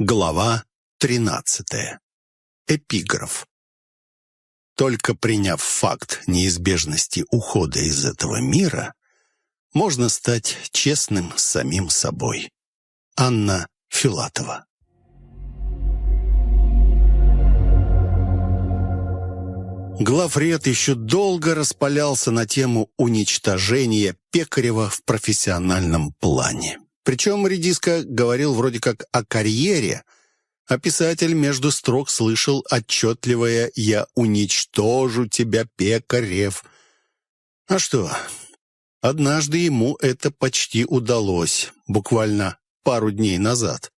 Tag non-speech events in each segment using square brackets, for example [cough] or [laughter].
Глава 13. Эпиграф. Только приняв факт неизбежности ухода из этого мира, можно стать честным с самим собой. Анна Филатова. Главред еще долго распалялся на тему уничтожения Пекарева в профессиональном плане. Причем редиска говорил вроде как о карьере, а писатель между строк слышал отчетливое «Я уничтожу тебя, пекарев». А что, однажды ему это почти удалось, буквально пару дней назад.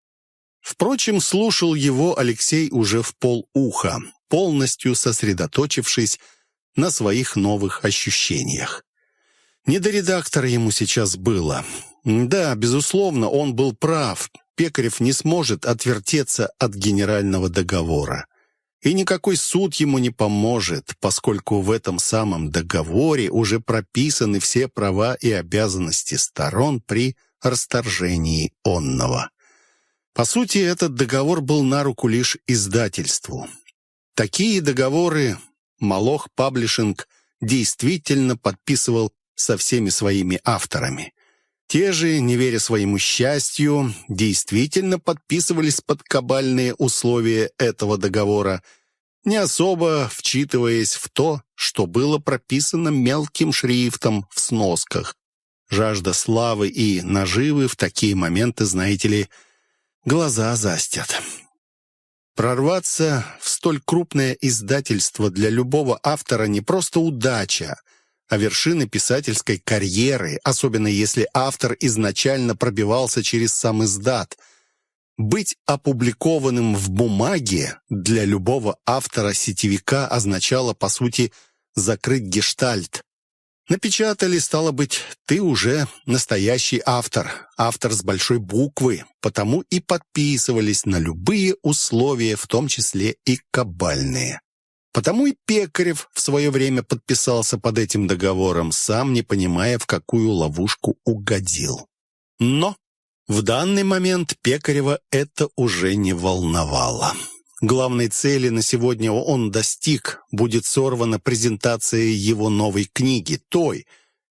Впрочем, слушал его Алексей уже в полуха, полностью сосредоточившись на своих новых ощущениях. Не до редактора ему сейчас было. Да, безусловно, он был прав. Пекарев не сможет отвертеться от генерального договора. И никакой суд ему не поможет, поскольку в этом самом договоре уже прописаны все права и обязанности сторон при расторжении онного. По сути, этот договор был на руку лишь издательству. Такие договоры Малох Паблишинг действительно подписывал со всеми своими авторами. Те же, не веря своему счастью, действительно подписывались под кабальные условия этого договора, не особо вчитываясь в то, что было прописано мелким шрифтом в сносках. Жажда славы и наживы в такие моменты, знаете ли, глаза застят. Прорваться в столь крупное издательство для любого автора не просто удача, а вершины писательской карьеры, особенно если автор изначально пробивался через сам издат. Быть опубликованным в бумаге для любого автора-сетевика означало, по сути, закрыть гештальт. Напечатали, стало быть, ты уже настоящий автор, автор с большой буквы, потому и подписывались на любые условия, в том числе и кабальные. Потому и Пекарев в свое время подписался под этим договором, сам не понимая, в какую ловушку угодил. Но в данный момент Пекарева это уже не волновало. Главной цели на сегодня он достиг, будет сорвана презентация его новой книги, той,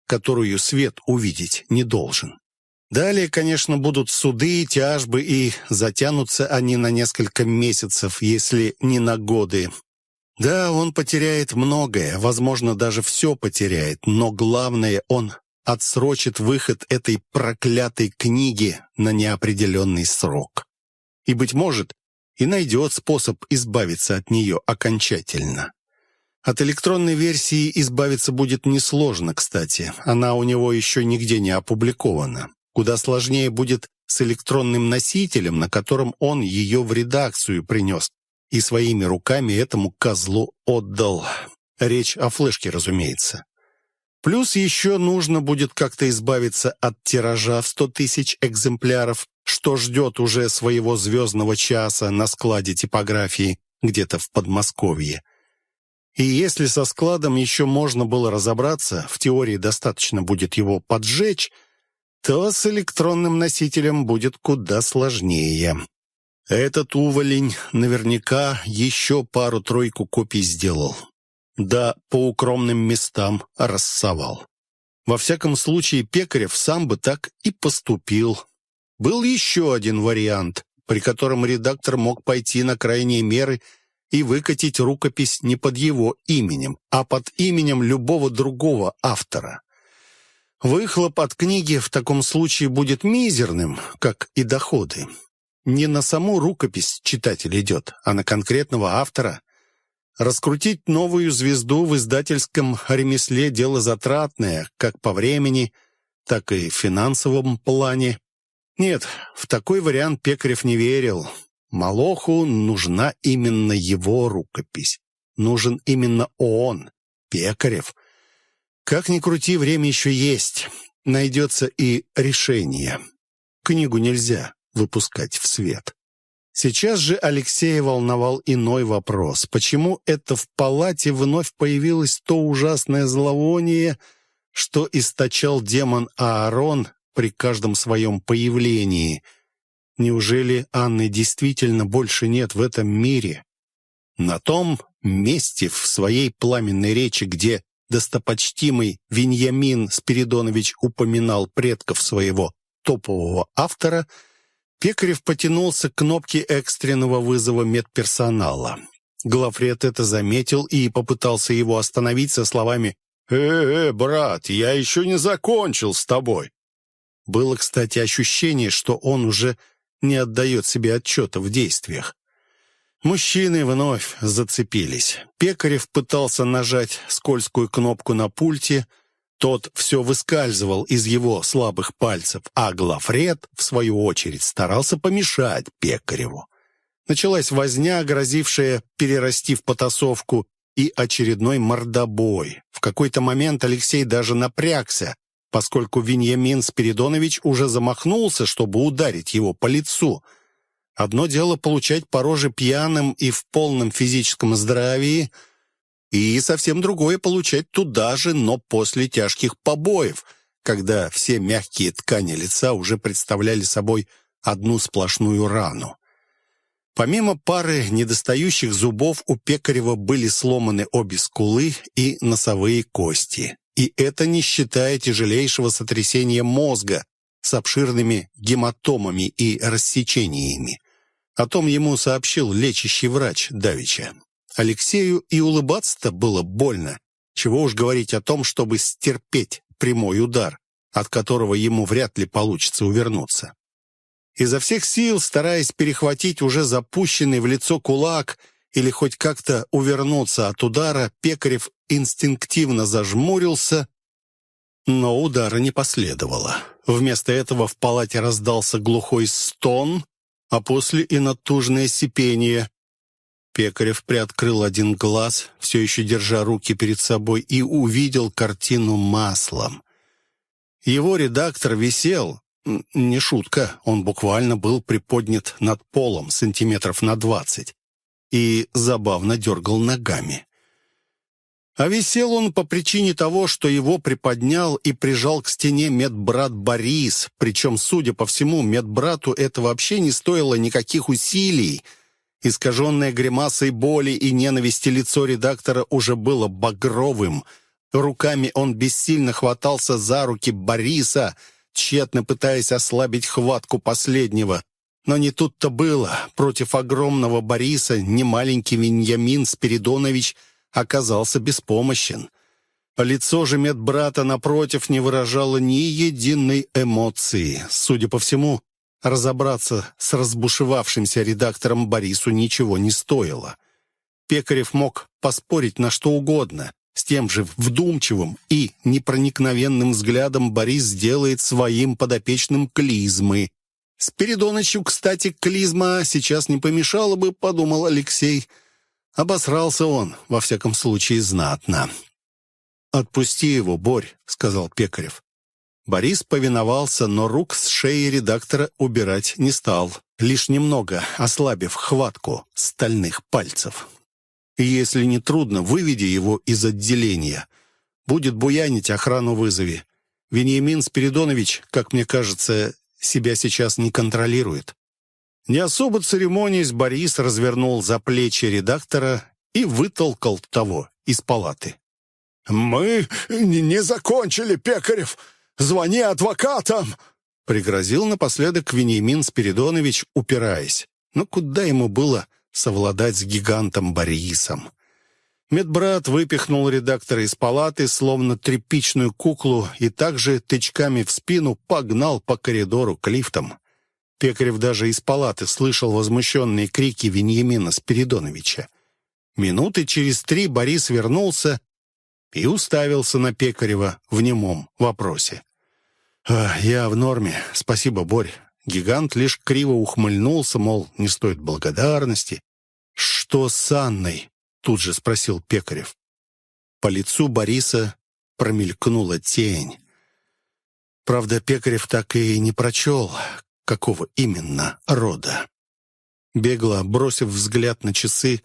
которую свет увидеть не должен. Далее, конечно, будут суды, тяжбы, и затянутся они на несколько месяцев, если не на годы. Да, он потеряет многое, возможно, даже все потеряет, но главное, он отсрочит выход этой проклятой книги на неопределенный срок. И, быть может, и найдет способ избавиться от нее окончательно. От электронной версии избавиться будет несложно, кстати. Она у него еще нигде не опубликована. Куда сложнее будет с электронным носителем, на котором он ее в редакцию принес, и своими руками этому козлу отдал. Речь о флешке, разумеется. Плюс еще нужно будет как-то избавиться от тиража в сто тысяч экземпляров, что ждет уже своего звездного часа на складе типографии где-то в Подмосковье. И если со складом еще можно было разобраться, в теории достаточно будет его поджечь, то с электронным носителем будет куда сложнее. Этот уволень наверняка еще пару-тройку копий сделал. Да, по укромным местам рассовал. Во всяком случае, Пекарев сам бы так и поступил. Был еще один вариант, при котором редактор мог пойти на крайние меры и выкатить рукопись не под его именем, а под именем любого другого автора. Выхлоп от книги в таком случае будет мизерным, как и доходы не на саму рукопись читатель идет, а на конкретного автора. Раскрутить новую звезду в издательском ремесле дело затратное, как по времени, так и в финансовом плане. Нет, в такой вариант Пекарев не верил. Малоху нужна именно его рукопись. Нужен именно он, Пекарев. Как ни крути, время еще есть. Найдется и решение. Книгу нельзя выпускать в свет. Сейчас же Алексея волновал иной вопрос. Почему это в палате вновь появилось то ужасное зловоние, что источал демон Аарон при каждом своем появлении? Неужели Анны действительно больше нет в этом мире? На том месте в своей пламенной речи, где достопочтимый Веньямин Спиридонович упоминал предков своего топового автора, Пекарев потянулся к кнопке экстренного вызова медперсонала. Главред это заметил и попытался его остановить со словами «Э-э, брат, я еще не закончил с тобой». Было, кстати, ощущение, что он уже не отдает себе отчета в действиях. Мужчины вновь зацепились. Пекарев пытался нажать скользкую кнопку на пульте, тот все выскальзывал из его слабых пальцев, а Глафред, в свою очередь, старался помешать Пекареву. Началась возня, грозившая перерасти в потасовку, и очередной мордобой. В какой-то момент Алексей даже напрягся, поскольку Виньямин Спиридонович уже замахнулся, чтобы ударить его по лицу. Одно дело получать по роже пьяным и в полном физическом здравии, и совсем другое получать туда же, но после тяжких побоев, когда все мягкие ткани лица уже представляли собой одну сплошную рану. Помимо пары недостающих зубов у Пекарева были сломаны обе скулы и носовые кости. И это не считая тяжелейшего сотрясения мозга с обширными гематомами и рассечениями. О том ему сообщил лечащий врач Давича. Алексею и улыбаться-то было больно. Чего уж говорить о том, чтобы стерпеть прямой удар, от которого ему вряд ли получится увернуться. Изо всех сил, стараясь перехватить уже запущенный в лицо кулак или хоть как-то увернуться от удара, Пекарев инстинктивно зажмурился, но удара не последовало. Вместо этого в палате раздался глухой стон, а после и натужное сипение. Пекарев приоткрыл один глаз, все еще держа руки перед собой, и увидел картину маслом. Его редактор висел, не шутка, он буквально был приподнят над полом сантиметров на двадцать и забавно дергал ногами. А висел он по причине того, что его приподнял и прижал к стене медбрат Борис, причем, судя по всему, медбрату это вообще не стоило никаких усилий. Искаженное гримасой боли и ненависти лицо редактора уже было багровым. Руками он бессильно хватался за руки Бориса — тщетно пытаясь ослабить хватку последнего. Но не тут-то было. Против огромного Бориса немаленький Веньямин Спиридонович оказался беспомощен. Лицо же медбрата, напротив, не выражало ни единой эмоции. Судя по всему, разобраться с разбушевавшимся редактором Борису ничего не стоило. Пекарев мог поспорить на что угодно. С тем же вдумчивым и непроникновенным взглядом Борис сделает своим подопечным клизмы. Спиридонычу, кстати, клизма сейчас не помешало бы, подумал Алексей. Обосрался он, во всяком случае, знатно. «Отпусти его, Борь», — сказал Пекарев. Борис повиновался, но рук с шеи редактора убирать не стал, лишь немного ослабив хватку стальных пальцев. Если не трудно, выведи его из отделения. Будет буянить, охрану вызови. Вениамин Спиридонович, как мне кажется, себя сейчас не контролирует». Не особо церемонясь, Борис развернул за плечи редактора и вытолкал того из палаты. «Мы не закончили, Пекарев! Звони адвокатам!» Пригрозил напоследок Вениамин Спиридонович, упираясь. Но куда ему было совладать с гигантом Борисом. Медбрат выпихнул редактора из палаты, словно тряпичную куклу, и также тычками в спину погнал по коридору к лифтам. Пекарев даже из палаты слышал возмущенные крики Веньямина Спиридоновича. Минуты через три Борис вернулся и уставился на Пекарева в немом вопросе. «А, «Я в норме. Спасибо, Борь». Гигант лишь криво ухмыльнулся, мол, не стоит благодарности. «Что с Анной?» — тут же спросил Пекарев. По лицу Бориса промелькнула тень. Правда, Пекарев так и не прочел, какого именно рода. Бегло бросив взгляд на часы,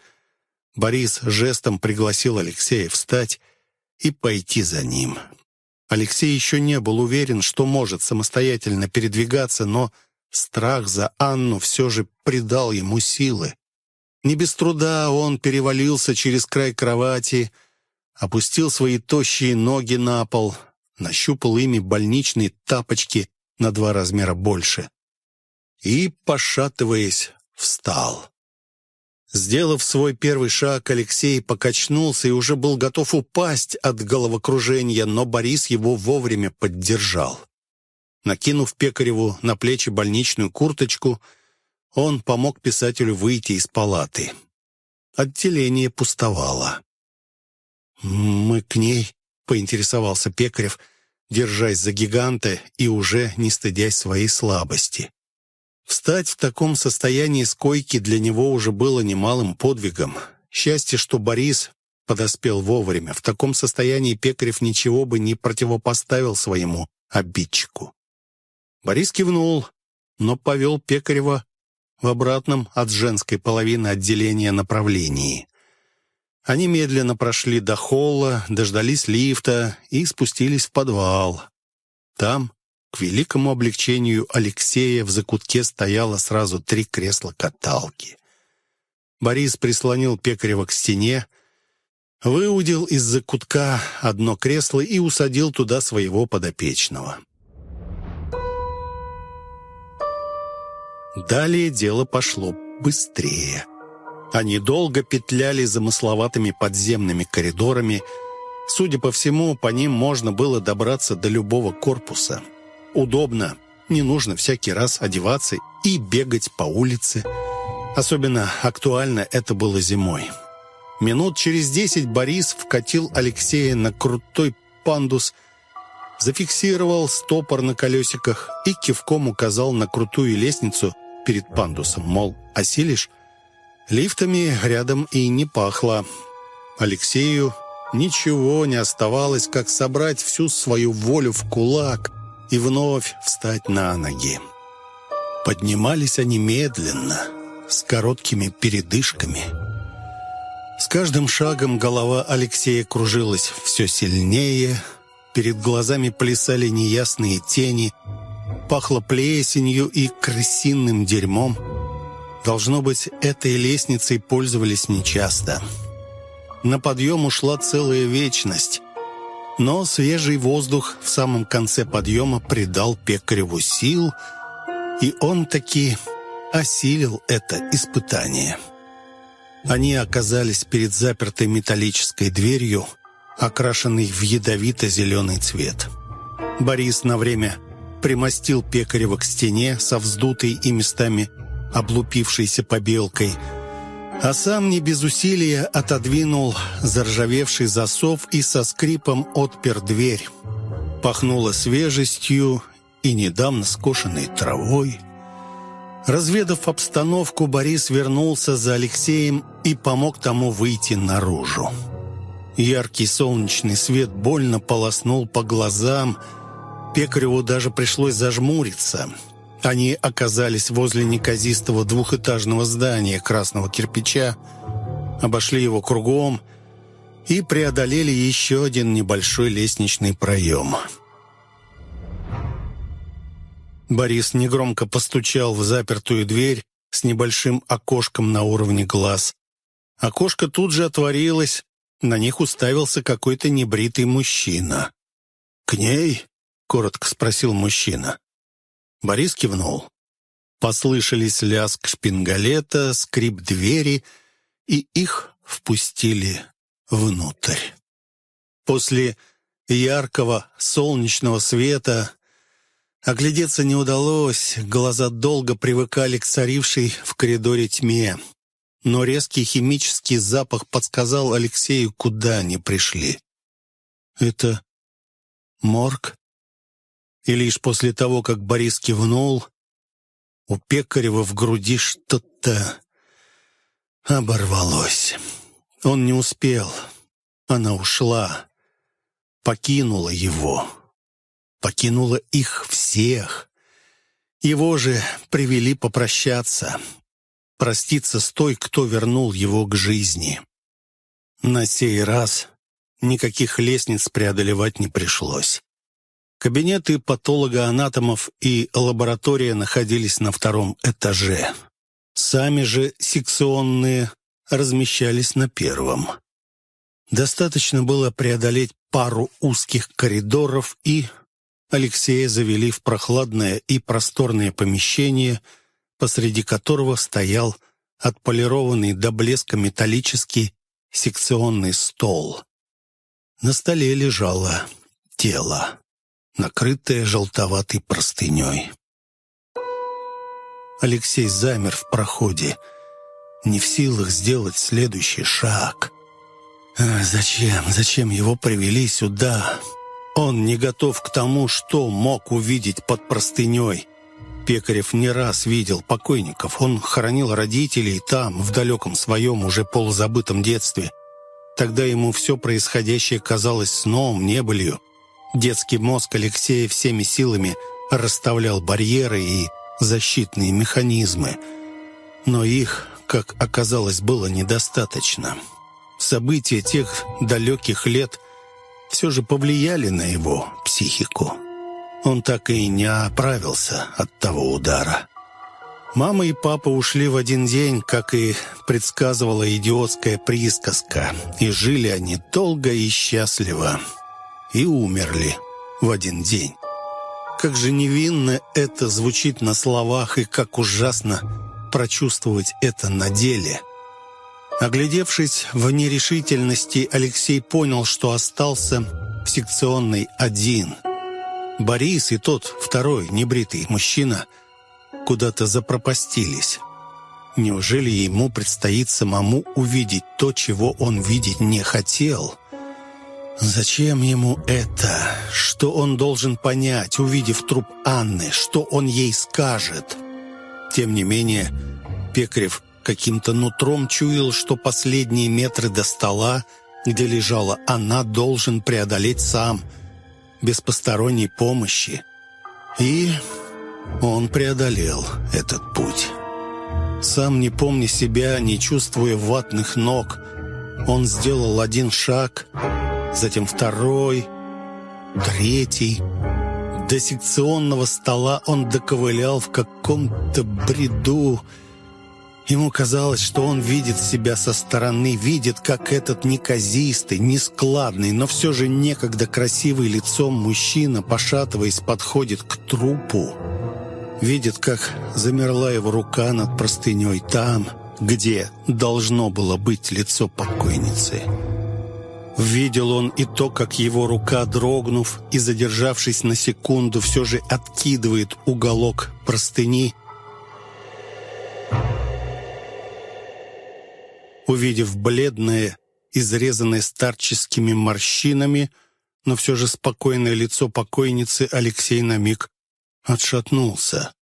Борис жестом пригласил Алексея встать и пойти за ним. Алексей еще не был уверен, что может самостоятельно передвигаться, но Страх за Анну все же придал ему силы. Не без труда он перевалился через край кровати, опустил свои тощие ноги на пол, нащупал ими больничные тапочки на два размера больше и, пошатываясь, встал. Сделав свой первый шаг, Алексей покачнулся и уже был готов упасть от головокружения, но Борис его вовремя поддержал. Накинув Пекареву на плечи больничную курточку, он помог писателю выйти из палаты. Отделение пустовало. «Мы к ней?» — поинтересовался Пекарев, держась за гиганта и уже не стыдясь своей слабости. Встать в таком состоянии с койки для него уже было немалым подвигом. Счастье, что Борис подоспел вовремя. В таком состоянии Пекарев ничего бы не противопоставил своему обидчику. Борис кивнул, но повел Пекарева в обратном от женской половины отделения направлении. Они медленно прошли до холла, дождались лифта и спустились в подвал. Там к великому облегчению Алексея в закутке стояло сразу три кресла-каталки. Борис прислонил Пекарева к стене, выудил из закутка одно кресло и усадил туда своего подопечного. Далее дело пошло быстрее. Они долго петляли замысловатыми подземными коридорами. Судя по всему, по ним можно было добраться до любого корпуса. Удобно. Не нужно всякий раз одеваться и бегать по улице. Особенно актуально это было зимой. Минут через десять Борис вкатил Алексея на крутой пандус, зафиксировал стопор на колесиках и кивком указал на крутую лестницу перед пандусом, мол, осилишь? Лифтами рядом и не пахло. Алексею ничего не оставалось, как собрать всю свою волю в кулак – и вновь встать на ноги. Поднимались они медленно, с короткими передышками. С каждым шагом голова Алексея кружилась все сильнее, перед глазами плясали неясные тени, пахло плесенью и крысиным дерьмом. Должно быть, этой лестницей пользовались нечасто. На подъем ушла целая вечность. Но свежий воздух в самом конце подъема придал Пекареву сил, и он таки осилил это испытание. Они оказались перед запертой металлической дверью, окрашенной в ядовито-зеленый цвет. Борис на время примостил Пекарева к стене со вздутой и местами облупившейся побелкой – а сам не без усилия отодвинул заржавевший засов и со скрипом отпер дверь. Пахнуло свежестью и недавно скошенной травой. Разведав обстановку, Борис вернулся за Алексеем и помог тому выйти наружу. Яркий солнечный свет больно полоснул по глазам. Пекареву даже пришлось зажмуриться – они оказались возле неказистого двухэтажного здания красного кирпича, обошли его кругом и преодолели еще один небольшой лестничный проем. Борис негромко постучал в запертую дверь с небольшим окошком на уровне глаз. Окошко тут же отворилось, на них уставился какой-то небритый мужчина. «К ней?» — коротко спросил мужчина. Борис кивнул. Послышались лязг шпингалета, скрип двери, и их впустили внутрь. После яркого солнечного света оглядеться не удалось, глаза долго привыкали к царившей в коридоре тьме. Но резкий химический запах подсказал Алексею, куда они пришли. «Это морг?» И лишь после того, как Борис кивнул, у Пекарева в груди что-то оборвалось. Он не успел. Она ушла, покинула его, покинула их всех. Его же привели попрощаться, проститься с той, кто вернул его к жизни. На сей раз никаких лестниц преодолевать не пришлось. Кабинеты патологоанатомов и лаборатория находились на втором этаже. Сами же секционные размещались на первом. Достаточно было преодолеть пару узких коридоров, и Алексея завели в прохладное и просторное помещение, посреди которого стоял отполированный до блеска металлический секционный стол. На столе лежало тело, накрытое желтоватой простыней. Алексей замер в проходе, не в силах сделать следующий шаг. А зачем, зачем его привели сюда? Он не готов к тому, что мог увидеть под простыней. Пекарев не раз видел покойников. Он хоронил родителей там, в далеком своем, уже полузабытом детстве – Тогда ему все происходящее казалось сном, небылью. Детский мозг Алексея всеми силами расставлял барьеры и защитные механизмы. Но их, как оказалось, было недостаточно. События тех далеких лет все же повлияли на его психику. Он так и не оправился от того удара. Мама и папа ушли в один день, как и предсказывала идиотская присказка, и жили они долго и счастливо, и умерли в один день. Как же невинно это звучит на словах, и как ужасно прочувствовать это на деле. Оглядевшись в нерешительности, Алексей понял, что остался в секционной один. Борис и тот, второй, небритый мужчина – куда-то запропастились. Неужели ему предстоит самому увидеть то, чего он видеть не хотел? Зачем ему это? Что он должен понять, увидев труп Анны? Что он ей скажет? Тем не менее, Пекарев каким-то нутром чуял, что последние метры до стола, где лежала она, должен преодолеть сам, без посторонней помощи. И он преодолел этот путь. Сам не помня себя, не чувствуя ватных ног, он сделал один шаг, затем второй, третий. До секционного стола он доковылял в каком-то бреду, Ему казалось, что он видит себя со стороны, видит, как этот неказистый, нескладный, но все же некогда красивый лицом мужчина, пошатываясь, подходит к трупу. Видит, как замерла его рука над простыней там, где должно было быть лицо покойницы. Видел он и то, как его рука, дрогнув и задержавшись на секунду, все же откидывает уголок простыни, увидев бледное, изрезанное старческими морщинами, но все же спокойное лицо покойницы, Алексей на миг отшатнулся.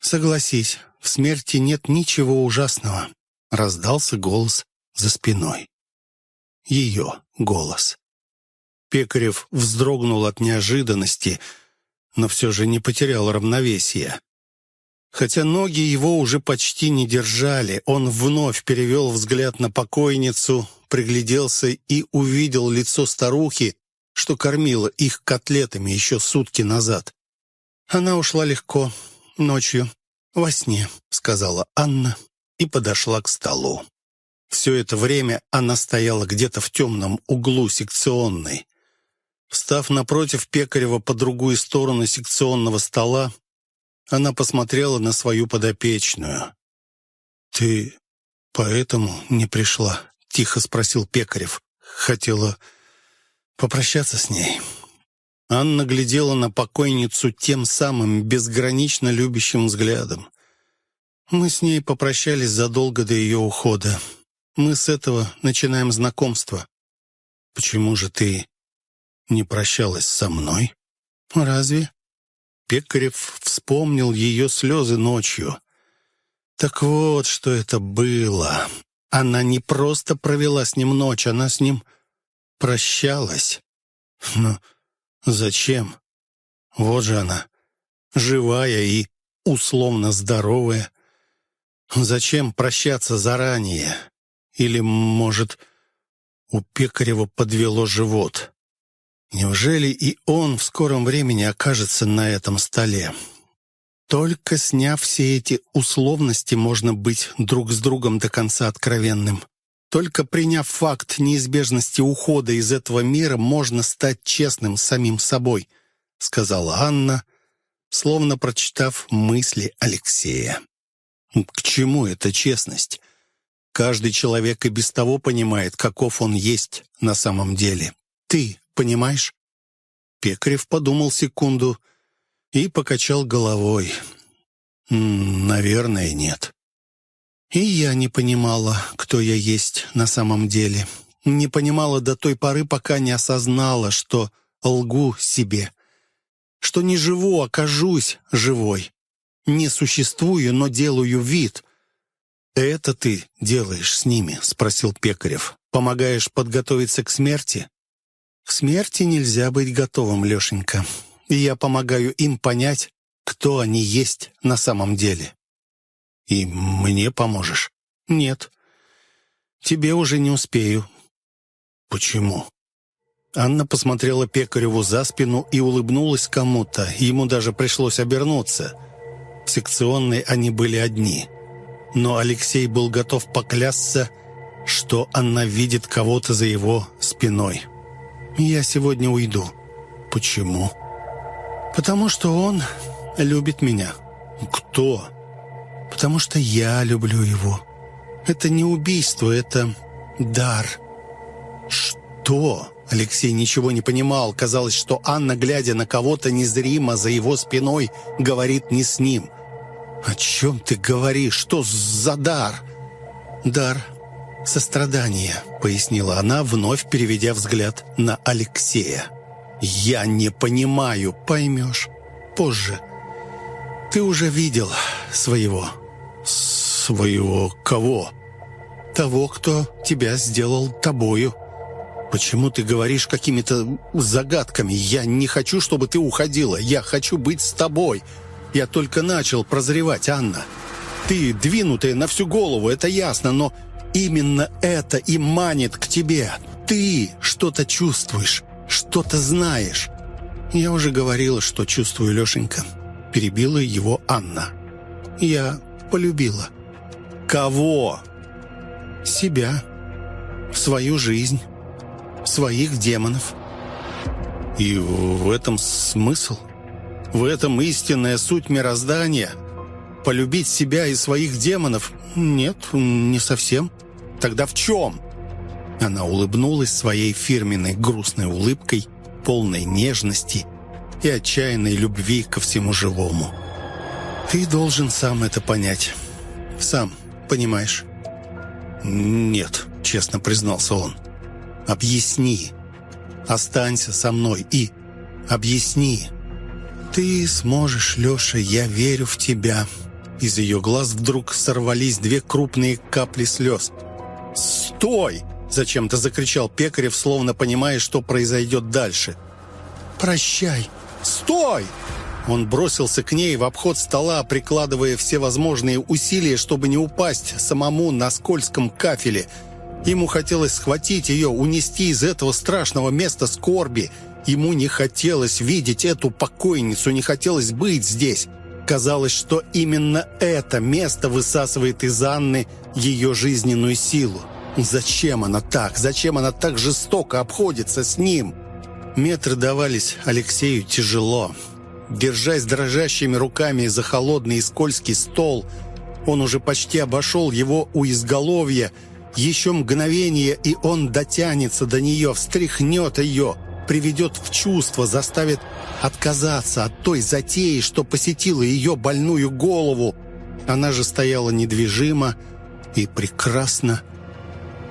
«Согласись, в смерти нет ничего ужасного», — раздался голос за спиной. Ее голос. Пекарев вздрогнул от неожиданности, но все же не потерял равновесия. Хотя ноги его уже почти не держали, он вновь перевел взгляд на покойницу, пригляделся и увидел лицо старухи, что кормила их котлетами еще сутки назад. Она ушла легко, ночью, во сне, сказала Анна и подошла к столу. Все это время она стояла где-то в темном углу секционной. Встав напротив Пекарева по другую сторону секционного стола, она посмотрела на свою подопечную. «Ты поэтому не пришла?» — тихо спросил Пекарев. «Хотела попрощаться с ней». Анна глядела на покойницу тем самым безгранично любящим взглядом. Мы с ней попрощались задолго до ее ухода. Мы с этого начинаем знакомство. Почему же ты не прощалась со мной? Разве? Пекарев вспомнил ее слезы ночью. Так вот, что это было. Она не просто провела с ним ночь, она с ним прощалась. Но зачем? Вот же она, живая и условно здоровая. Зачем прощаться заранее? Или, может, у Пекарева подвело живот? Неужели и он в скором времени окажется на этом столе? Только сняв все эти условности, можно быть друг с другом до конца откровенным. Только приняв факт неизбежности ухода из этого мира, можно стать честным самим собой, сказала Анна, словно прочитав мысли Алексея. К чему эта честность? Каждый человек и без того понимает, каков он есть на самом деле. Ты понимаешь?» Пекарев подумал секунду и покачал головой. «Наверное, нет». И я не понимала, кто я есть на самом деле. Не понимала до той поры, пока не осознала, что лгу себе. Что не живу, а кажусь живой. Не существую, но делаю вид. «Это ты делаешь с ними?» — спросил Пекарев. «Помогаешь подготовиться к смерти?» К смерти нельзя быть готовым, Лешенька. И я помогаю им понять, кто они есть на самом деле. И мне поможешь? Нет. Тебе уже не успею. Почему? Анна посмотрела Пекареву за спину и улыбнулась кому-то. Ему даже пришлось обернуться. В секционной они были одни. Но Алексей был готов поклясться, что она видит кого-то за его спиной. Я сегодня уйду. Почему? Потому что он любит меня. Кто? Потому что я люблю его. Это не убийство, это дар. Что? Алексей ничего не понимал. Казалось, что Анна, глядя на кого-то незримо за его спиной, говорит не с ним. «О чем ты говоришь? Что за дар?» «Дар «Сострадание», — пояснила она, вновь переведя взгляд на Алексея. «Я не понимаю, поймешь. Позже. Ты уже видел своего». «Своего кого?» «Того, кто тебя сделал тобою». «Почему ты говоришь какими-то загадками? Я не хочу, чтобы ты уходила. Я хочу быть с тобой. Я только начал прозревать, Анна. Ты двинутая на всю голову, это ясно, но Именно это и манит к тебе. Ты что-то чувствуешь, что-то знаешь. Я уже говорила, что чувствую, Лешенька. Перебила его Анна. Я полюбила. Кого? Себя. Свою жизнь. Своих демонов. И в этом смысл? В этом истинная суть мироздания? Полюбить себя и своих демонов? Нет, не совсем. Тогда в чем?» Она улыбнулась своей фирменной грустной улыбкой, полной нежности и отчаянной любви ко всему живому. «Ты должен сам это понять. Сам, понимаешь?» «Нет», — честно признался он. «Объясни. Останься со мной и объясни. Ты сможешь, Леша, я верю в тебя». Из ее глаз вдруг сорвались две крупные капли слез — «Стой!» — зачем-то закричал Пекарев, словно понимая, что произойдет дальше. «Прощай! Стой!» Он бросился к ней в обход стола, прикладывая все возможные усилия, чтобы не упасть самому на скользком кафеле. Ему хотелось схватить ее, унести из этого страшного места скорби. Ему не хотелось видеть эту покойницу, не хотелось быть здесь. Казалось, что именно это место высасывает из Анны ее жизненную силу. Зачем она так? Зачем она так жестоко обходится с ним? Метры давались Алексею тяжело. Держась дрожащими руками за холодный и скользкий стол, он уже почти обошел его у изголовья. Еще мгновение, и он дотянется до нее, встряхнет ее, приведет в чувство, заставит отказаться от той затеи, что посетила ее больную голову. Она же стояла недвижимо и прекрасно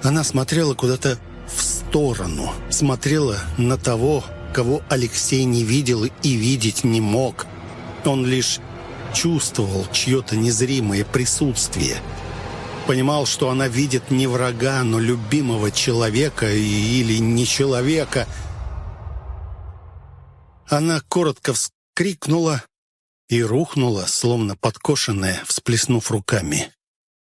она смотрела куда-то в сторону, смотрела на того, кого Алексей не видел и видеть не мог. Он лишь чувствовал чье-то незримое присутствие. Понимал, что она видит не врага, но любимого человека или не человека. Она коротко вскрикнула и рухнула, словно подкошенная, всплеснув руками.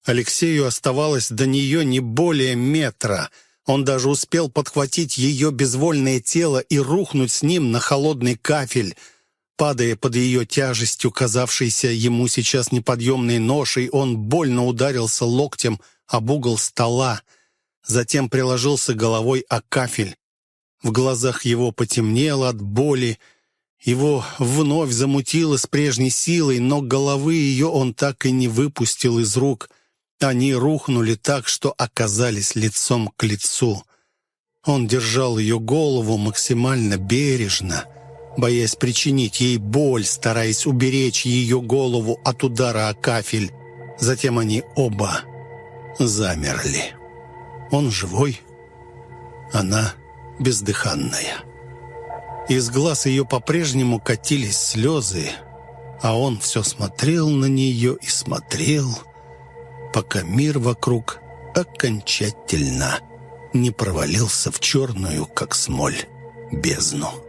Алексею оставалось до нее не более метра. Он даже успел подхватить ее безвольное тело и рухнуть с ним на холодный кафель, падая под ее тяжестью, казавшейся ему сейчас неподъемной ношей, он больно ударился локтем об угол стола, затем приложился головой о кафель. В глазах его потемнело от боли, его вновь замутило с прежней силой, но головы ее он так и не выпустил из рук. Они рухнули так, что оказались лицом к лицу. Он держал ее голову максимально бережно, боясь причинить ей боль, стараясь уберечь ее голову от удара о кафель. Затем они оба замерли. Он живой, она бездыханная. Из глаз ее по-прежнему катились слезы, а он все смотрел на нее и смотрел, пока мир вокруг окончательно не провалился в черную, как смоль, бездну.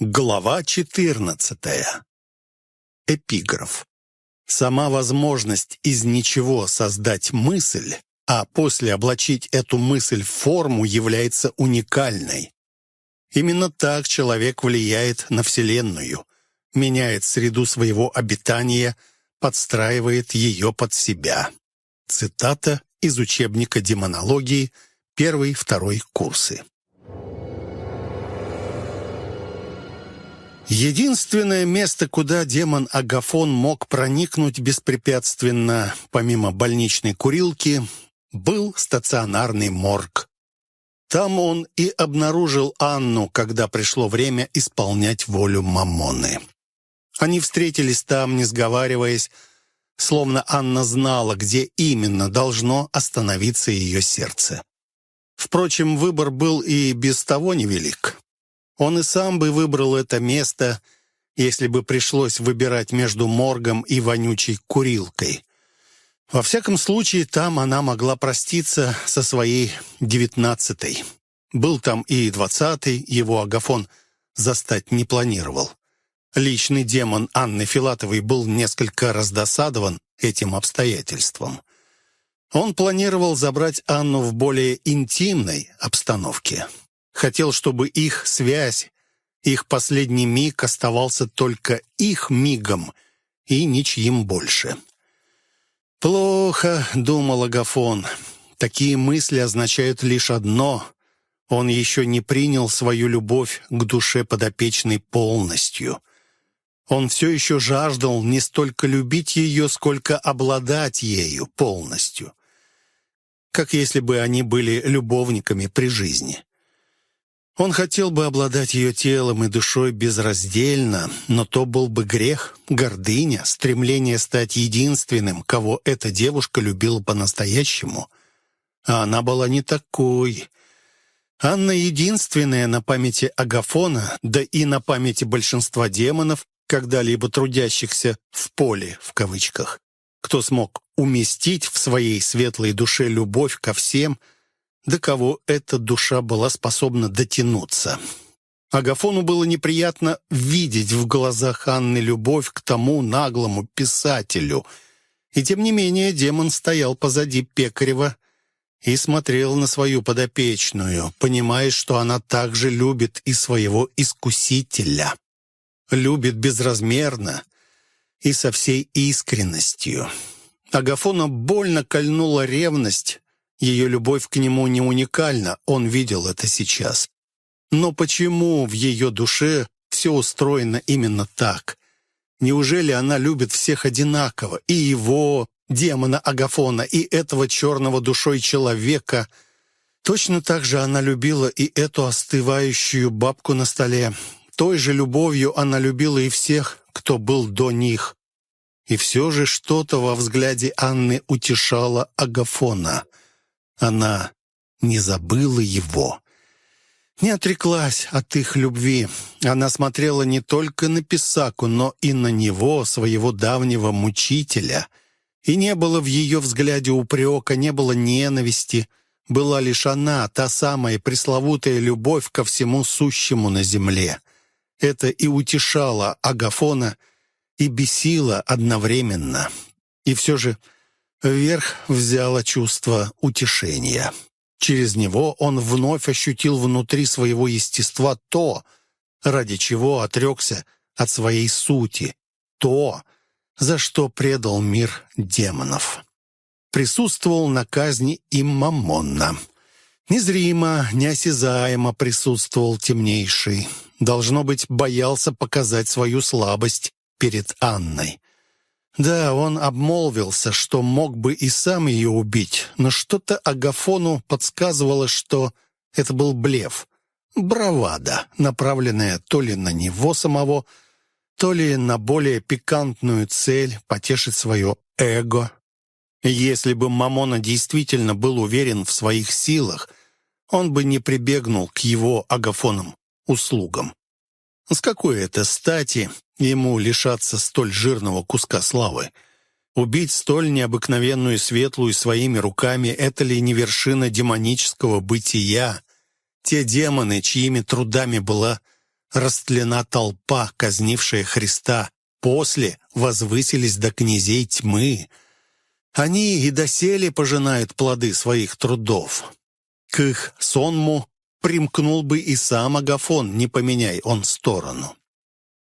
Глава четырнадцатая. Эпиграф. Сама возможность из ничего создать мысль, а после облачить эту мысль в форму является уникальной. Именно так человек влияет на Вселенную, меняет среду своего обитания, подстраивает ее под себя. Цитата из учебника демонологии, первый-второй курсы. Единственное место, куда демон Агафон мог проникнуть беспрепятственно, помимо больничной курилки, был стационарный морг. Там он и обнаружил Анну, когда пришло время исполнять волю Мамоны. Они встретились там, не сговариваясь, словно Анна знала, где именно должно остановиться ее сердце. Впрочем, выбор был и без того невелик. Он и сам бы выбрал это место, если бы пришлось выбирать между моргом и вонючей курилкой. Во всяком случае, там она могла проститься со своей девятнадцатой. Был там и двадцатый, его Агафон застать не планировал. Личный демон Анны Филатовой был несколько раздосадован этим обстоятельством. Он планировал забрать Анну в более интимной обстановке. Хотел, чтобы их связь, их последний миг оставался только их мигом и ничьим больше. «Плохо», — думал Агафон. «Такие мысли означают лишь одно. Он еще не принял свою любовь к душе подопечной полностью». Он все еще жаждал не столько любить ее, сколько обладать ею полностью. Как если бы они были любовниками при жизни. Он хотел бы обладать ее телом и душой безраздельно, но то был бы грех, гордыня, стремление стать единственным, кого эта девушка любила по-настоящему. А она была не такой. Анна единственная на памяти Агафона, да и на памяти большинства демонов, когда-либо трудящихся «в поле», в кавычках, кто смог уместить в своей светлой душе любовь ко всем – до кого эта душа была способна дотянуться. Агафону было неприятно видеть в глазах Анны любовь к тому наглому писателю. И тем не менее демон стоял позади Пекарева и смотрел на свою подопечную, понимая, что она также любит и своего искусителя. Любит безразмерно и со всей искренностью. Агафона больно кольнула ревность, ее любовь к нему не уникальна, он видел это сейчас. Но почему в ее душе все устроено именно так? Неужели она любит всех одинаково? И его, демона Агафона, и этого черного душой человека. Точно так же она любила и эту остывающую бабку на столе. Той же любовью она любила и всех, кто был до них. И все же что-то во взгляде Анны утешало Агафона — она не забыла его, не отреклась от их любви. Она смотрела не только на Писаку, но и на него, своего давнего мучителя. И не было в ее взгляде упрека, не было ненависти. Была лишь она, та самая пресловутая любовь ко всему сущему на земле — Это и утешало Агафона, и бесило одновременно. И все же вверх взяло чувство утешения. Через него он вновь ощутил внутри своего естества то, ради чего отрекся от своей сути, то, за что предал мир демонов. Присутствовал на казни и Мамонна. Незримо, неосязаемо присутствовал темнейший. Должно быть, боялся показать свою слабость перед Анной. Да, он обмолвился, что мог бы и сам ее убить, но что-то Агафону подсказывало, что это был блеф, бравада, направленная то ли на него самого, то ли на более пикантную цель потешить свое эго. Если бы Мамона действительно был уверен в своих силах, он бы не прибегнул к его агафонам услугам. С какой это стати ему лишаться столь жирного куска славы? Убить столь необыкновенную светлую своими руками — это ли не вершина демонического бытия? Те демоны, чьими трудами была растлена толпа, казнившая Христа, после возвысились до князей тьмы. Они и доселе пожинают плоды своих трудов. К их сонму примкнул бы и сам Агафон, не поменяй он сторону.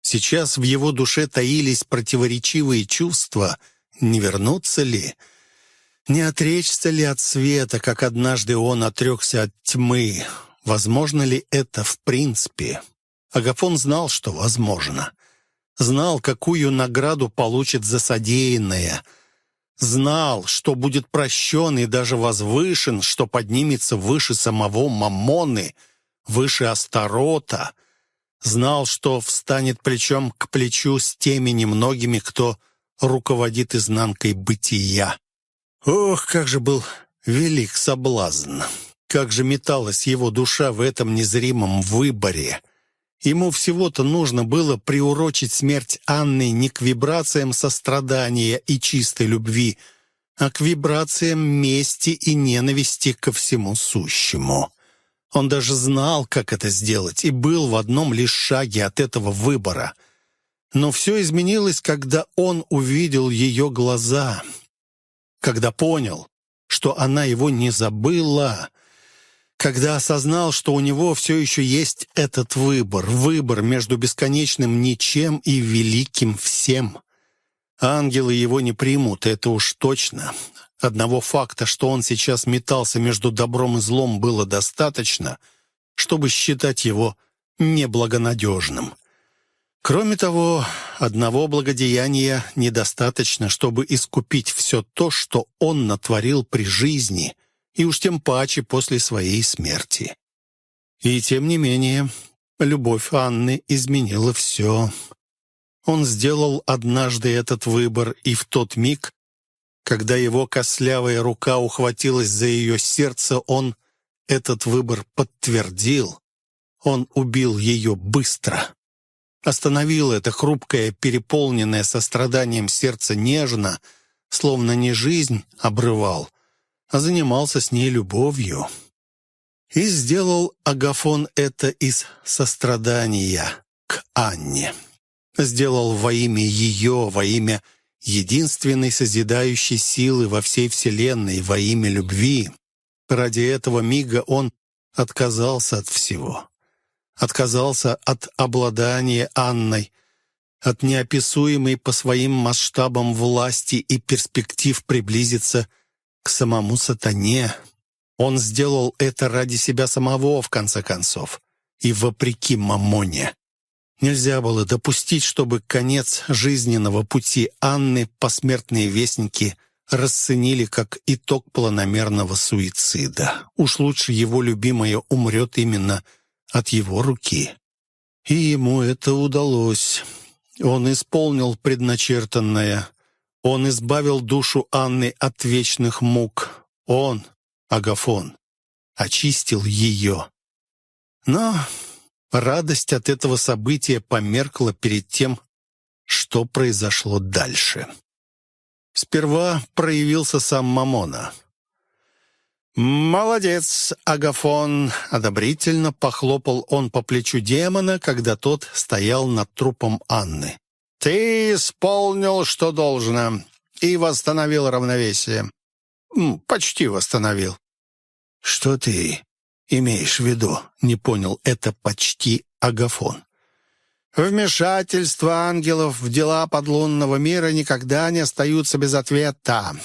Сейчас в его душе таились противоречивые чувства. Не вернуться ли? Не отречься ли от света, как однажды он отрекся от тьмы? Возможно ли это в принципе? Агафон знал, что возможно. Знал, какую награду получит за содеянное — Знал, что будет прощен и даже возвышен, что поднимется выше самого Мамоны, выше Астарота. Знал, что встанет плечом к плечу с теми немногими, кто руководит изнанкой бытия. Ох, как же был велик соблазн! Как же металась его душа в этом незримом выборе! Ему всего-то нужно было приурочить смерть Анны не к вибрациям сострадания и чистой любви, а к вибрациям мести и ненависти ко всему сущему. Он даже знал, как это сделать, и был в одном лишь шаге от этого выбора. Но все изменилось, когда он увидел ее глаза, когда понял, что она его не забыла, когда осознал, что у него все еще есть этот выбор, выбор между бесконечным ничем и великим всем. Ангелы его не примут, это уж точно. Одного факта, что он сейчас метался между добром и злом, было достаточно, чтобы считать его неблагонадежным. Кроме того, одного благодеяния недостаточно, чтобы искупить все то, что он натворил при жизни — и уж тем паче после своей смерти. И тем не менее, любовь Анны изменила все. Он сделал однажды этот выбор, и в тот миг, когда его костлявая рука ухватилась за ее сердце, он этот выбор подтвердил. Он убил ее быстро. Остановил это хрупкое, переполненное состраданием сердце нежно, словно не жизнь обрывал, а занимался с ней любовью. И сделал Агафон это из сострадания к Анне. Сделал во имя ее, во имя единственной созидающей силы во всей вселенной, во имя любви. Ради этого мига он отказался от всего. Отказался от обладания Анной, от неописуемой по своим масштабам власти и перспектив приблизиться к самому сатане. Он сделал это ради себя самого, в конце концов, и вопреки Мамоне. Нельзя было допустить, чтобы конец жизненного пути Анны посмертные вестники расценили как итог планомерного суицида. Уж лучше его любимая умрет именно от его руки. И ему это удалось. Он исполнил предначертанное – он избавил душу Анны от вечных мук. Он, Агафон, очистил ее. Но радость от этого события померкла перед тем, что произошло дальше. Сперва проявился сам Мамона. «Молодец, Агафон!» — одобрительно похлопал он по плечу демона, когда тот стоял над трупом Анны. «Ты исполнил, что должно, и восстановил равновесие. Почти восстановил». «Что ты имеешь в виду?» — не понял это почти Агафон. «Вмешательство ангелов в дела подлунного мира никогда не остаются без ответа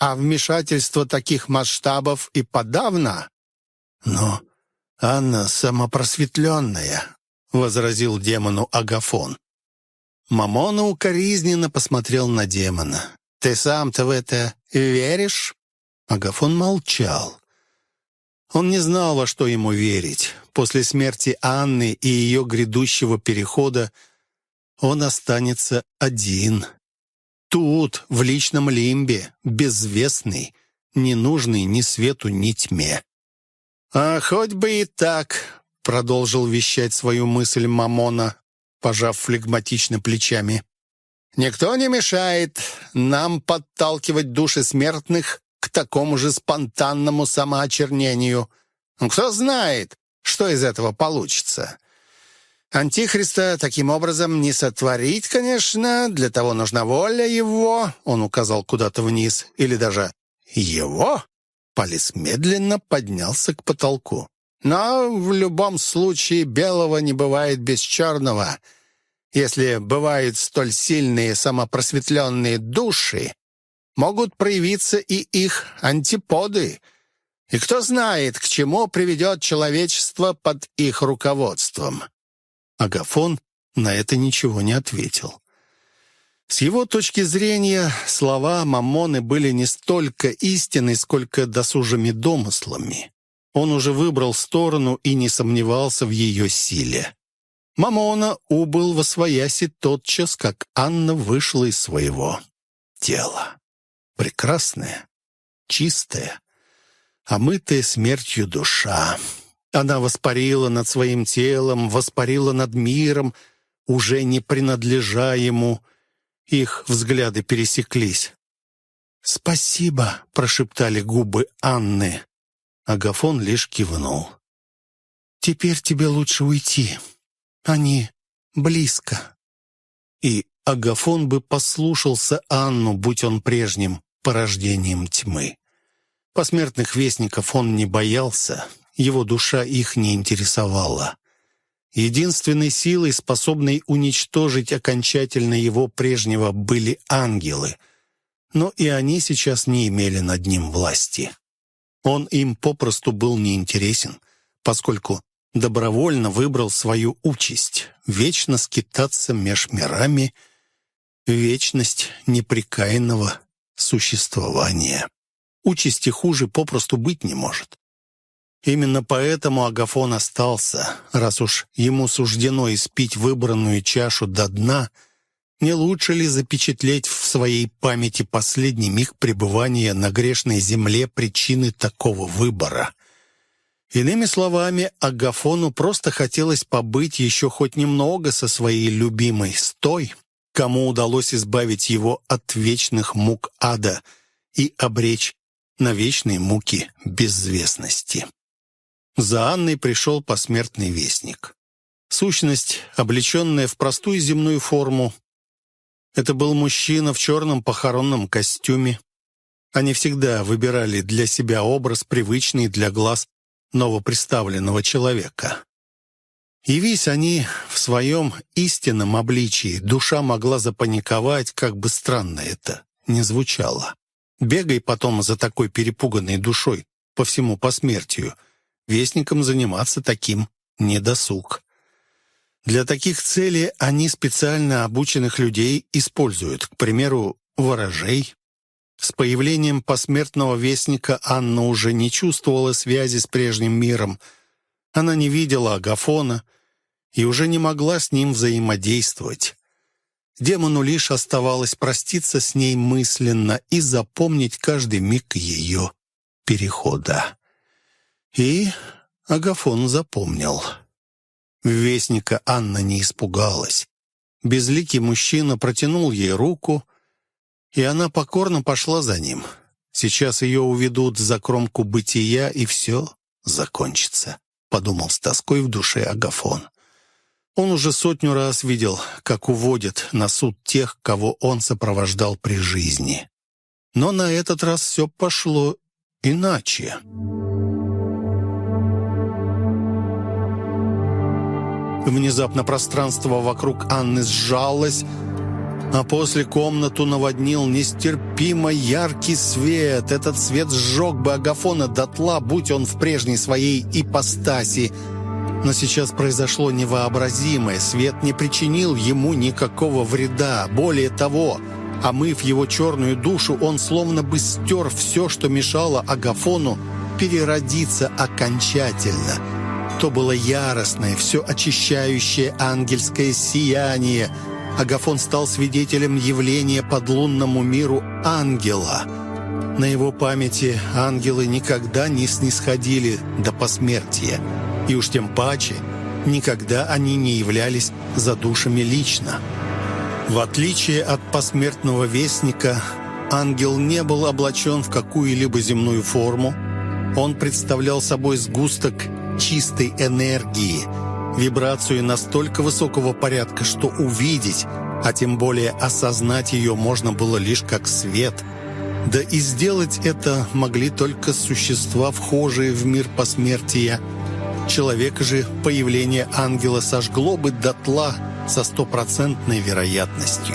а вмешательство таких масштабов и подавно. Но Анна самопросветленная, — возразил демону Агафон. Мамона укоризненно посмотрел на демона. «Ты сам-то в это веришь?» Агафон молчал. Он не знал, во что ему верить. После смерти Анны и ее грядущего перехода он останется один — Тут, в личном лимбе, безвестный, ненужный ни свету, ни тьме. «А хоть бы и так», — продолжил вещать свою мысль Мамона, пожав флегматично плечами. «Никто не мешает нам подталкивать души смертных к такому же спонтанному самоочернению. Кто знает, что из этого получится. Антихриста таким образом не сотворить, конечно, для того нужна воля его, он указал куда-то вниз, или даже его. Палец медленно поднялся к потолку. Но в любом случае белого не бывает без черного. Если бывают столь сильные самопросветленные души, могут проявиться и их антиподы. И кто знает, к чему приведет человечество под их руководством. Агафон на это ничего не ответил. С его точки зрения, слова Мамоны были не столько истиной, сколько досужими домыслами. Он уже выбрал сторону и не сомневался в ее силе. Мамона убыл во свояси тотчас, как Анна вышла из своего тела. Прекрасная, чистая, омытая смертью душа. Она воспарила над своим телом, воспарила над миром, уже не принадлежа ему. Их взгляды пересеклись. «Спасибо», — прошептали губы Анны. Агафон лишь кивнул. «Теперь тебе лучше уйти. Они близко». И Агафон бы послушался Анну, будь он прежним порождением тьмы. Посмертных вестников он не боялся, его душа их не интересовала. Единственной силой, способной уничтожить окончательно его прежнего, были ангелы. Но и они сейчас не имели над ним власти. Он им попросту был неинтересен, поскольку добровольно выбрал свою участь — вечно скитаться меж мирами, вечность непрекаянного существования. Участи хуже попросту быть не может. Именно поэтому Агафон остался, раз уж ему суждено испить выбранную чашу до дна, не лучше ли запечатлеть в своей памяти последний миг пребывания на грешной земле причины такого выбора? Иными словами, Агафону просто хотелось побыть еще хоть немного со своей любимой, с той, кому удалось избавить его от вечных мук ада и обречь на вечные муки безвестности. За Анной пришел посмертный вестник. Сущность, облеченная в простую земную форму. Это был мужчина в черном похоронном костюме. Они всегда выбирали для себя образ, привычный для глаз новоприставленного человека. Явись они в своем истинном обличии, душа могла запаниковать, как бы странно это не звучало. Бегай потом за такой перепуганной душой по всему посмертию — Вестникам заниматься таким недосуг. Для таких целей они специально обученных людей используют, к примеру, ворожей. С появлением посмертного вестника Анна уже не чувствовала связи с прежним миром. Она не видела Агафона и уже не могла с ним взаимодействовать. Демону лишь оставалось проститься с ней мысленно и запомнить каждый миг ее перехода. И Агафон запомнил. Вестника Анна не испугалась. Безликий мужчина протянул ей руку, и она покорно пошла за ним. Сейчас ее уведут за кромку бытия, и все закончится», — подумал с тоской в душе Агафон. Он уже сотню раз видел, как уводят на суд тех, кого он сопровождал при жизни. Но на этот раз все пошло иначе. Внезапно пространство вокруг Анны сжалось, а после комнату наводнил нестерпимо яркий свет. Этот свет сжег бы Агафона дотла, будь он в прежней своей ипостаси. Но сейчас произошло невообразимое. Свет не причинил ему никакого вреда. Более того, омыв его черную душу, он словно бы стер все, что мешало Агафону переродиться окончательно. То было яростное, все очищающее ангельское сияние. Агафон стал свидетелем явления подлунному миру ангела. На его памяти ангелы никогда не снисходили до посмертия и уж тем паче никогда они не являлись за душами лично. В отличие от посмертного вестника, ангел не был облачен в какую-либо земную форму. Он представлял собой сгусток чистой энергии, вибрацию настолько высокого порядка, что увидеть, а тем более осознать ее можно было лишь как свет. Да и сделать это могли только существа, вхожие в мир посмертия – Человека же появление ангела сожгло бы дотла со стопроцентной вероятностью.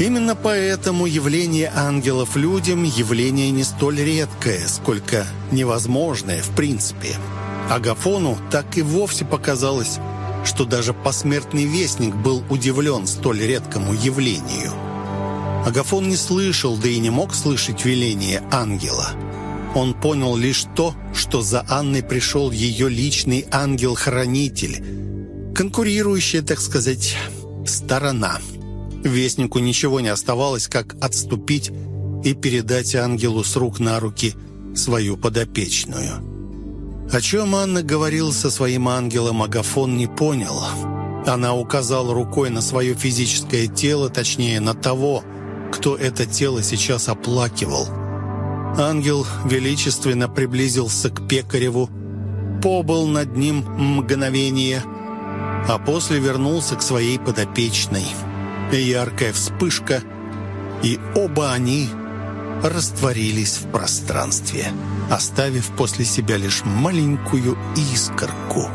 Именно поэтому явление ангелов людям – явление не столь редкое, сколько невозможное в принципе. Агафону так и вовсе показалось, что даже посмертный вестник был удивлен столь редкому явлению. Агафон не слышал, да и не мог слышать веление ангела – он понял лишь то, что за Анной пришел ее личный ангел-хранитель, конкурирующая, так сказать, сторона. Вестнику ничего не оставалось, как отступить и передать ангелу с рук на руки свою подопечную. О чем Анна говорила со своим ангелом, Агафон не понял. Она указала рукой на свое физическое тело, точнее, на того, кто это тело сейчас оплакивал – Ангел величественно приблизился к Пекареву, побыл над ним мгновение, а после вернулся к своей подопечной. Яркая вспышка, и оба они растворились в пространстве, оставив после себя лишь маленькую искорку.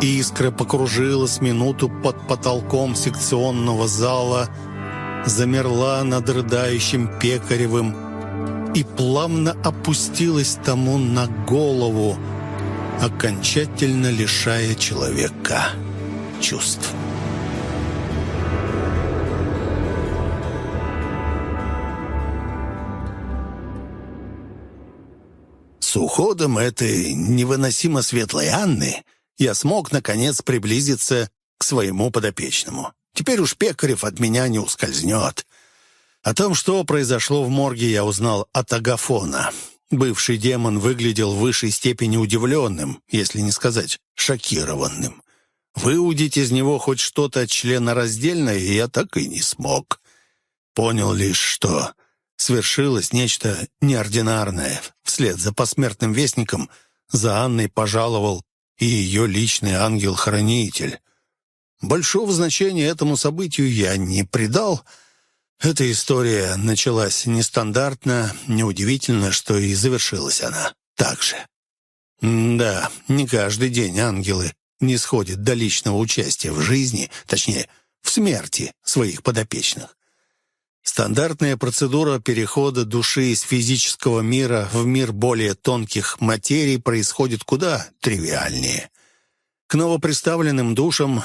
Искра покружилась минуту под потолком секционного зала, замерла над рыдающим Пекаревым, и плавно опустилась тому на голову, окончательно лишая человека чувств. С уходом этой невыносимо светлой Анны я смог, наконец, приблизиться к своему подопечному. Теперь уж Пекарев от меня не ускользнет. О том, что произошло в морге, я узнал от Агафона. Бывший демон выглядел в высшей степени удивленным, если не сказать шокированным. Выудить из него хоть что-то членораздельное я так и не смог. Понял лишь, что свершилось нечто неординарное. Вслед за посмертным вестником за Анной пожаловал и ее личный ангел-хранитель. Большого значения этому событию я не придал, — эта история началась нестандартно, неудивительно, что и завершилась она так же. да, не каждый день ангелы не сходят до личного участия в жизни, точнее, в смерти своих подопечных. Стандартная процедура перехода души из физического мира в мир более тонких материй происходит куда тривиальнее. К новоприставленным душам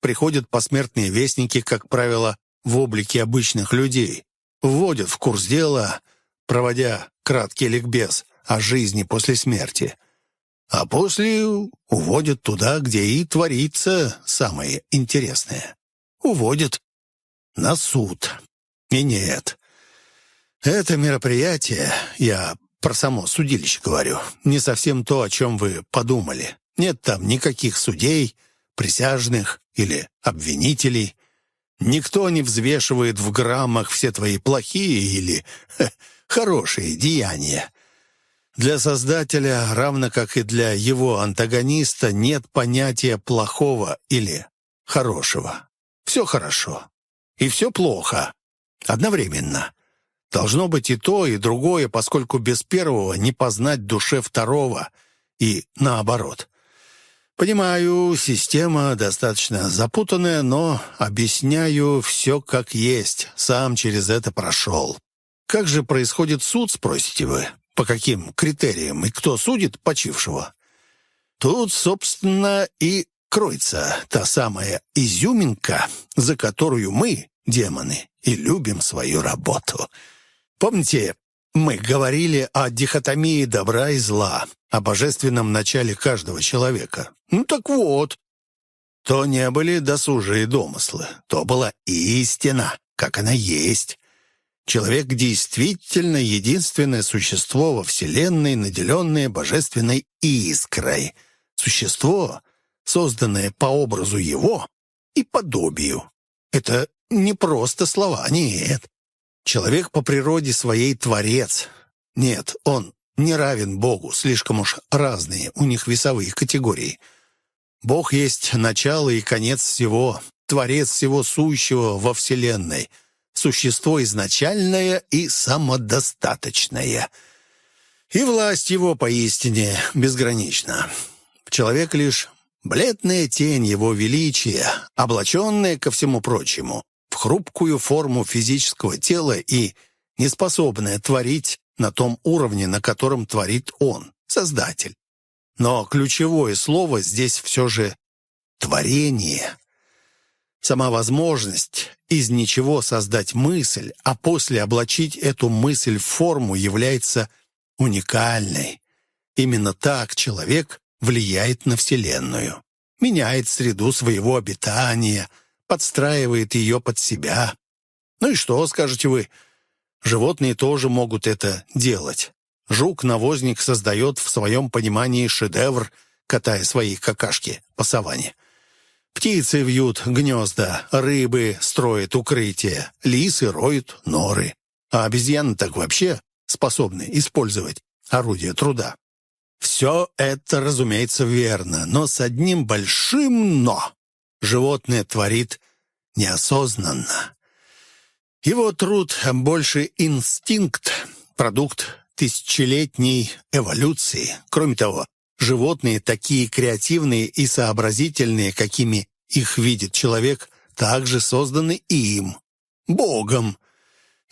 приходят посмертные вестники, как правило, в облике обычных людей, вводят в курс дела, проводя краткий ликбез о жизни после смерти, а после уводят туда, где и творится самое интересное. Уводят на суд. И нет, это мероприятие, я про само судилище говорю, не совсем то, о чем вы подумали. Нет там никаких судей, присяжных или обвинителей. Никто не взвешивает в граммах все твои плохие или ха, хорошие деяния. Для Создателя, равно как и для его антагониста, нет понятия плохого или хорошего. Все хорошо. И все плохо. Одновременно. Должно быть и то, и другое, поскольку без первого не познать душе второго, и наоборот. Понимаю, система достаточно запутанная, но объясняю все как есть, сам через это прошел. Как же происходит суд, спросите вы? По каким критериям и кто судит почившего? Тут, собственно, и кроется та самая изюминка, за которую мы, демоны, и любим свою работу. Помните, мы говорили о дихотомии добра и зла, о божественном начале каждого человека. Ну так вот, то не были досужие домыслы, то была истина, как она есть. Человек действительно единственное существо во Вселенной, наделенное божественной искрой. Существо, созданное по образу его и подобию. Это не просто слова, нет. Человек по природе своей творец. Нет, он не равен Богу, слишком уж разные у них весовые категории. Бог есть начало и конец всего, творец всего сущего во Вселенной, существо изначальное и самодостаточное. И власть его поистине безгранична. Человек лишь бледная тень его величия, облаченная ко всему прочему хрупкую форму физического тела и неспособная творить на том уровне, на котором творит он, Создатель. Но ключевое слово здесь все же «творение». Сама возможность из ничего создать мысль, а после облачить эту мысль в форму является уникальной. Именно так человек влияет на Вселенную, меняет среду своего обитания, подстраивает ее под себя. Ну и что, скажете вы, Животные тоже могут это делать. Жук-навозник создает в своем понимании шедевр, катая свои какашки по саванне. Птицы вьют гнезда, рыбы строят укрытия, лисы роют норы. А обезьяны так вообще способны использовать орудие труда. Все это, разумеется, верно, но с одним большим «но». Животное творит неосознанно. Его труд больше инстинкт, продукт тысячелетней эволюции. Кроме того, животные такие креативные и сообразительные, какими их видит человек, также созданы им, Богом,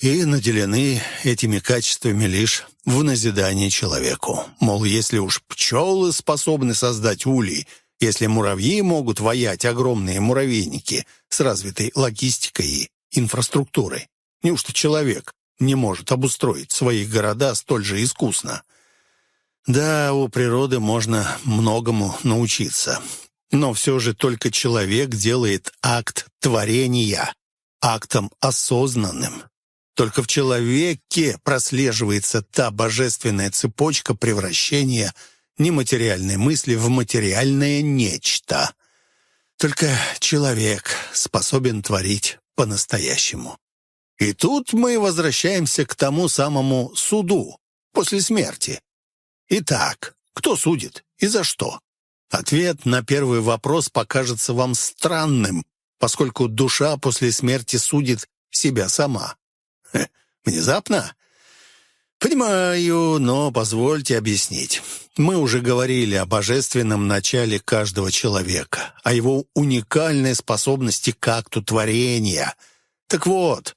и наделены этими качествами лишь в назидании человеку. Мол, если уж пчелы способны создать улей, если муравьи могут воять огромные муравейники с развитой логистикой и инфраструктуры. Неужто человек не может обустроить свои города столь же искусно? Да, у природы можно многому научиться. Но все же только человек делает акт творения актом осознанным. Только в человеке прослеживается та божественная цепочка превращения нематериальной мысли в материальное нечто. Только человек способен творить по-настоящему. И тут мы возвращаемся к тому самому суду после смерти. Итак, кто судит и за что? Ответ на первый вопрос покажется вам странным, поскольку душа после смерти судит себя сама. Хе, внезапно? Понимаю, но позвольте объяснить. Мы уже говорили о божественном начале каждого человека, о его уникальной способности к акту творения. Так вот,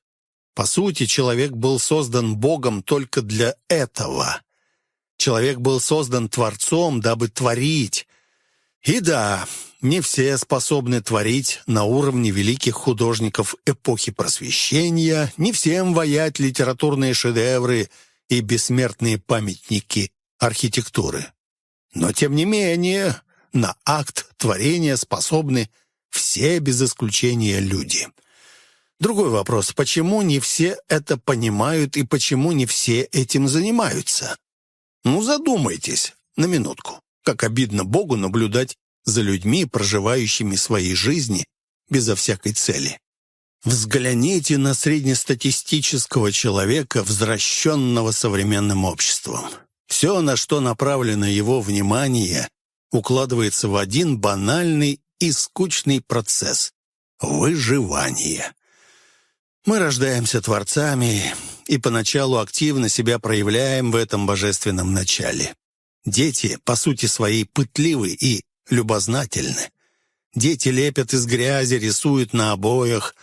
по сути, человек был создан Богом только для этого. Человек был создан Творцом, дабы творить. И да, не все способны творить на уровне великих художников эпохи Просвещения, не всем воять литературные шедевры – и бессмертные памятники архитектуры. Но, тем не менее, на акт творения способны все без исключения люди. Другой вопрос, почему не все это понимают и почему не все этим занимаются? Ну, задумайтесь на минутку, как обидно Богу наблюдать за людьми, проживающими свои жизни безо всякой цели. Взгляните на среднестатистического человека, возвращенного современным обществом. Все, на что направлено его внимание, укладывается в один банальный и скучный процесс — выживание. Мы рождаемся творцами и поначалу активно себя проявляем в этом божественном начале. Дети, по сути своей, пытливы и любознательны. Дети лепят из грязи, рисуют на обоях,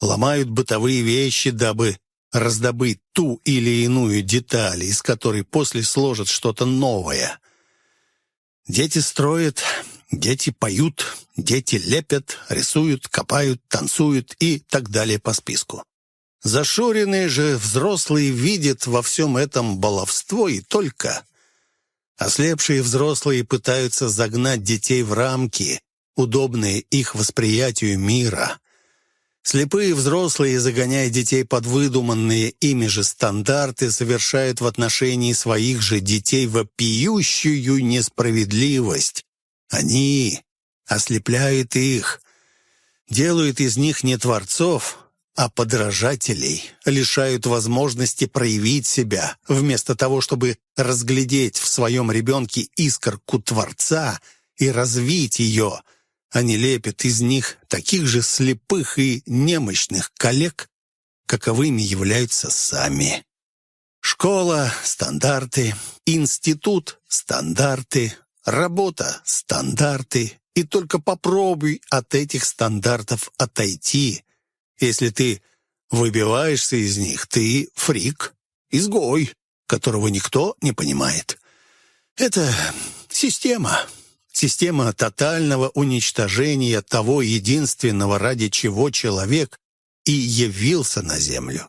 ломают бытовые вещи, дабы раздобыть ту или иную деталь, из которой после сложат что-то новое. Дети строят, дети поют, дети лепят, рисуют, копают, танцуют и так далее по списку. Зашоренные же взрослые видят во всем этом баловство и только. Ослепшие взрослые пытаются загнать детей в рамки, удобные их восприятию мира. Слепые взрослые, загоняя детей под выдуманные ими же стандарты, совершают в отношении своих же детей вопиющую несправедливость. Они ослепляют их, делают из них не творцов, а подражателей лишают возможности проявить себя, вместо того, чтобы разглядеть в своем ребенке искорку Творца и развить ее. Они лепят из них таких же слепых и немощных коллег, каковыми являются сами. Школа — стандарты, институт — стандарты, работа — стандарты, и только попробуй от этих стандартов отойти — если ты выбиваешься из них, ты фрик, изгой, которого никто не понимает. Это система. Система тотального уничтожения того единственного, ради чего человек и явился на Землю.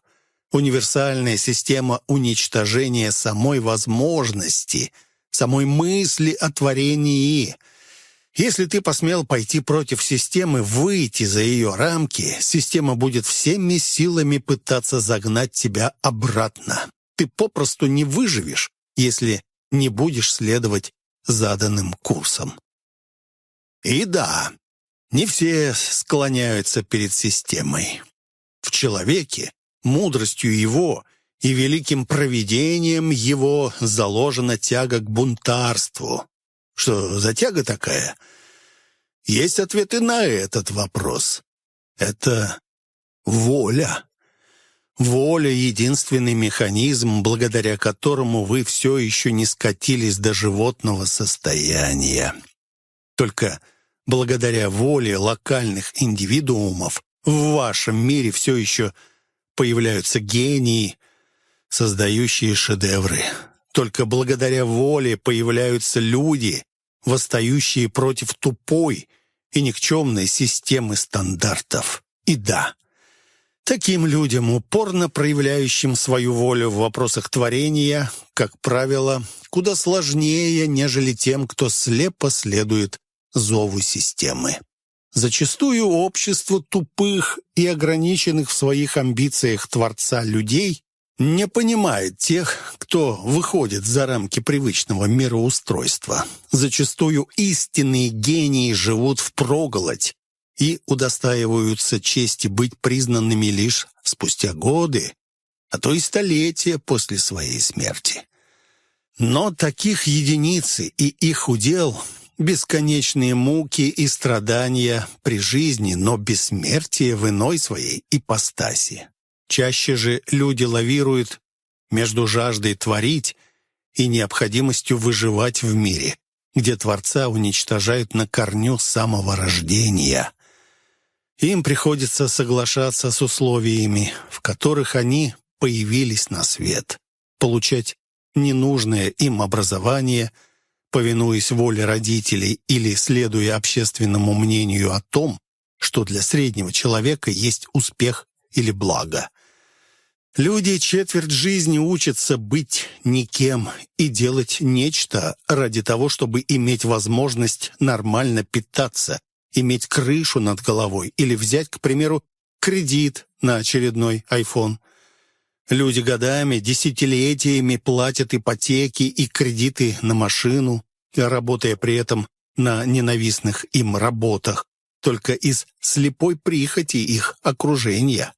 Универсальная система уничтожения самой возможности, самой мысли о творении – если ты посмел пойти против системы, выйти за ее рамки, система будет всеми силами пытаться загнать тебя обратно. Ты попросту не выживешь, если не будешь следовать заданным курсом. И да, не все склоняются перед системой. В человеке, мудростью его и великим провидением его заложена тяга к бунтарству, что за тяга такая? Есть ответы на этот вопрос. Это воля. Воля — единственный механизм, благодаря которому вы все еще не скатились до животного состояния. Только благодаря воле локальных индивидуумов в вашем мире все еще появляются гении, создающие шедевры. Только благодаря воле появляются люди, восстающие против тупой и никчемной системы стандартов. И да, таким людям, упорно проявляющим свою волю в вопросах творения, как правило, куда сложнее, нежели тем, кто слепо следует зову системы. Зачастую общество тупых и ограниченных в своих амбициях Творца людей не понимает тех, кто выходит за рамки привычного мироустройства. Зачастую истинные гении живут в проголодь и удостаиваются чести быть признанными лишь спустя годы, а то и столетия после своей смерти. Но таких единицы и их удел — бесконечные муки и страдания при жизни, но бессмертие в иной своей ипостаси. Чаще же люди лавируют между жаждой творить и необходимостью выживать в мире, где Творца уничтожают на корню самого рождения. Им приходится соглашаться с условиями, в которых они появились на свет, получать ненужное им образование, повинуясь воле родителей или следуя общественному мнению о том, что для среднего человека есть успех или благо. Люди четверть жизни учатся быть никем и делать нечто ради того, чтобы иметь возможность нормально питаться, иметь крышу над головой или взять, к примеру, кредит на очередной iPhone. Люди годами, десятилетиями платят ипотеки и кредиты на машину, работая при этом на ненавистных им работах, только из слепой прихоти их окружения.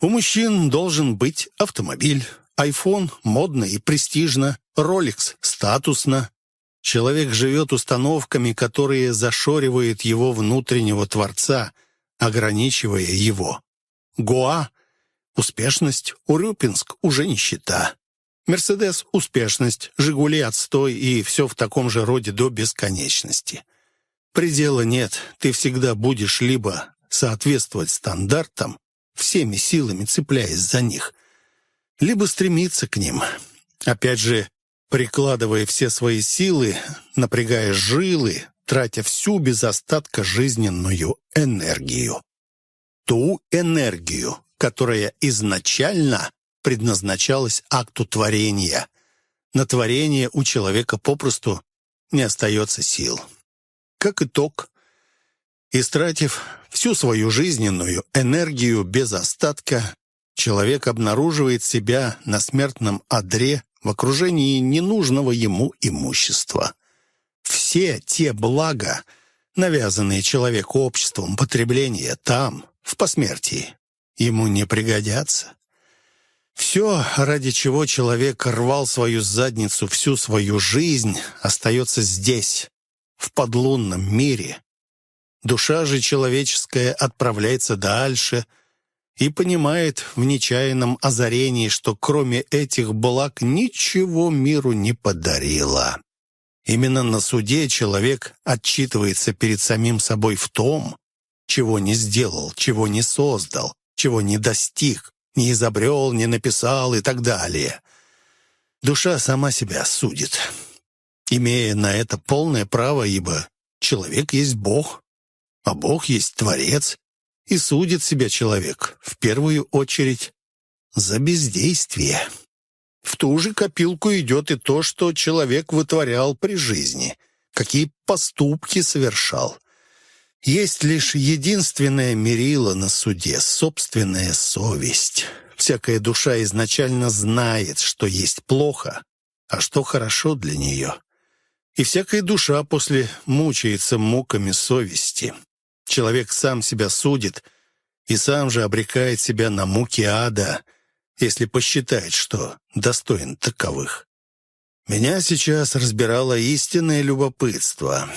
У мужчин должен быть автомобиль, айфон модно и престижно, роликс статусно. Человек живет установками, которые зашоривают его внутреннего творца, ограничивая его. Гоа — успешность, Урюпинск — уже нищета. Мерседес — успешность, Жигули — отстой и все в таком же роде до бесконечности. Предела нет, ты всегда будешь либо соответствовать стандартам, всеми силами цепляясь за них, либо стремиться к ним. Опять же, прикладывая все свои силы, напрягая жилы, тратя всю без остатка жизненную энергию. Ту энергию, которая изначально предназначалась акту творения. На творение у человека попросту не остается сил. Как итог, истратив всю свою жизненную энергию без остатка, человек обнаруживает себя на смертном одре в окружении ненужного ему имущества. Все те блага, навязанные человеку обществом потребления там, в посмертии, ему не пригодятся. Все, ради чего человек рвал свою задницу всю свою жизнь, остается здесь, в подлунном мире. Душа же человеческая отправляется дальше и понимает в нечаянном озарении, что кроме этих благ ничего миру не подарила. Именно на суде человек отчитывается перед самим собой в том, чего не сделал, чего не создал, чего не достиг, не изобрел, не написал и так далее. Душа сама себя судит имея на это полное право, ибо человек есть Бог, а Бог есть Творец, и судит себя человек в первую очередь за бездействие. В ту же копилку идет и то, что человек вытворял при жизни, какие поступки совершал. Есть лишь единственное мерило на суде — собственная совесть. Всякая душа изначально знает, что есть плохо, а что хорошо для нее и всякая душа после мучается муками совести. Человек сам себя судит и сам же обрекает себя на муки ада, если посчитает, что достоин таковых. Меня сейчас разбирало истинное любопытство.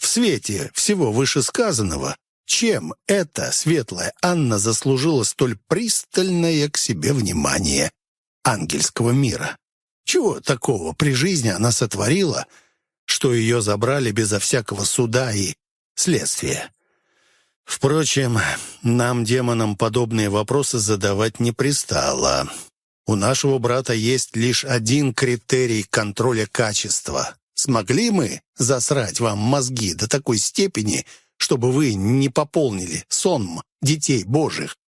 В свете всего вышесказанного, чем эта светлая Анна заслужила столь пристальное к себе внимание ангельского мира? Чего такого при жизни она сотворила — что ее забрали безо всякого суда и следствия. Впрочем, нам, демонам, подобные вопросы задавать не пристало. У нашего брата есть лишь один критерий контроля качества. Смогли мы засрать вам мозги до такой степени, чтобы вы не пополнили сонм детей Божьих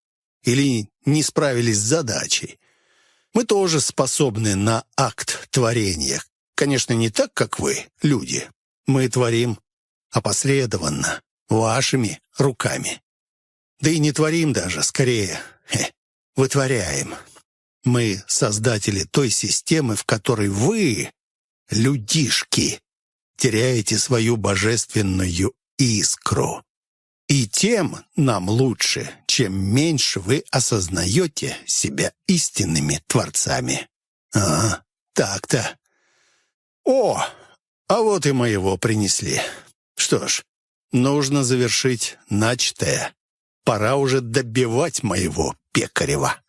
или не справились с задачей? Мы тоже способны на акт творения, Конечно, не так, как вы, люди. Мы творим опосредованно, вашими руками. Да и не творим даже, скорее, хе, вытворяем. Мы создатели той системы, в которой вы, людишки, теряете свою божественную искру. И тем нам лучше, чем меньше вы осознаете себя истинными творцами. А, так-то. «О, а вот и моего принесли. Что ж, нужно завершить начатое. Пора уже добивать моего Пекарева».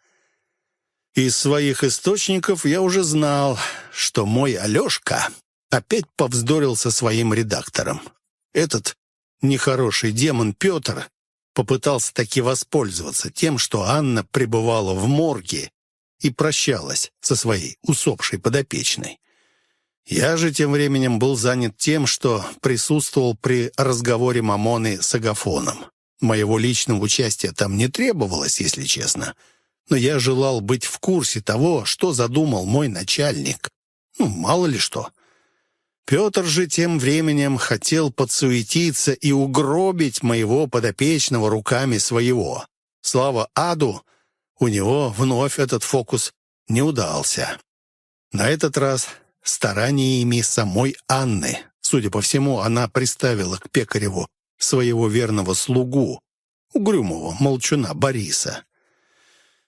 Из своих источников я уже знал, что мой Алешка опять повздорил со своим редактором. Этот нехороший демон Петр попытался таки воспользоваться тем, что Анна пребывала в морге и прощалась со своей усопшей подопечной. Я же тем временем был занят тем, что присутствовал при разговоре Мамоны с Агафоном. Моего личного участия там не требовалось, если честно. Но я желал быть в курсе того, что задумал мой начальник. Ну, мало ли что. Петр же тем временем хотел подсуетиться и угробить моего подопечного руками своего. Слава аду, у него вновь этот фокус не удался. На этот раз стараниями самой Анны. Судя по всему, она приставила к Пекареву своего верного слугу, угрюмого молчуна Бориса.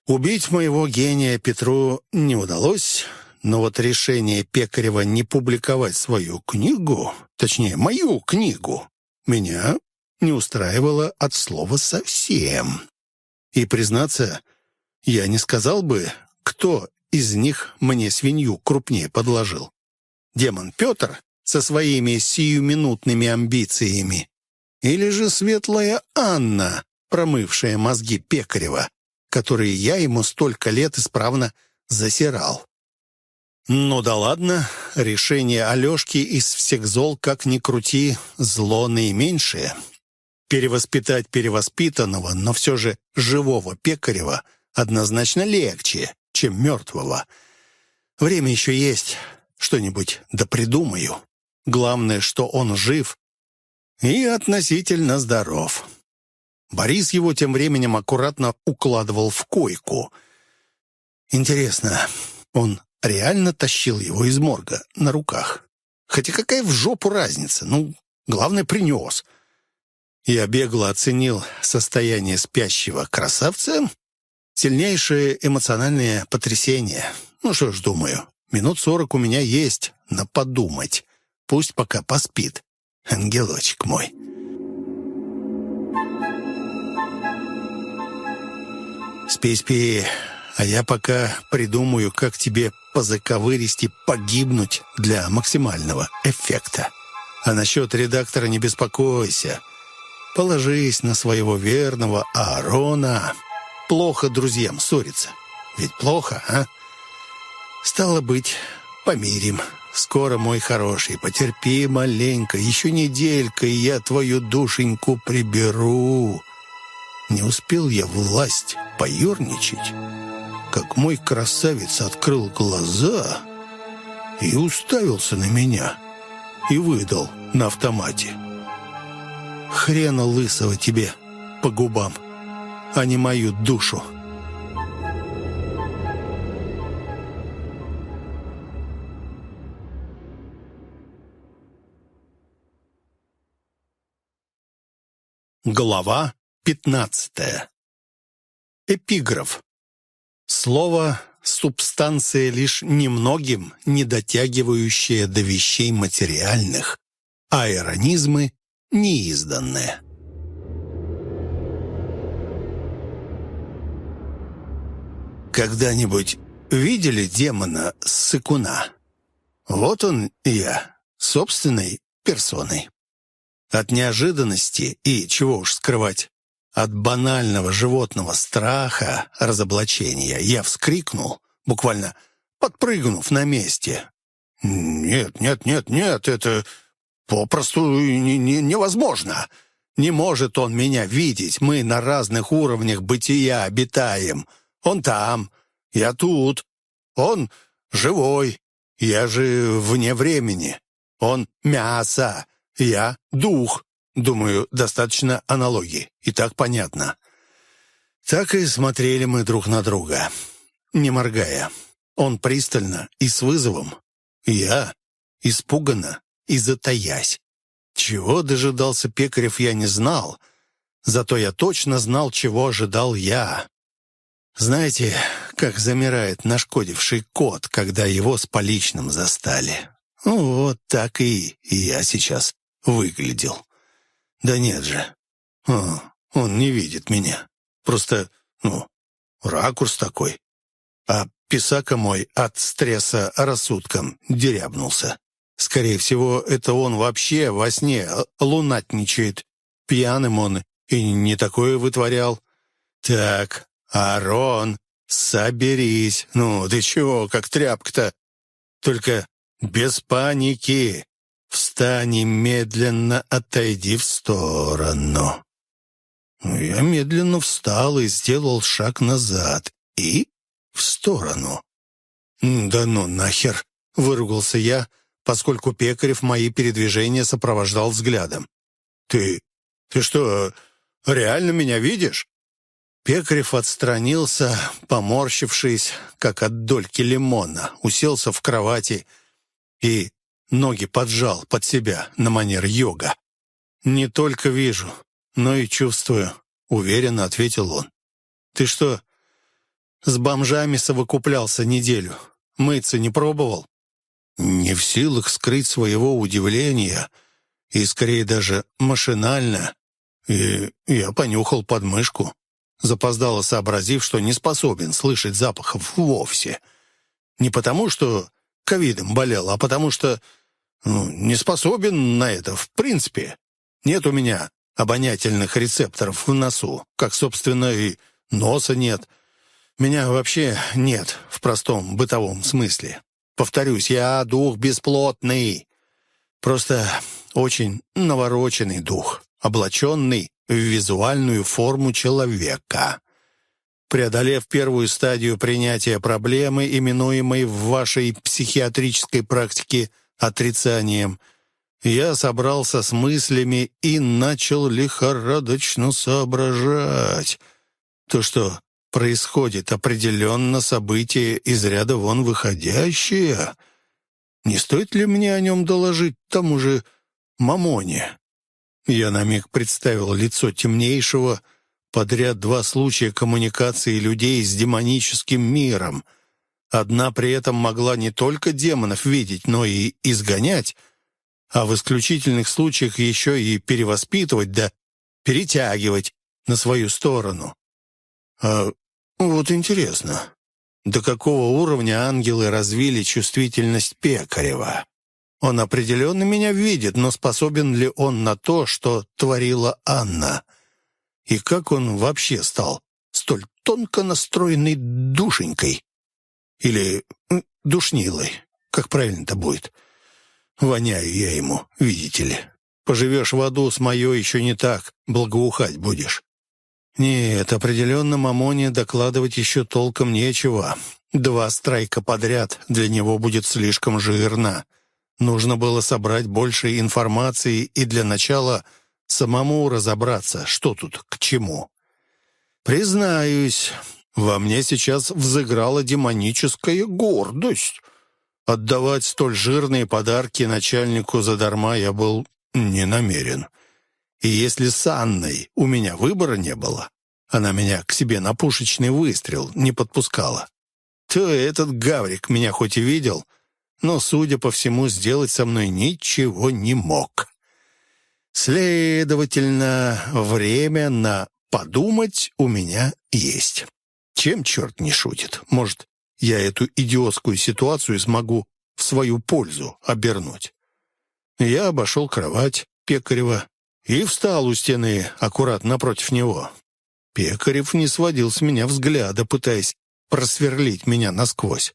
Убить моего гения Петру не удалось, но вот решение Пекарева не публиковать свою книгу, точнее, мою книгу, меня не устраивало от слова совсем. И, признаться, я не сказал бы, кто из них мне свинью крупнее подложил. Демон Петр со своими сиюминутными амбициями или же светлая Анна, промывшая мозги Пекарева, которые я ему столько лет исправно засирал. Ну да ладно, решение Алешки из всех зол, как ни крути, зло наименьшее. Перевоспитать перевоспитанного, но все же живого Пекарева однозначно легче, чем мертвого. Время еще есть, что-нибудь да придумаю. Главное, что он жив и относительно здоров. Борис его тем временем аккуратно укладывал в койку. Интересно, он реально тащил его из морга на руках? Хотя какая в жопу разница? Ну, главное, принес. Я бегло оценил состояние спящего красавца. Сильнейшее эмоциональное потрясение. Ну что ж, думаю, минут сорок у меня есть на подумать. Пусть пока поспит, ангелочек мой. Спи-спи, а я пока придумаю, как тебе позаковыристи погибнуть для максимального эффекта. А насчет редактора не беспокойся. Положись на своего верного Аарона. Плохо друзьям ссориться. Ведь плохо, а? Стало быть, помирим. Скоро, мой хороший, потерпи маленько, еще неделька, и я твою душеньку приберу. Не успел я власть поерничать, как мой красавец открыл глаза и уставился на меня и выдал на автомате. «Хрена лысого тебе по губам, а не мою душу». Глава пятнадцатая. Эпиграф. Слово «субстанция» лишь немногим не дотягивающее до вещей материальных, а иронизмы неизданные. Когда-нибудь видели демона Сыкуна? Вот он я, собственной персоной. От неожиданности и, чего уж скрывать, от банального животного страха, разоблачения, я вскрикнул, буквально подпрыгнув на месте. «Нет, нет, нет, нет, это попросту не, не, невозможно. Не может он меня видеть, мы на разных уровнях бытия обитаем. Он там, я тут, он живой, я же вне времени. Он мясо, я дух. Думаю, достаточно аналогии. И так понятно. Так и смотрели мы друг на друга, не моргая. Он пристально и с вызовом. Я испуганно и затаясь. Чего дожидался Пекарев, я не знал. Зато я точно знал, чего ожидал я. Знаете, как замирает нашкодивший кот, когда его с поличным застали? Ну, вот так и я сейчас выглядел. Да нет же. А, он не видит меня. Просто, ну, ракурс такой. А писака мой от стресса рассудком дерябнулся. Скорее всего, это он вообще во сне лунатничает. Пьяным он и не такое вытворял. Так, Арон, соберись. Ну, ты чего, как тряпка-то? Только без паники. «Встань и медленно отойди в сторону». Я медленно встал и сделал шаг назад. И в сторону. «Да ну нахер!» — выругался я, поскольку Пекарев мои передвижения сопровождал взглядом. «Ты... ты что, реально меня видишь?» Пекарев отстранился, поморщившись, как от дольки лимона, уселся в кровати и ноги поджал под себя на манер йога. «Не только вижу, но и чувствую», — уверенно ответил он. «Ты что, с бомжами совокуплялся неделю? Мыться не пробовал?» Не в силах скрыть своего удивления, и скорее даже машинально, и я понюхал подмышку, запоздало сообразив, что не способен слышать запахов вовсе. Не потому, что ковидом болел, а потому что ну, не способен на это в принципе. Нет у меня обонятельных рецепторов в носу, как, собственно, и носа нет. Меня вообще нет в простом бытовом смысле. Повторюсь, я дух бесплотный. Просто очень навороченный дух, облаченный в визуальную форму человека. Преодолев первую стадию принятия проблемы, именуемой в вашей психиатрической практике отрицанием, я собрался с мыслями и начал лихорадочно соображать. То, что происходит определенно событие из ряда вон выходящее. Не стоит ли мне о нем доложить тому же Мамоне? Я на миг представил лицо темнейшего, подряд два случая коммуникации людей с демоническим миром. Одна при этом могла не только демонов видеть, но и изгонять, а в исключительных случаях еще и перевоспитывать да перетягивать на свою сторону. А вот интересно, до какого уровня ангелы развили чувствительность Пекарева? Он определенно меня видит, но способен ли он на то, что творила Анна? И как он вообще стал столь тонко настроенной душенькой? Или душнилой, как правильно-то будет? Воняю я ему, видите ли. Поживешь в аду с моё еще не так, благоухать будешь. Нет, определенно Мамоне докладывать еще толком нечего. Два страйка подряд для него будет слишком жирно. Нужно было собрать больше информации и для начала самому разобраться, что тут к чему. Признаюсь, во мне сейчас взыграла демоническая гордость. Отдавать столь жирные подарки начальнику задарма я был не намерен. И если с Анной у меня выбора не было, она меня к себе на пушечный выстрел не подпускала, то этот гаврик меня хоть и видел, но, судя по всему, сделать со мной ничего не мог. Следовательно, время на подумать у меня есть. Чем черт не шутит? Может, я эту идиотскую ситуацию смогу в свою пользу обернуть? Я обошел кровать Пекарева и встал у стены аккуратно напротив него. Пекарев не сводил с меня взгляда, пытаясь просверлить меня насквозь.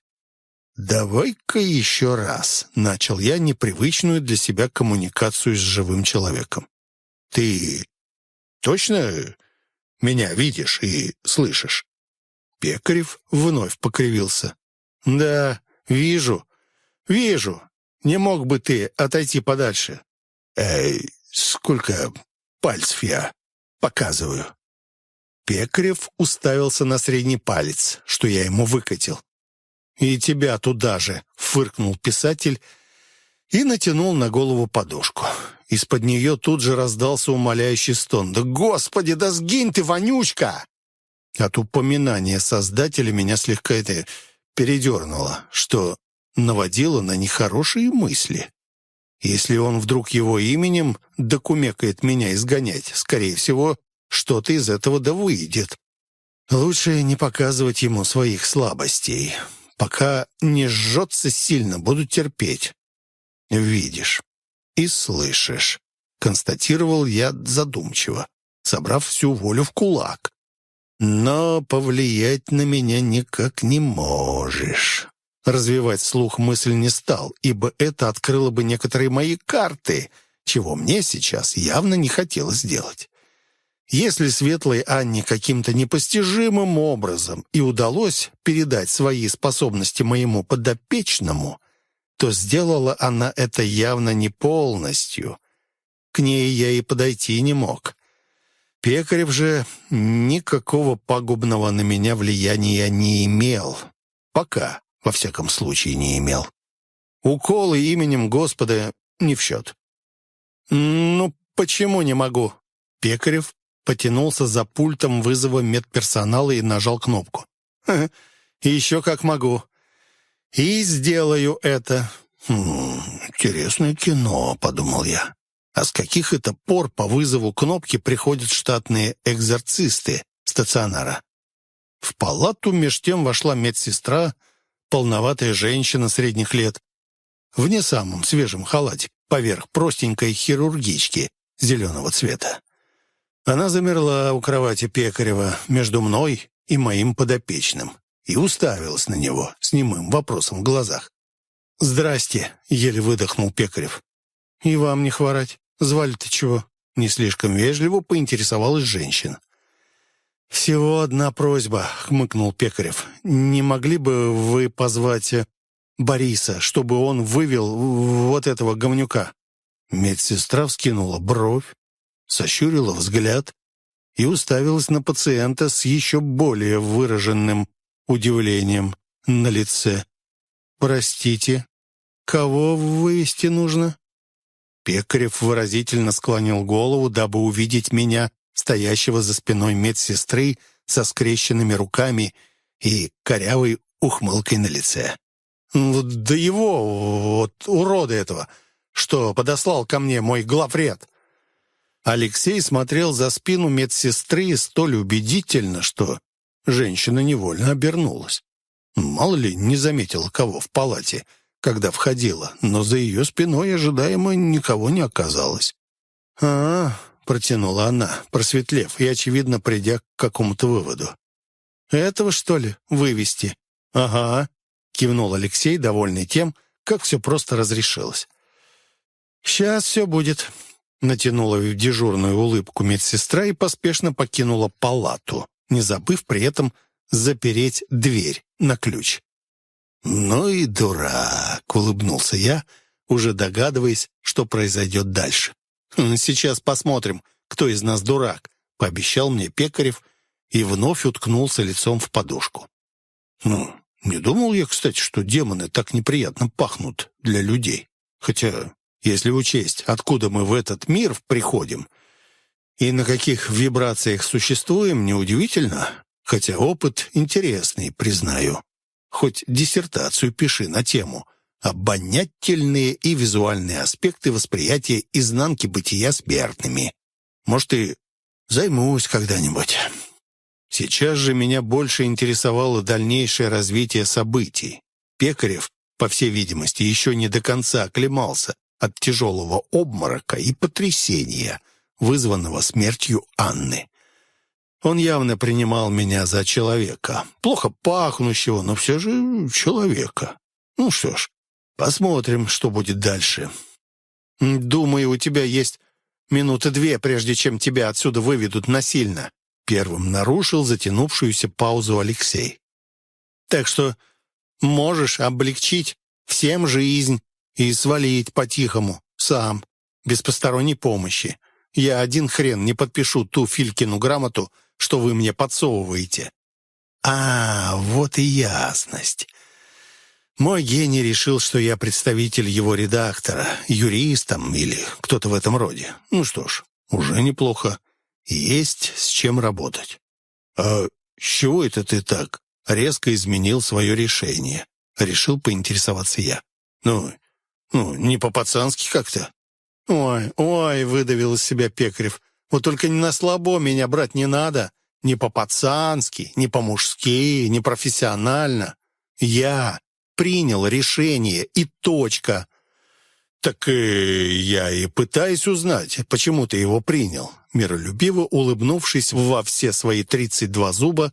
«Давай-ка еще раз», — начал я непривычную для себя коммуникацию с живым человеком. «Ты точно меня видишь и слышишь?» Пекарев вновь покривился. «Да, вижу, вижу. Не мог бы ты отойти подальше?» «Эй, сколько пальцев я показываю?» Пекарев уставился на средний палец, что я ему выкатил. «И тебя туда же!» — фыркнул писатель и натянул на голову подушку. Из-под нее тут же раздался умоляющий стон. «Да господи, да сгинь ты, вонючка!» От упоминания создателя меня слегка это передернуло, что наводило на нехорошие мысли. Если он вдруг его именем докумекает меня изгонять, скорее всего, что-то из этого да выйдет. Лучше не показывать ему своих слабостей. Пока не жжется сильно, буду терпеть. Видишь и слышишь, констатировал я задумчиво, собрав всю волю в кулак. Но повлиять на меня никак не можешь. Развивать слух мысль не стал, ибо это открыло бы некоторые мои карты, чего мне сейчас явно не хотелось делать. Если Светлой Анне каким-то непостижимым образом и удалось передать свои способности моему подопечному, то сделала она это явно не полностью. К ней я и подойти не мог. Пекарев же никакого пагубного на меня влияния не имел. Пока, во всяком случае, не имел. Уколы именем Господа не в счет. Ну, «Почему не могу?» Пекарев потянулся за пультом вызова медперсонала и нажал кнопку. «Ха «Еще как могу. И сделаю это». «Хм, «Интересное кино», — подумал я. «А с каких это пор по вызову кнопки приходят штатные экзорцисты стационара?» В палату меж тем вошла медсестра, полноватая женщина средних лет, в не самом свежем халате, поверх простенькой хирургички зеленого цвета. Она замерла у кровати Пекарева между мной и моим подопечным и уставилась на него с немым вопросом в глазах. «Здрасте», — еле выдохнул Пекарев. «И вам не хворать. Звали-то чего?» Не слишком вежливо поинтересовалась женщина. «Всего одна просьба», — хмыкнул Пекарев. «Не могли бы вы позвать э, Бориса, чтобы он вывел вот этого говнюка?» Медсестра вскинула бровь, сощурила взгляд и уставилась на пациента с еще более выраженным удивлением на лице. «Простите, кого вывести нужно?» Пекарев выразительно склонил голову, дабы увидеть меня, стоящего за спиной медсестры со скрещенными руками и корявой ухмылкой на лице. «Да его, вот урода этого, что подослал ко мне мой главред!» Алексей смотрел за спину медсестры столь убедительно, что женщина невольно обернулась. Мало ли, не заметила кого в палате, когда входила, но за ее спиной ожидаемо никого не оказалось. «А, — протянула она, просветлев и, очевидно, придя к какому-то выводу. «Этого, что ли, вывести?» «Ага», — кивнул Алексей, довольный тем, как все просто разрешилось. «Сейчас все будет», Натянула в дежурную улыбку медсестра и поспешно покинула палату, не забыв при этом запереть дверь на ключ. «Ну и дурак!» — улыбнулся я, уже догадываясь, что произойдет дальше. «Хм, «Сейчас посмотрим, кто из нас дурак», — пообещал мне Пекарев и вновь уткнулся лицом в подушку. «Ну, не думал я, кстати, что демоны так неприятно пахнут для людей. Хотя если учесть, откуда мы в этот мир приходим и на каких вибрациях существуем, неудивительно, хотя опыт интересный, признаю. Хоть диссертацию пиши на тему «Обонятельные и визуальные аспекты восприятия изнанки бытия смертными». Может, и займусь когда-нибудь. Сейчас же меня больше интересовало дальнейшее развитие событий. Пекарев, по всей видимости, еще не до конца оклемался от тяжелого обморока и потрясения, вызванного смертью Анны. Он явно принимал меня за человека, плохо пахнущего, но все же человека. Ну что ж, посмотрим, что будет дальше. Думаю, у тебя есть минуты две, прежде чем тебя отсюда выведут насильно. Первым нарушил затянувшуюся паузу Алексей. Так что можешь облегчить всем жизнь и свалить по-тихому, сам, без посторонней помощи. Я один хрен не подпишу ту Филькину грамоту, что вы мне подсовываете». «А, вот и ясность». Мой гений решил, что я представитель его редактора, юристом или кто-то в этом роде. Ну что ж, уже неплохо. Есть с чем работать. «А с чего это ты так резко изменил свое решение?» Решил поинтересоваться я. «Ну, ну, не по-пацански как-то». «Ой, ой», — выдавил из себя Пекарев, «вот только не на слабо меня брать не надо. Не по-пацански, не по-мужски, не профессионально. Я принял решение и точка». «Так э, я и пытаюсь узнать, почему ты его принял». Миролюбиво улыбнувшись во все свои тридцать два зуба,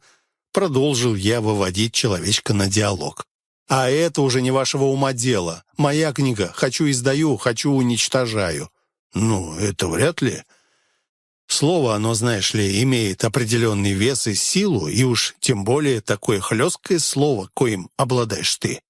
продолжил я выводить человечка на диалог. А это уже не вашего ума дело. Моя книга. Хочу издаю, хочу уничтожаю. Ну, это вряд ли. Слово, оно, знаешь ли, имеет определенный вес и силу, и уж тем более такое хлесткое слово, коим обладаешь ты.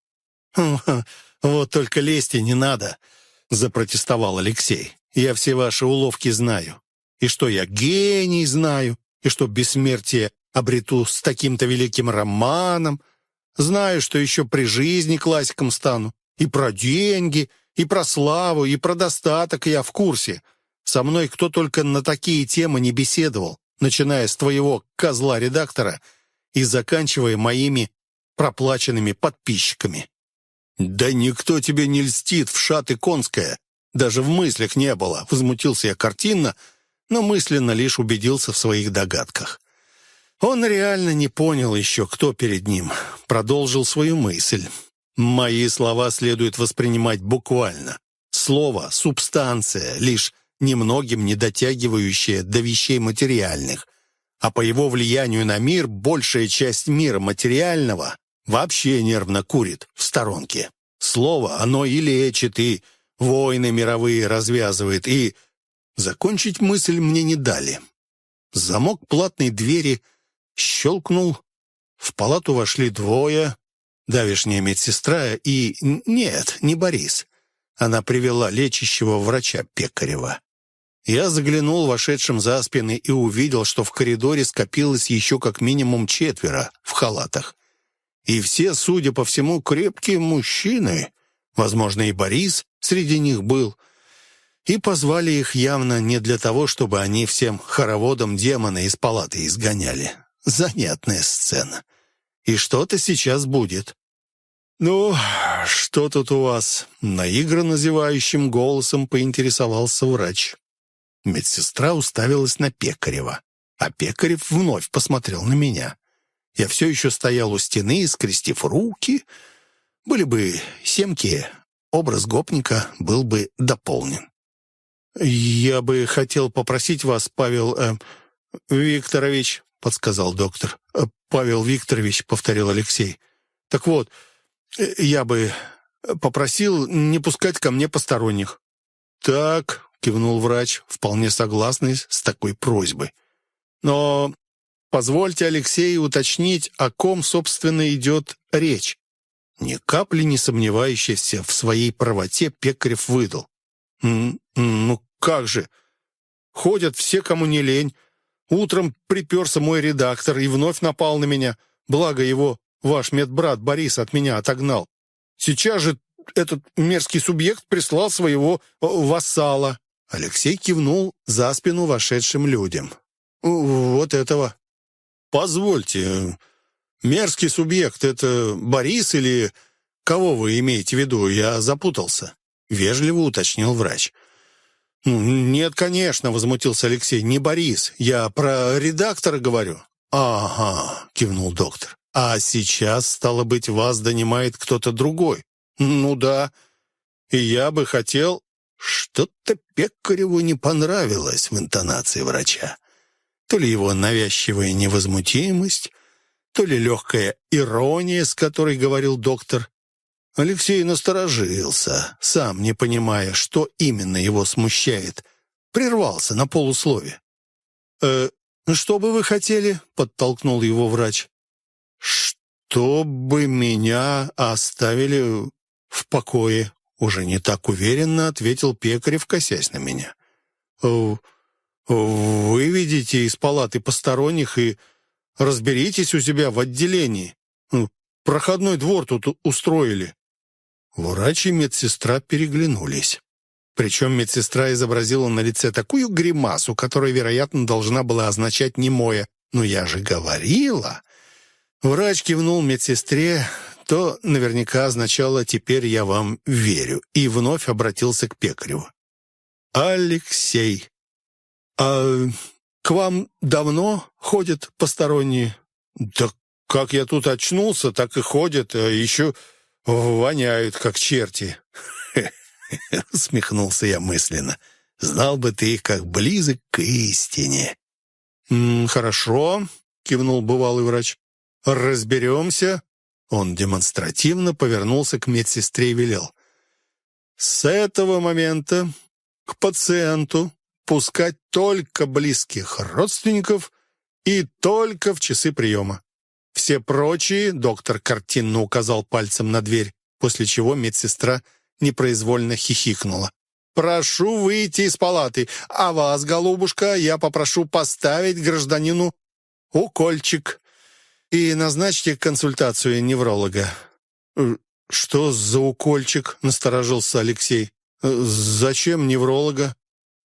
«Вот только лести не надо», — запротестовал Алексей. «Я все ваши уловки знаю. И что я гений знаю, и что бессмертие обрету с таким-то великим романом, Знаю, что еще при жизни классиком стану. И про деньги, и про славу, и про достаток я в курсе. Со мной кто только на такие темы не беседовал, начиная с твоего козла-редактора и заканчивая моими проплаченными подписчиками. «Да никто тебе не льстит в шаты конская. Даже в мыслях не было», — возмутился я картинно, но мысленно лишь убедился в своих догадках. Он реально не понял еще, кто перед ним. Продолжил свою мысль. «Мои слова следует воспринимать буквально. Слово — субстанция, лишь немногим не дотягивающая до вещей материальных. А по его влиянию на мир большая часть мира материального вообще нервно курит в сторонке. Слово, оно и лечит, и войны мировые развязывает, и... Закончить мысль мне не дали. Замок платной двери щелкнул, в палату вошли двое, давешняя медсестра и... Нет, не Борис. Она привела лечащего врача Пекарева. Я заглянул вошедшим за спины и увидел, что в коридоре скопилось еще как минимум четверо в халатах. И все, судя по всему, крепкие мужчины. Возможно, и Борис среди них был. И позвали их явно не для того, чтобы они всем хороводом демона из палаты изгоняли. Занятная сцена. И что-то сейчас будет. «Ну, что тут у вас?» Наигранно зевающим голосом поинтересовался врач. Медсестра уставилась на Пекарева, а Пекарев вновь посмотрел на меня. Я все еще стоял у стены, скрестив руки. Были бы семки, образ гопника был бы дополнен. «Я бы хотел попросить вас, Павел э, Викторович», — подсказал доктор. «Э, «Павел Викторович», — повторил Алексей. «Так вот, э, я бы попросил не пускать ко мне посторонних». «Так», — кивнул врач, вполне согласный с такой просьбой. «Но позвольте, Алексей, уточнить, о ком, собственно, идет речь». Ни капли не сомневающийся в своей правоте, Пекарев выдал. «Ну как же? Ходят все, кому не лень. Утром приперся мой редактор и вновь напал на меня. Благо его ваш медбрат Борис от меня отогнал. Сейчас же этот мерзкий субъект прислал своего вассала. Алексей кивнул за спину вошедшим людям. «Вот этого». «Позвольте, мерзкий субъект — это Борис или кого вы имеете в виду? Я запутался», — вежливо уточнил врач. «Ну, «Нет, конечно», — возмутился Алексей, — «не Борис. Я про редактора говорю». «Ага», — кивнул доктор. «А сейчас, стало быть, вас донимает кто-то другой». «Ну да. И я бы хотел...» Что-то Пекареву не понравилось в интонации врача. То ли его навязчивая невозмутимость, то ли легкая ирония, с которой говорил доктор. Алексей насторожился, сам не понимая, что именно его смущает. Прервался на полуслове. «Э, что бы вы хотели?» — подтолкнул его врач. «Чтобы меня оставили в покое», уже не так уверенно ответил Пекарев, косясь на меня. «Выведите из палаты посторонних и разберитесь у себя в отделении. Проходной двор тут устроили». Врач и медсестра переглянулись. Причем медсестра изобразила на лице такую гримасу, которая, вероятно, должна была означать немое «но я же говорила». Врач кивнул медсестре, то наверняка означало «теперь я вам верю», и вновь обратился к пекарю. «Алексей, а к вам давно ходят посторонние?» «Да как я тут очнулся, так и ходят, а еще воняют, как черти». [laughs] Смехнулся я мысленно. «Знал бы ты, как близок к истине». «Хорошо», — кивнул бывалый врач. «Разберемся. Он демонстративно повернулся к медсестре и велел. «С этого момента к пациенту пускать только близких родственников и только в часы приема. Все прочие, доктор картинно указал пальцем на дверь, после чего медсестра непроизвольно хихикнула. «Прошу выйти из палаты, а вас, голубушка, я попрошу поставить гражданину укольчик и назначьте консультацию невролога». Э, «Что за укольчик?» — насторожился Алексей. «Э, «Зачем невролога?»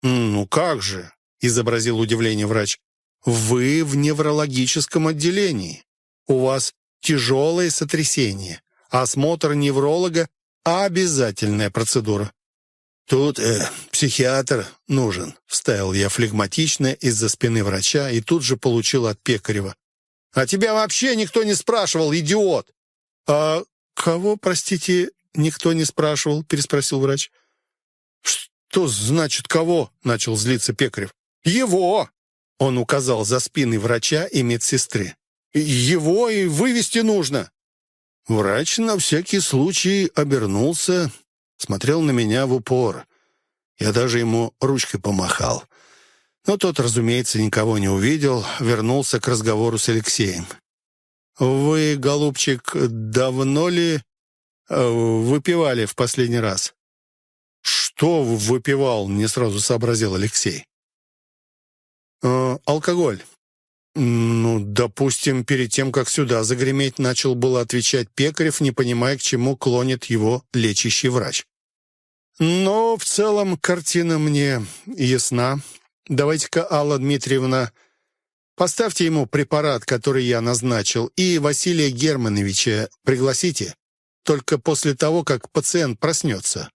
«Ну как же?» — изобразил удивление врач. «Вы в неврологическом отделении. У вас тяжелое сотрясение. Осмотр невролога — обязательная процедура». «Тут э, психиатр нужен», — вставил я флегматично из-за спины врача и тут же получил от Пекарева. «А тебя вообще никто не спрашивал, идиот!» «А кого, простите, никто не спрашивал?» — переспросил врач. «Что значит кого?» — начал злиться Пекарев. «Его!» — он указал за спины врача и медсестры. «Его и вывести нужно!» Врач на всякий случай обернулся, смотрел на меня в упор. Я даже ему ручкой помахал. Но тот, разумеется, никого не увидел, вернулся к разговору с Алексеем. «Вы, голубчик, давно ли э, выпивали в последний раз?» «Что выпивал?» — не сразу сообразил Алексей. «Э, «Алкоголь». «Ну, допустим, перед тем, как сюда загреметь, начал было отвечать Пекарев, не понимая, к чему клонит его лечащий врач. Но в целом картина мне ясна. Давайте-ка, Алла Дмитриевна, поставьте ему препарат, который я назначил, и Василия Германовича пригласите, только после того, как пациент проснется».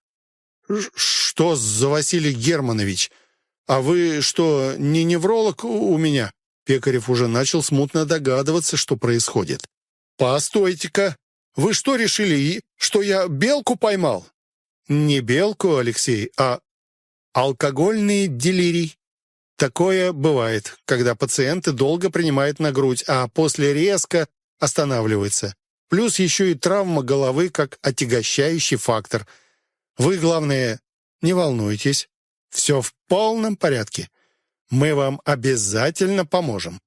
«Что за Василий Германович? А вы что, не невролог у меня?» Пекарев уже начал смутно догадываться, что происходит. «Постойте-ка! Вы что решили, что я белку поймал?» «Не белку, Алексей, а алкогольный делирий. Такое бывает, когда пациенты долго принимают на грудь, а после резко останавливаются. Плюс еще и травма головы как отягощающий фактор – вы, главное, не волнуйтесь. Все в полном порядке. Мы вам обязательно поможем».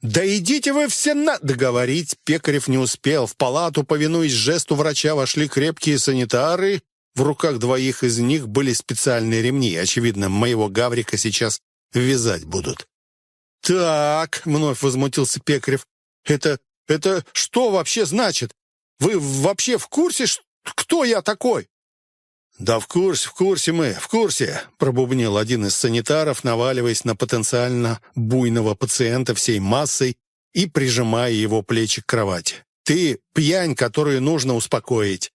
«Да идите вы все на...» Договорить Пекарев не успел. В палату, повинуясь жесту врача, вошли крепкие санитары. В руках двоих из них были специальные ремни. Очевидно, моего Гаврика сейчас вязать будут. «Так», — вновь возмутился Пекарев, «это... это что вообще значит? Вы вообще в курсе, кто я такой?» «Да в курсе, в курсе мы, в курсе», — пробубнил один из санитаров, наваливаясь на потенциально буйного пациента всей массой и прижимая его плечи к кровати. «Ты пьянь, которую нужно успокоить».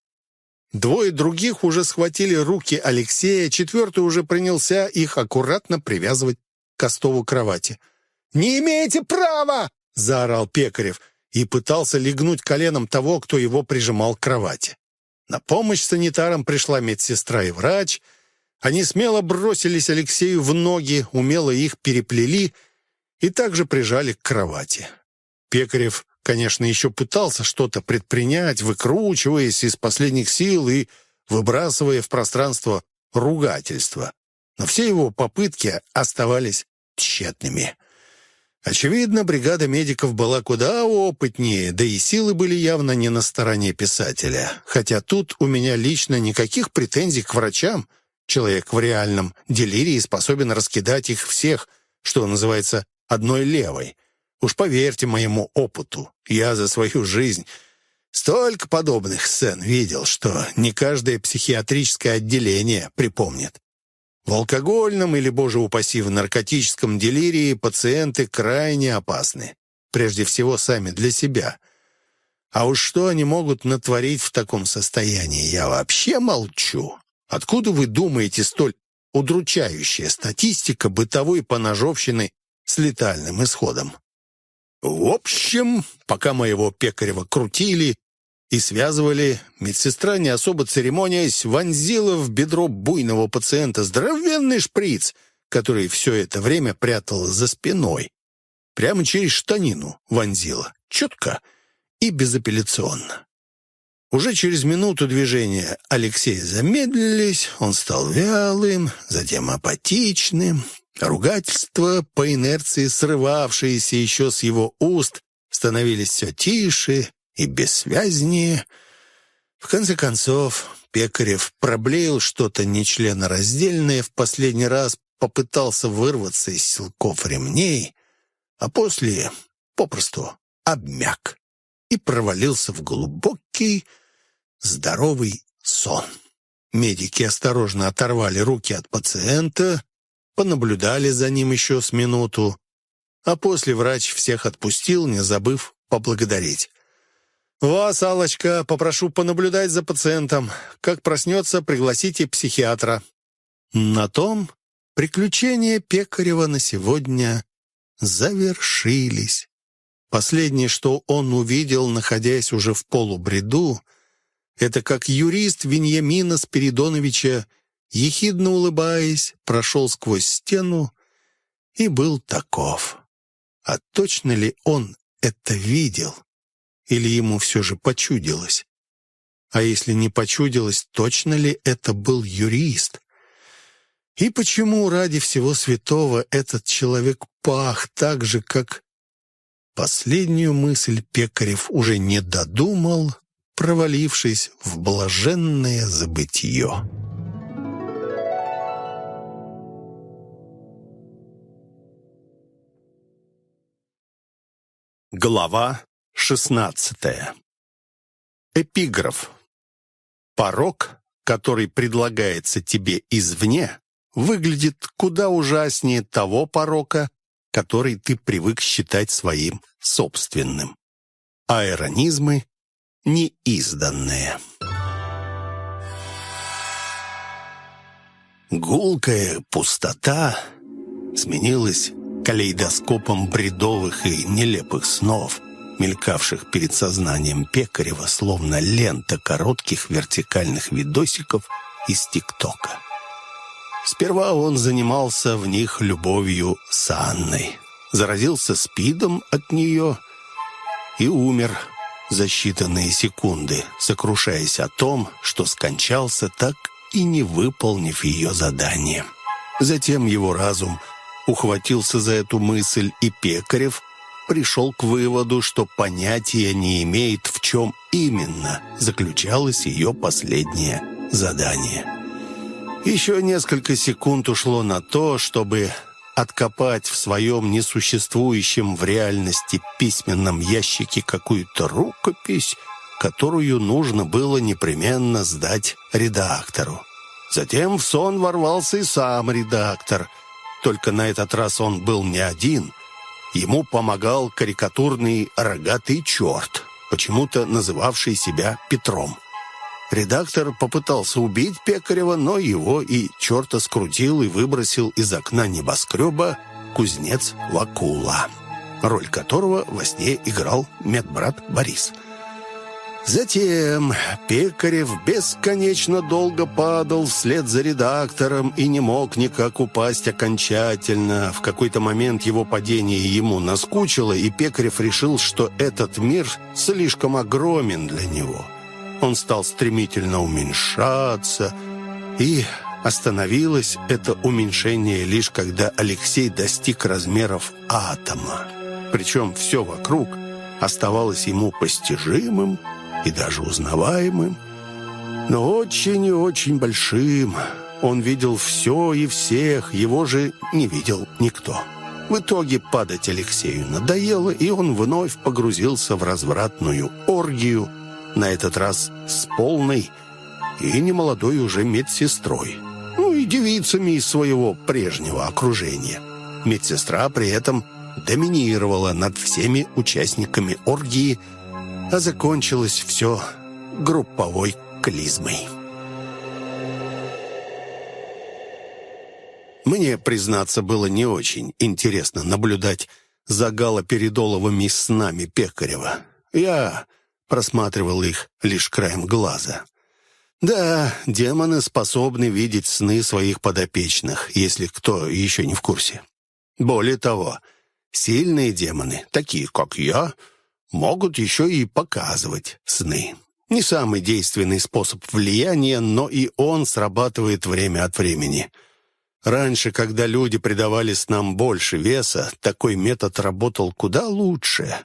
Двое других уже схватили руки Алексея, четвертый уже принялся их аккуратно привязывать к остову кровати. «Не имеете права!» — заорал Пекарев и пытался легнуть коленом того, кто его прижимал к кровати. На помощь санитарам пришла медсестра и врач. Они смело бросились Алексею в ноги, умело их переплели и также прижали к кровати. Пекарев, конечно, еще пытался что-то предпринять, выкручиваясь из последних сил и выбрасывая в пространство ругательства. Но все его попытки оставались тщетными. Очевидно, бригада медиков была куда опытнее, да и силы были явно не на стороне писателя. Хотя тут у меня лично никаких претензий к врачам. Человек в реальном делирии способен раскидать их всех, что называется, одной левой. Уж поверьте моему опыту, я за свою жизнь столько подобных сцен видел, что не каждое психиатрическое отделение припомнит. В алкогольном или, боже упаси, в наркотическом делирии пациенты крайне опасны. Прежде всего, сами для себя. А уж что они могут натворить в таком состоянии, я вообще молчу. Откуда вы думаете столь удручающая статистика бытовой поножовщины с летальным исходом? В общем, пока моего Пекарева крутили, и связывали. Медсестра, не особо церемонясь, вонзила в бедро буйного пациента здоровенный шприц, который все это время прятала за спиной. Прямо через штанину вонзила, четко и безапелляционно. Уже через минуту движения Алексея замедлились, он стал вялым, затем апатичным. Ругательства, по инерции срывавшиеся еще с его уст, становились все тише и бессвязнее. В конце концов, Пекарев проблеял что-то нечленораздельное, в последний раз попытался вырваться из силков ремней, а после попросту обмяк и провалился в глубокий, здоровый сон. Медики осторожно оторвали руки от пациента, понаблюдали за ним еще с минуту, а после врач всех отпустил, не забыв поблагодарить. «Вас, алочка попрошу понаблюдать за пациентом. Как проснется, пригласите психиатра». На том приключения Пекарева на сегодня завершились. Последнее, что он увидел, находясь уже в полубреду, это как юрист Веньямина Спиридоновича, ехидно улыбаясь, прошел сквозь стену и был таков. А точно ли он это видел? Или ему все же почудилось? А если не почудилось, точно ли это был юрист? И почему ради всего святого этот человек пах так же, как Последнюю мысль Пекарев уже не додумал, провалившись в блаженное забытье. Глава шестнадцатая. Эпиграф. Порог, который предлагается тебе извне, выглядит куда ужаснее того порока, который ты привык считать своим собственным. Аэронизмы неизданные. Гулкая пустота сменилась калейдоскопом бредовых и нелепых снов, мелькавших перед сознанием Пекарева, словно лента коротких вертикальных видосиков из ТикТока. Сперва он занимался в них любовью с Анной, заразился спидом от нее и умер за считанные секунды, сокрушаясь о том, что скончался так и не выполнив ее задание. Затем его разум ухватился за эту мысль, и Пекарев пришел к выводу, что понятия не имеет, в чем именно заключалось ее последнее задание. Еще несколько секунд ушло на то, чтобы откопать в своем несуществующем в реальности письменном ящике какую-то рукопись, которую нужно было непременно сдать редактору. Затем в сон ворвался и сам редактор. Только на этот раз он был не один. Ему помогал карикатурный рогатый черт, почему-то называвший себя Петром. Редактор попытался убить Пекарева, но его и черта скрутил и выбросил из окна небоскреба кузнец Вакула, роль которого во сне играл медбрат Борис. Затем Пекарев бесконечно долго падал вслед за редактором и не мог никак упасть окончательно. В какой-то момент его падение ему наскучило, и Пекарев решил, что этот мир слишком огромен для него – он стал стремительно уменьшаться, и остановилось это уменьшение лишь когда Алексей достиг размеров атома. Причем все вокруг оставалось ему постижимым и даже узнаваемым, но очень и очень большим. Он видел все и всех, его же не видел никто. В итоге падать Алексею надоело, и он вновь погрузился в развратную оргию, на этот раз с полной и немолодой уже медсестрой. Ну и девицами из своего прежнего окружения. Медсестра при этом доминировала над всеми участниками оргии, а закончилось все групповой клизмой. Мне, признаться, было не очень интересно наблюдать за галоперидоловыми снами Пекарева. Я просматривал их лишь краем глаза. Да, демоны способны видеть сны своих подопечных, если кто еще не в курсе. Более того, сильные демоны, такие как я, могут еще и показывать сны. Не самый действенный способ влияния, но и он срабатывает время от времени. Раньше, когда люди придавали снам больше веса, такой метод работал куда лучше.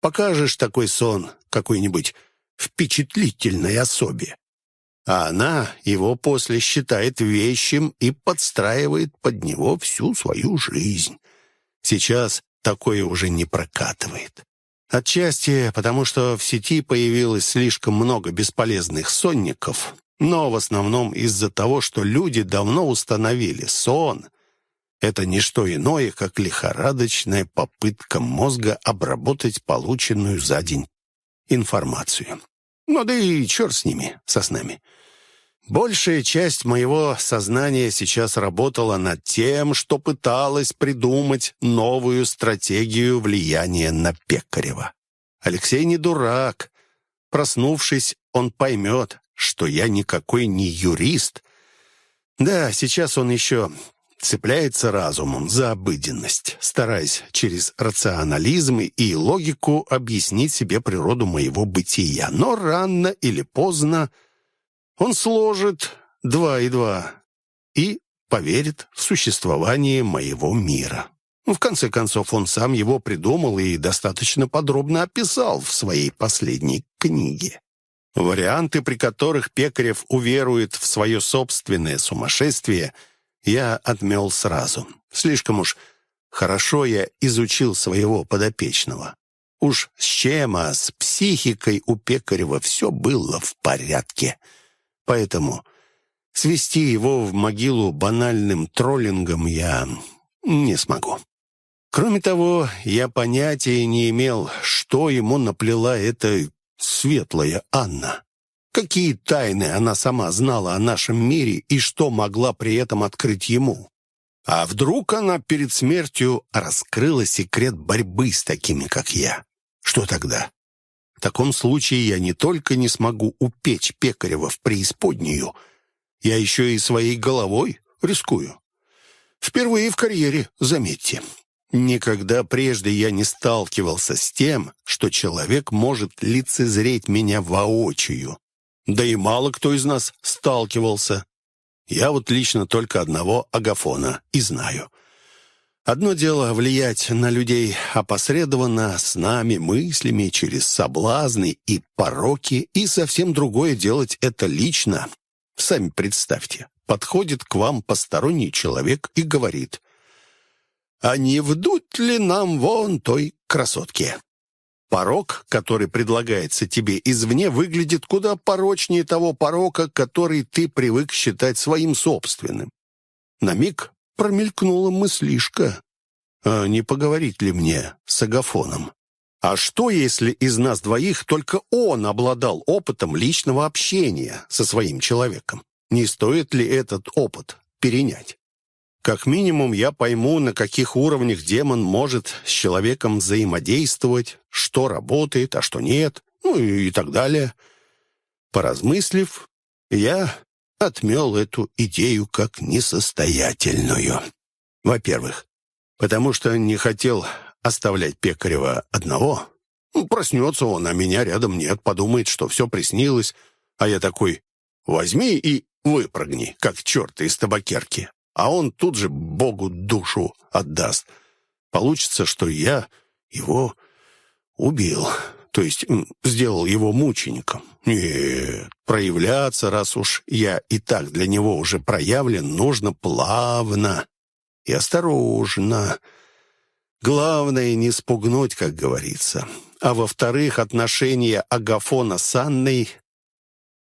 Покажешь такой сон какой-нибудь впечатлительной особе. А она его после считает вещим и подстраивает под него всю свою жизнь. Сейчас такое уже не прокатывает. Отчасти потому, что в сети появилось слишком много бесполезных сонников, но в основном из-за того, что люди давно установили сон Это не что иное, как лихорадочная попытка мозга обработать полученную за день информацию. Ну да и черт с ними, со снами. Большая часть моего сознания сейчас работала над тем, что пыталась придумать новую стратегию влияния на Пекарева. Алексей не дурак. Проснувшись, он поймет, что я никакой не юрист. Да, сейчас он еще цепляется разумом за обыденность, стараясь через рационализм и логику объяснить себе природу моего бытия. Но рано или поздно он сложит два и два и поверит в существование моего мира. В конце концов, он сам его придумал и достаточно подробно описал в своей последней книге. Варианты, при которых Пекарев уверует в свое собственное сумасшествие – я отмел сразу. Слишком уж хорошо я изучил своего подопечного. Уж с чем, а с психикой у Пекарева все было в порядке. Поэтому свести его в могилу банальным троллингом я не смогу. Кроме того, я понятия не имел, что ему наплела эта светлая Анна. Какие тайны она сама знала о нашем мире и что могла при этом открыть ему? А вдруг она перед смертью раскрыла секрет борьбы с такими, как я? Что тогда? В таком случае я не только не смогу упечь Пекарева в преисподнюю, я еще и своей головой рискую. Впервые в карьере, заметьте. Никогда прежде я не сталкивался с тем, что человек может лицезреть меня воочию. Да и мало кто из нас сталкивался. Я вот лично только одного Агафона и знаю. Одно дело влиять на людей опосредованно с нами мыслями через соблазны и пороки, и совсем другое делать это лично. Сами представьте, подходит к вам посторонний человек и говорит, «А не вдуть ли нам вон той красотке?» Порог, который предлагается тебе извне, выглядит куда порочнее того порока, который ты привык считать своим собственным. На миг промелькнула мыслишка. А не поговорить ли мне с Агафоном? А что, если из нас двоих только он обладал опытом личного общения со своим человеком? Не стоит ли этот опыт перенять? Как минимум, я пойму, на каких уровнях демон может с человеком взаимодействовать, что работает, а что нет, ну и так далее. Поразмыслив, я отмел эту идею как несостоятельную. Во-первых, потому что не хотел оставлять Пекарева одного. Ну, проснется он, а меня рядом нет, подумает, что все приснилось, а я такой «возьми и выпрыгни, как черт из табакерки» а он тут же Богу душу отдаст. Получится, что я его убил, то есть сделал его мучеником. Нет, проявляться, раз уж я и так для него уже проявлен, нужно плавно и осторожно. Главное не спугнуть, как говорится. А во-вторых, отношения Агафона с Анной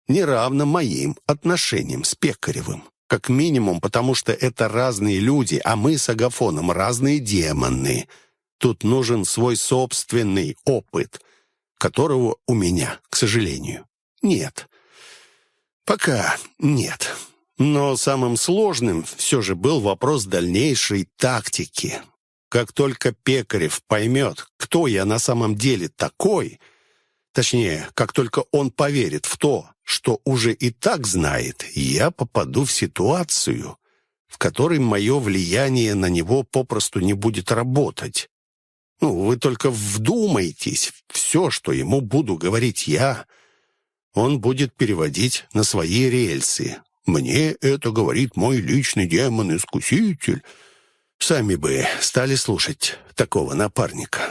неравно моим отношениям с Пекаревым. Как минимум, потому что это разные люди, а мы с Агафоном разные демоны. Тут нужен свой собственный опыт, которого у меня, к сожалению, нет. Пока нет. Но самым сложным все же был вопрос дальнейшей тактики. Как только Пекарев поймет, кто я на самом деле такой, точнее, как только он поверит в то, что уже и так знает, я попаду в ситуацию, в которой мое влияние на него попросту не будет работать. Ну, вы только вдумайтесь, все, что ему буду говорить я, он будет переводить на свои рельсы. Мне это говорит мой личный демон-искуситель. Сами бы стали слушать такого напарника.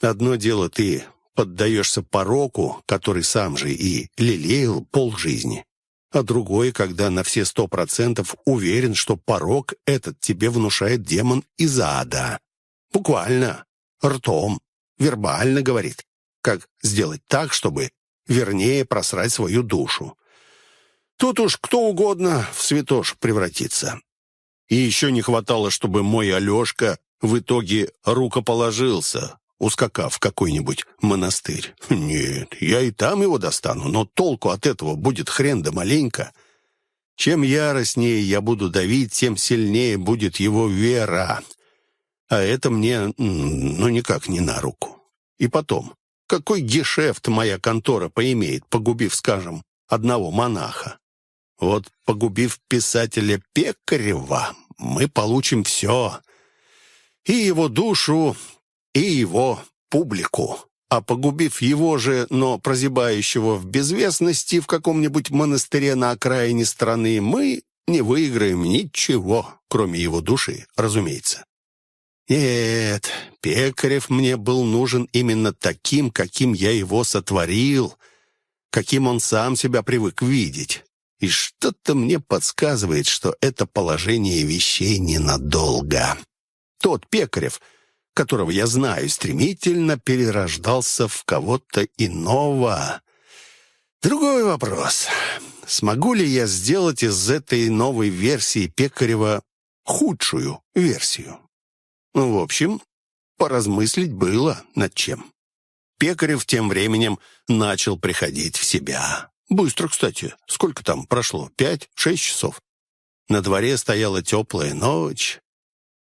Одно дело ты поддаешься пороку, который сам же и лелеял полжизни. А другое, когда на все сто процентов уверен, что порок этот тебе внушает демон из ада. Буквально, ртом, вербально говорит, как сделать так, чтобы вернее просрать свою душу. Тут уж кто угодно в святош превратится. И еще не хватало, чтобы мой Алешка в итоге рукоположился, ускакав в какой-нибудь монастырь. Нет, я и там его достану, но толку от этого будет хрен да маленько. Чем яростнее я буду давить, тем сильнее будет его вера. А это мне, ну, никак не на руку. И потом, какой гешефт моя контора поимеет, погубив, скажем, одного монаха? Вот погубив писателя Пекарева, мы получим все. И его душу, и его публику. А погубив его же, но прозябающего в безвестности в каком-нибудь монастыре на окраине страны, мы не выиграем ничего, кроме его души, разумеется. Нет, Пекарев мне был нужен именно таким, каким я его сотворил, каким он сам себя привык видеть. И что-то мне подсказывает, что это положение вещей ненадолго. Тот Пекарев — которого я знаю, стремительно перерождался в кого-то иного. Другой вопрос. Смогу ли я сделать из этой новой версии Пекарева худшую версию? Ну, в общем, поразмыслить было над чем. Пекарев тем временем начал приходить в себя. Быстро, кстати. Сколько там прошло? Пять, шесть часов. На дворе стояла теплая ночь.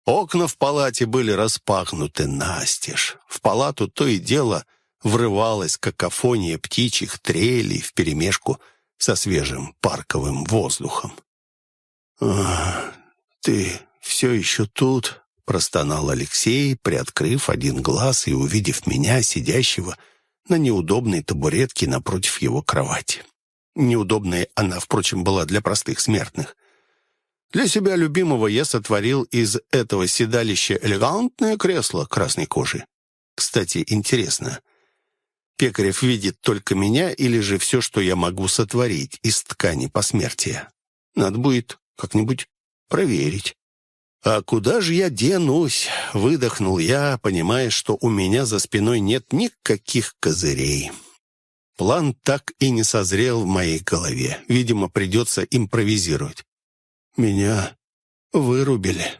Окна в палате были распахнуты настежь. В палату то и дело врывалась какофония птичьих трелей вперемешку со свежим парковым воздухом. «А, «Ты все еще тут?» — простонал Алексей, приоткрыв один глаз и увидев меня, сидящего на неудобной табуретке напротив его кровати. Неудобная она, впрочем, была для простых смертных. Для себя любимого я сотворил из этого седалища элегантное кресло красной кожи. Кстати, интересно, Пекарев видит только меня или же все, что я могу сотворить из ткани посмертия? Надо будет как-нибудь проверить. «А куда же я денусь?» — выдохнул я, понимая, что у меня за спиной нет никаких козырей. План так и не созрел в моей голове. Видимо, придется импровизировать. Меня вырубили.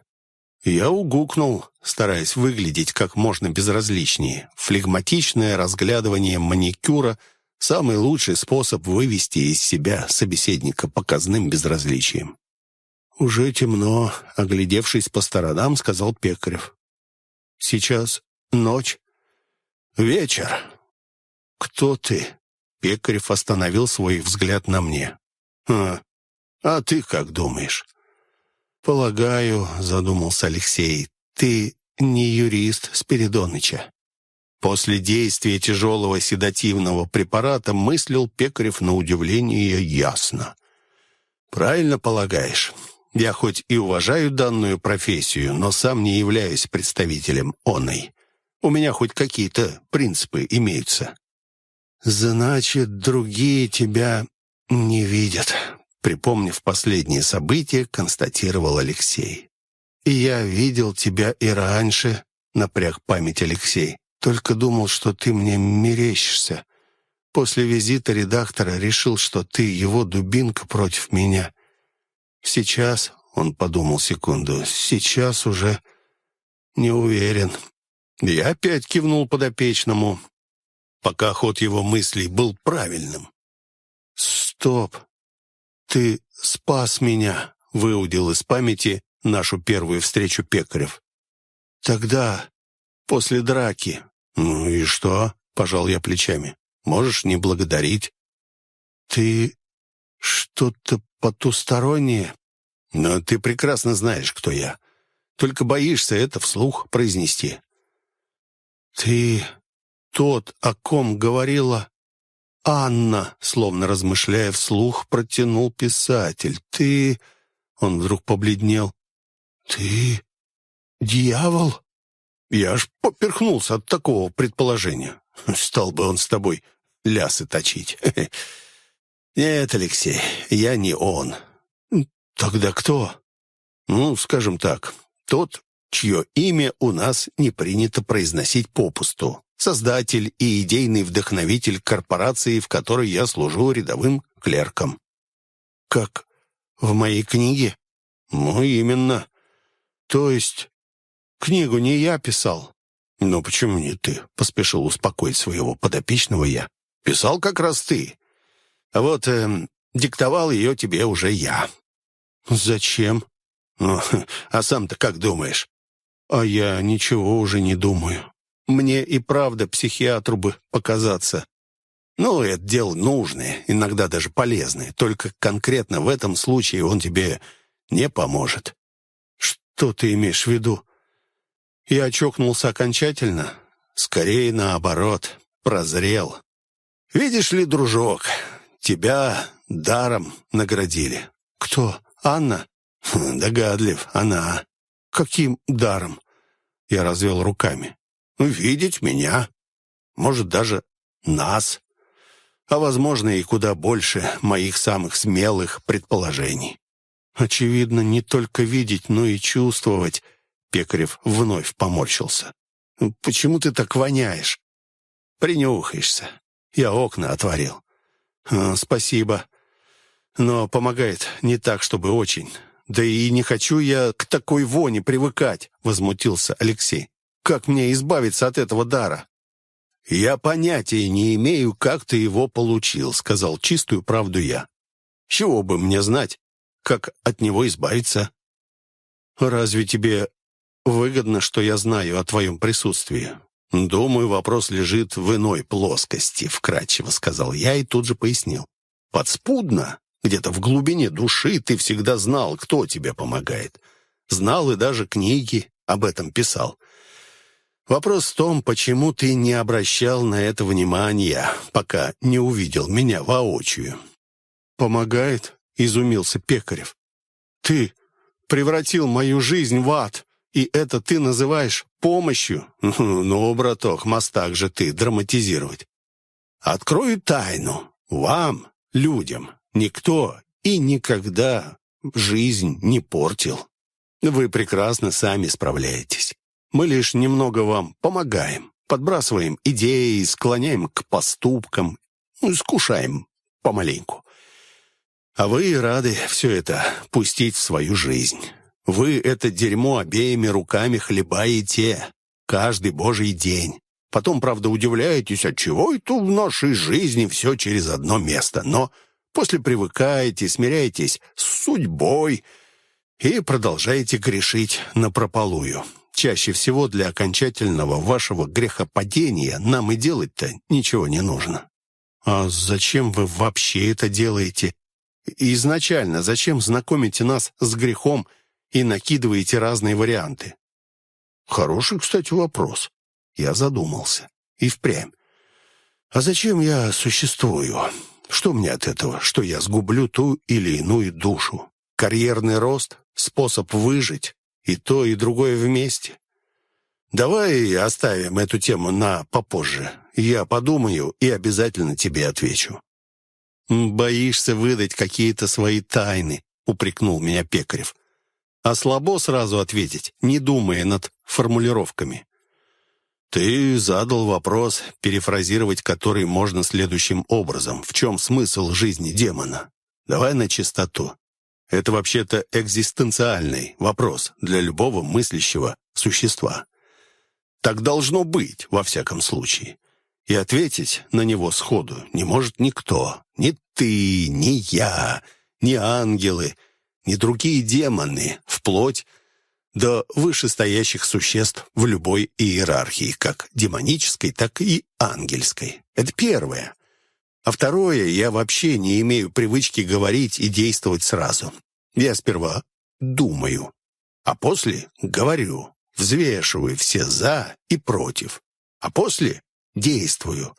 Я угукнул, стараясь выглядеть как можно безразличнее. Флегматичное разглядывание маникюра — самый лучший способ вывести из себя собеседника показным безразличием. «Уже темно», — оглядевшись по сторонам, сказал Пекарев. «Сейчас ночь. Вечер. Кто ты?» Пекарев остановил свой взгляд на мне. «А, а ты как думаешь?» «Полагаю», — задумался Алексей, — «ты не юрист Спиридоныча». После действия тяжелого седативного препарата мыслил Пекарев на удивление ясно. «Правильно полагаешь. Я хоть и уважаю данную профессию, но сам не являюсь представителем оной. У меня хоть какие-то принципы имеются». «Значит, другие тебя не видят», Припомнив последние события, констатировал Алексей. «И я видел тебя и раньше», — напряг память Алексей. «Только думал, что ты мне мерещишься. После визита редактора решил, что ты его дубинка против меня. Сейчас, — он подумал секунду, — сейчас уже не уверен». Я опять кивнул подопечному, пока ход его мыслей был правильным. «Стоп!» «Ты спас меня», — выудил из памяти нашу первую встречу Пекарев. «Тогда, после драки». «Ну и что?» — пожал я плечами. «Можешь не благодарить». «Ты что-то потустороннее?» «Но ты прекрасно знаешь, кто я. Только боишься это вслух произнести». «Ты тот, о ком говорила «Анна», словно размышляя вслух, протянул писатель. «Ты...» — он вдруг побледнел. «Ты... дьявол?» Я аж поперхнулся от такого предположения. Стал бы он с тобой лясы точить. [laughs] Нет, Алексей, я не он. Тогда кто? Ну, скажем так, тот, чье имя у нас не принято произносить попусту создатель и идейный вдохновитель корпорации, в которой я служу рядовым клерком. Как в моей книге? Ну, именно. То есть книгу не я писал? «Ну, почему не ты?» — поспешил успокоить своего подопечного я. «Писал как раз ты. А вот э, диктовал ее тебе уже я». «Зачем?» «Ну, а сам-то как думаешь?» «А я ничего уже не думаю. Мне и правда психиатру бы показаться». «Ну, это дело нужное, иногда даже полезное. Только конкретно в этом случае он тебе не поможет». «Что ты имеешь в виду?» Я очокнулся окончательно. Скорее наоборот, прозрел. Видишь ли, дружок, тебя даром наградили. Кто? Анна? Хм, догадлив, она. Каким даром? Я развел руками. Видеть меня. Может, даже нас. А, возможно, и куда больше моих самых смелых предположений. Очевидно, не только видеть, но и чувствовать — Пекарев вновь поморщился. «Почему ты так воняешь?» «Принюхаешься. Я окна отворил». А, «Спасибо. Но помогает не так, чтобы очень. Да и не хочу я к такой воне привыкать», — возмутился Алексей. «Как мне избавиться от этого дара?» «Я понятия не имею, как ты его получил», — сказал чистую правду я. «Чего бы мне знать, как от него избавиться?» «Разве тебе Выгодно, что я знаю о твоем присутствии. Думаю, вопрос лежит в иной плоскости, вкратчиво сказал я и тут же пояснил. Подспудно, где-то в глубине души ты всегда знал, кто тебе помогает. Знал и даже книги об этом писал. Вопрос в том, почему ты не обращал на это внимания, пока не увидел меня воочию. «Помогает?» — изумился Пекарев. «Ты превратил мою жизнь в ад. И это ты называешь помощью? [laughs] Ну, браток, мастак же ты драматизировать. Открою тайну. Вам, людям, никто и никогда жизнь не портил. Вы прекрасно сами справляетесь. Мы лишь немного вам помогаем, подбрасываем идеи, склоняем к поступкам, искушаем помаленьку. А вы рады все это пустить в свою жизнь. Вы это дерьмо обеими руками хлебаете каждый божий день. Потом, правда, удивляетесь, отчего это в нашей жизни все через одно место. Но после привыкаете, смиряетесь с судьбой и продолжаете грешить напропалую. Чаще всего для окончательного вашего грехопадения нам и делать-то ничего не нужно. А зачем вы вообще это делаете? Изначально зачем знакомите нас с грехом и накидываете разные варианты? Хороший, кстати, вопрос. Я задумался. И впрямь. А зачем я существую? Что мне от этого, что я сгублю ту или иную душу? Карьерный рост? Способ выжить? И то, и другое вместе? Давай оставим эту тему на попозже. Я подумаю и обязательно тебе отвечу. «Боишься выдать какие-то свои тайны», — упрекнул меня Пекарев а слабо сразу ответить, не думая над формулировками. Ты задал вопрос, перефразировать который можно следующим образом. В чем смысл жизни демона? Давай на чистоту. Это вообще-то экзистенциальный вопрос для любого мыслящего существа. Так должно быть, во всяком случае. И ответить на него сходу не может никто. Ни ты, ни я, ни ангелы, ни другие демоны, вплоть до вышестоящих существ в любой иерархии, как демонической, так и ангельской. Это первое. А второе, я вообще не имею привычки говорить и действовать сразу. Я сперва думаю, а после говорю, взвешиваю все «за» и «против», а после действую.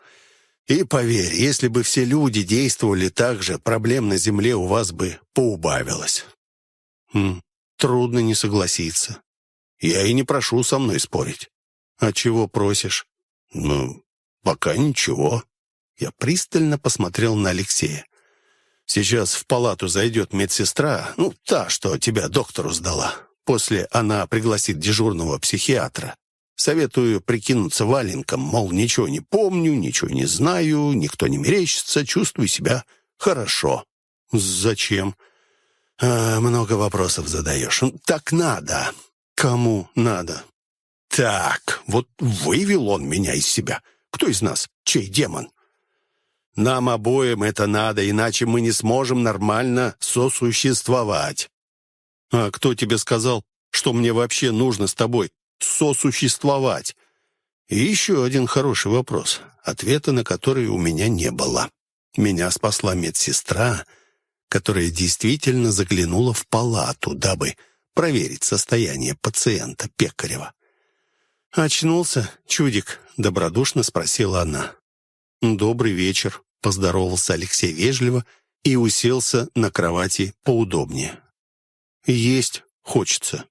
И поверь, если бы все люди действовали так же, проблем на Земле у вас бы поубавилось. Хм, трудно не согласиться. Я и не прошу со мной спорить. А чего просишь? Ну, пока ничего. Я пристально посмотрел на Алексея. Сейчас в палату зайдет медсестра, ну, та, что тебя доктору сдала. После она пригласит дежурного психиатра. Советую прикинуться валенком, мол, ничего не помню, ничего не знаю, никто не мерещится, чувствую себя хорошо. Зачем? А, много вопросов задаешь. Так надо. Кому надо? Так, вот вывел он меня из себя. Кто из нас? Чей демон? Нам обоим это надо, иначе мы не сможем нормально сосуществовать. А кто тебе сказал, что мне вообще нужно с тобой сосуществовать? И еще один хороший вопрос, ответа на который у меня не было. Меня спасла медсестра, которая действительно заглянула в палату, дабы проверить состояние пациента Пекарева. «Очнулся, чудик?» — добродушно спросила она. «Добрый вечер», — поздоровался Алексей вежливо и уселся на кровати поудобнее. «Есть хочется.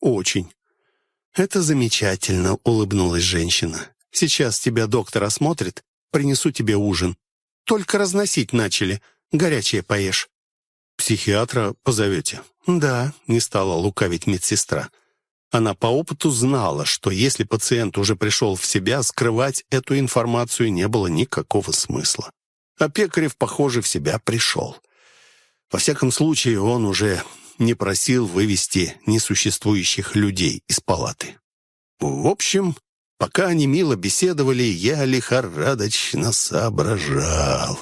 Очень». «Это замечательно», — улыбнулась женщина. «Сейчас тебя доктор осмотрит, принесу тебе ужин. Только разносить начали. Горячее поешь». «Психиатра позовете?» «Да», — не стала лукавить медсестра. Она по опыту знала, что если пациент уже пришел в себя, скрывать эту информацию не было никакого смысла. А Пекарев, похоже, в себя пришел. Во всяком случае, он уже не просил вывести несуществующих людей из палаты. В общем, пока они мило беседовали, я лихорадочно соображал.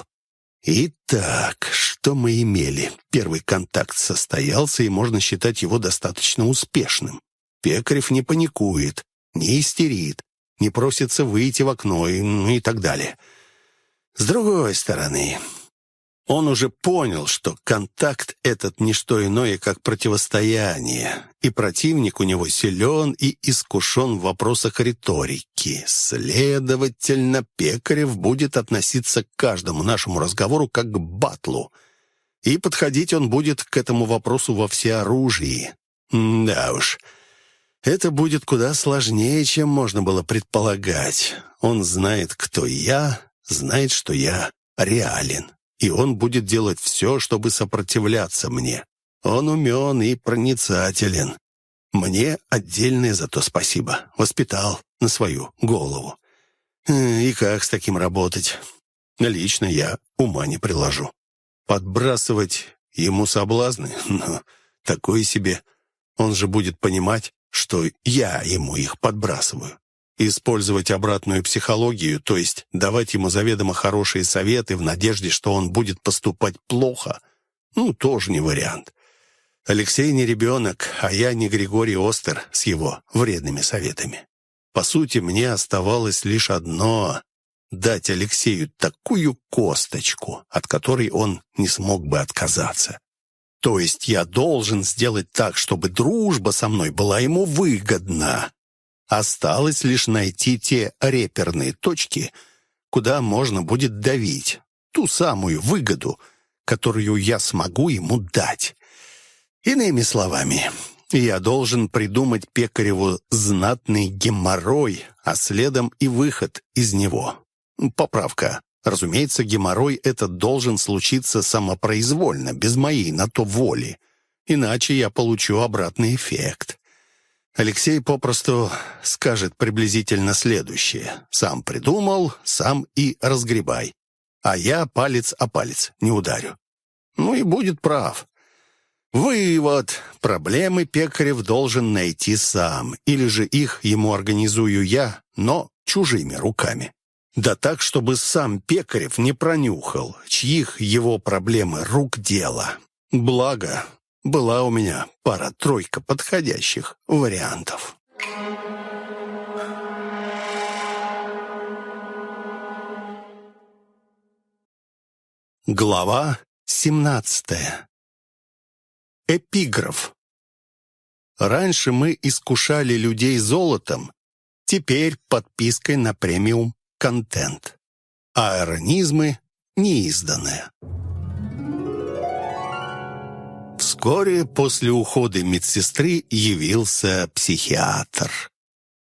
Итак, что мы имели? Первый контакт состоялся, и можно считать его достаточно успешным. Пекарев не паникует, не истерит, не просится выйти в окно и, ну, и так далее. С другой стороны, он уже понял, что контакт этот не что иное, как противостояние, и противник у него силен и искушен в вопросах риторики. Следовательно, Пекарев будет относиться к каждому нашему разговору как к батлу, и подходить он будет к этому вопросу во всеоружии. Да уж, это будет куда сложнее, чем можно было предполагать. Он знает, кто я, знает, что я реален и он будет делать все, чтобы сопротивляться мне. Он умен и проницателен. Мне отдельное за то спасибо. Воспитал на свою голову. Э, и как с таким работать? Лично я ума не приложу. Подбрасывать ему соблазны? [laughs] Ну, такое себе. Он же будет понимать, что я ему их подбрасываю. Использовать обратную психологию, то есть давать ему заведомо хорошие советы в надежде, что он будет поступать плохо, ну, тоже не вариант. Алексей не ребенок, а я не Григорий Остер с его вредными советами. По сути, мне оставалось лишь одно — дать Алексею такую косточку, от которой он не смог бы отказаться. То есть я должен сделать так, чтобы дружба со мной была ему выгодна, Осталось лишь найти те реперные точки, куда можно будет давить, ту самую выгоду, которую я смогу ему дать. Иными словами, я должен придумать Пекареву знатный геморрой, а следом и выход из него. Поправка. Разумеется, геморрой этот должен случиться самопроизвольно, без моей на то воли. Иначе я получу обратный эффект. Алексей попросту скажет приблизительно следующее. «Сам придумал, сам и разгребай. А я палец о палец не ударю». Ну и будет прав. Вывод. Проблемы Пекарев должен найти сам. Или же их ему организую я, но чужими руками. Да так, чтобы сам Пекарев не пронюхал, чьих его проблемы рук дело. Благо, была у меня пара-тройка подходящих вариантов. Глава 17. Эпиграф. Раньше мы искушали людей золотом, теперь подпиской на премиум контент. Аэронизмы неизданные. Вскоре после ухода медсестры явился психиатр.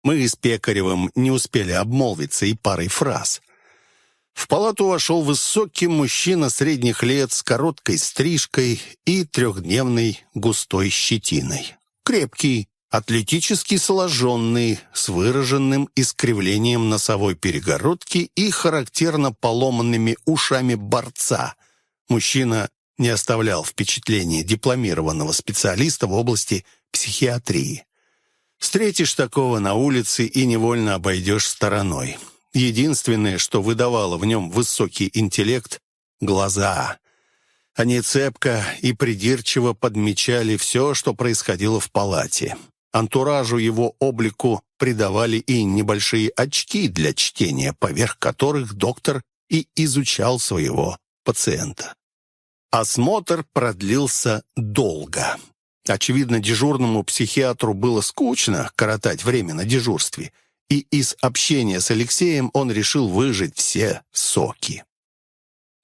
Мы с Пекаревым не успели обмолвиться и парой фраз. В палату вошел высокий мужчина средних лет с короткой стрижкой и трехдневной густой щетиной. Крепкий, атлетически сложенный, с выраженным искривлением носовой перегородки и характерно поломанными ушами борца. Мужчина не оставлял впечатления дипломированного специалиста в области психиатрии. Встретишь такого на улице и невольно обойдешь стороной. Единственное, что выдавало в нем высокий интеллект — глаза. Они цепко и придирчиво подмечали все, что происходило в палате. Антуражу его облику придавали и небольшие очки для чтения, поверх которых доктор и изучал своего пациента. Осмотр продлился долго. Очевидно, дежурному психиатру было скучно коротать время на дежурстве, и из общения с Алексеем он решил выжать все соки.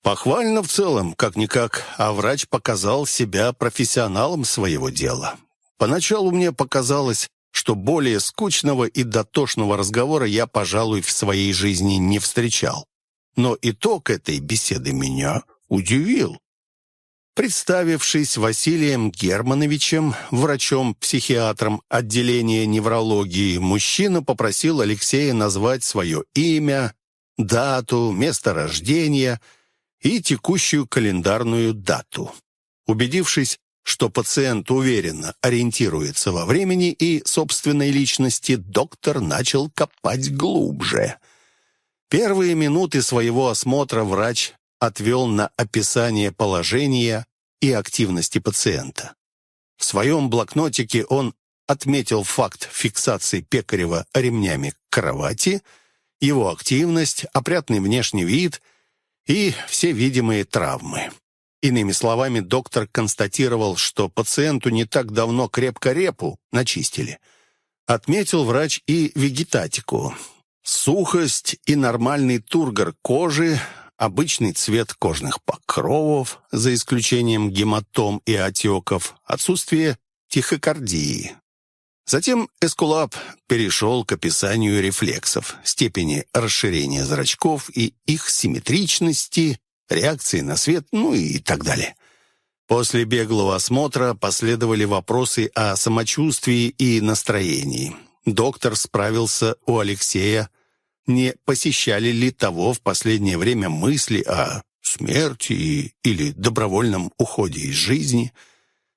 Похвально в целом, как-никак, а врач показал себя профессионалом своего дела. Поначалу мне показалось, что более скучного и дотошного разговора я, пожалуй, в своей жизни не встречал. Но итог этой беседы меня удивил. Представившись Василием Германовичем, врачом-психиатром отделения неврологии, мужчина попросил Алексея назвать свое имя, дату, место рождения и текущую календарную дату. Убедившись, что пациент уверенно ориентируется во времени и собственной личности, доктор начал копать глубже. Первые минуты своего осмотра врач отвел на описание положения и активности пациента. В своем блокнотике он отметил факт фиксации Пекарева ремнями к кровати, его активность, опрятный внешний вид и все видимые травмы. Иными словами, доктор констатировал, что пациенту не так давно крепко репу начистили. Отметил врач и вегетатику. Сухость и нормальный тургор кожи обычный цвет кожных покровов, за исключением гематом и отеков, отсутствие тихокардии. Затем Эскулап перешел к описанию рефлексов, степени расширения зрачков и их симметричности, реакции на свет, ну и так далее. После беглого осмотра последовали вопросы о самочувствии и настроении. Доктор справился у Алексея не посещали ли того в последнее время мысли о смерти или добровольном уходе из жизни.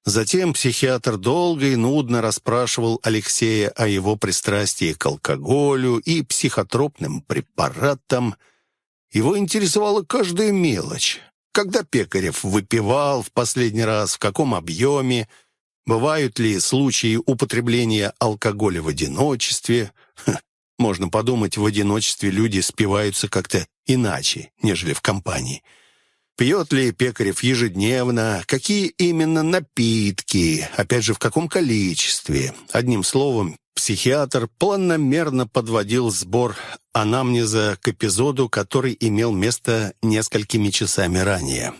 Затем психиатр долго и нудно расспрашивал Алексея о его пристрастии к алкоголю и психотропным препаратам. Его интересовала каждая мелочь. Когда Пекарев выпивал в последний раз, в каком объеме, бывают ли случаи употребления алкоголя в одиночестве. Можно подумать, в одиночестве люди спиваются как-то иначе, нежели в компании. Пьет ли Пекарев ежедневно? Какие именно напитки? Опять же, в каком количестве? Одним словом, психиатр планомерно подводил сбор анамнеза к эпизоду, который имел место несколькими часами ранее.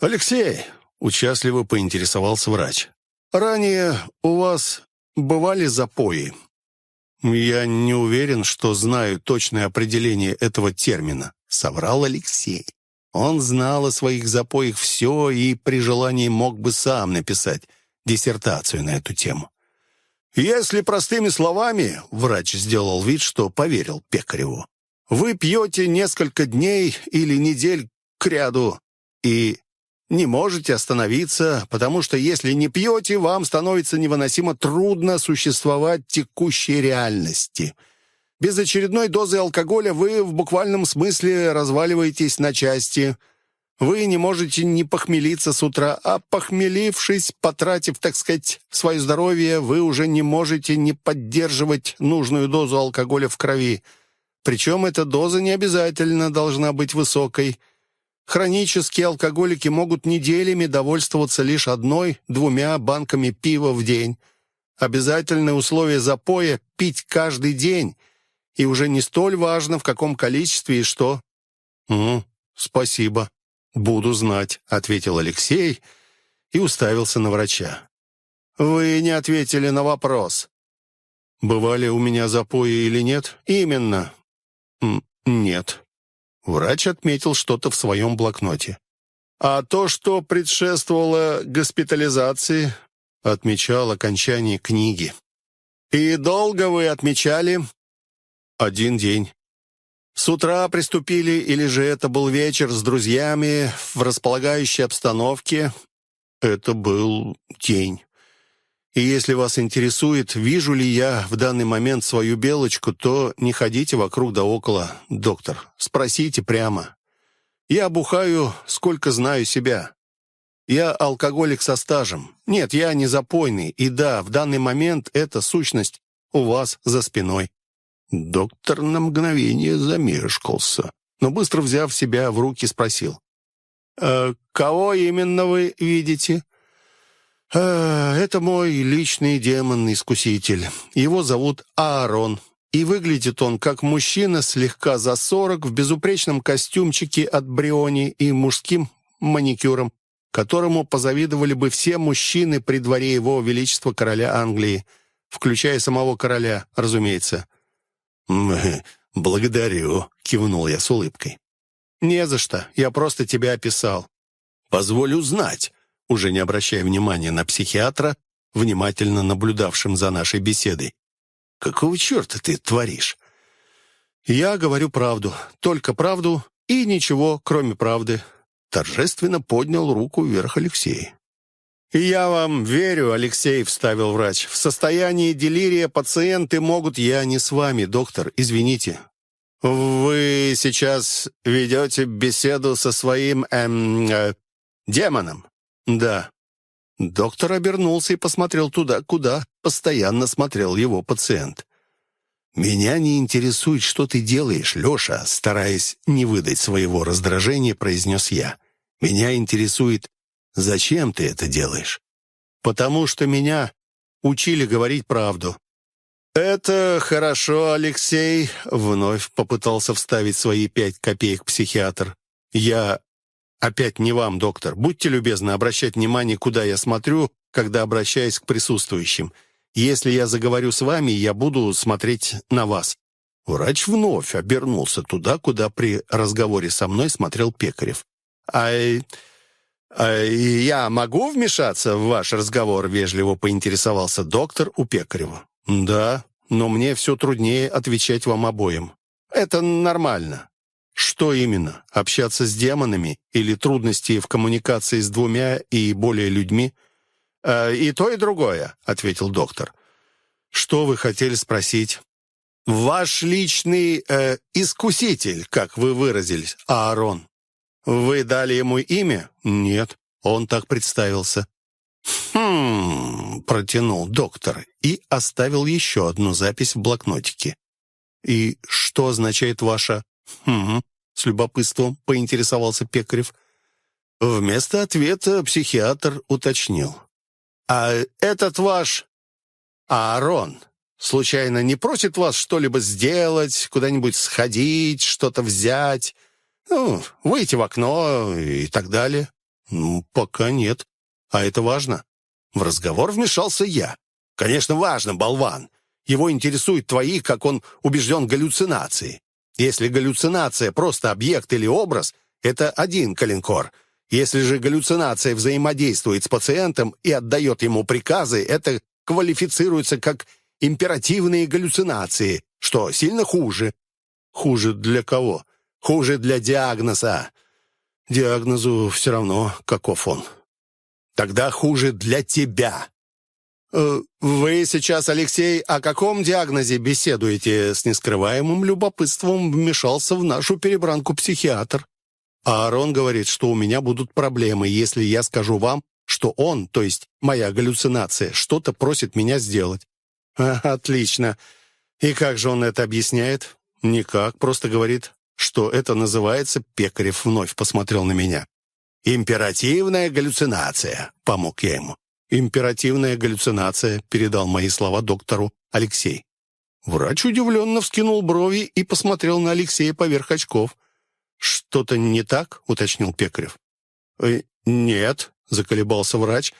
«Алексей!» — участливо поинтересовался врач. «Ранее у вас бывали запои?» «Я не уверен, что знаю точное определение этого термина», — соврал Алексей. Он знал о своих запоях все и при желании мог бы сам написать диссертацию на эту тему. «Если простыми словами», — врач сделал вид, что поверил Пекареву, «вы пьете несколько дней или недель кряду и не можете остановиться, потому что если не пьете, вам становится невыносимо трудно существовать в текущей реальности. Без очередной дозы алкоголя вы в буквальном смысле разваливаетесь на части. Вы не можете не похмелиться с утра, а похмелившись, потратив, так сказать, свое здоровье, вы уже не можете не поддерживать нужную дозу алкоголя в крови. Причем эта доза не обязательно должна быть высокой – Хронические алкоголики могут неделями довольствоваться лишь одной-двумя банками пива в день. Обязательное условие запоя – пить каждый день. И уже не столь важно, в каком количестве и что. «Ну, спасибо. Буду знать», — ответил Алексей и уставился на врача. «Вы не ответили на вопрос». «Бывали у меня запои или нет?» «Именно». «Нет». Врач отметил что-то в своем блокноте. А то, что предшествовало госпитализации, отмечал окончание книги. «И долго вы отмечали?» «Один день». «С утра приступили, или же это был вечер с друзьями в располагающей обстановке?» «Это был день». И если вас интересует, вижу ли я в данный момент свою белочку, то не ходите вокруг да около, доктор. Спросите прямо. Я бухаю, сколько знаю себя. Я алкоголик со стажем. Нет, я не запойный. И да, в данный момент эта сущность у вас за спиной». Доктор на мгновение замешкался, но быстро взяв себя в руки, спросил. «Э, «Кого именно вы видите?» Э, «Это мой личный демон-искуситель. Его зовут Аарон, и выглядит он как мужчина слегка за сорок в безупречном костюмчике от Бриони и мужским маникюром, которому позавидовали бы все мужчины при дворе его величества короля Англии, включая самого короля, разумеется. [laughs] «Благодарю», — кивнул я с улыбкой. «Не за что, я просто тебя описал». «Позволь узнать», уже не обращая внимания на психиатра, внимательно наблюдавшим за нашей беседой. «Какого черта ты творишь?» «Я говорю правду, только правду и ничего, кроме правды», торжественно поднял руку вверх Алексей. «Я вам верю, Алексей», — вставил врач. «В состоянии делирия пациенты могут...» «Я не с вами, доктор, извините». «Вы сейчас ведете беседу со своим... эм... Э, демоном?» «Да». Доктор обернулся и посмотрел туда, куда постоянно смотрел его пациент. «Меня не интересует, что ты делаешь, Леша», стараясь не выдать своего раздражения, произнес я. «Меня интересует, Зачем ты это делаешь?» «Потому что меня учили говорить правду». «Это хорошо, Алексей», — вновь попытался вставить свои пять копеек психиатр. «Я опять не вам, доктор. Будьте любезны обращать внимание, куда я смотрю, когда обращаюсь к присутствующим. Если я заговорю с вами, я буду смотреть на вас». Врач вновь обернулся туда, куда при разговоре со мной смотрел Пекарев. «А «А я могу вмешаться в ваш разговор?» — вежливо поинтересовался доктор у Пекарева. «Да, но мне все труднее отвечать вам обоим. Это нормально». «Что именно? Общаться с демонами или трудности в коммуникации с двумя и более людьми?» «Э, «И то, и другое», — ответил доктор. «Что вы хотели спросить?» «Ваш личный э, искуситель, как вы выразились, Аарон. «Вы дали ему имя?» «Нет, он так представился». «Хм...» — протянул доктор и оставил еще одну запись в блокнотике. «И что означает ваша «хм...» — с любопытством поинтересовался Пекарев. Вместо ответа психиатр уточнил. «А этот ваш Аарон случайно не просит вас что-либо сделать, куда-нибудь сходить, что-то взять?» Ну, выйти в окно и так далее. Ну, пока нет. А это важно. В разговор вмешался я. Конечно, важно, болван. Его интересуют твои, как он убежден, галлюцинации. Если галлюцинация просто объект или образ, это один калинкор. Если же галлюцинация взаимодействует с пациентом и отдает ему приказы, это квалифицируется как императивные галлюцинации, что сильно хуже. Хуже для кого? Хуже для диагноза. Диагнозу все равно, каков он. Тогда хуже для тебя. Э, «Вы сейчас, Алексей, о каком диагнозе беседуете?» С нескрываемым любопытством вмешался в нашу перебранку психиатр. А Аарон говорит, что у меня будут проблемы, если я скажу вам, что он, то есть моя галлюцинация, что-то просит меня сделать. А, [laughs] «Отлично. И как же он это объясняет?» «Никак, просто говорит, что это называется, Пекарев вновь посмотрел на меня. «Императивная галлюцинация», — помог я ему. «Императивная галлюцинация», — передал мои слова доктору Алексей. Врач удивленно вскинул брови и посмотрел на Алексея поверх очков. «Что-то не так?» — уточнил Пекарев. «Э, «Нет», — заколебался врач,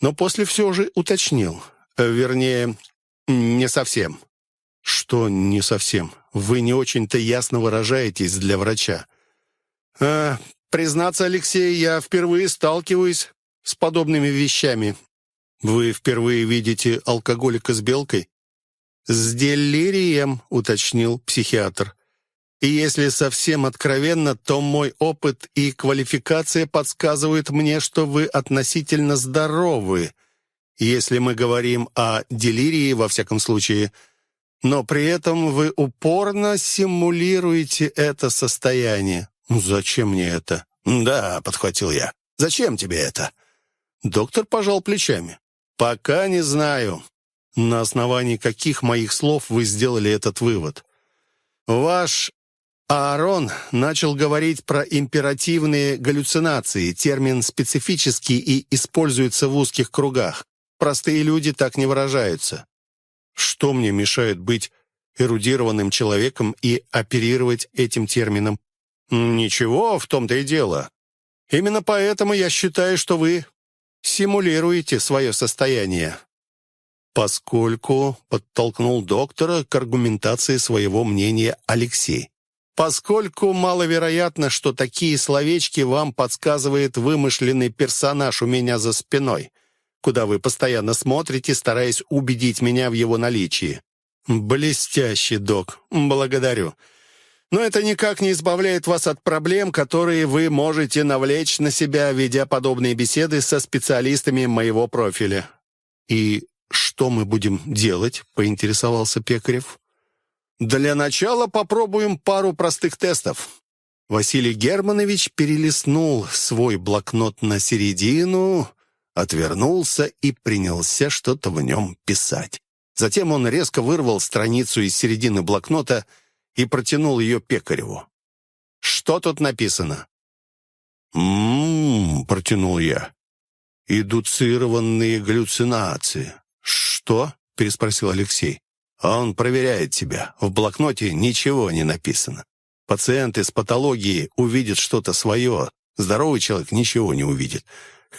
но после все же уточнил. «Э, «Вернее, не совсем». «Что не совсем? Вы не очень-то ясно выражаетесь для врача». «А, признаться, Алексей, я впервые сталкиваюсь с подобными вещами». «Вы впервые видите алкоголика с белкой?» «С делирием», — уточнил психиатр. «И если совсем откровенно, то мой опыт и квалификация подсказывают мне, что вы относительно здоровы, если мы говорим о делирии, во всяком случае, но при этом вы упорно симулируете это состояние. «Зачем мне это?» «Да», — подхватил я. «Зачем тебе это?» Доктор пожал плечами. «Пока не знаю, на основании каких моих слов вы сделали этот вывод. Ваш Аарон начал говорить про императивные галлюцинации, термин специфический и используется в узких кругах. Простые люди так не выражаются. Что мне мешает быть эрудированным человеком и оперировать этим термином? Ничего, в том-то и дело. Именно поэтому я считаю, что вы симулируете свое состояние. Поскольку подтолкнул доктора к аргументации своего мнения Алексей. Поскольку маловероятно, что такие словечки вам подсказывает вымышленный персонаж у меня за спиной — куда вы постоянно смотрите, стараясь убедить меня в его наличии. Блестящий, док. Благодарю. Но это никак не избавляет вас от проблем, которые вы можете навлечь на себя, ведя подобные беседы со специалистами моего профиля. И что мы будем делать? поинтересовался Пекарев. Для начала попробуем пару простых тестов. Василий Германович перелистнул свой блокнот на середину, отвернулся и принялся что-то в нем писать. Затем он резко вырвал страницу из середины блокнота и протянул ее Пекареву. «Что тут написано?» «М-м-м», протянул я. «Индуцированные галлюцинации». «Что?» — переспросил Алексей. «Он проверяет тебя. В блокноте ничего не написано. Пациент из патологии увидит что-то свое. Здоровый человек ничего не увидит.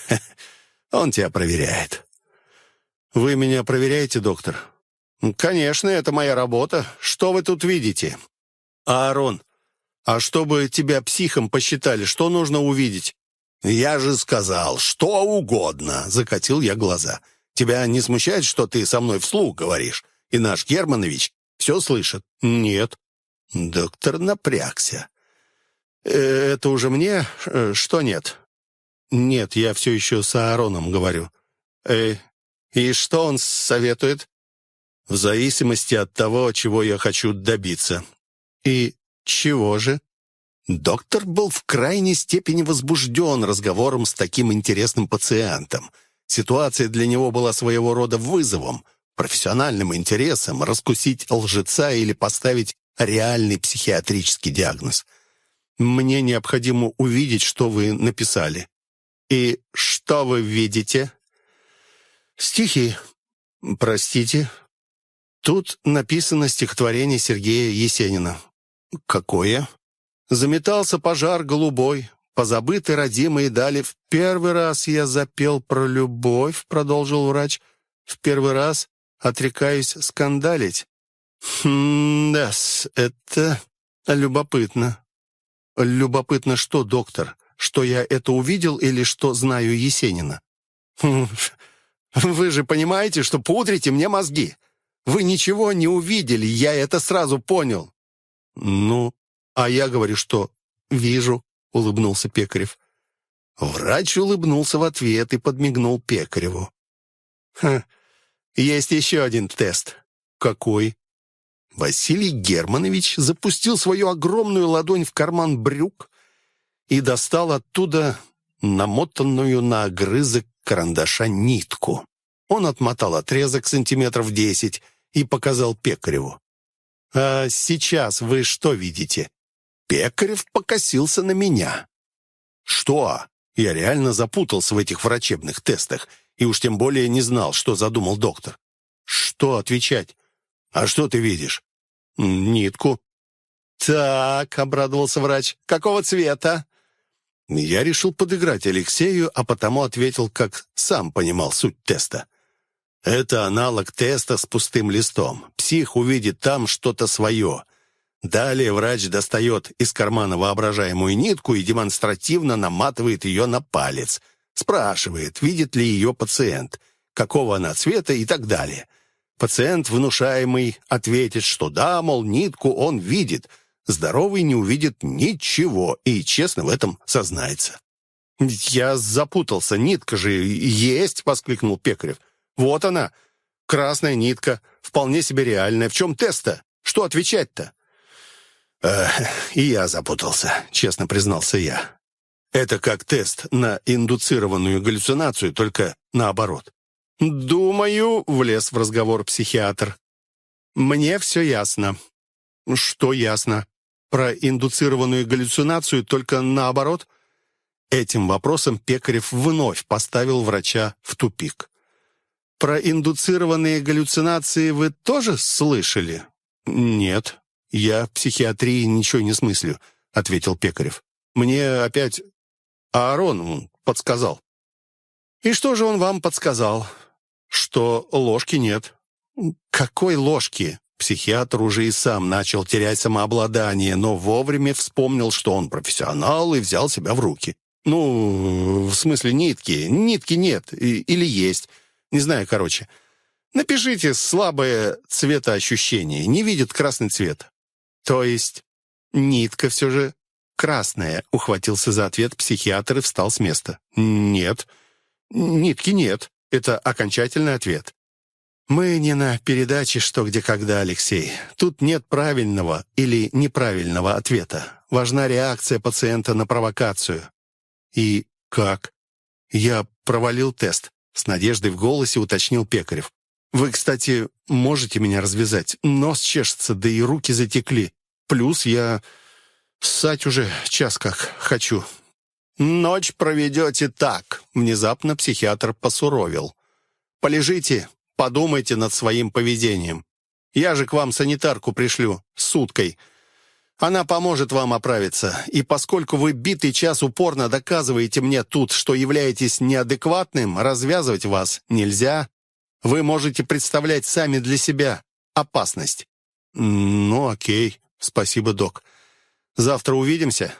[laughs] Он тебя проверяет». «Вы меня проверяете, доктор?» «Конечно, это моя работа. Что вы тут видите?» «Аарон, а чтобы тебя психом посчитали, что нужно увидеть?» «Я же сказал, что угодно!» — закатил я глаза. «Тебя не смущает, что ты со мной вслух говоришь? И наш Германович все слышит?» «Нет». Доктор напрягся. «Э, «Это уже мне? Э, что нет?» «Нет, я все еще с Аароном говорю». «Э, и что он советует?» «В зависимости от того, чего я хочу добиться». «И чего же?» Доктор был в крайней степени возбужден разговором с таким интересным пациентом. Ситуация для него была своего рода вызовом, профессиональным интересом раскусить лжеца или поставить реальный психиатрический диагноз. «Мне необходимо увидеть, что вы написали». «И что вы видите?» «Стихи. Простите. Тут написано стихотворение Сергея Есенина». «Какое?» «Заметался пожар голубой, позабыты родимые дали. В первый раз я запел про любовь», — продолжил врач. «В первый раз отрекаюсь скандалить». «Хм, да это любопытно». «Любопытно что, доктор?» что я это увидел или что знаю Есенина. Хм, вы же понимаете, что пудрите мне мозги. Вы ничего не увидели, я это сразу понял. Ну, а я говорю, что вижу, улыбнулся Пекарев. Врач улыбнулся в ответ и подмигнул Пекареву. Ха, есть еще один тест. Какой? Василий Германович запустил свою огромную ладонь в карман брюк, и достал оттуда намотанную на огрызок карандаша нитку. Он отмотал отрезок сантиметров десять и показал Пекареву. «А сейчас вы что видите?» Пекарев покосился на меня. «Что?» Я реально запутался в этих врачебных тестах и уж тем более не знал, что задумал доктор. «Что отвечать?» «А что ты видишь?» «Нитку». «Так», — обрадовался врач, — «какого цвета?» Я решил подыграть Алексею, а потому ответил, как сам понимал суть теста. Это аналог теста с пустым листом. Псих увидит там что-то свое. Далее врач достает из кармана воображаемую нитку и демонстративно наматывает ее на палец. Спрашивает, видит ли ее пациент, какого она цвета и так далее. Пациент, внушаемый, ответит, что да, мол, нитку он видит – здоровый не увидит ничего и честно в этом сознается. «Я запутался, нитка же есть!» — воскликнул Пекарев. Вот она, красная нитка, вполне себе реальная. В чем тест-то? Что отвечать-то?» «Э, «И я запутался», — честно признался я. «Это как тест на индуцированную галлюцинацию, только наоборот». «Думаю», — влез в разговор психиатр. «Мне все ясно». «Что ясно? Про индуцированную галлюцинацию только наоборот?» Этим вопросом Пекарев вновь поставил врача в тупик. «Про индуцированные галлюцинации вы тоже слышали?» «Нет, я в психиатрии ничего не смыслю», — ответил Пекарев. «Мне опять Аарон подсказал». «И что же он вам подсказал?» «Что ложки нет». «Какой ложки?» Психиатр уже и сам начал терять самообладание, но вовремя вспомнил, что он профессионал, и взял себя в руки. «Ну, в смысле нитки. Нитки нет. Или есть. Не знаю, короче. Напишите слабое цветоощущение. Не видит красный цвет». «То есть нитка все же красная?» — ухватился за ответ психиатр и встал с места. «Нет. Нитки нет. Это окончательный ответ». «Мы не на передаче «Что, где, когда», Алексей. Тут нет правильного или неправильного ответа. Важна реакция пациента на провокацию. «И как?» «Я провалил тест», — с надеждой в голосе уточнил Пекарев. «Вы, кстати, можете меня развязать? Нос чешется, да и руки затекли. Плюс я ссать уже час как хочу». «Ночь проведете так», — внезапно психиатр посуровил. «Полежите, подумайте над своим поведением. Я же к вам санитарку пришлю суткой. Она поможет вам оправиться. И поскольку вы битый час упорно доказываете мне тут, что являетесь неадекватным, развязывать вас нельзя. Вы можете представлять сами для себя опасность». «Ну, окей. Спасибо, док. Завтра увидимся?»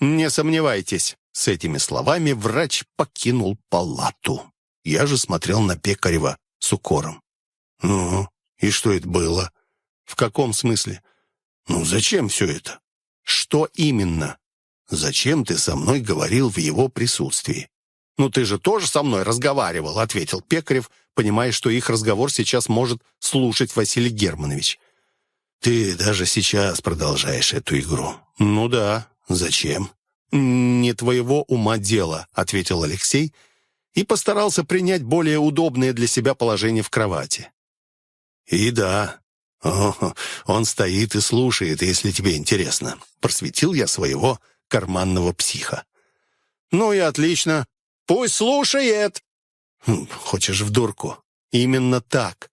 «Не сомневайтесь». С этими словами врач покинул палату. Я же смотрел на Пекарева с укором. «Ну, и что это было?» «В каком смысле?» «Ну зачем все это?» «Что именно?» «Зачем ты со мной говорил в его присутствии?» «Ну ты же тоже со мной разговаривал», — ответил Пекарев, понимая, что их разговор сейчас может слушать Василий Германович. «Ты даже сейчас продолжаешь эту игру». «Ну да. Зачем?» «Не твоего ума дело», — ответил Алексей и постарался принять более удобное для себя положение в кровати. «И да, «О, он стоит и слушает, если тебе интересно. Просветил я своего карманного психа». «Ну и отлично. Пусть слушает!» хм, «Хочешь в дурку?» «Именно так.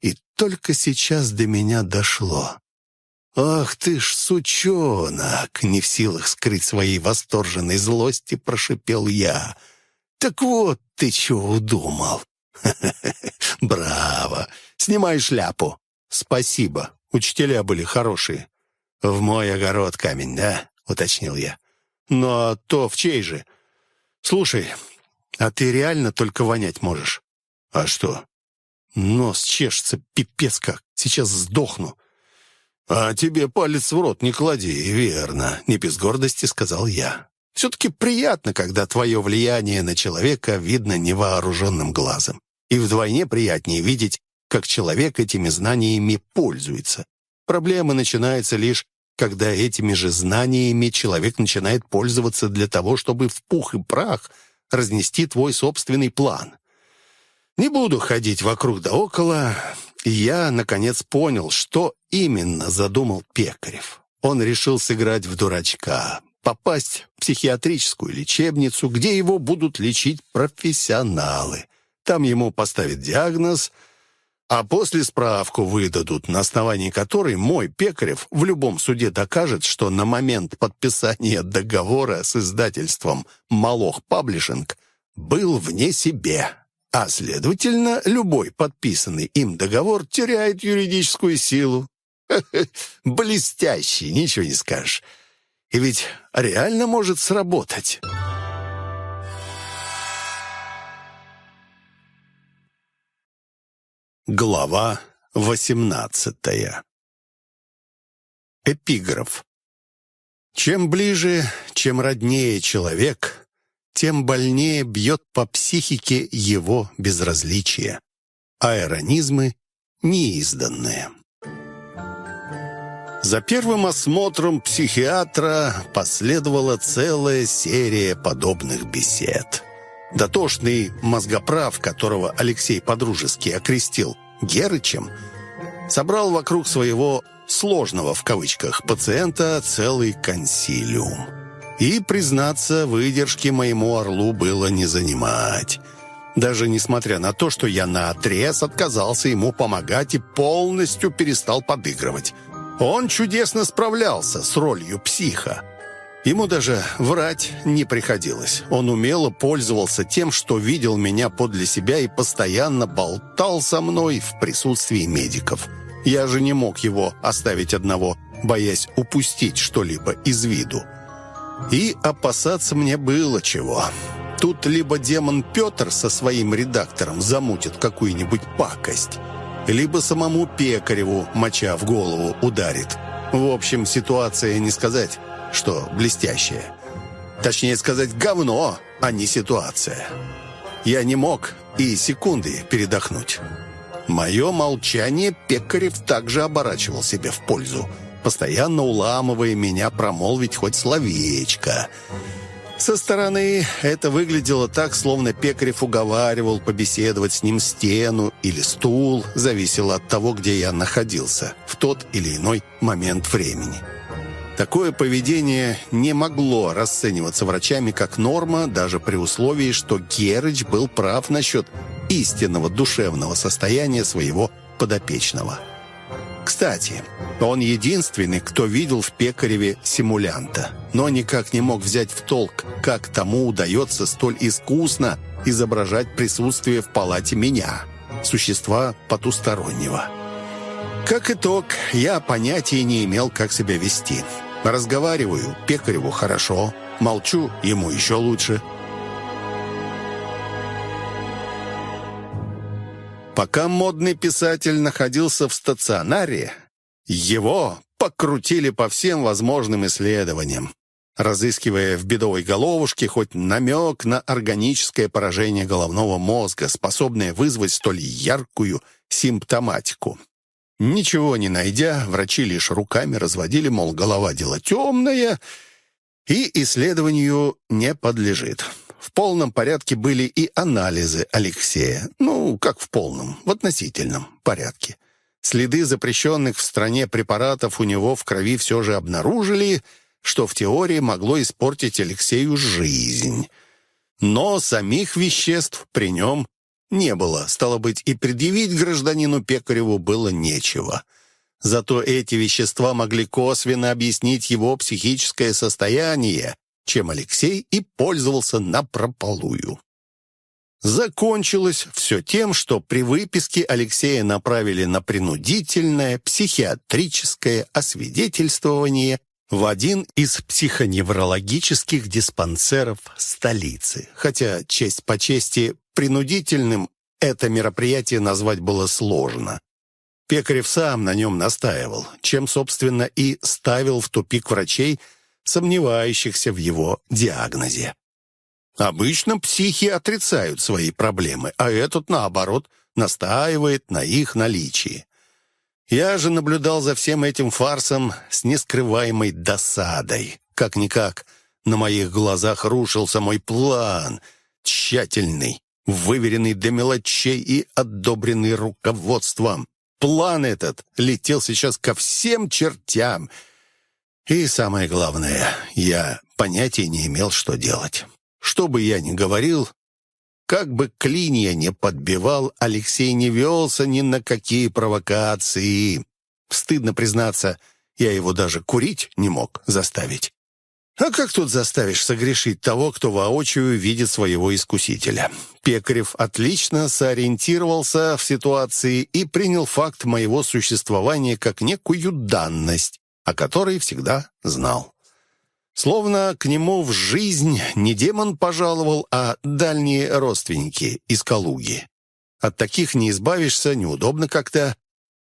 И только сейчас до меня дошло. «Ах ты ж, сучонок!» Не в силах скрыть своей восторженной злости, прошипел я. «Так вот ты чего удумал!» [laughs] «Браво! Снимай шляпу!» «Спасибо. Учителя были хорошие». «В мой огород камень, да?» — уточнил я. «Но то в чей же?» «Слушай, а ты реально только вонять можешь?» «А что?» «Нос чешется, пипец как. Сейчас сдохну». «А тебе палец в рот не клади, верно», — не без гордости сказал я. «Все-таки приятно, когда твое влияние на человека видно невооруженным глазом. И вдвойне приятнее видеть, как человек этими знаниями пользуется. Проблема начинается лишь, когда этими же знаниями человек начинает пользоваться для того, чтобы в пух и прах разнести твой собственный план. Не буду ходить вокруг да около. Я, наконец, понял, что именно задумал Пекарев. Он решил сыграть в дурачка, попасть в психиатрическую лечебницу, где его будут лечить профессионалы. Там ему поставят диагноз – а после справку выдадут, на основании которой мой Пекарев в любом суде докажет, что на момент подписания договора с издательством «Молох Паблишинг» был вне себе. А, следовательно, любой подписанный им договор теряет юридическую силу. [laughs] Блестящий, ничего не скажешь. И ведь реально может сработать». Глава восемнадцатая Эпиграф Чем ближе, чем роднее человек, тем больнее бьет по психике его безразличие. аэронизмы неизданные. За первым осмотром психиатра последовала целая серия подобных бесед. Дотошный мозгоправ, которого Алексей подружески окрестил Герычем, собрал вокруг своего «сложного» в кавычках пациента целый консилиум. И, признаться, выдержки моему орлу было не занимать. Даже несмотря на то, что я наотрез отказался ему помогать и полностью перестал подыгрывать. Он чудесно справлялся с ролью психа. Ему даже врать не приходилось. Он умело пользовался тем, что видел меня подле себя и постоянно болтал со мной в присутствии медиков. Я же не мог его оставить одного, боясь упустить что-либо из виду. И опасаться мне было чего. Тут либо демон Петр со своим редактором замутит какую-нибудь пакость, либо самому Пекареву моча в голову ударит. В общем, ситуация не сказать, что блестящая. Точнее сказать, говно, а не ситуация. Я не мог и секунды передохнуть. Мое молчание Пекарев также оборачивал себе в пользу, постоянно уламывая меня промолвить хоть словечко – со стороны это выглядело так, словно Пекарев уговаривал побеседовать с ним стену или стул, зависело от того, где я находился в тот или иной момент времени. Такое поведение не могло расцениваться врачами как норма, даже при условии, что Герыч был прав насчет истинного душевного состояния своего подопечного. Кстати, он единственный, кто видел в Пекареве симулянта, но никак не мог взять в толк, как тому удается столь искусно изображать присутствие в палате меня, существа потустороннего. Как итог, я понятия не имел, как себя вести. Разговариваю Пекареву хорошо, молчу ему еще лучше – Пока модный писатель находился в стационаре, его покрутили по всем возможным исследованиям, разыскивая в бедовой головушке хоть намек на органическое поражение головного мозга, способное вызвать столь яркую симптоматику. Ничего не найдя, врачи лишь руками разводили, мол, голова дело темное, и исследованию не подлежит. В полном порядке были и анализы Алексея. Ну, как в полном, в относительном порядке. Следы запрещенных в стране препаратов у него в крови все же обнаружили, что в теории могло испортить Алексею жизнь. Но самих веществ при нем не было. Стало быть, и предъявить гражданину Пекареву было нечего. Зато эти вещества могли косвенно объяснить его психическое состояние, чем Алексей и пользовался напропалую. Закончилось все тем, что при выписке Алексея направили на принудительное психиатрическое освидетельствование в один из психоневрологических диспансеров столицы. Хотя, честь по чести, принудительным это мероприятие назвать было сложно. Пекарев сам на нем настаивал, чем, собственно, и ставил в тупик врачей, сомневающихся в его диагнозе. Обычно психи отрицают свои проблемы, а этот, наоборот, настаивает на их наличии. Я же наблюдал за всем этим фарсом с нескрываемой досадой. Как-никак, на моих глазах рушился мой план, тщательный, выверенный до мелочей и одобренный руководством. План этот летел сейчас ко всем чертям — и самое главное, я понятия не имел, что делать. Что бы я ни говорил, как бы клинья не подбивал, Алексей не велся ни на какие провокации. Стыдно признаться, я его даже курить не мог заставить. А как тут заставишь согрешить того, кто воочию видит своего искусителя? Пекарев отлично сориентировался в ситуации и принял факт моего существования как некую данность, о которой всегда знал. Словно к нему в жизнь не демон пожаловал, а дальние родственники из Калуги. От таких не избавишься, неудобно как-то.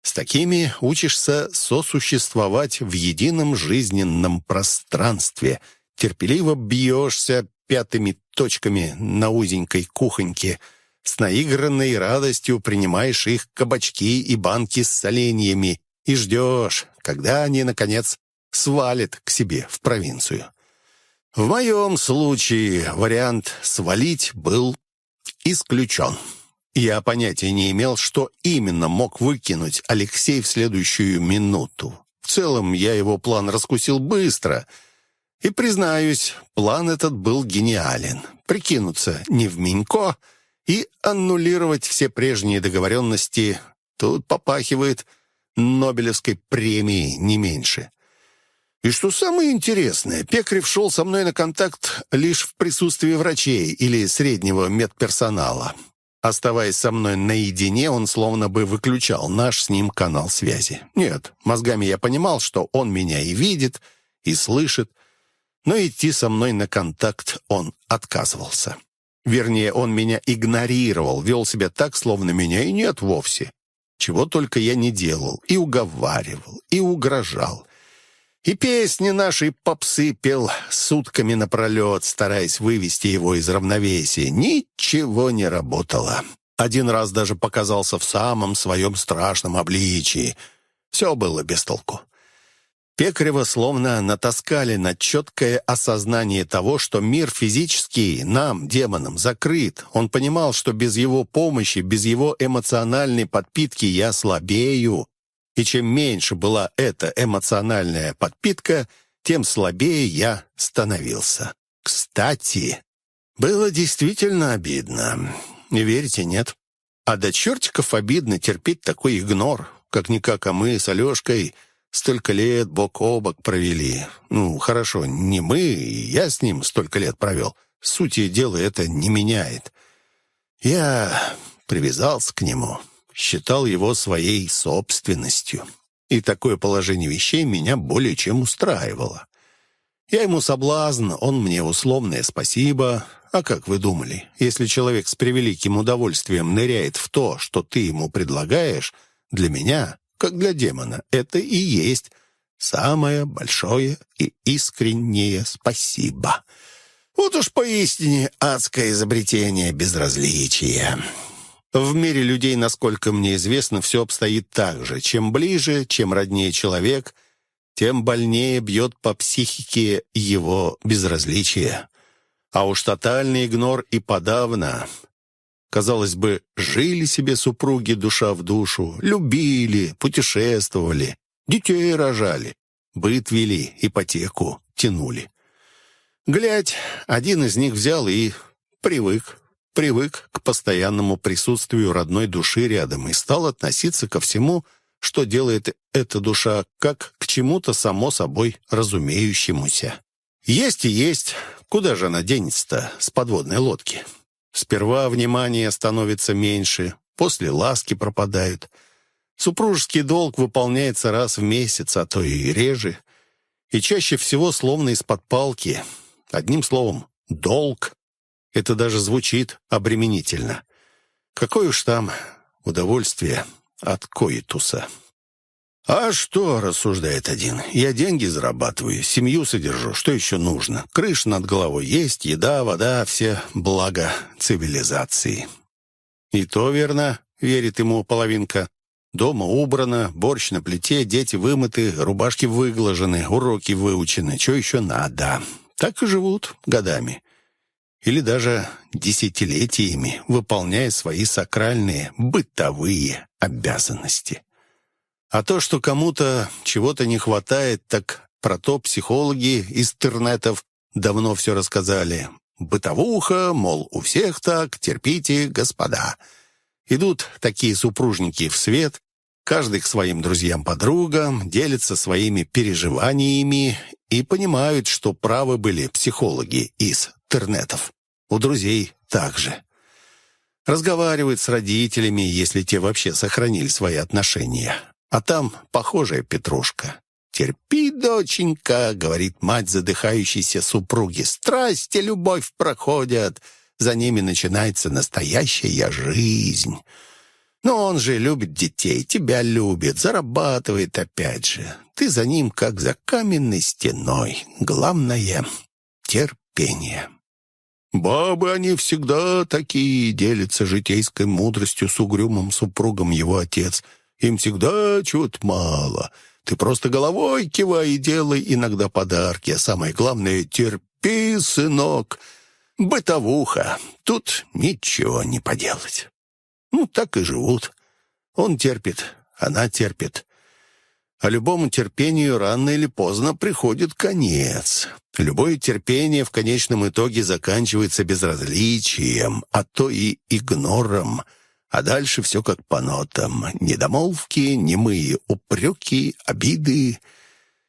С такими учишься сосуществовать в едином жизненном пространстве. Терпеливо бьешься пятыми точками на узенькой кухоньке С наигранной радостью принимаешь их кабачки и банки с соленьями и ждешь, когда они, наконец, свалят к себе в провинцию. В моем случае вариант «свалить» был исключен. Я понятия не имел, что именно мог выкинуть Алексей в следующую минуту. В целом, я его план раскусил быстро. И, признаюсь, план этот был гениален. Прикинуться не в Минько и аннулировать все прежние договоренности тут попахивает Нобелевской премией не меньше. И что самое интересное, Пекарев шел со мной на контакт лишь в присутствии врачей или среднего медперсонала. Оставаясь со мной наедине, он словно бы выключал наш с ним канал связи. Нет, мозгами я понимал, что он меня и видит, и слышит, но идти со мной на контакт он отказывался. Вернее, он меня игнорировал, вел себя так, словно меня и нет вовсе. Чего только я не делал, и уговаривал, и угрожал. И песни нашей попсы пел сутками напролет, стараясь вывести его из равновесия. Ничего не работало. Один раз даже показался в самом своем страшном обличии. Все было без толку. Пекарева словно натаскали на четкое осознание того, что мир физический нам, демонам, закрыт. Он понимал, что без его помощи, без его эмоциональной подпитки я слабею, и чем меньше была эта эмоциональная подпитка, тем слабее я становился. Кстати, было действительно обидно. Не верите, нет? А до чертиков обидно терпеть такой игнор. Как-никак, а мы с Алешкой столько лет бок о бок провели. Ну, хорошо, не мы, я с ним столько лет провел. Сути дела это не меняет. Я привязался к нему считал его своей собственностью. И такое положение вещей меня более чем устраивало. Я ему соблазн, он мне условное спасибо. А как вы думали, если человек с превеликим удовольствием ныряет в то, что ты ему предлагаешь, для меня, как для демона, это и есть самое большое и искреннее спасибо. Вот уж поистине адское изобретение безразличия. В мире людей, насколько мне известно, все обстоит так же. Чем ближе, чем роднее человек, тем больнее бьет по психике его безразличие. А уж тотальный игнор и подавно. Казалось бы, жили себе супруги душа в душу, любили, путешествовали, детей рожали, быт вели, ипотеку тянули. Глядь, один из них взял и привык привык к постоянному присутствию родной души рядом и стал относиться ко всему, что делает эта душа, как к чему-то само собой разумеющемуся. Есть и есть. Куда же она денется-то с подводной лодки? Сперва внимание становится меньше, после ласки пропадают. Супружеский долг выполняется раз в месяц, а то и реже. И чаще всего словно из-под палки. Одним словом, долг. Это даже звучит обременительно. Какое уж там удовольствие от коитуса. «А что?» — рассуждает один. «Я деньги зарабатываю, семью содержу. Что еще нужно? Крыша над головой есть, еда, вода, все блага цивилизации». «И то верно», — верит ему половинка. «Дома убрано, борщ на плите, дети вымыты, рубашки выглажены, уроки выучены. Что еще надо?» Так и живут годами или даже десятилетиями, выполняя свои сакральные бытовые обязанности. А то, что кому-то чего-то не хватает, так про то психологи из интернетов давно все рассказали. Бытовуха, мол, у всех так, терпите, господа. Идут такие супружники в свет, каждый к своим друзьям-подругам, делятся своими переживаниями и понимают, что правы были психологи из интернетов. У друзей также. Разговаривают с родителями, если те вообще сохранили свои отношения. А там похожая петрушка. «Терпи, доченька», — говорит мать задыхающейся супруги. «Страсть и любовь проходят. За ними начинается настоящая жизнь». Но он же любит детей, тебя любит, зарабатывает опять же. Ты за ним как за каменной стеной. Главное — терпение. Бабы они всегда такие, делятся житейской мудростью с угрюмым супругом его отец. Им всегда чего-то мало. Ты просто головой кивай и делай иногда подарки, а самое главное — терпи, сынок. Бытовуха. Тут ничего не поделать. Ну, так и живут. Он терпит, она терпит. А любому терпению рано или поздно приходит конец. Любое терпение в конечном итоге заканчивается безразличием, а то и игнором. А дальше все как по нотам. Недомолвки, немые упреки, обиды.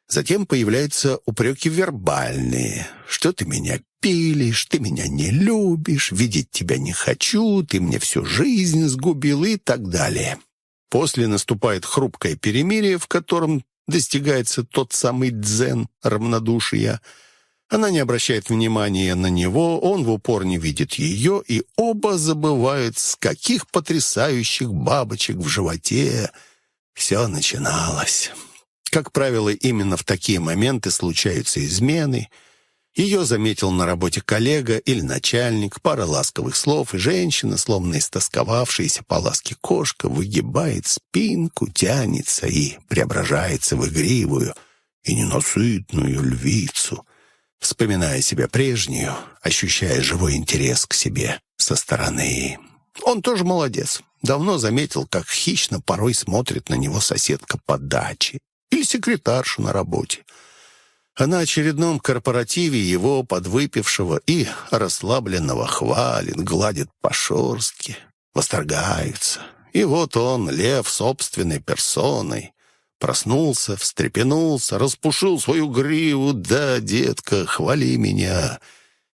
Затем появляются упреки вербальные. Что ты меня пилишь, ты меня не любишь, видеть тебя не хочу, ты мне всю жизнь сгубил и так далее. После наступает хрупкое перемирие, в котором достигается тот самый дзен равнодушия. Она не обращает внимания на него, он в упор не видит ее, и оба забывают, с каких потрясающих бабочек в животе все начиналось. Как правило, именно в такие моменты случаются измены — ее заметил на работе коллега или начальник, пара ласковых слов, и женщина, словно истосковавшаяся по ласке кошка, выгибает спинку, тянется и преображается в игривую и ненасытную львицу, вспоминая себя прежнюю, ощущая живой интерес к себе со стороны. Он тоже молодец. Давно заметил, как хищно порой смотрит на него соседка по даче или секретарша на работе а на очередном корпоративе его, подвыпившего и расслабленного, хвалит, гладит по шорстке, восторгаются. И вот он, лев собственной персоной, проснулся, встрепенулся, распушил свою гриву. «Да, детка, хвали меня!»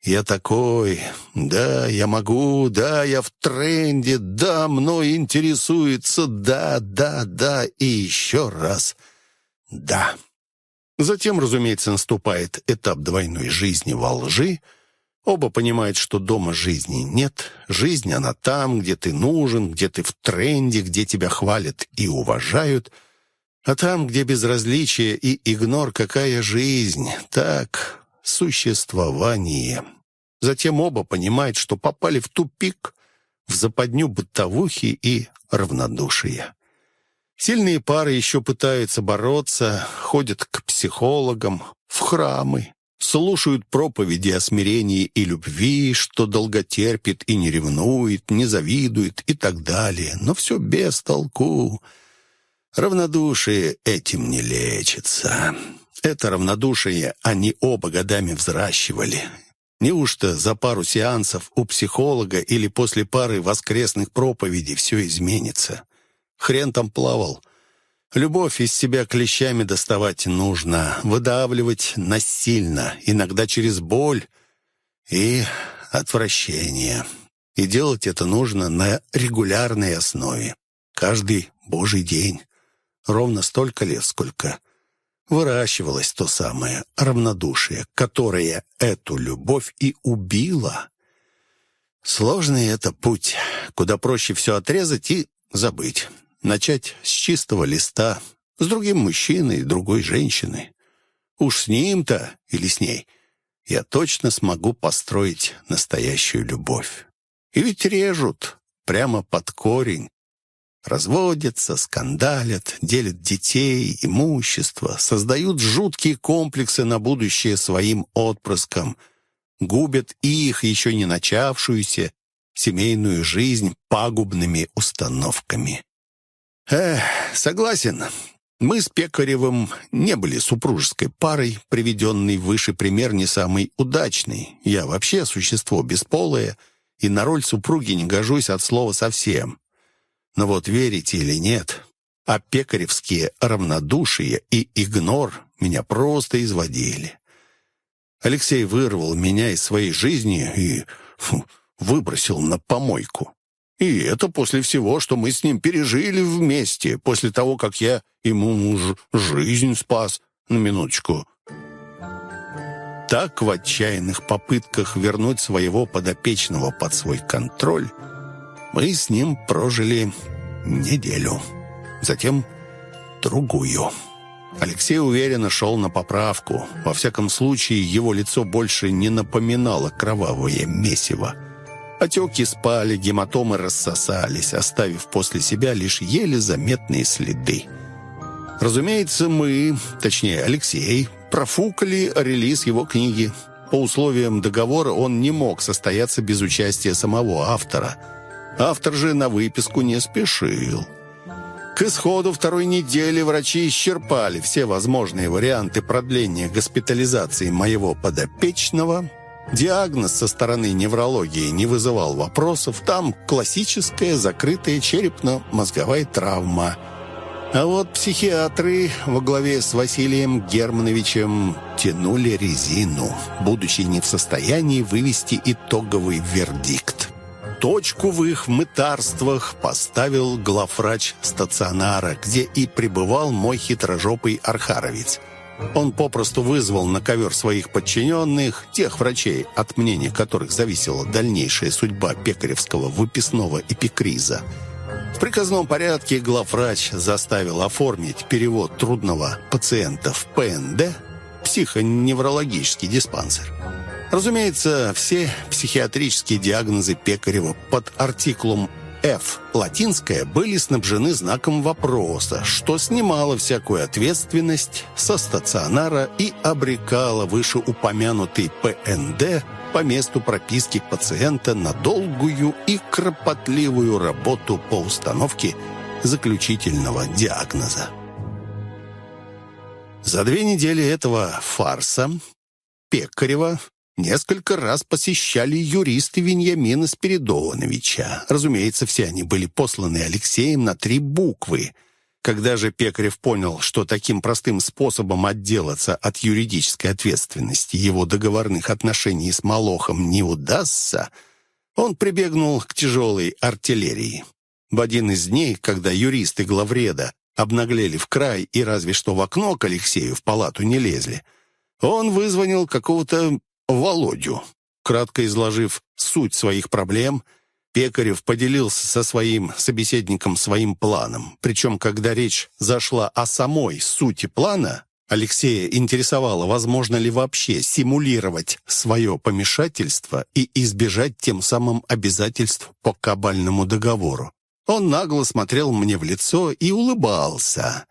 Я такой, да, я могу, да, я в тренде, да, мной интересуется, да, да, да, и еще раз да. Затем, разумеется, наступает этап двойной жизни во лжи. Оба понимают, что дома жизни нет. Жизнь, она там, где ты нужен, где ты в тренде, где тебя хвалят и уважают. А там, где безразличие и игнор, какая жизнь? Так, существование. Затем оба понимают, что попали в тупик, в западню бытовухи и равнодушия. Сильные пары еще пытаются бороться, ходят к психологам, в храмы, слушают проповеди о смирении и любви, что долго терпит и не ревнует, не завидует и так далее. Но все без толку. Равнодушие этим не лечится. Это равнодушие они оба годами взращивали. Неужто за пару сеансов у психолога или после пары воскресных проповедей все изменится? Хрен там плавал. Любовь из себя клещами доставать нужно, выдавливать насильно, иногда через боль и отвращение. И делать это нужно на регулярной основе, каждый божий день, ровно столько лет, сколько выращивалось то самое равнодушие, которое эту любовь и убило. Сложный это путь, куда проще все отрезать и забыть. Начать с чистого листа, с другим мужчиной, другой женщиной. Уж с ним-то или с ней я точно смогу построить настоящую любовь. И ведь режут прямо под корень. Разводятся, скандалят, делят детей, имущество, создают жуткие комплексы на будущее своим отпрыскам, губят их, еще не начавшуюся, семейную жизнь пагубными установками. Эх, согласен. Мы с Пекаревым не были супружеской парой, приведенный выше пример не самый удачный. Я вообще существо бесполое, и на роль супруги не гожусь от слова совсем. Но вот верите или нет, а пекаревские равнодушие и игнор меня просто изводили. Алексей вырвал меня из своей жизни и фу, выбросил на помойку. И это после всего, что мы с ним пережили вместе, после того, как я ему жизнь спас. На минуточку. Так в отчаянных попытках вернуть своего подопечного под свой контроль мы с ним прожили неделю, затем другую. Алексей уверенно шел на поправку. Во всяком случае, его лицо больше не напоминало кровавое месиво. Отеки спали, гематомы рассосались, оставив после себя лишь еле заметные следы. Разумеется, мы, точнее Алексей, профукали релиз его книги. По условиям договора он не мог состояться без участия самого автора. Автор же на выписку не спешил. К исходу второй недели врачи исчерпали все возможные варианты продления госпитализации моего подопечного. Диагноз со стороны неврологии не вызывал вопросов. Там классическая закрытая черепно-мозговая травма. А вот психиатры во главе с Василием Германовичем тянули резину, будучи не в состоянии вывести итоговый вердикт. Точку в их мытарствах поставил главврач стационара, где и пребывал мой хитрожопый архаровец. Он попросту вызвал на ковер своих подчиненных, тех врачей, от мнения которых зависела дальнейшая судьба пекаревского выписного эпикриза. В приказном порядке главврач заставил оформить перевод трудного пациента в ПНД, психоневрологический диспансер. Разумеется, все психиатрические диагнозы Пекарева под артиклом F латинское были снабжены знаком вопроса, что снимало всякую ответственность со стационара и обрекало вышеупомянутый ПНД по месту прописки пациента на долгую и кропотливую работу по установке заключительного диагноза. За две недели этого фарса Пекарева несколько раз посещали юристы Веньямина Спиридоновича. Разумеется, все они были посланы Алексеем на три буквы. Когда же Пекарев понял, что таким простым способом отделаться от юридической ответственности его договорных отношений с Молохом не удастся, он прибегнул к тяжелой артиллерии. В один из дней, когда юристы главреда обнаглели в край и разве что в окно к Алексею в палату не лезли, он вызвонил какого-то Володю. Кратко изложив суть своих проблем, Пекарев поделился со своим собеседником своим планом. Причем, когда речь зашла о самой сути плана, Алексея интересовало, возможно ли вообще симулировать свое помешательство и избежать тем самым обязательств по кабальному договору. Он нагло смотрел мне в лицо и улыбался.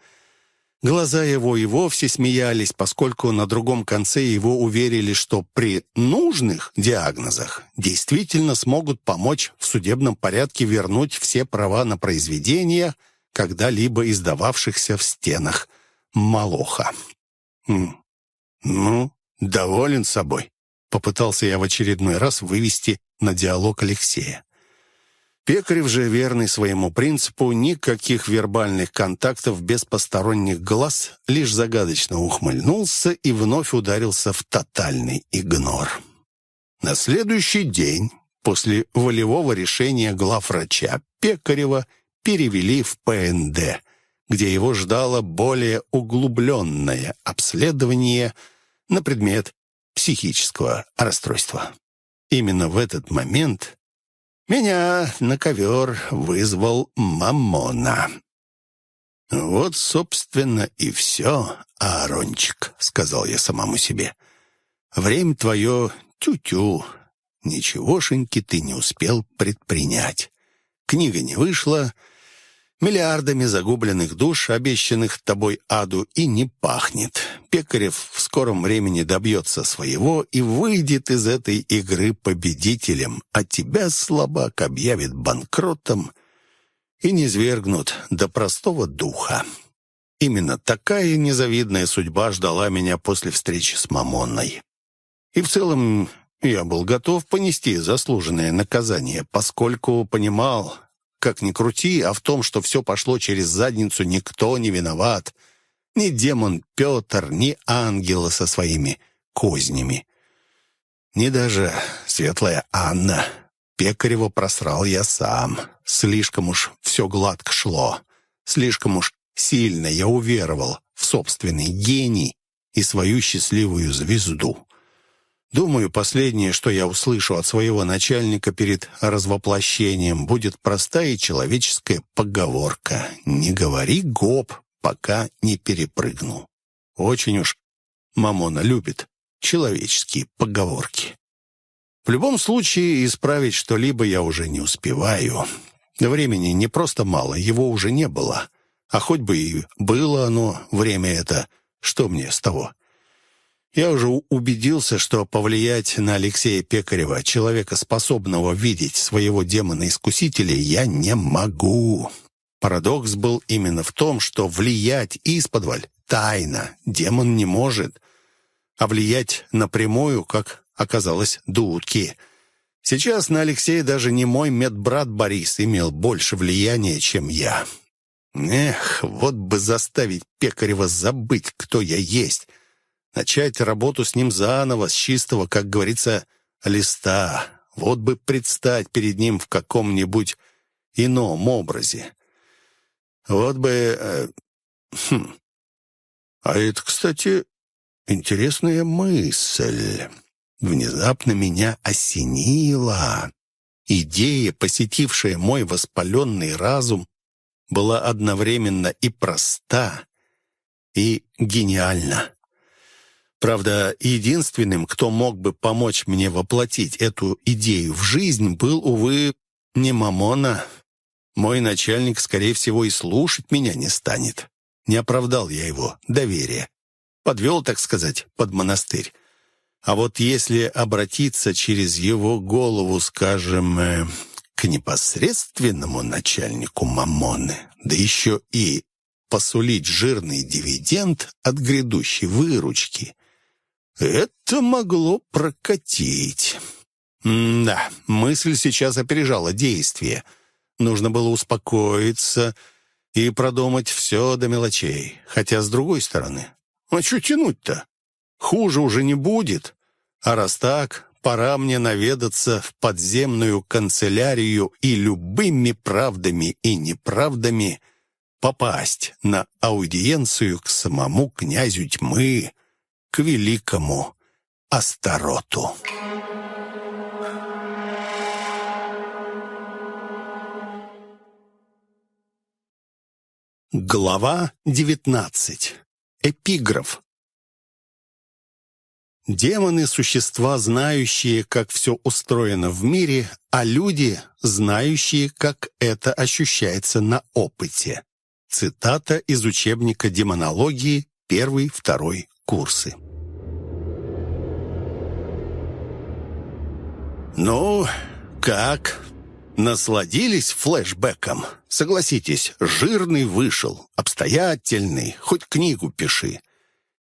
Глаза его и вовсе смеялись, поскольку на другом конце его уверили, что при нужных диагнозах действительно смогут помочь в судебном порядке вернуть все права на произведения, когда-либо издававшихся в стенах Малоха. «Ну, доволен собой», — попытался я в очередной раз вывести на диалог Алексея. Пекарев же, верный своему принципу, никаких вербальных контактов без посторонних глаз, лишь загадочно ухмыльнулся и вновь ударился в тотальный игнор. На следующий день, после волевого решения главврача, Пекарева перевели в ПНД, где его ждало более углубленное обследование на предмет психического расстройства. Именно в этот момент меня на ковер вызвал Мамона. «Вот, собственно, и все, Аарончик», — сказал я самому себе. «Время твое тю-тю. Ничегошеньки ты не успел предпринять. Книга не вышла, Миллиардами загубленных душ, обещанных тобой аду, и не пахнет. Пекарев в скором времени добьется своего и выйдет из этой игры победителем, а тебя, слабак, объявит банкротом и не свергнут до простого духа. Именно такая незавидная судьба ждала меня после встречи с Мамонной. И в целом я был готов понести заслуженное наказание, поскольку понимал, как ни крути, а в том, что все пошло через задницу, никто не виноват. Ни демон Петр, ни ангела со своими кознями. Ни даже светлая Анна. Пекарева просрал я сам. Слишком уж все гладко шло. Слишком уж сильно я уверовал в собственный гений и свою счастливую звезду. Думаю, последнее, что я услышу от своего начальника перед развоплощением, будет простая человеческая поговорка «Не говори гоп, пока не перепрыгну». Очень уж Мамона любит человеческие поговорки. В любом случае, исправить что-либо я уже не успеваю. Времени не просто мало, его уже не было. А хоть бы и было оно, время это, что мне с того? Я уже убедился, что повлиять на Алексея Пекарева, человека, способного видеть своего демона-искусителя, я не могу. Парадокс был именно в том, что влиять исподволь тайно демон не может, а влиять напрямую, как оказалось, до утки. Сейчас на Алексея даже не мой медбрат Борис имел больше влияния, чем я. Эх, вот бы заставить Пекарева забыть, кто я есть — Начать работу с ним заново, с чистого, как говорится, листа. Вот бы предстать перед ним в каком-нибудь ином образе. Вот бы... Э, хм. А это, кстати, интересная мысль. Внезапно меня осенила. Идея, посетившая мой воспаленный разум, была одновременно и проста, и гениальна. Правда, единственным, кто мог бы помочь мне воплотить эту идею в жизнь, был, увы, не Мамона. Мой начальник, скорее всего, и слушать меня не станет. Не оправдал я его доверие. Подвел, так сказать, под монастырь. А вот если обратиться через его голову, скажем, э, к непосредственному начальнику Мамоны, да еще и посулить жирный дивиденд от грядущей выручки, это могло прокатить. Да, мысль сейчас опережала действие. Нужно было успокоиться и продумать все до мелочей. Хотя, с другой стороны, а что тянуть-то? Хуже уже не будет. А раз так, пора мне наведаться в подземную канцелярию и любыми правдами и неправдами попасть на аудиенцию к самому князю тьмы, к великому Астароту. Глава 19. Эпиграф. Демоны — существа, знающие, как все устроено в мире, а люди — знающие, как это ощущается на опыте. Цитата из учебника демонологии, первый, второй курсы. «Ну, как? Насладились флешбеком? Согласитесь, жирный вышел, обстоятельный, хоть книгу пиши.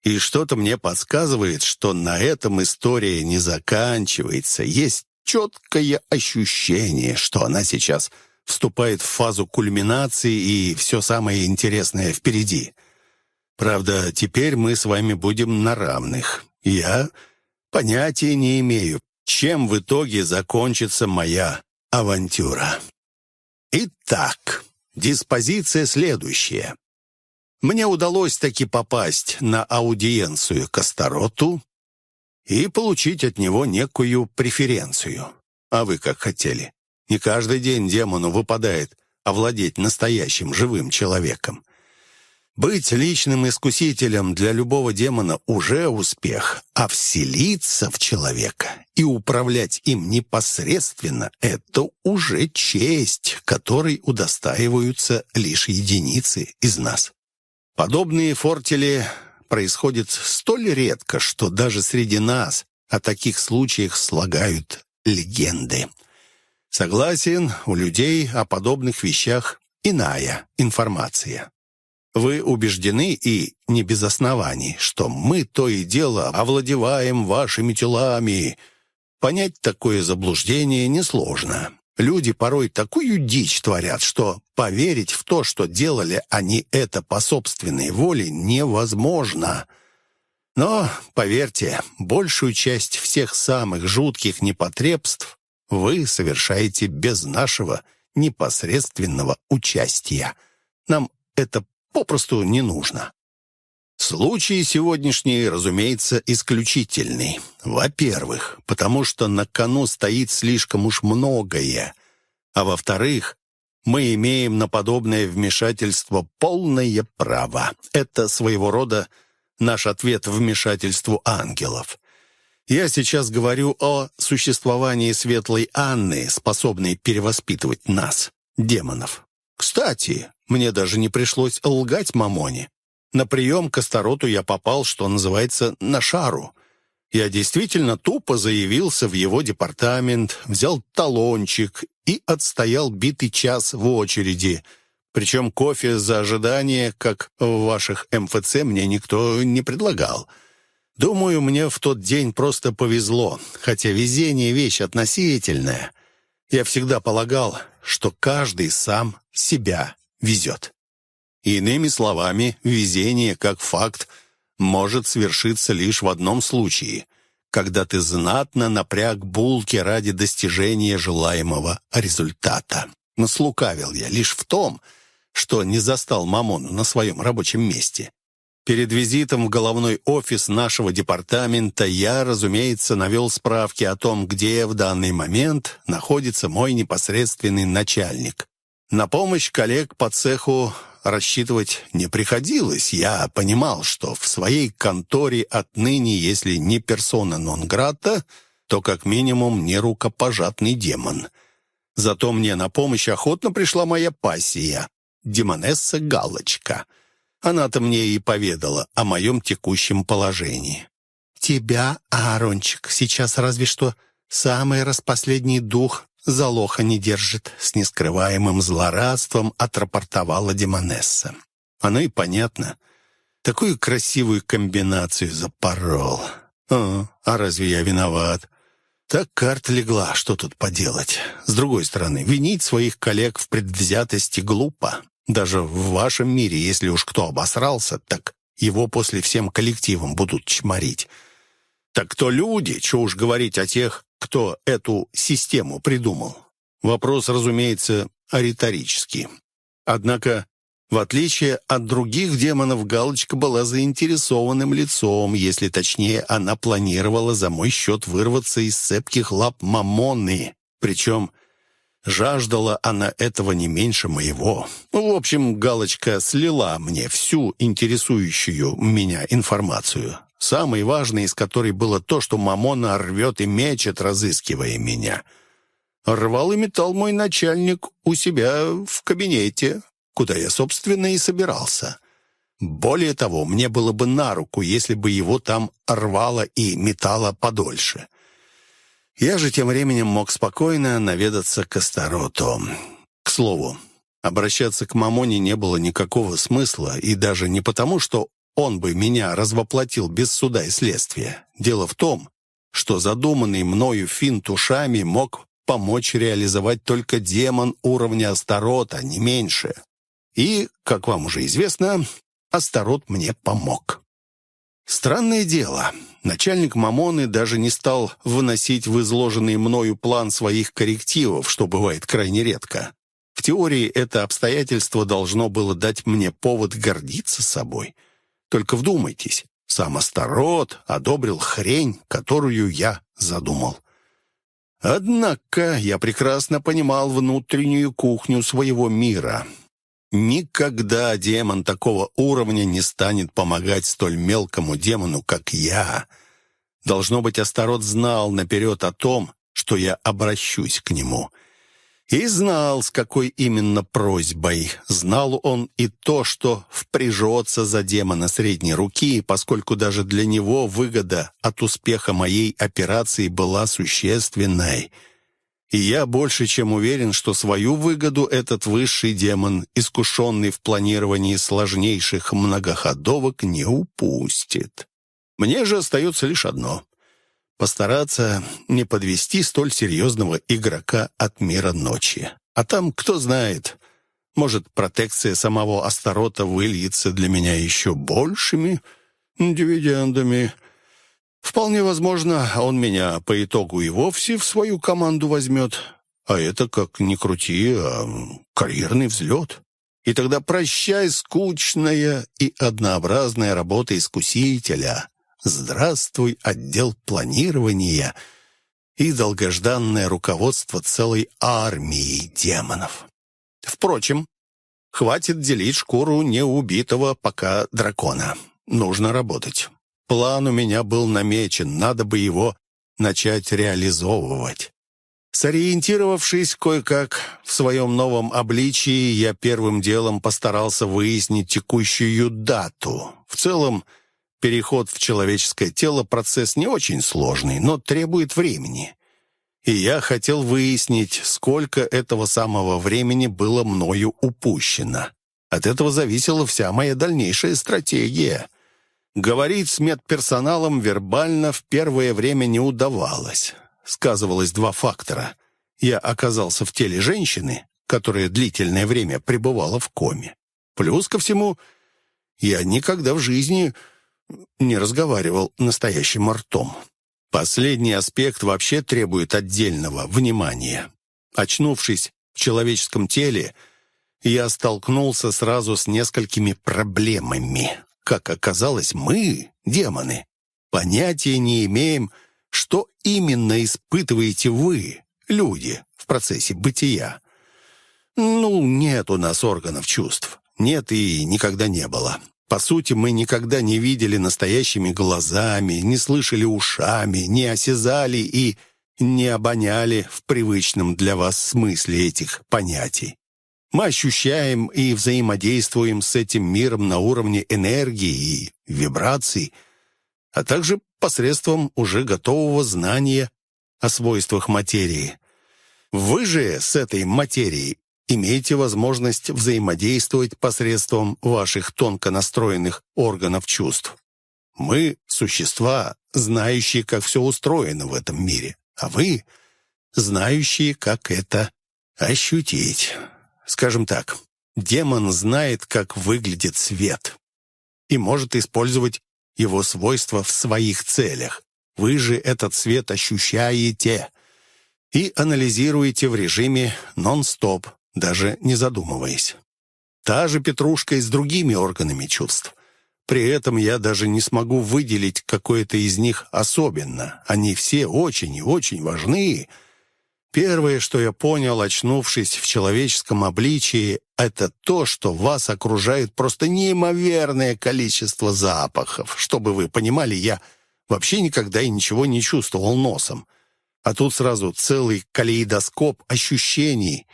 И что-то мне подсказывает, что на этом история не заканчивается. Есть четкое ощущение, что она сейчас вступает в фазу кульминации и все самое интересное впереди. Правда, теперь мы с вами будем на равных. Я понятия не имею, чем в итоге закончится моя авантюра. Итак, диспозиция следующая. Мне удалось таки попасть на аудиенцию к Астароту и получить от него некую преференцию. А вы как хотели? Не каждый день демону выпадает овладеть настоящим живым человеком. Быть личным искусителем для любого демона уже успех, а вселиться в человека и управлять им непосредственно – это уже честь, которой удостаиваются лишь единицы из нас. Подобные фортели происходят столь редко, что даже среди нас о таких случаях слагают легенды. Согласен, у людей о подобных вещах иная информация. Вы убеждены, и не без оснований, что мы то и дело овладеваем вашими телами. Понять такое заблуждение несложно. Люди порой такую дичь творят, что поверить в то, что делали они это по собственной воле, невозможно. Но, поверьте, большую часть всех самых жутких непотребств вы совершаете без нашего непосредственного участия. Нам это попросту не нужно. Случай сегодняшний, разумеется, исключительный. Во-первых, потому что на кону стоит слишком уж многое. А во-вторых, мы имеем на подобное вмешательство полное право. Это своего рода наш ответ вмешательству ангелов. Я сейчас говорю о существовании светлой Анны, способной перевоспитывать нас, демонов. Кстати, мне даже не пришлось лгать Мамоне. На прием к Астароту я попал, что называется, на шару. Я действительно тупо заявился в его департамент, взял талончик и отстоял битый час в очереди. Причем кофе за ожидание, как в ваших МФЦ, мне никто не предлагал. Думаю, мне в тот день просто повезло, хотя везение — вещь относительная. Я всегда полагал, что каждый сам себя везет. Иными словами, везение как факт может свершиться лишь в одном случае — когда ты знатно напряг булки ради достижения желаемого результата. Но слукавил я лишь в том, что не застал Мамону на своем рабочем месте. Перед визитом в головной офис нашего департамента я, разумеется, навел справки о том, где в данный момент находится мой непосредственный начальник. На помощь коллег по цеху рассчитывать не приходилось. Я понимал, что в своей конторе отныне, если не персона нон-грата, то как минимум не рукопожатный демон. Зато мне на помощь охотно пришла моя пассия, демонесса Галочка — она-то мне и поведала о моем текущем положении. «Тебя, Аарончик, сейчас разве что самый распоследний дух за лоха не держит», с нескрываемым злорадством отрапортовала Демонесса. Оно и понятно. Такую красивую комбинацию запорол. А, а разве я виноват? Так карта легла, что тут поделать. С другой стороны, винить своих коллег в предвзятости глупо. Даже в вашем мире, если уж кто обосрался, так его после всем коллективом будут чморить. Так кто люди, что уж говорить о тех, кто эту систему придумал? Вопрос, разумеется, риторический. Однако, в отличие от других демонов, Галочка была заинтересованным лицом, если точнее, она планировала за мой счет вырваться из цепких лап Мамонны, причем Жаждала она этого не меньше моего. В общем, Галочка слила мне всю интересующую меня информацию. Самой важной из которой было то, что Мамона рвет и мечет, разыскивая меня. Рвал и метал мой начальник у себя в кабинете, куда я, собственно, и собирался. Более того, мне было бы на руку, если бы его там рвало и метало подольше. Я же тем временем мог спокойно наведаться к Астароту. К слову, обращаться к Мамоне не было никакого смысла, и даже не потому, что он бы меня развоплотил без суда и следствия. Дело в том, что задуманный мною финт ушами мог помочь реализовать только демон уровня Астарота, не меньше. И, как вам уже известно, Астарот мне помог. Странное дело, начальник Мамоны даже не стал выносить в изложенный мною план своих коррективов, что бывает крайне редко. В теории это обстоятельство должно было дать мне повод гордиться собой. Только вдумайтесь, сам Астарот одобрил хрень, которую я задумал. Однако я прекрасно понимал внутреннюю кухню своего мира — Никогда демон такого уровня не станет помогать столь мелкому демону, как я. Должно быть, Астарот знал наперед о том, что я обращусь к нему. И знал, с какой именно просьбой. Знал он и то, что впряжется за демона средней руки, поскольку даже для него выгода от успеха моей операции была существенной — и я больше чем уверен, что свою выгоду этот высший демон, искушенный в планировании сложнейших многоходовок, не упустит. Мне же остается лишь одно — постараться не подвести столь серьезного игрока от мира ночи. А там, кто знает, может, протекция самого Астарота выльется для меня еще большими дивидендами — Вполне возможно, он меня по итогу и вовсе в свою команду возьмет. А это, как ни крути, а карьерный взлет. И тогда прощай скучная и однообразная работа искусителя. Здравствуй, отдел планирования и долгожданное руководство целой армии демонов. Впрочем, хватит делить шкуру неубитого пока дракона. нужно работать. План у меня был намечен, надо бы его начать реализовывать. Сориентировавшись кое-как в своем новом обличии, я первым делом постарался выяснить текущую дату. В целом, переход в человеческое тело – процесс не очень сложный, но требует времени. И я хотел выяснить, сколько этого самого времени было мною упущено. От этого зависела вся моя дальнейшая стратегия. Говорить с медперсоналом вербально в первое время не удавалось сказывалось два фактора. Я оказался в теле женщины, которая длительное время пребывала в коме. Плюс ко всему, я никогда в жизни не разговаривал настоящим ртом. Последний аспект вообще требует отдельного внимания. Очнувшись в человеческом теле, я столкнулся сразу с несколькими проблемами. Как оказалось, мы, демоны, понятия не имеем, что именно испытываете вы, люди, в процессе бытия? Ну, нет у нас органов чувств. Нет и никогда не было. По сути, мы никогда не видели настоящими глазами, не слышали ушами, не осязали и не обоняли в привычном для вас смысле этих понятий. Мы ощущаем и взаимодействуем с этим миром на уровне энергии и вибраций, а также посредством уже готового знания о свойствах материи. Вы же с этой материей имеете возможность взаимодействовать посредством ваших тонко настроенных органов чувств. Мы — существа, знающие, как все устроено в этом мире, а вы — знающие, как это ощутить. Скажем так, демон знает, как выглядит свет и может использовать его свойства в своих целях. Вы же этот свет ощущаете и анализируете в режиме нон-стоп, даже не задумываясь. Та же петрушка и с другими органами чувств. При этом я даже не смогу выделить какое-то из них особенно. Они все очень и очень важны, Первое, что я понял, очнувшись в человеческом обличии, это то, что вас окружает просто неимоверное количество запахов. Чтобы вы понимали, я вообще никогда и ничего не чувствовал носом. А тут сразу целый калейдоскоп ощущений.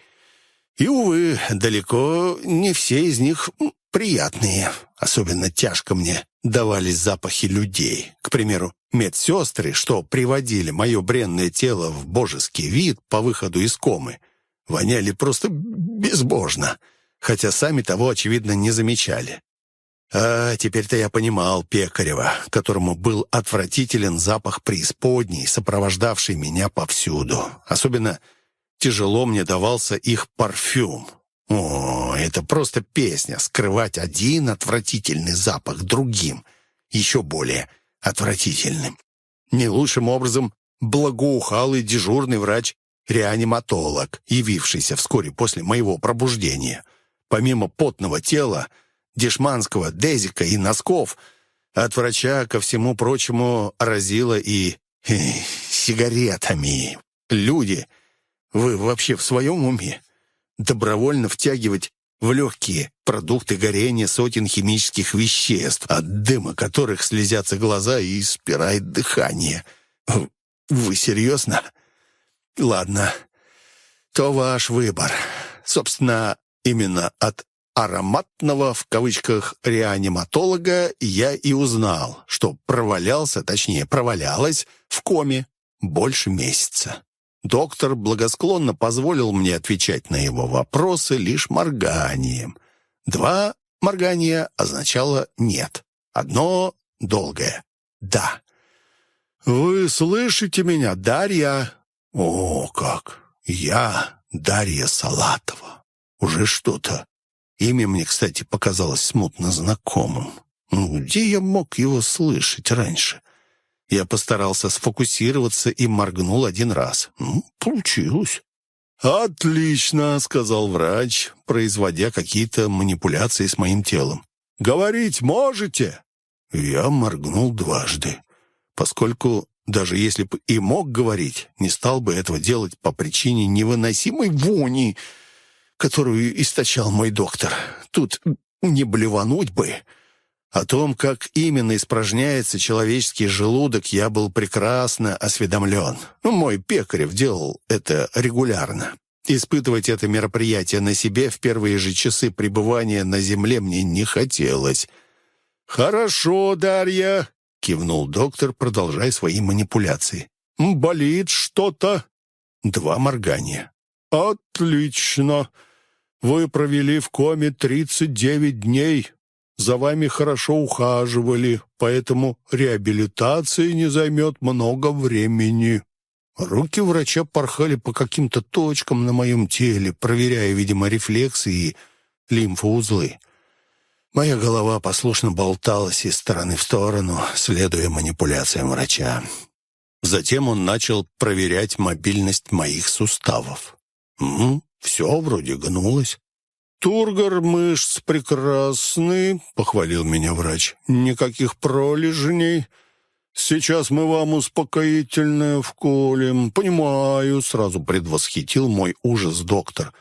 И, увы, далеко не все из них приятные. Особенно тяжко мне давались запахи людей. К примеру, медсестры, что приводили мое бренное тело в божеский вид по выходу из комы, воняли просто безбожно, хотя сами того, очевидно, не замечали. А теперь-то я понимал Пекарева, которому был отвратителен запах преисподней, сопровождавший меня повсюду. Особенно тяжело мне давался их парфюм. О, это просто песня, скрывать один отвратительный запах другим, еще более отвратительным. Не лучшим образом благоухалый дежурный врач-реаниматолог, явившийся вскоре после моего пробуждения. Помимо потного тела, дешманского дезика и носков, от врача, ко всему прочему, разило и э, сигаретами. Люди, вы вообще в своем уме? добровольно втягивать в легкие продукты горения сотен химических веществ, от дыма которых слезятся глаза и спирает дыхание. Вы серьезно? Ладно, то ваш выбор. Собственно, именно от ароматного, в кавычках, реаниматолога я и узнал, что провалялся, точнее, провалялась в коме больше месяца. Доктор благосклонно позволил мне отвечать на его вопросы лишь морганием. Два моргания означало «нет». Одно — долгое «да». «Вы слышите меня, Дарья?» «О, как! Я Дарья Салатова. Уже что-то. Имя мне, кстати, показалось смутно знакомым. Ну, где я мог его слышать раньше?» Я постарался сфокусироваться и моргнул один раз. Ну, получилось. «Отлично», — сказал врач, производя какие-то манипуляции с моим телом. «Говорить можете?» Я моргнул дважды, поскольку даже если бы и мог говорить, не стал бы этого делать по причине невыносимой вони, которую источал мой доктор. Тут не блевануть бы. О том, как именно испражняется человеческий желудок, я был прекрасно осведомлен. Мой Пекарев делал это регулярно. Испытывать это мероприятие на себе в первые же часы пребывания на земле мне не хотелось. «Хорошо, Дарья», — кивнул доктор, продолжая свои манипуляции. «Болит что-то?» Два моргания. «Отлично. Вы провели в коме тридцать девять дней. За вами хорошо ухаживали, поэтому реабилитация не займет много времени». Руки врача порхали по каким-то точкам на моем теле, проверяя, видимо, рефлексы и лимфоузлы. Моя голова послушно болталась из стороны в сторону, следуя манипуляциям врача. Затем он начал проверять мобильность моих суставов. «Угу, все вроде гнулось. «Тургор мышц прекрасный», — похвалил меня врач. «Никаких пролежней. Сейчас мы вам успокоительное вколем». «Понимаю», — сразу предвосхитил мой ужас доктор.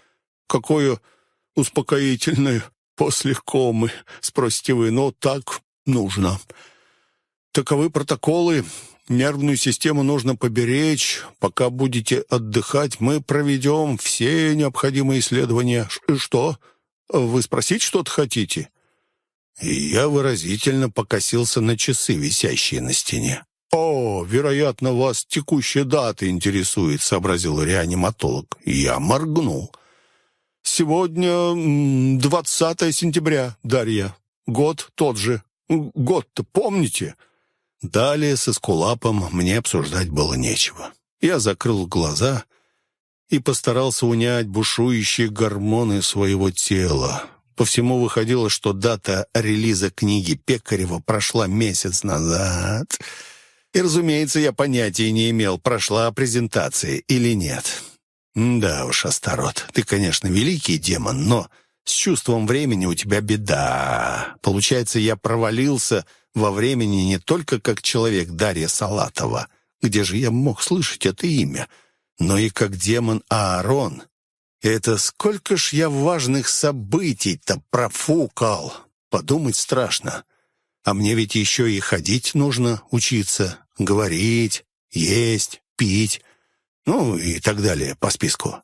«Какое успокоительное после комы?» — спросите вы. «Но так нужно». Таковы протоколы. Нервную систему нужно поберечь. Пока будете отдыхать, мы проведем все необходимые исследования. Что? Вы спросить что-то хотите?» И я выразительно покосился на часы, висящие на стене. «О, вероятно, вас текущая дата интересует», — сообразил реаниматолог. Я моргнул. «Сегодня 20 сентября, Дарья. Год тот же. Год-то помните?» Далее со скулапом мне обсуждать было нечего. Я закрыл глаза и постарался унять бушующие гормоны своего тела. По всему выходило, что дата релиза книги Пекарева прошла месяц назад. И, разумеется, я понятия не имел, прошла презентация или нет. Да уж, Астарот, ты, конечно, великий демон, но с чувством времени у тебя беда. Получается, я провалился во времени не только как человек Дарья Салатова, где же я мог слышать это имя, но и как демон Аарон. Это сколько ж я важных событий-то профукал. Подумать страшно. А мне ведь еще и ходить нужно, учиться, говорить, есть, пить, ну и так далее по списку.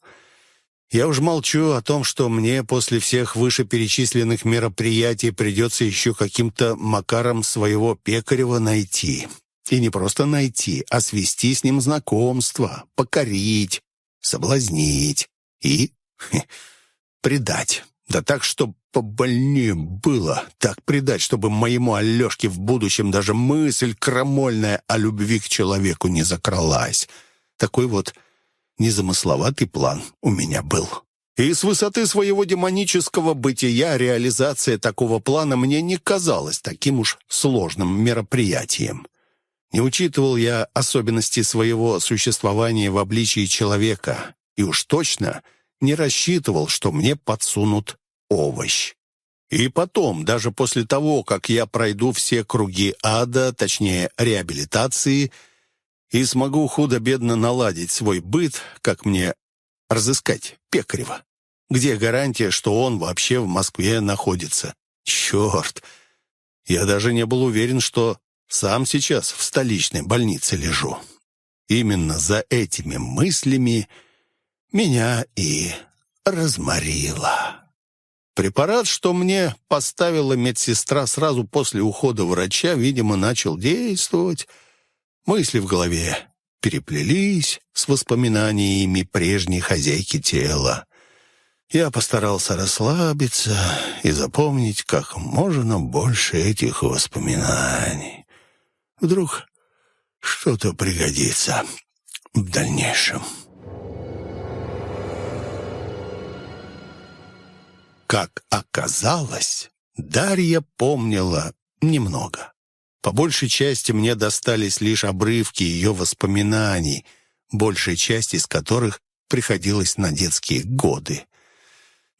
Я уж молчу о том, что мне после всех вышеперечисленных мероприятий придется еще каким-то макаром своего Пекарева найти. И не просто найти, а свести с ним знакомство, покорить, соблазнить и хе, предать. Да так, чтобы побольнее было. Так предать, чтобы моему Алешке в будущем даже мысль крамольная о любви к человеку не закралась. Такой вот Незамысловатый план у меня был. И с высоты своего демонического бытия реализация такого плана мне не казалась таким уж сложным мероприятием. Не учитывал я особенности своего существования в обличии человека и уж точно не рассчитывал, что мне подсунут овощ. И потом, даже после того, как я пройду все круги ада, точнее реабилитации – и смогу худо-бедно наладить свой быт, как мне разыскать Пекарева. Где гарантия, что он вообще в Москве находится? Черт! Я даже не был уверен, что сам сейчас в столичной больнице лежу. Именно за этими мыслями меня и разморило. Препарат, что мне поставила медсестра сразу после ухода врача, видимо, начал действовать, Мысли в голове переплелись с воспоминаниями прежней хозяйки тела. Я постарался расслабиться и запомнить как можно больше этих воспоминаний. Вдруг что-то пригодится в дальнейшем. Как оказалось, Дарья помнила немного. По большей части мне достались лишь обрывки ее воспоминаний, большая часть из которых приходилась на детские годы.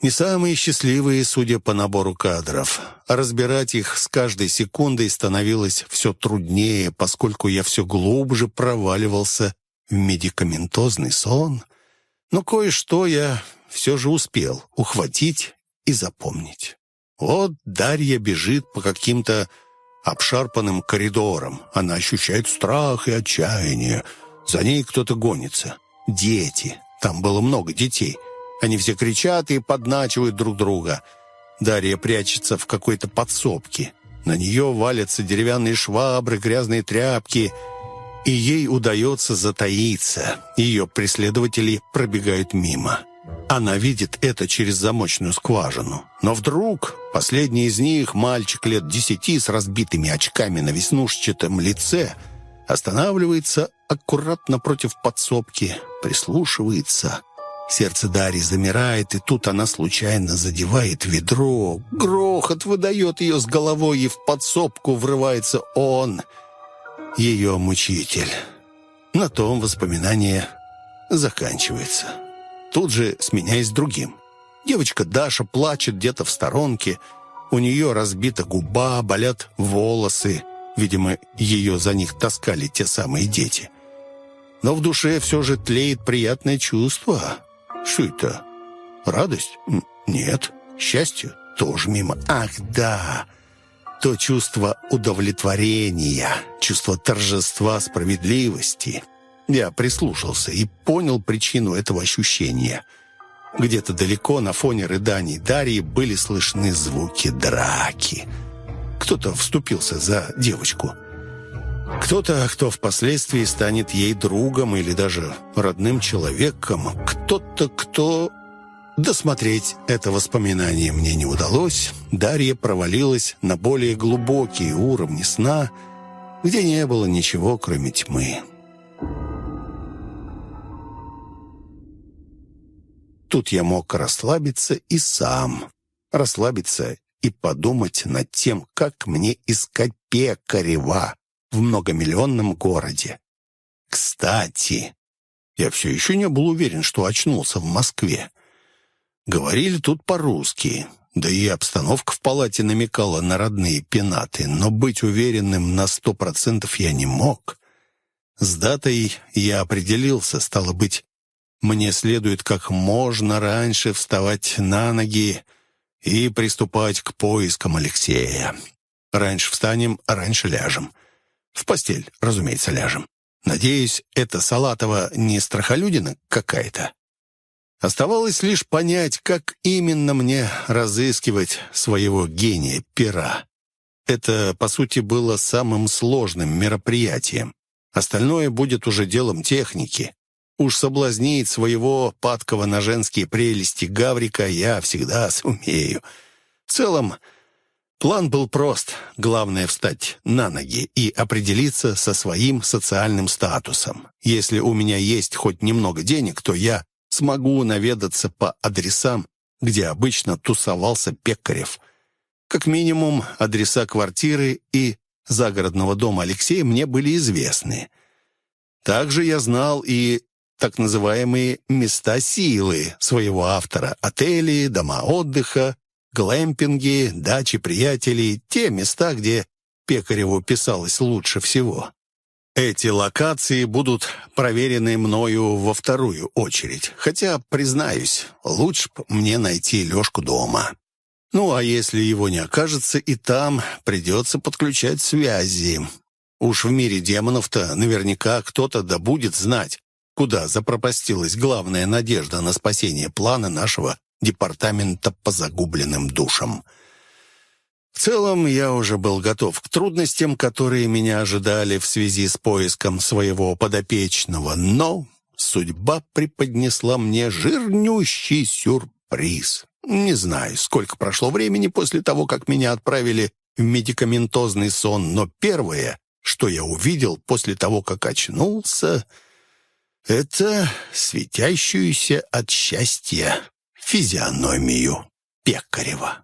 Не самые счастливые, судя по набору кадров. Разбирать их с каждой секундой становилось все труднее, поскольку я все глубже проваливался в медикаментозный сон. Но кое-что я все же успел ухватить и запомнить. Вот Дарья бежит по каким-то обшарпанным коридорам. Она ощущает страх и отчаяние. За ней кто-то гонится. Дети. Там было много детей. Они все кричат и подначивают друг друга. Дарья прячется в какой-то подсобке. На нее валятся деревянные швабры, грязные тряпки, и ей удается затаиться. Ее преследователи пробегают мимо. Она видит это через замочную скважину. Но вдруг последний из них, мальчик лет десяти с разбитыми очками на веснушчатом лице, останавливается аккуратно против подсобки, прислушивается – Сердце Дарьи замирает, и тут она случайно задевает ведро. Грохот выдает ее с головой, и в подсобку врывается он, ее мучитель. На том воспоминание заканчивается. Тут же сменяясь другим. Девочка Даша плачет где-то в сторонке. У нее разбита губа, болят волосы. Видимо, ее за них таскали те самые дети. Но в душе все же тлеет приятное чувство. Что это? Радость? Нет. Счастье? Тоже мимо. Ах, да. То чувство удовлетворения, чувство торжества справедливости. Я прислушался и понял причину этого ощущения. Где-то далеко на фоне рыданий Дарьи были слышны звуки драки. Кто-то вступился за девочку. Кто-то, кто впоследствии станет ей другом или даже родным человеком. Кто-то, кто... Досмотреть это воспоминание мне не удалось. Дарья провалилась на более глубокие уровни сна, где не было ничего, кроме тьмы. Тут я мог расслабиться и сам. Расслабиться и подумать над тем, как мне искать пекарева в многомиллионном городе. Кстати, я все еще не был уверен, что очнулся в Москве. Говорили тут по-русски, да и обстановка в палате намекала на родные пенаты, но быть уверенным на сто процентов я не мог. С датой я определился, стало быть, мне следует как можно раньше вставать на ноги и приступать к поискам Алексея. Раньше встанем, раньше ляжем. В постель, разумеется, ляжем. Надеюсь, это Салатова не страхолюдина какая-то. Оставалось лишь понять, как именно мне разыскивать своего гения пера. Это, по сути, было самым сложным мероприятием. Остальное будет уже делом техники. Уж соблазнить своего падкого на женские прелести Гаврика я всегда [laughs] сумею. В целом, План был прост. Главное — встать на ноги и определиться со своим социальным статусом. Если у меня есть хоть немного денег, то я смогу наведаться по адресам, где обычно тусовался Пекарев. Как минимум, адреса квартиры и загородного дома Алексея мне были известны. Также я знал и так называемые «места силы» своего автора, отели, дома отдыха, глэмпинги, дачи приятелей, те места, где Пекареву писалось лучше всего. Эти локации будут проверены мною во вторую очередь, хотя, признаюсь, лучше б мне найти Лешку дома. Ну, а если его не окажется, и там придется подключать связи. Уж в мире демонов-то наверняка кто-то да будет знать, куда запропастилась главная надежда на спасение плана нашего департамента по загубленным душам. В целом, я уже был готов к трудностям, которые меня ожидали в связи с поиском своего подопечного, но судьба преподнесла мне жирнющий сюрприз. Не знаю, сколько прошло времени после того, как меня отправили в медикаментозный сон, но первое, что я увидел после того, как очнулся, это светящуюся от счастья физиономию Пекарева.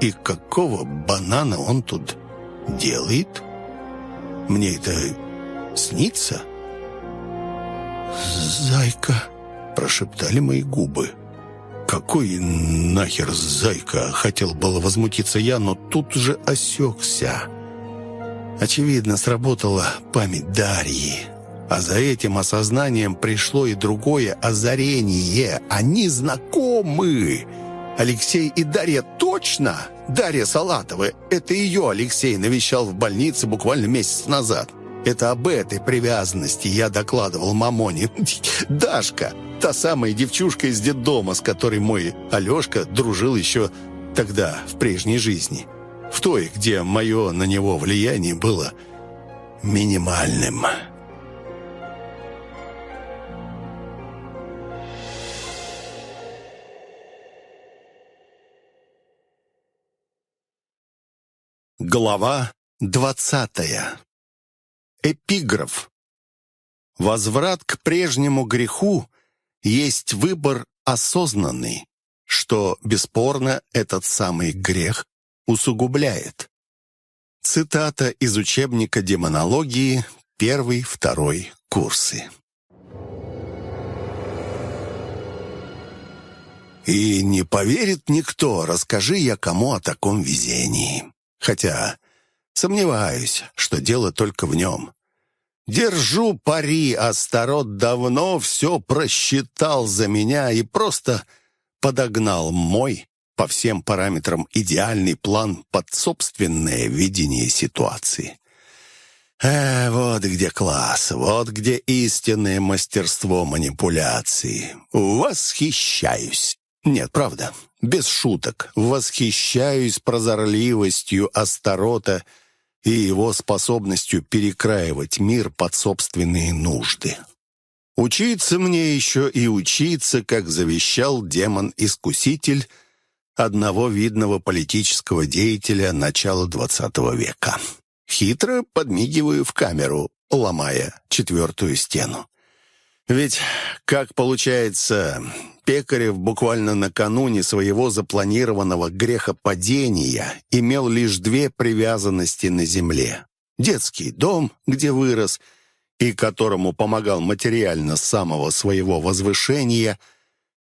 И какого банана он тут делает? Мне это снится? «Зайка!» — прошептали мои губы. «Какой нахер зайка?» — хотел было возмутиться я, но тут же осекся. Очевидно, сработала память Дарьи. А за этим осознанием пришло и другое озарение. Они знакомы. Алексей и Дарья точно? Дарья Салатова. Это ее Алексей навещал в больнице буквально месяц назад. Это об этой привязанности я докладывал мамоне. [laughs] Дашка, та самая девчушка из детдома, с которой мой Алешка дружил еще тогда, в прежней жизни. В той, где мое на него влияние было минимальным. Глава двадцатая. Эпиграф. Возврат к прежнему греху есть выбор осознанный, что, бесспорно, этот самый грех усугубляет. Цитата из учебника демонологии, первый, второй курсы. И не поверит никто, расскажи я кому о таком везении. Хотя сомневаюсь, что дело только в нем. Держу пари, Астарот давно все просчитал за меня и просто подогнал мой по всем параметрам идеальный план под собственное видение ситуации. Э, вот где класс, вот где истинное мастерство манипуляции. Восхищаюсь. Нет, правда, без шуток, восхищаюсь прозорливостью Астарота и его способностью перекраивать мир под собственные нужды. Учиться мне еще и учиться, как завещал демон-искуситель одного видного политического деятеля начала XX века. Хитро подмигиваю в камеру, ломая четвертую стену. Ведь, как получается, Пекарев буквально накануне своего запланированного грехопадения имел лишь две привязанности на земле. Детский дом, где вырос, и которому помогал материально с самого своего возвышения,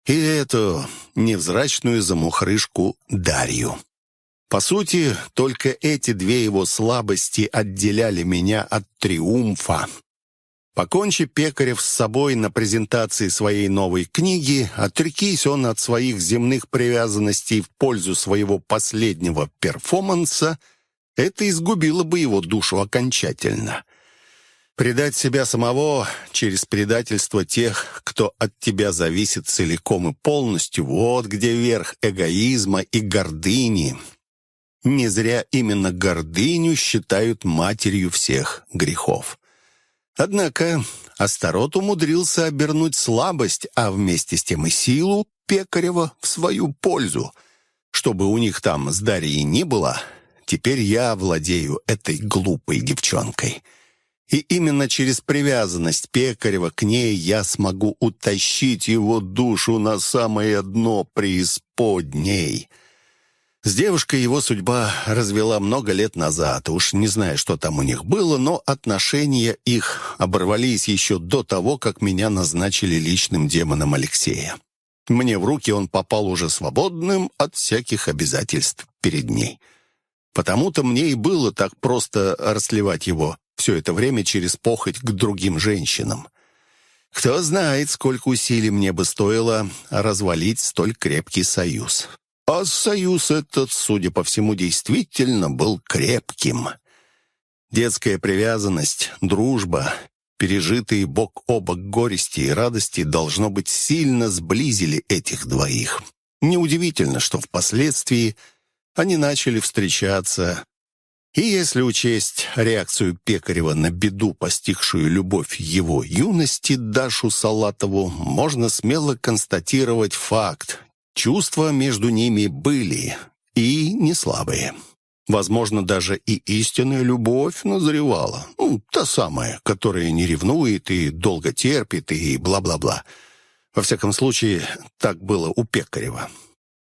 и эту невзрачную замухрышку Дарью. По сути, только эти две его слабости отделяли меня от триумфа, Покончи Пекарев с собой на презентации своей новой книги, отрекись он от своих земных привязанностей в пользу своего последнего перформанса, это изгубило бы его душу окончательно. Предать себя самого через предательство тех, кто от тебя зависит целиком и полностью, вот где верх эгоизма и гордыни. Не зря именно гордыню считают матерью всех грехов. Однако Астарот умудрился обернуть слабость, а вместе с тем и силу Пекарева в свою пользу. Чтобы у них там с Дарьей не было, теперь я владею этой глупой девчонкой. И именно через привязанность Пекарева к ней я смогу утащить его душу на самое дно преисподней. С девушкой его судьба развела много лет назад. Уж не знаю, что там у них было, но отношения их оборвались еще до того, как меня назначили личным демоном Алексея. Мне в руки он попал уже свободным от всяких обязательств перед ней. Потому-то мне и было так просто расливать его все это время через похоть к другим женщинам. Кто знает, сколько усилий мне бы стоило развалить столь крепкий союз. А союз этот, судя по всему, действительно был крепким. Детская привязанность, дружба, пережитые бок о бок горести и радости, должно быть, сильно сблизили этих двоих. Неудивительно, что впоследствии они начали встречаться. И если учесть реакцию Пекарева на беду, постигшую любовь его юности, Дашу Салатову, можно смело констатировать факт. Чувства между ними были, и не слабые. Возможно, даже и истинная любовь назревала. Ну, та самая, которая не ревнует и долго терпит, и бла-бла-бла. Во всяком случае, так было у Пекарева.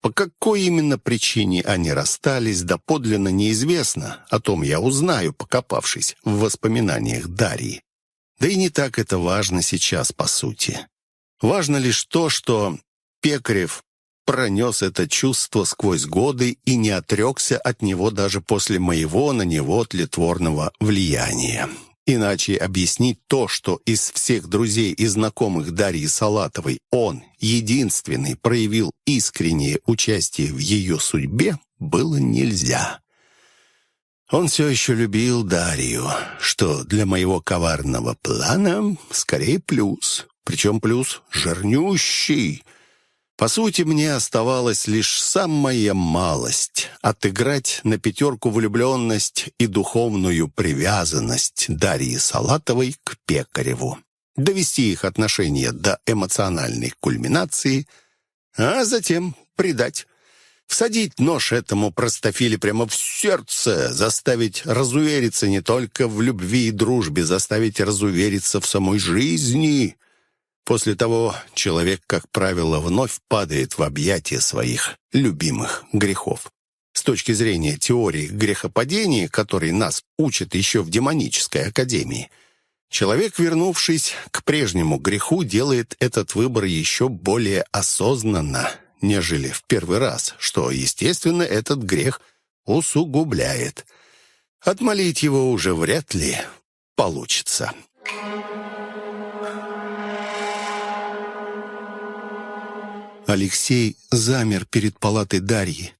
По какой именно причине они расстались, доподлинно неизвестно. О том я узнаю, покопавшись в воспоминаниях Дарьи. Да и не так это важно сейчас, по сути. Важно лишь то, что Пекарев пронес это чувство сквозь годы и не отрекся от него даже после моего на него тлетворного влияния. Иначе объяснить то, что из всех друзей и знакомых Дарьи Салатовой он, единственный, проявил искреннее участие в ее судьбе, было нельзя. Он все еще любил Дарью, что для моего коварного плана скорее плюс. Причем плюс жирнющий — по сути, мне оставалась лишь самая малость — отыграть на пятерку влюбленность и духовную привязанность Дарьи Салатовой к Пекареву, довести их отношения до эмоциональной кульминации, а затем предать. Всадить нож этому простофиле прямо в сердце, заставить разувериться не только в любви и дружбе, заставить разувериться в самой жизни. После того человек, как правило, вновь падает в объятия своих любимых грехов. С точки зрения теории грехопадения, которой нас учат еще в демонической академии, человек, вернувшись к прежнему греху, делает этот выбор еще более осознанно, нежели в первый раз, что, естественно, этот грех усугубляет. Отмолить его уже вряд ли получится. Алексей замер перед палатой Дарьи.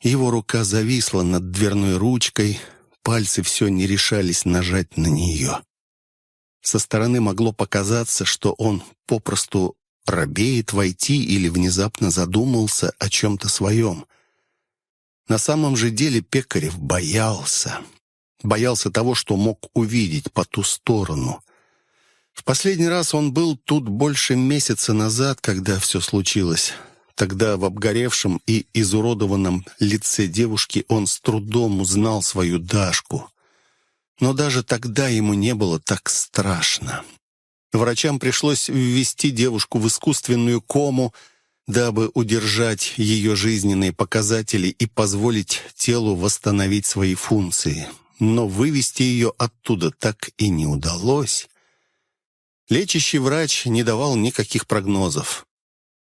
Его рука зависла над дверной ручкой, пальцы все не решались нажать на нее. Со стороны могло показаться, что он попросту робеет войти или внезапно задумался о чем-то своем. На самом же деле Пекарев боялся. Боялся того, что мог увидеть по ту сторону. В последний раз он был тут больше месяца назад, когда все случилось. Тогда в обгоревшем и изуродованном лице девушки он с трудом узнал свою Дашку. Но даже тогда ему не было так страшно. Врачам пришлось ввести девушку в искусственную кому, дабы удержать ее жизненные показатели и позволить телу восстановить свои функции. Но вывести ее оттуда так и не удалось. Лечащий врач не давал никаких прогнозов.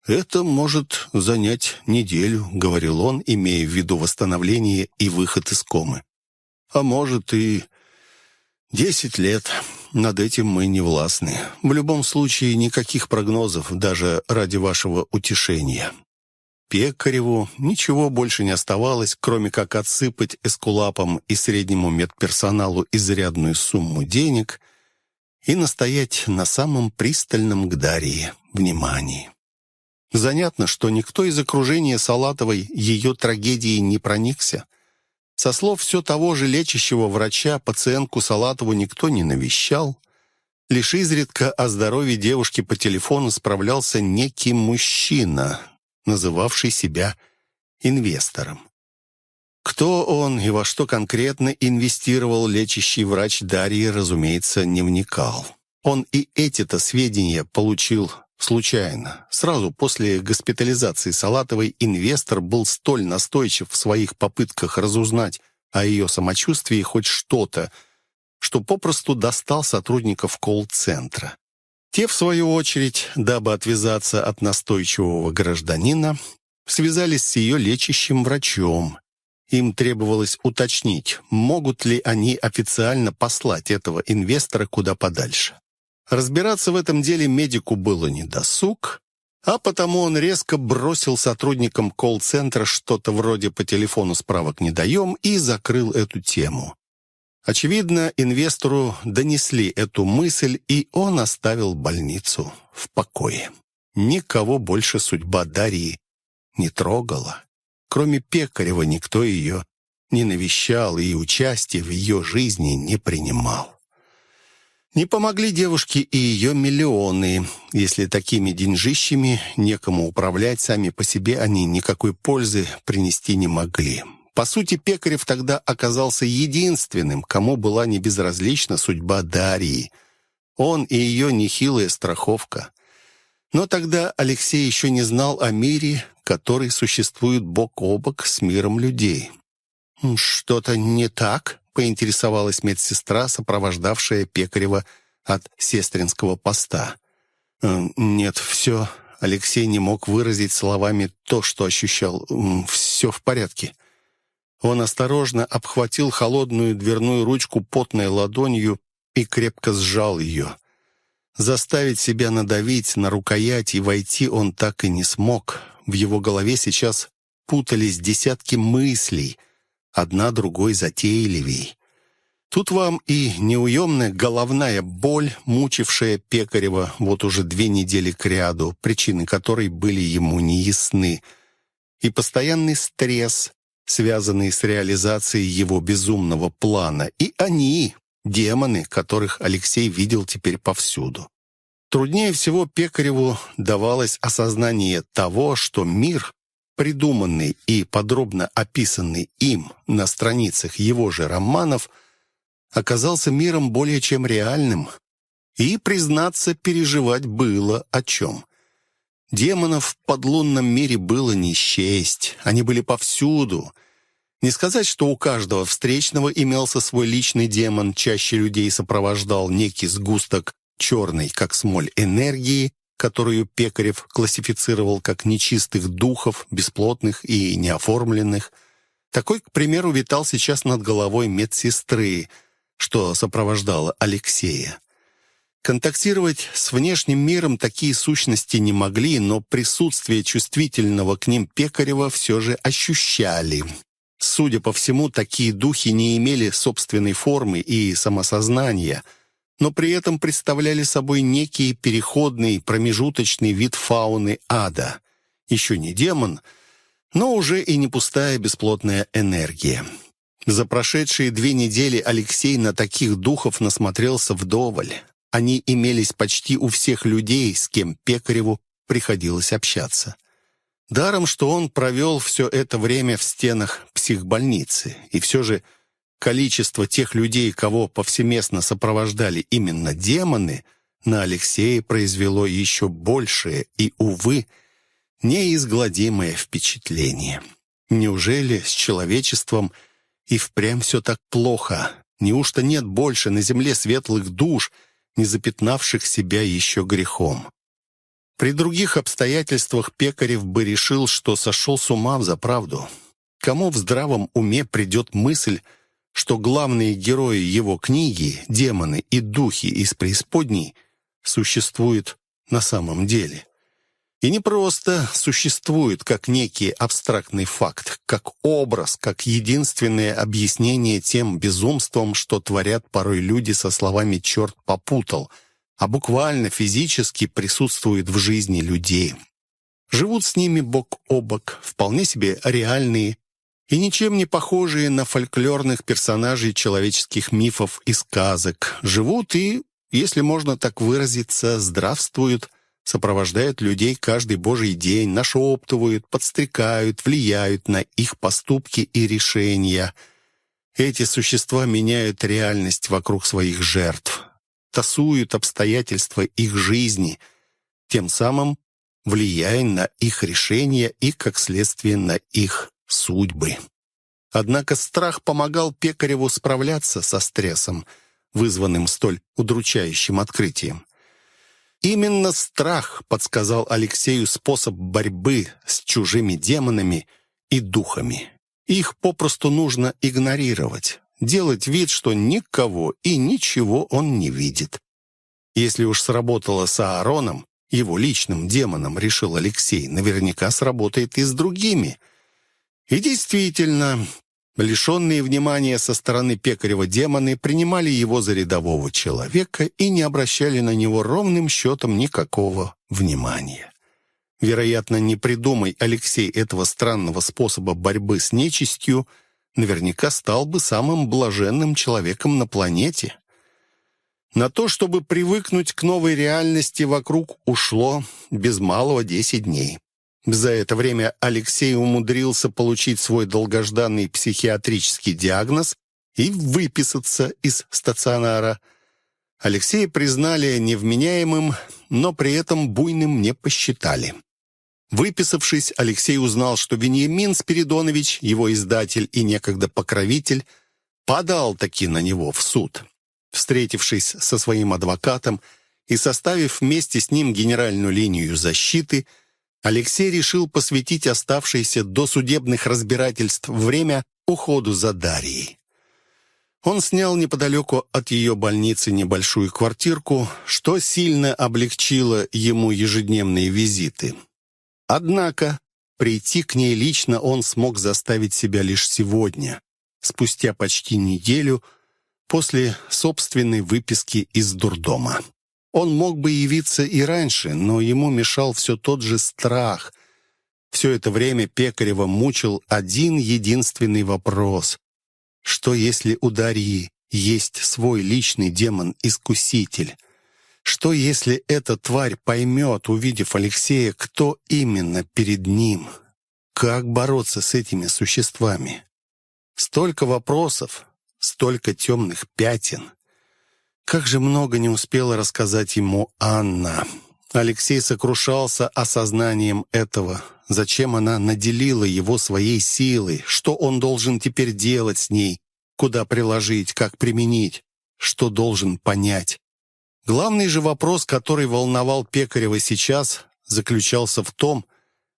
«Это может занять неделю», — говорил он, имея в виду восстановление и выход из комы. «А может и десять лет. Над этим мы не властны. В любом случае, никаких прогнозов, даже ради вашего утешения». Пекареву ничего больше не оставалось, кроме как отсыпать эскулапам и среднему медперсоналу изрядную сумму денег — и настоять на самом пристальном к Дарье внимании. Занятно, что никто из окружения Салатовой ее трагедией не проникся. Со слов все того же лечащего врача, пациентку Салатову никто не навещал. Лишь изредка о здоровье девушки по телефону справлялся некий мужчина, называвший себя инвестором. Кто он и во что конкретно инвестировал лечащий врач Дарьи, разумеется, не вникал. Он и эти-то сведения получил случайно. Сразу после госпитализации Салатовой инвестор был столь настойчив в своих попытках разузнать о ее самочувствии хоть что-то, что попросту достал сотрудников колл-центра. Те, в свою очередь, дабы отвязаться от настойчивого гражданина, связались с ее лечащим врачом им требовалось уточнить, могут ли они официально послать этого инвестора куда подальше. Разбираться в этом деле медику было недосуг, а потому он резко бросил сотрудникам колл-центра что-то вроде «по телефону справок не даем» и закрыл эту тему. Очевидно, инвестору донесли эту мысль, и он оставил больницу в покое. Никого больше судьба Дарьи не трогала. Кроме Пекарева никто ее не навещал и участия в ее жизни не принимал. Не помогли девушке и ее миллионы. Если такими деньжищами некому управлять, сами по себе они никакой пользы принести не могли. По сути, Пекарев тогда оказался единственным, кому была небезразлична судьба Дарьи. Он и ее нехилая страховка. Но тогда Алексей еще не знал о мире, который существует бок о бок с миром людей. «Что-то не так?» — поинтересовалась медсестра, сопровождавшая Пекарева от сестринского поста. «Э, «Нет, все...» Алексей не мог выразить словами то, что ощущал. «Все в порядке». Он осторожно обхватил холодную дверную ручку потной ладонью и крепко сжал ее. Заставить себя надавить на рукоять и войти он так и не смог. В его голове сейчас путались десятки мыслей, одна другой затейливей. Тут вам и неуемная головная боль, мучившая Пекарева вот уже две недели кряду, причины которой были ему неясны, и постоянный стресс, связанный с реализацией его безумного плана, и они, демоны, которых Алексей видел теперь повсюду. Труднее всего Пекареву давалось осознание того, что мир, придуманный и подробно описанный им на страницах его же романов – оказался миром более чем реальным, и, признаться, переживать было о чем. Демонов в подлунном мире было не счесть, они были повсюду. Не сказать, что у каждого встречного имелся свой личный демон, чаще людей сопровождал некий сгусток черной, как смоль, энергии, которую Пекарев классифицировал как нечистых духов, бесплотных и неоформленных. Такой, к примеру, витал сейчас над головой медсестры – что сопровождало Алексея. Контактировать с внешним миром такие сущности не могли, но присутствие чувствительного к ним Пекарева все же ощущали. Судя по всему, такие духи не имели собственной формы и самосознания, но при этом представляли собой некий переходный промежуточный вид фауны ада. Еще не демон, но уже и не пустая бесплотная энергия. За прошедшие две недели Алексей на таких духов насмотрелся вдоволь. Они имелись почти у всех людей, с кем Пекареву приходилось общаться. Даром, что он провел все это время в стенах психбольницы, и все же количество тех людей, кого повсеместно сопровождали именно демоны, на Алексея произвело еще большее и, увы, неизгладимое впечатление. Неужели с человечеством – и впрямь все так плохо. Неужто нет больше на земле светлых душ, не запятнавших себя еще грехом? При других обстоятельствах Пекарев бы решил, что сошел с ума за правду. Кому в здравом уме придет мысль, что главные герои его книги, демоны и духи из преисподней, существуют на самом деле? И не просто существует как некий абстрактный факт, как образ, как единственное объяснение тем безумствам, что творят порой люди со словами «черт попутал», а буквально физически присутствует в жизни людей. Живут с ними бок о бок, вполне себе реальные и ничем не похожие на фольклорных персонажей человеческих мифов и сказок. Живут и, если можно так выразиться, здравствуют – сопровождают людей каждый божий день, нашептывают, подстрекают, влияют на их поступки и решения. Эти существа меняют реальность вокруг своих жертв, тасуют обстоятельства их жизни, тем самым влияя на их решения и, как следствие, на их судьбы. Однако страх помогал Пекареву справляться со стрессом, вызванным столь удручающим открытием. Именно страх подсказал Алексею способ борьбы с чужими демонами и духами. Их попросту нужно игнорировать, делать вид, что никого и ничего он не видит. Если уж сработало с Аароном, его личным демоном, решил Алексей, наверняка сработает и с другими. И действительно, Лишенные внимания со стороны Пекарева демоны принимали его за рядового человека и не обращали на него ровным счетом никакого внимания. Вероятно, не придумай Алексей этого странного способа борьбы с нечистью, наверняка стал бы самым блаженным человеком на планете. На то, чтобы привыкнуть к новой реальности вокруг, ушло без малого десять дней. За это время Алексей умудрился получить свой долгожданный психиатрический диагноз и выписаться из стационара. Алексея признали невменяемым, но при этом буйным не посчитали. Выписавшись, Алексей узнал, что Вениамин Спиридонович, его издатель и некогда покровитель, подал таки на него в суд. Встретившись со своим адвокатом и составив вместе с ним генеральную линию защиты – Алексей решил посвятить оставшееся до судебных разбирательств время уходу за Дарьей. Он снял неподалеку от ее больницы небольшую квартирку, что сильно облегчило ему ежедневные визиты. Однако прийти к ней лично он смог заставить себя лишь сегодня, спустя почти неделю после собственной выписки из дурдома. Он мог бы явиться и раньше, но ему мешал все тот же страх. Все это время Пекарева мучил один единственный вопрос. Что если у Дарьи есть свой личный демон-искуситель? Что если эта тварь поймет, увидев Алексея, кто именно перед ним? Как бороться с этими существами? Столько вопросов, столько темных пятен. Как же много не успела рассказать ему Анна. Алексей сокрушался осознанием этого. Зачем она наделила его своей силой? Что он должен теперь делать с ней? Куда приложить? Как применить? Что должен понять? Главный же вопрос, который волновал Пекарева сейчас, заключался в том,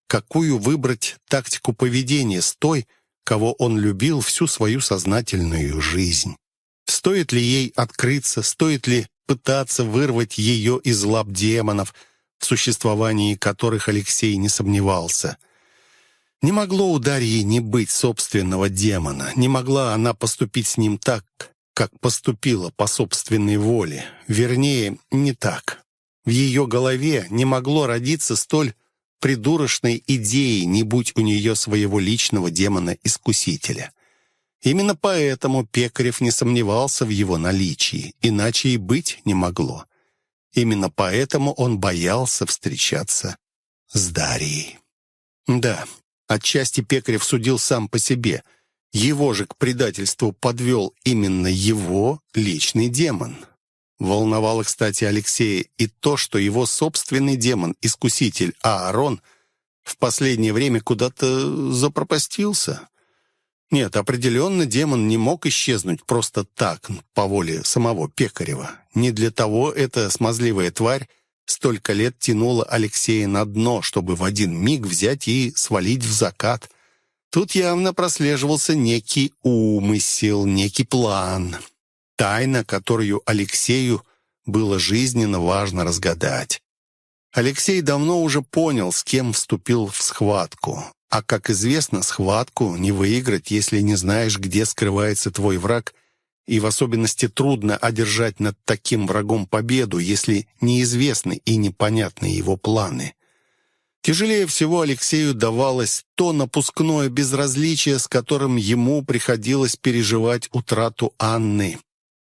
какую выбрать тактику поведения с той, кого он любил всю свою сознательную жизнь. Стоит ли ей открыться, стоит ли пытаться вырвать ее из лап демонов, в существовании которых Алексей не сомневался. Не могло у Дарьи не быть собственного демона, не могла она поступить с ним так, как поступила по собственной воле. Вернее, не так. В ее голове не могло родиться столь придурочной идеи, не будь у нее своего личного демона-искусителя. Именно поэтому Пекарев не сомневался в его наличии, иначе и быть не могло. Именно поэтому он боялся встречаться с Дарьей. Да, отчасти Пекарев судил сам по себе. Его же к предательству подвел именно его личный демон. Волновало, кстати, Алексея и то, что его собственный демон-искуситель Аарон в последнее время куда-то запропастился. Нет, определенно демон не мог исчезнуть просто так, по воле самого Пекарева. Не для того эта смазливая тварь столько лет тянула Алексея на дно, чтобы в один миг взять и свалить в закат. Тут явно прослеживался некий умысел, некий план. Тайна, которую Алексею было жизненно важно разгадать. Алексей давно уже понял, с кем вступил в схватку. А как известно, схватку не выиграть, если не знаешь, где скрывается твой враг, и в особенности трудно одержать над таким врагом победу, если неизвестны и непонятны его планы. Тяжелее всего Алексею давалось то напускное безразличие, с которым ему приходилось переживать утрату Анны.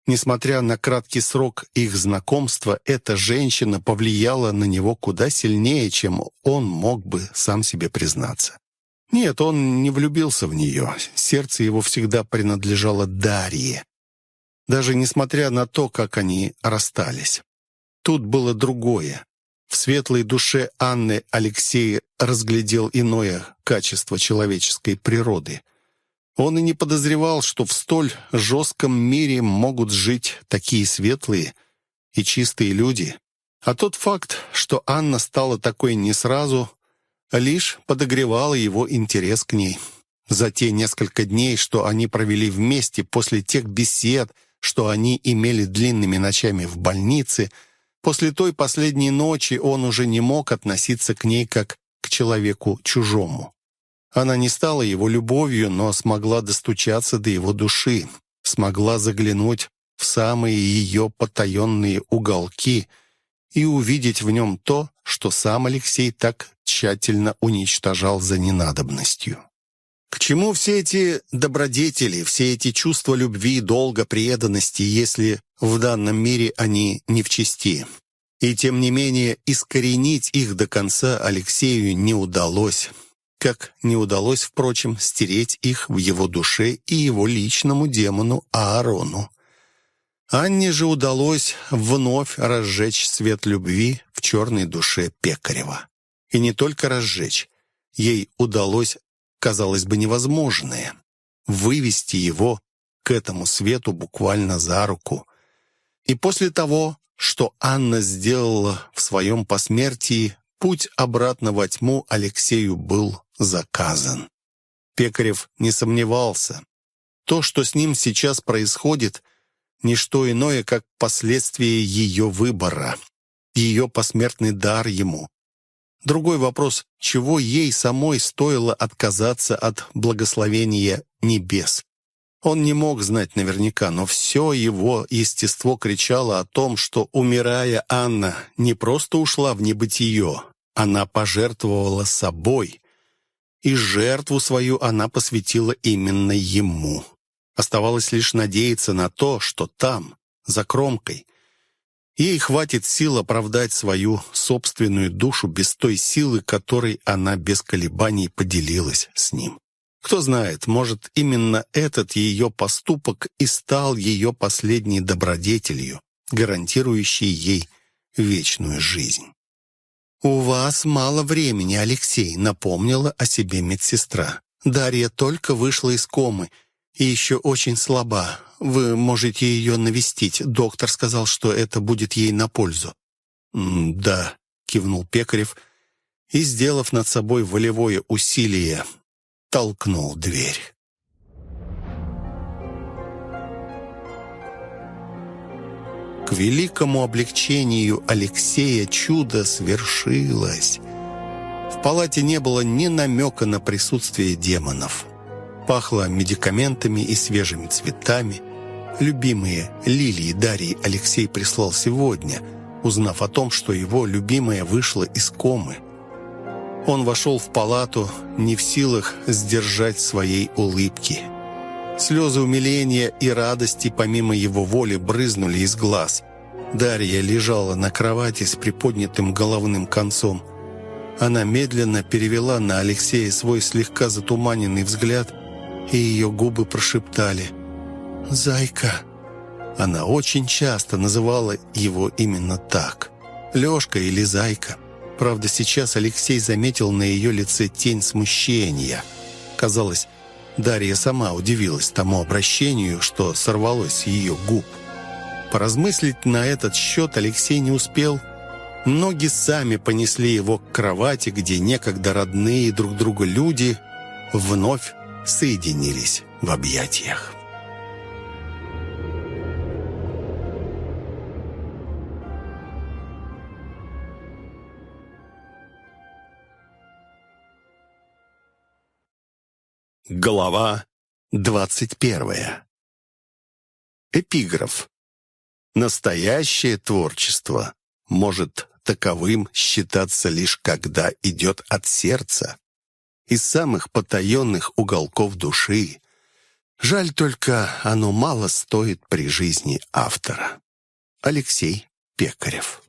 Несмотря на краткий срок их знакомства, эта женщина повлияла на него куда сильнее, чем он мог бы сам себе признаться. Нет, он не влюбился в нее. Сердце его всегда принадлежало Дарье. Даже несмотря на то, как они расстались. Тут было другое. В светлой душе Анны Алексей разглядел иное качество человеческой природы. Он и не подозревал, что в столь жестком мире могут жить такие светлые и чистые люди. А тот факт, что Анна стала такой не сразу, лишь подогревало его интерес к ней. За те несколько дней, что они провели вместе, после тех бесед, что они имели длинными ночами в больнице, после той последней ночи он уже не мог относиться к ней как к человеку чужому. Она не стала его любовью, но смогла достучаться до его души, смогла заглянуть в самые ее потаенные уголки и увидеть в нем то, что сам Алексей так тщательно уничтожал за ненадобностью. К чему все эти добродетели, все эти чувства любви, долга, преданности, если в данном мире они не в чести? И тем не менее искоренить их до конца Алексею не удалось, как не удалось, впрочем, стереть их в его душе и его личному демону Аарону. Анне же удалось вновь разжечь свет любви в черной душе Пекарева. И не только разжечь. Ей удалось, казалось бы, невозможное — вывести его к этому свету буквально за руку. И после того, что Анна сделала в своем посмертии, путь обратно во тьму Алексею был заказан. Пекарев не сомневался. то, что с ним сейчас происходит, не что иное, как последствие ее выбора, ее посмертный дар ему. Другой вопрос, чего ей самой стоило отказаться от благословения небес. Он не мог знать наверняка, но все его естество кричало о том, что, умирая, Анна не просто ушла в небытие, она пожертвовала собой, и жертву свою она посвятила именно ему. Оставалось лишь надеяться на то, что там, за кромкой, ей хватит сил оправдать свою собственную душу без той силы, которой она без колебаний поделилась с ним. Кто знает, может, именно этот ее поступок и стал ее последней добродетелью, гарантирующей ей вечную жизнь. «У вас мало времени, Алексей», — напомнила о себе медсестра. «Дарья только вышла из комы и еще очень слаба. Вы можете ее навестить. Доктор сказал, что это будет ей на пользу». «Да», — кивнул Пекарев и, сделав над собой волевое усилие, толкнул дверь. К великому облегчению Алексея чудо свершилось. В палате не было ни намека на присутствие демонов. Пахло медикаментами и свежими цветами. Любимые лилии Дарьи Алексей прислал сегодня, узнав о том, что его любимая вышла из комы. Он вошел в палату, не в силах сдержать своей улыбки. Слезы умиления и радости помимо его воли брызнули из глаз. Дарья лежала на кровати с приподнятым головным концом. Она медленно перевела на Алексея свой слегка затуманенный взгляд, и ее губы прошептали «Зайка». Она очень часто называла его именно так. «Лешка» или «Зайка». Правда, сейчас Алексей заметил на ее лице тень смущения. Казалось, Дарья сама удивилась тому обращению, что сорвалось ее губ. Поразмыслить на этот счет Алексей не успел. Ноги сами понесли его к кровати, где некогда родные друг друга люди вновь соединились в объятиях. Глава двадцать первая. Эпиграф. Настоящее творчество может таковым считаться лишь когда идет от сердца, из самых потаенных уголков души. Жаль только, оно мало стоит при жизни автора. Алексей Пекарев.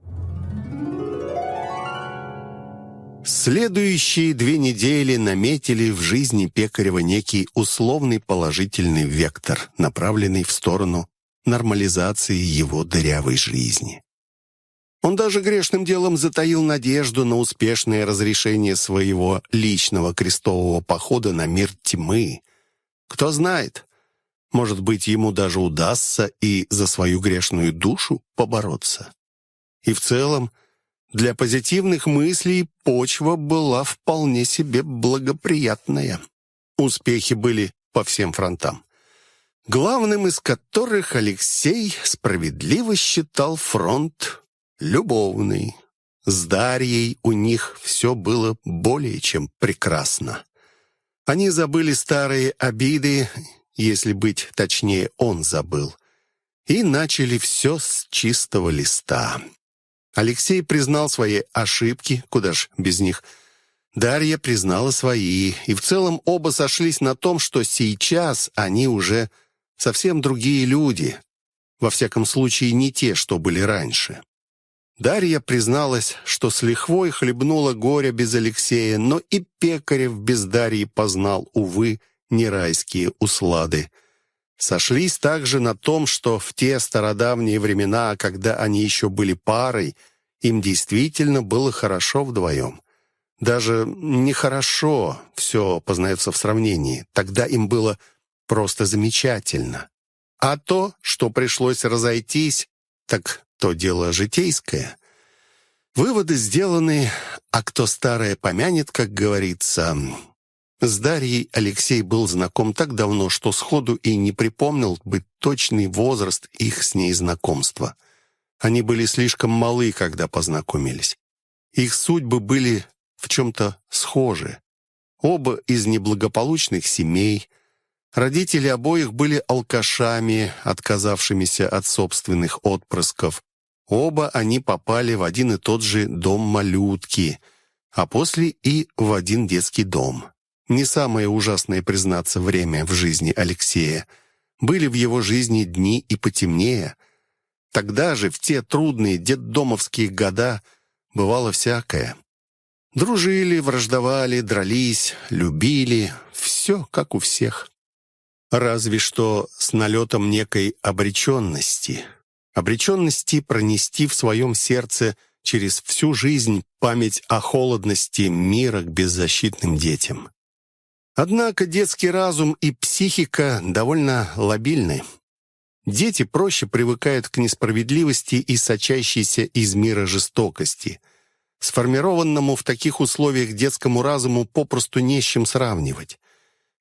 Следующие две недели наметили в жизни Пекарева некий условный положительный вектор, направленный в сторону нормализации его дырявой жизни. Он даже грешным делом затаил надежду на успешное разрешение своего личного крестового похода на мир тьмы. Кто знает, может быть, ему даже удастся и за свою грешную душу побороться. И в целом, для позитивных мыслей почва была вполне себе благоприятная. Успехи были по всем фронтам. Главным из которых Алексей справедливо считал фронт любовный. С Дарьей у них все было более чем прекрасно. Они забыли старые обиды, если быть точнее, он забыл, и начали все с чистого листа. Алексей признал свои ошибки, куда ж без них. Дарья признала свои, и в целом оба сошлись на том, что сейчас они уже совсем другие люди. Во всяком случае, не те, что были раньше. Дарья призналась, что с лихвой хлебнула горе без Алексея, но и Пекарев без Дарьи познал, увы, не райские услады. Сошлись также на том, что в те стародавние времена, когда они еще были парой, им действительно было хорошо вдвоем. Даже нехорошо, все познается в сравнении. Тогда им было просто замечательно. А то, что пришлось разойтись, так то дело житейское. Выводы сделаны, а кто старое помянет, как говорится. С Дарьей Алексей был знаком так давно, что сходу и не припомнил бы точный возраст их с ней знакомства. Они были слишком малы, когда познакомились. Их судьбы были в чем-то схожи. Оба из неблагополучных семей. Родители обоих были алкашами, отказавшимися от собственных отпрысков. Оба они попали в один и тот же дом малютки, а после и в один детский дом. Не самое ужасное, признаться, время в жизни Алексея. Были в его жизни дни и потемнее. Тогда же, в те трудные детдомовские года, бывало всякое. Дружили, враждовали, дрались, любили. Все как у всех. Разве что с налетом некой обреченности. Обреченности пронести в своем сердце через всю жизнь память о холодности мира к беззащитным детям. Однако детский разум и психика довольно лобильны. Дети проще привыкают к несправедливости и сочащейся из мира жестокости. Сформированному в таких условиях детскому разуму попросту не с чем сравнивать.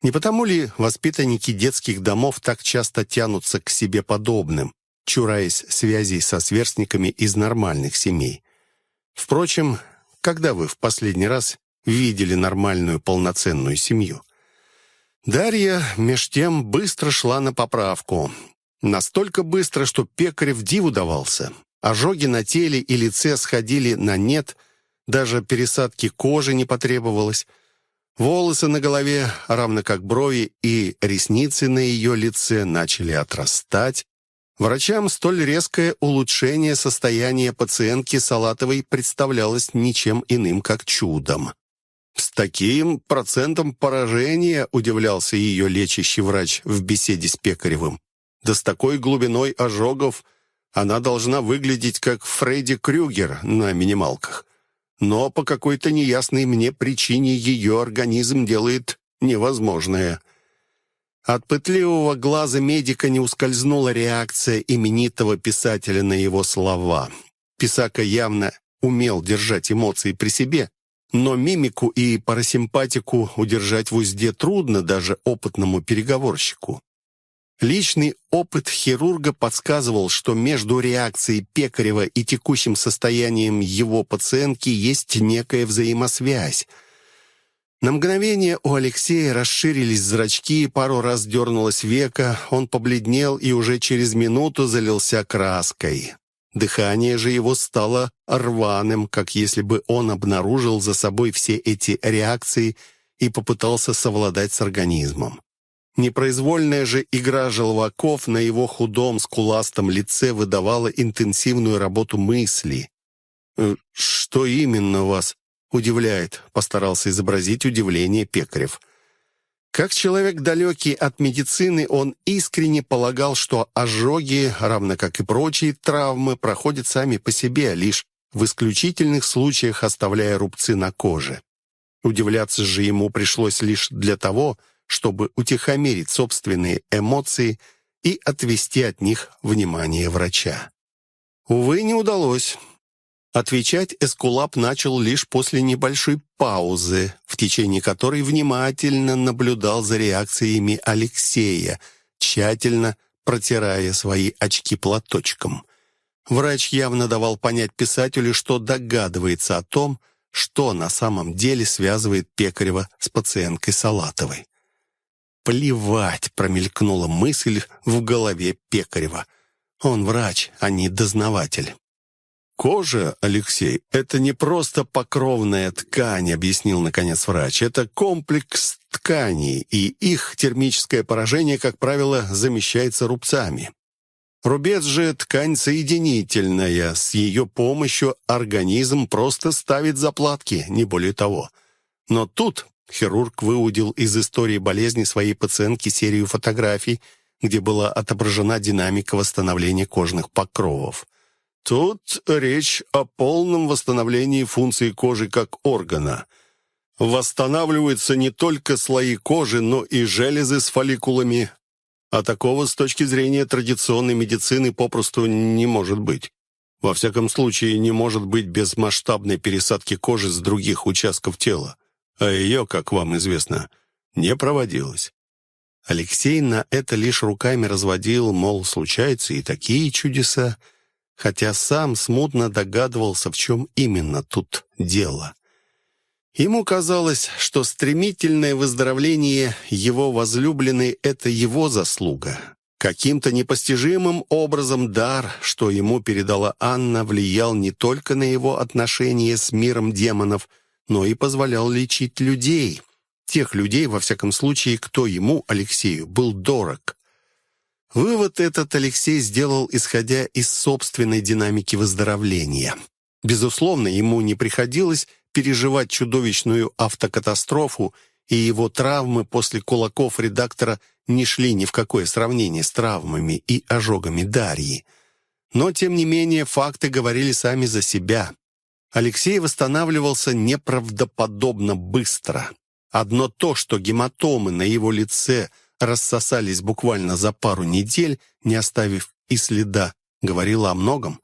Не потому ли воспитанники детских домов так часто тянутся к себе подобным, чураясь связей со сверстниками из нормальных семей? Впрочем, когда вы в последний раз видели нормальную полноценную семью? Дарья, меж тем, быстро шла на поправку. Настолько быстро, что Пекарев диву давался. Ожоги на теле и лице сходили на нет, даже пересадки кожи не потребовалось. Волосы на голове, равно как брови и ресницы на ее лице начали отрастать. Врачам столь резкое улучшение состояния пациентки Салатовой представлялось ничем иным, как чудом. С таким процентом поражения удивлялся ее лечащий врач в беседе с Пекаревым. Да с такой глубиной ожогов она должна выглядеть как Фредди Крюгер на минималках. Но по какой-то неясной мне причине ее организм делает невозможное. От пытливого глаза медика не ускользнула реакция именитого писателя на его слова. Писака явно умел держать эмоции при себе, но мимику и парасимпатику удержать в узде трудно даже опытному переговорщику. Личный опыт хирурга подсказывал, что между реакцией Пекарева и текущим состоянием его пациентки есть некая взаимосвязь. На мгновение у Алексея расширились зрачки, пару раз дернулось века, он побледнел и уже через минуту залился краской. Дыхание же его стало рваным, как если бы он обнаружил за собой все эти реакции и попытался совладать с организмом. Непроизвольная же игра желваков на его худом, скуластом лице выдавала интенсивную работу мысли. «Э, «Что именно вас удивляет?» — постарался изобразить удивление Пекарев. Как человек далекий от медицины, он искренне полагал, что ожоги, равно как и прочие травмы, проходят сами по себе, лишь в исключительных случаях оставляя рубцы на коже. Удивляться же ему пришлось лишь для того, чтобы утихомирить собственные эмоции и отвести от них внимание врача. Увы, не удалось. Отвечать Эскулап начал лишь после небольшой паузы, в течение которой внимательно наблюдал за реакциями Алексея, тщательно протирая свои очки платочком. Врач явно давал понять писателю, что догадывается о том, что на самом деле связывает Пекарева с пациенткой Салатовой. «Плевать!» — промелькнула мысль в голове Пекарева. «Он врач, а не дознаватель». «Кожа, Алексей, это не просто покровная ткань», объяснил наконец врач. «Это комплекс тканей, и их термическое поражение, как правило, замещается рубцами. Рубец же ткань соединительная. С ее помощью организм просто ставит заплатки, не более того. Но тут хирург выудил из истории болезни своей пациентки серию фотографий, где была отображена динамика восстановления кожных покровов. Тут речь о полном восстановлении функции кожи как органа. Восстанавливаются не только слои кожи, но и железы с фолликулами. А такого с точки зрения традиционной медицины попросту не может быть. Во всяком случае, не может быть без масштабной пересадки кожи с других участков тела. А ее, как вам известно, не проводилось. Алексей на это лишь руками разводил, мол, случаются и такие чудеса, хотя сам смутно догадывался, в чем именно тут дело. Ему казалось, что стремительное выздоровление его возлюбленной — это его заслуга. Каким-то непостижимым образом дар, что ему передала Анна, влиял не только на его отношения с миром демонов, но и позволял лечить людей. Тех людей, во всяком случае, кто ему, Алексею, был дорог. Вывод этот Алексей сделал, исходя из собственной динамики выздоровления. Безусловно, ему не приходилось переживать чудовищную автокатастрофу, и его травмы после кулаков редактора не шли ни в какое сравнение с травмами и ожогами Дарьи. Но, тем не менее, факты говорили сами за себя. Алексей восстанавливался неправдоподобно быстро. Одно то, что гематомы на его лице рассосались буквально за пару недель, не оставив и следа, говорило о многом.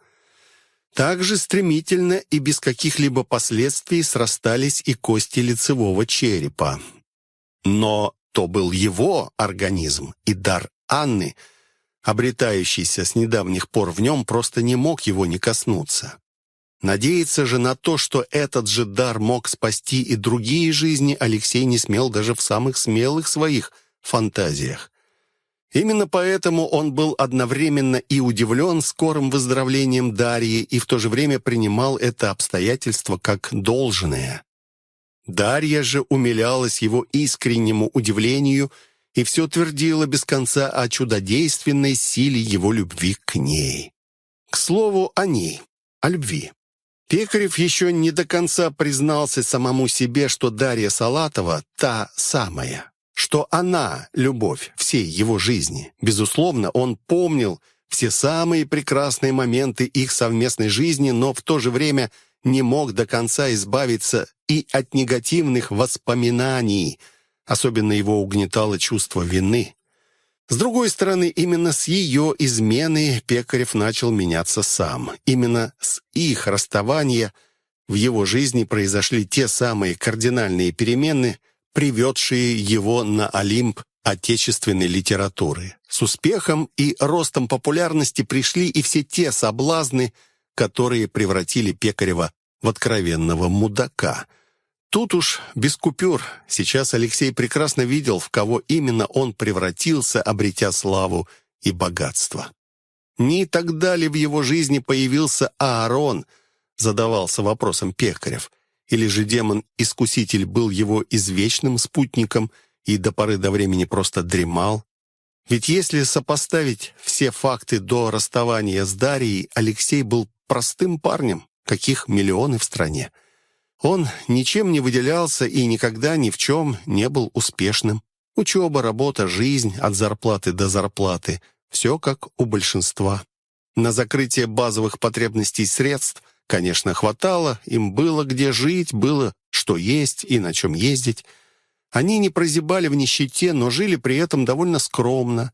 Также стремительно и без каких-либо последствий срастались и кости лицевого черепа. Но то был его организм, и дар Анны, обретающийся с недавних пор в нем, просто не мог его не коснуться. Надеяться же на то, что этот же дар мог спасти и другие жизни, Алексей не смел даже в самых смелых своих фантазиях. Именно поэтому он был одновременно и удивлен скорым выздоровлением Дарьи и в то же время принимал это обстоятельство как должное. Дарья же умилялась его искреннему удивлению и все твердила без конца о чудодейственной силе его любви к ней. К слову о ней, о любви. Пекарев еще не до конца признался самому себе, что Дарья Салатова — та самая что она — любовь всей его жизни. Безусловно, он помнил все самые прекрасные моменты их совместной жизни, но в то же время не мог до конца избавиться и от негативных воспоминаний. Особенно его угнетало чувство вины. С другой стороны, именно с ее измены Пекарев начал меняться сам. Именно с их расставания в его жизни произошли те самые кардинальные перемены — приведшие его на Олимп отечественной литературы. С успехом и ростом популярности пришли и все те соблазны, которые превратили Пекарева в откровенного мудака. Тут уж без купюр. Сейчас Алексей прекрасно видел, в кого именно он превратился, обретя славу и богатство. Не тогда ли в его жизни появился Аарон, задавался вопросом Пекарев – или же демон-искуситель был его извечным спутником и до поры до времени просто дремал? Ведь если сопоставить все факты до расставания с Дарьей, Алексей был простым парнем, каких миллионы в стране. Он ничем не выделялся и никогда ни в чем не был успешным. Учеба, работа, жизнь от зарплаты до зарплаты — все как у большинства. На закрытие базовых потребностей средств Конечно, хватало, им было где жить, было что есть и на чем ездить. Они не прозябали в нищете, но жили при этом довольно скромно.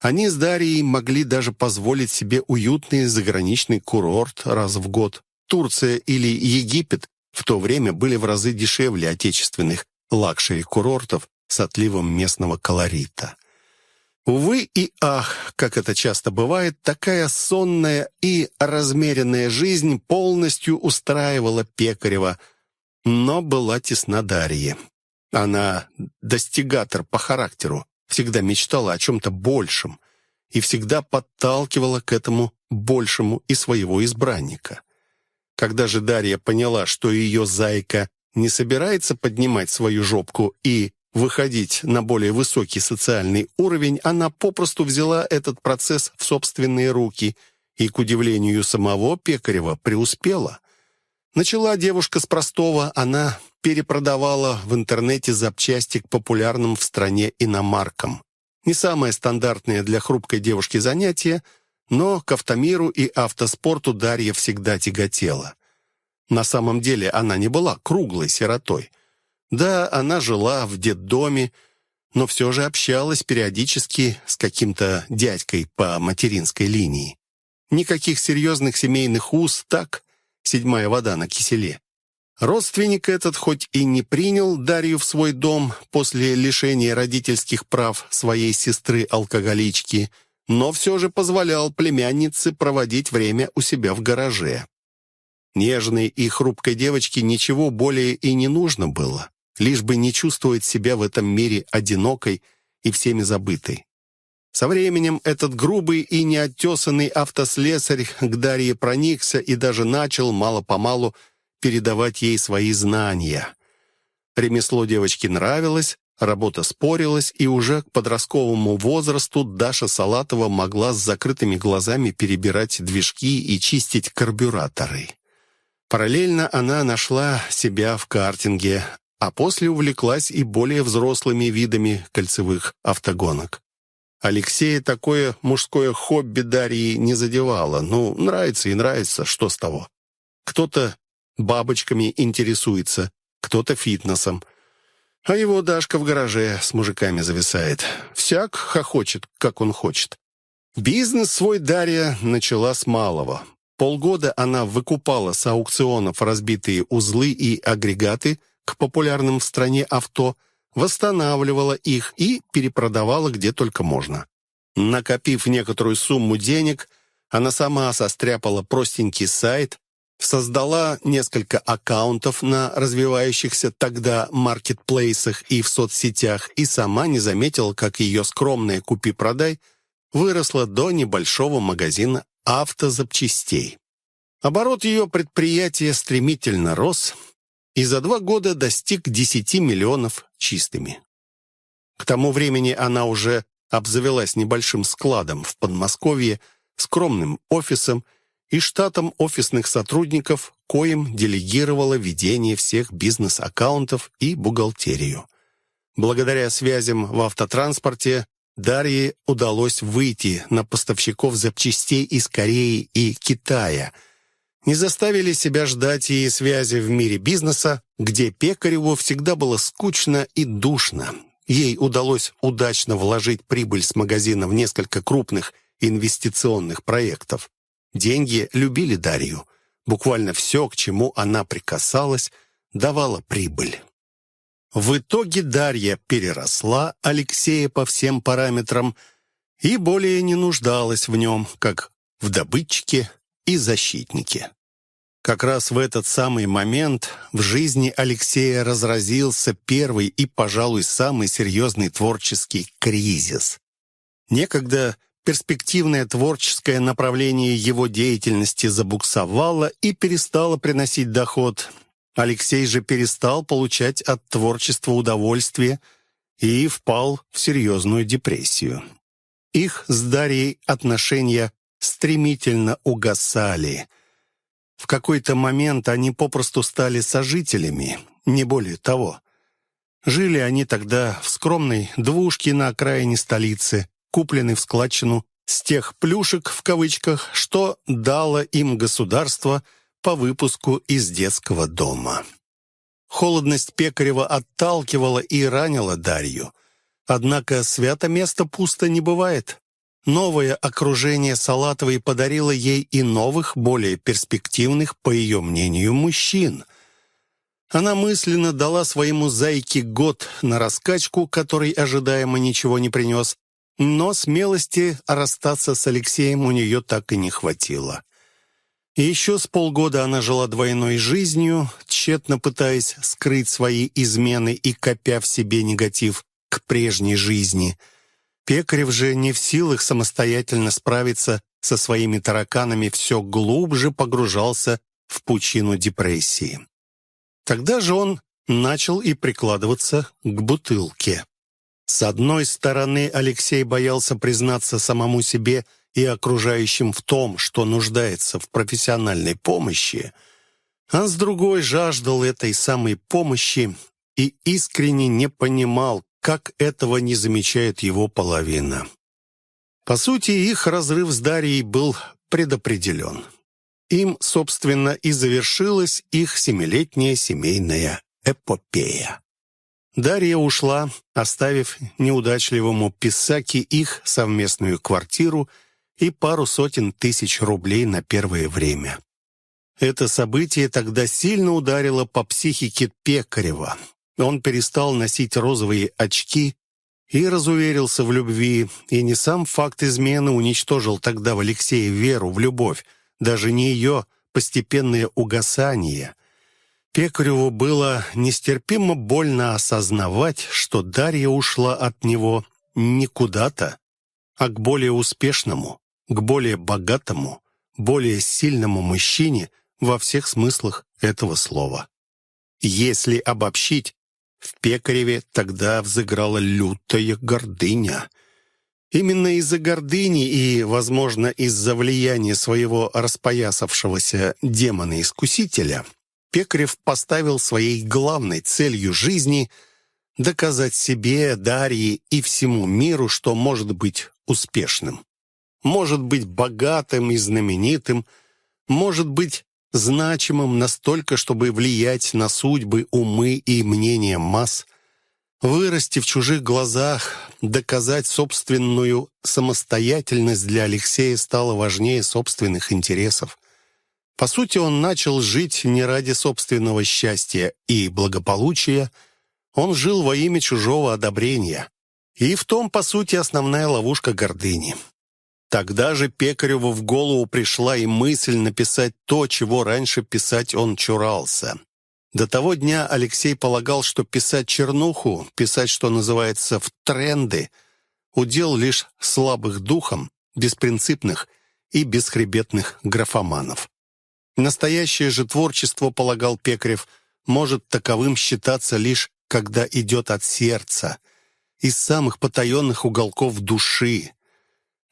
Они с Дарьей могли даже позволить себе уютный заграничный курорт раз в год. Турция или Египет в то время были в разы дешевле отечественных лакшери-курортов с отливом местного колорита. Увы и ах, как это часто бывает, такая сонная и размеренная жизнь полностью устраивала Пекарева, но была тесна Дарьи. Она достигатор по характеру, всегда мечтала о чем-то большем и всегда подталкивала к этому большему и своего избранника. Когда же Дарья поняла, что ее зайка не собирается поднимать свою жопку и выходить на более высокий социальный уровень, она попросту взяла этот процесс в собственные руки и, к удивлению самого Пекарева, преуспела. Начала девушка с простого, она перепродавала в интернете запчасти к популярным в стране иномаркам. Не самое стандартное для хрупкой девушки занятие, но к автомиру и автоспорту Дарья всегда тяготела. На самом деле она не была круглой сиротой – да, она жила в детдоме, но все же общалась периодически с каким-то дядькой по материнской линии. Никаких серьезных семейных уз, так, седьмая вода на киселе. Родственник этот хоть и не принял Дарью в свой дом после лишения родительских прав своей сестры-алкоголички, но все же позволял племяннице проводить время у себя в гараже. Нежной и хрупкой девочке ничего более и не нужно было, лишь бы не чувствовать себя в этом мире одинокой и всеми забытой. Со временем этот грубый и неоттесанный автослесарь к Дарье проникся и даже начал мало-помалу передавать ей свои знания. Ремесло девочке нравилось, работа спорилась, и уже к подростковому возрасту Даша Салатова могла с закрытыми глазами перебирать движки и чистить карбюраторы. Параллельно она нашла себя в картинге, а после увлеклась и более взрослыми видами кольцевых автогонок. Алексея такое мужское хобби Дарьи не задевало. Ну, нравится и нравится, что с того. Кто-то бабочками интересуется, кто-то фитнесом. А его Дашка в гараже с мужиками зависает. Всяк хохочет, как он хочет. Бизнес свой Дарья начала с малого. Полгода она выкупала с аукционов разбитые узлы и агрегаты к популярным в стране авто, восстанавливала их и перепродавала где только можно. Накопив некоторую сумму денег, она сама состряпала простенький сайт, создала несколько аккаунтов на развивающихся тогда маркетплейсах и в соцсетях и сама не заметила, как ее скромное «купи-продай» выросла до небольшого магазина автозапчастей. Оборот ее предприятия стремительно рос и за два года достиг 10 миллионов чистыми. К тому времени она уже обзавелась небольшим складом в Подмосковье, скромным офисом и штатом офисных сотрудников, коим делегировала ведение всех бизнес-аккаунтов и бухгалтерию. Благодаря связям в автотранспорте Дарье удалось выйти на поставщиков запчастей из Кореи и Китая. Не заставили себя ждать и связи в мире бизнеса, где Пекареву всегда было скучно и душно. Ей удалось удачно вложить прибыль с магазина в несколько крупных инвестиционных проектов. Деньги любили Дарью. Буквально все, к чему она прикасалась, давало прибыль. В итоге Дарья переросла Алексея по всем параметрам и более не нуждалась в нем, как в добытчике и защитнике. Как раз в этот самый момент в жизни Алексея разразился первый и, пожалуй, самый серьезный творческий кризис. Некогда перспективное творческое направление его деятельности забуксовало и перестало приносить доход. Алексей же перестал получать от творчества удовольствие и впал в серьезную депрессию. Их с Дарьей отношения стремительно угасали – в какой-то момент они попросту стали сожителями, не более того. Жили они тогда в скромной двушке на окраине столицы, купленной в складчину с тех «плюшек» в кавычках, что дало им государство по выпуску из детского дома. Холодность Пекарева отталкивала и ранила Дарью. Однако свято место пусто не бывает. Новое окружение Салатовой подарило ей и новых, более перспективных, по ее мнению, мужчин. Она мысленно дала своему зайке год на раскачку, который ожидаемо ничего не принес, но смелости расстаться с Алексеем у нее так и не хватило. Еще с полгода она жила двойной жизнью, тщетно пытаясь скрыть свои измены и копя в себе негатив к прежней жизни – Пекарев же не в силах самостоятельно справиться со своими тараканами, все глубже погружался в пучину депрессии. Тогда же он начал и прикладываться к бутылке. С одной стороны, Алексей боялся признаться самому себе и окружающим в том, что нуждается в профессиональной помощи, а с другой жаждал этой самой помощи и искренне не понимал, как этого не замечает его половина. По сути, их разрыв с Дарьей был предопределен. Им, собственно, и завершилась их семилетняя семейная эпопея. Дарья ушла, оставив неудачливому Писаки их совместную квартиру и пару сотен тысяч рублей на первое время. Это событие тогда сильно ударило по психике Пекарева. Он перестал носить розовые очки и разуверился в любви, и не сам факт измены уничтожил тогда в Алексее веру в любовь, даже не ее постепенное угасание. Пекареву было нестерпимо больно осознавать, что Дарья ушла от него не куда-то, а к более успешному, к более богатому, более сильному мужчине во всех смыслах этого слова. Если обобщить, в Пекареве тогда взыграла лютая гордыня. Именно из-за гордыни и, возможно, из-за влияния своего распоясавшегося демона-искусителя Пекарев поставил своей главной целью жизни доказать себе, Дарье и всему миру, что может быть успешным. Может быть богатым и знаменитым, может быть значимым настолько, чтобы влиять на судьбы, умы и мнения масс, вырасти в чужих глазах, доказать собственную самостоятельность для Алексея стало важнее собственных интересов. По сути, он начал жить не ради собственного счастья и благополучия, он жил во имя чужого одобрения. И в том, по сути, основная ловушка гордыни. Тогда же Пекареву в голову пришла и мысль написать то, чего раньше писать он чурался. До того дня Алексей полагал, что писать чернуху, писать, что называется, в тренды, удел лишь слабых духом, беспринципных и бесхребетных графоманов. Настоящее же творчество, полагал Пекарев, может таковым считаться лишь, когда идет от сердца, из самых потаенных уголков души,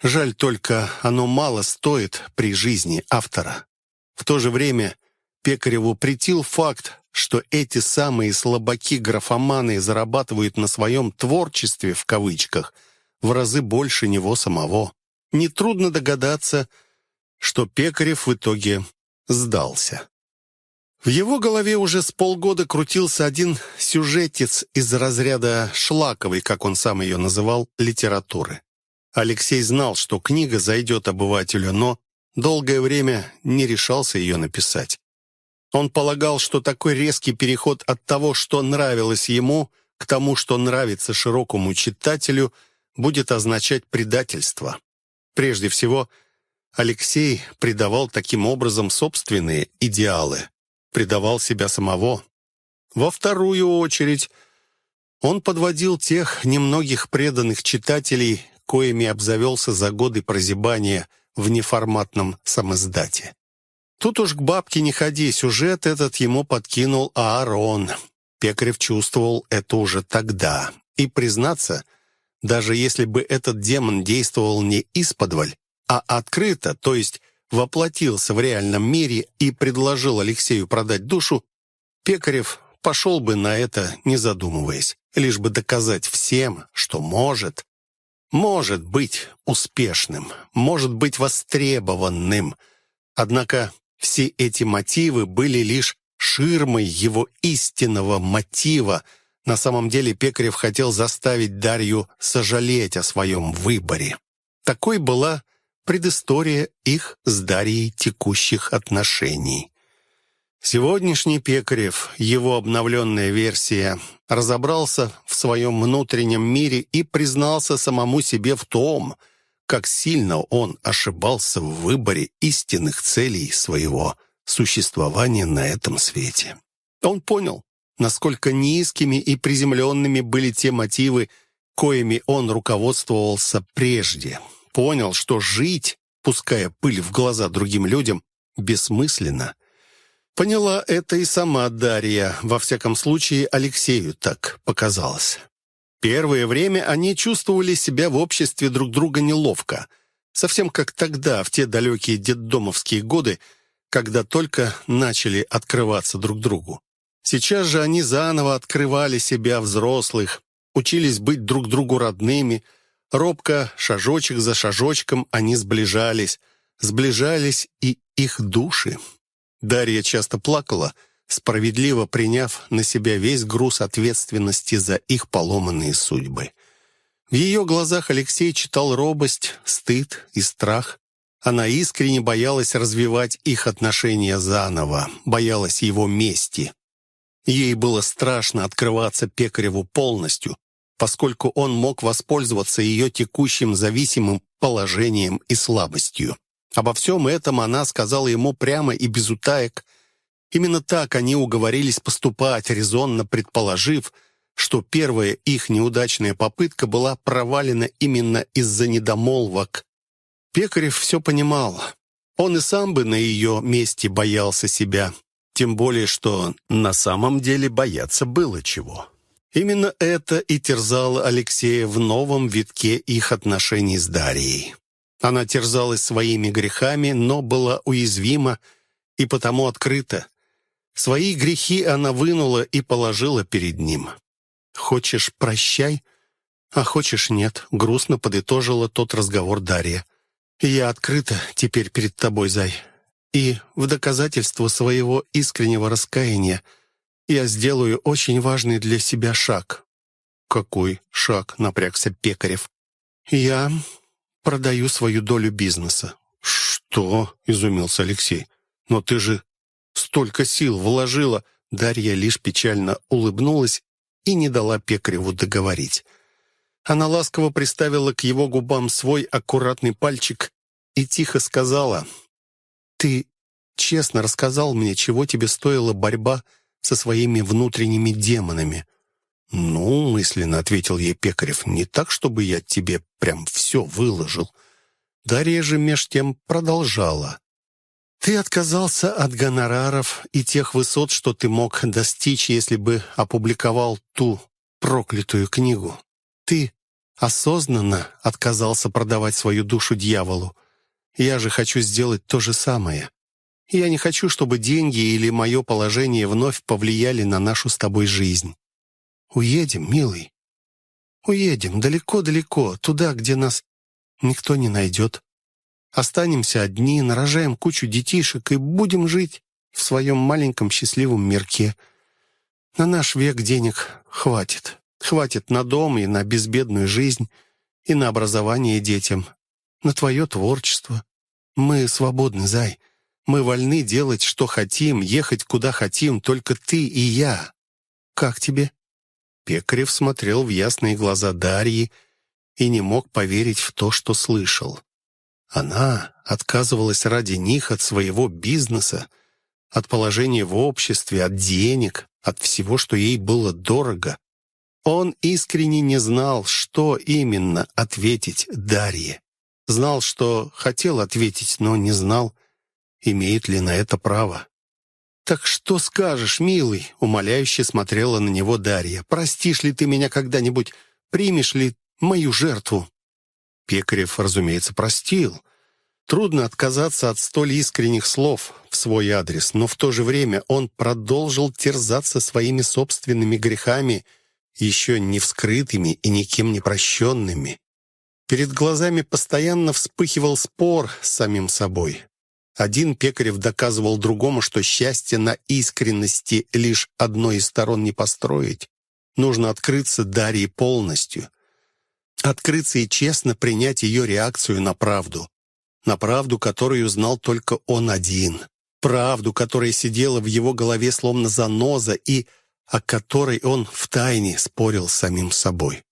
Жаль только, оно мало стоит при жизни автора. В то же время Пекареву претил факт, что эти самые слабаки-графоманы зарабатывают на своем «творчестве» в кавычках в разы больше него самого. Нетрудно догадаться, что Пекарев в итоге сдался. В его голове уже с полгода крутился один сюжетец из разряда «шлаковой», как он сам ее называл, литературы. Алексей знал, что книга зайдет обывателю, но долгое время не решался ее написать. Он полагал, что такой резкий переход от того, что нравилось ему, к тому, что нравится широкому читателю, будет означать предательство. Прежде всего, Алексей предавал таким образом собственные идеалы, предавал себя самого. Во вторую очередь, он подводил тех немногих преданных читателей, коими обзавелся за годы прозябания в неформатном самоздате. Тут уж к бабке не ходи, сюжет этот ему подкинул Аарон. Пекарев чувствовал это уже тогда. И, признаться, даже если бы этот демон действовал не исподволь, а открыто, то есть воплотился в реальном мире и предложил Алексею продать душу, Пекарев пошел бы на это, не задумываясь, лишь бы доказать всем, что может, может быть успешным, может быть востребованным. Однако все эти мотивы были лишь ширмой его истинного мотива. На самом деле Пекарев хотел заставить Дарью сожалеть о своем выборе. Такой была предыстория их с Дарьей текущих отношений. Сегодняшний Пекарев, его обновленная версия, разобрался в своем внутреннем мире и признался самому себе в том, как сильно он ошибался в выборе истинных целей своего существования на этом свете. Он понял, насколько низкими и приземленными были те мотивы, коими он руководствовался прежде. Понял, что жить, пуская пыль в глаза другим людям, бессмысленно – Поняла это и сама Дарья, во всяком случае Алексею так показалось. Первое время они чувствовали себя в обществе друг друга неловко, совсем как тогда, в те далекие детдомовские годы, когда только начали открываться друг другу. Сейчас же они заново открывали себя взрослых, учились быть друг другу родными, робко, шажочек за шажочком они сближались, сближались и их души. Дарья часто плакала, справедливо приняв на себя весь груз ответственности за их поломанные судьбы. В ее глазах Алексей читал робость, стыд и страх. Она искренне боялась развивать их отношения заново, боялась его мести. Ей было страшно открываться Пекареву полностью, поскольку он мог воспользоваться ее текущим зависимым положением и слабостью. Обо всем этом она сказала ему прямо и без утаек. Именно так они уговорились поступать, резонно предположив, что первая их неудачная попытка была провалена именно из-за недомолвок. Пекарев все понимал. Он и сам бы на ее месте боялся себя. Тем более, что на самом деле бояться было чего. Именно это и терзало Алексея в новом витке их отношений с Дарьей. Она терзалась своими грехами, но была уязвима и потому открыта. Свои грехи она вынула и положила перед ним. «Хочешь, прощай, а хочешь, нет», — грустно подытожила тот разговор Дарья. «Я открыта теперь перед тобой, Зай, и в доказательство своего искреннего раскаяния — я сделаю очень важный для себя шаг». «Какой шаг?» — напрягся Пекарев. «Я продаю свою долю бизнеса». «Что?» — изумился Алексей. «Но ты же столько сил вложила!» Дарья лишь печально улыбнулась и не дала Пекареву договорить. Она ласково приставила к его губам свой аккуратный пальчик и тихо сказала, «Ты честно рассказал мне, чего тебе стоила борьба со своими внутренними демонами. «Ну, — мысленно ответил ей Пекарев, — не так, чтобы я тебе прям все выложил». Дарья же меж тем продолжала. «Ты отказался от гонораров и тех высот, что ты мог достичь, если бы опубликовал ту проклятую книгу. Ты осознанно отказался продавать свою душу дьяволу. Я же хочу сделать то же самое. Я не хочу, чтобы деньги или мое положение вновь повлияли на нашу с тобой жизнь. Уедем, милый. Уедем далеко-далеко, туда, где нас никто не найдет. Останемся одни, нарожаем кучу детишек и будем жить в своем маленьком счастливом мирке. На наш век денег хватит. Хватит на дом и на безбедную жизнь, и на образование детям, на твое творчество. Мы свободны, Зай. Мы вольны делать, что хотим, ехать куда хотим, только ты и я. Как тебе?» Пекарев смотрел в ясные глаза Дарьи и не мог поверить в то, что слышал. Она отказывалась ради них от своего бизнеса, от положения в обществе, от денег, от всего, что ей было дорого. Он искренне не знал, что именно ответить Дарье. Знал, что хотел ответить, но не знал, имеет ли на это право. «Так что скажешь, милый?» — умоляюще смотрела на него Дарья. «Простишь ли ты меня когда-нибудь? Примешь ли мою жертву?» Пекарев, разумеется, простил. Трудно отказаться от столь искренних слов в свой адрес, но в то же время он продолжил терзаться своими собственными грехами, еще не вскрытыми и никем не прощенными. Перед глазами постоянно вспыхивал спор с самим собой. Один Пекарев доказывал другому, что счастье на искренности лишь одной из сторон не построить. Нужно открыться Дарье полностью. Открыться и честно принять ее реакцию на правду. На правду, которую знал только он один. Правду, которая сидела в его голове словно заноза и о которой он втайне спорил с самим собой.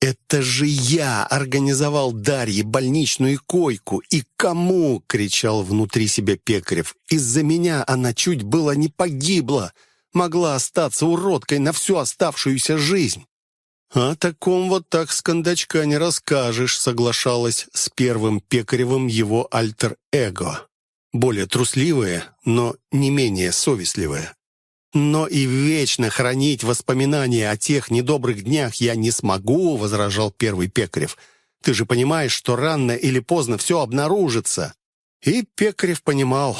«Это же я организовал Дарье больничную койку! И кому?» — кричал внутри себя Пекарев. «Из-за меня она чуть было не погибла! Могла остаться уродкой на всю оставшуюся жизнь!» «О таком вот так с кондачка не расскажешь», — соглашалась с первым Пекаревым его альтер-эго. Более трусливое, но не менее совестливое. «Но и вечно хранить воспоминания о тех недобрых днях я не смогу», — возражал первый Пекарев. «Ты же понимаешь, что рано или поздно все обнаружится». И Пекарев понимал.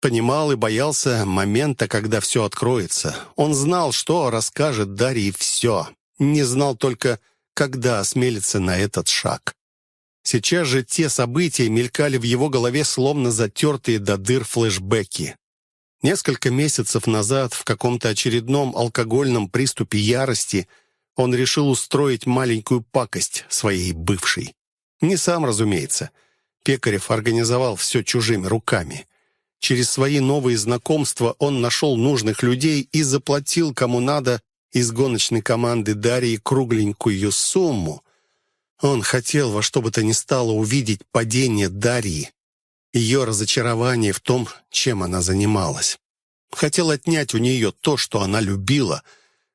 Понимал и боялся момента, когда все откроется. Он знал, что расскажет Дарье все. Не знал только, когда осмелится на этот шаг. Сейчас же те события мелькали в его голове, словно затертые до дыр флешбеки. Несколько месяцев назад в каком-то очередном алкогольном приступе ярости он решил устроить маленькую пакость своей бывшей. Не сам, разумеется. Пекарев организовал все чужими руками. Через свои новые знакомства он нашел нужных людей и заплатил кому надо из гоночной команды Дарьи кругленькую сумму. Он хотел во что бы то ни стало увидеть падение Дарьи, ее разочарование в том, чем она занималась. Хотел отнять у нее то, что она любила,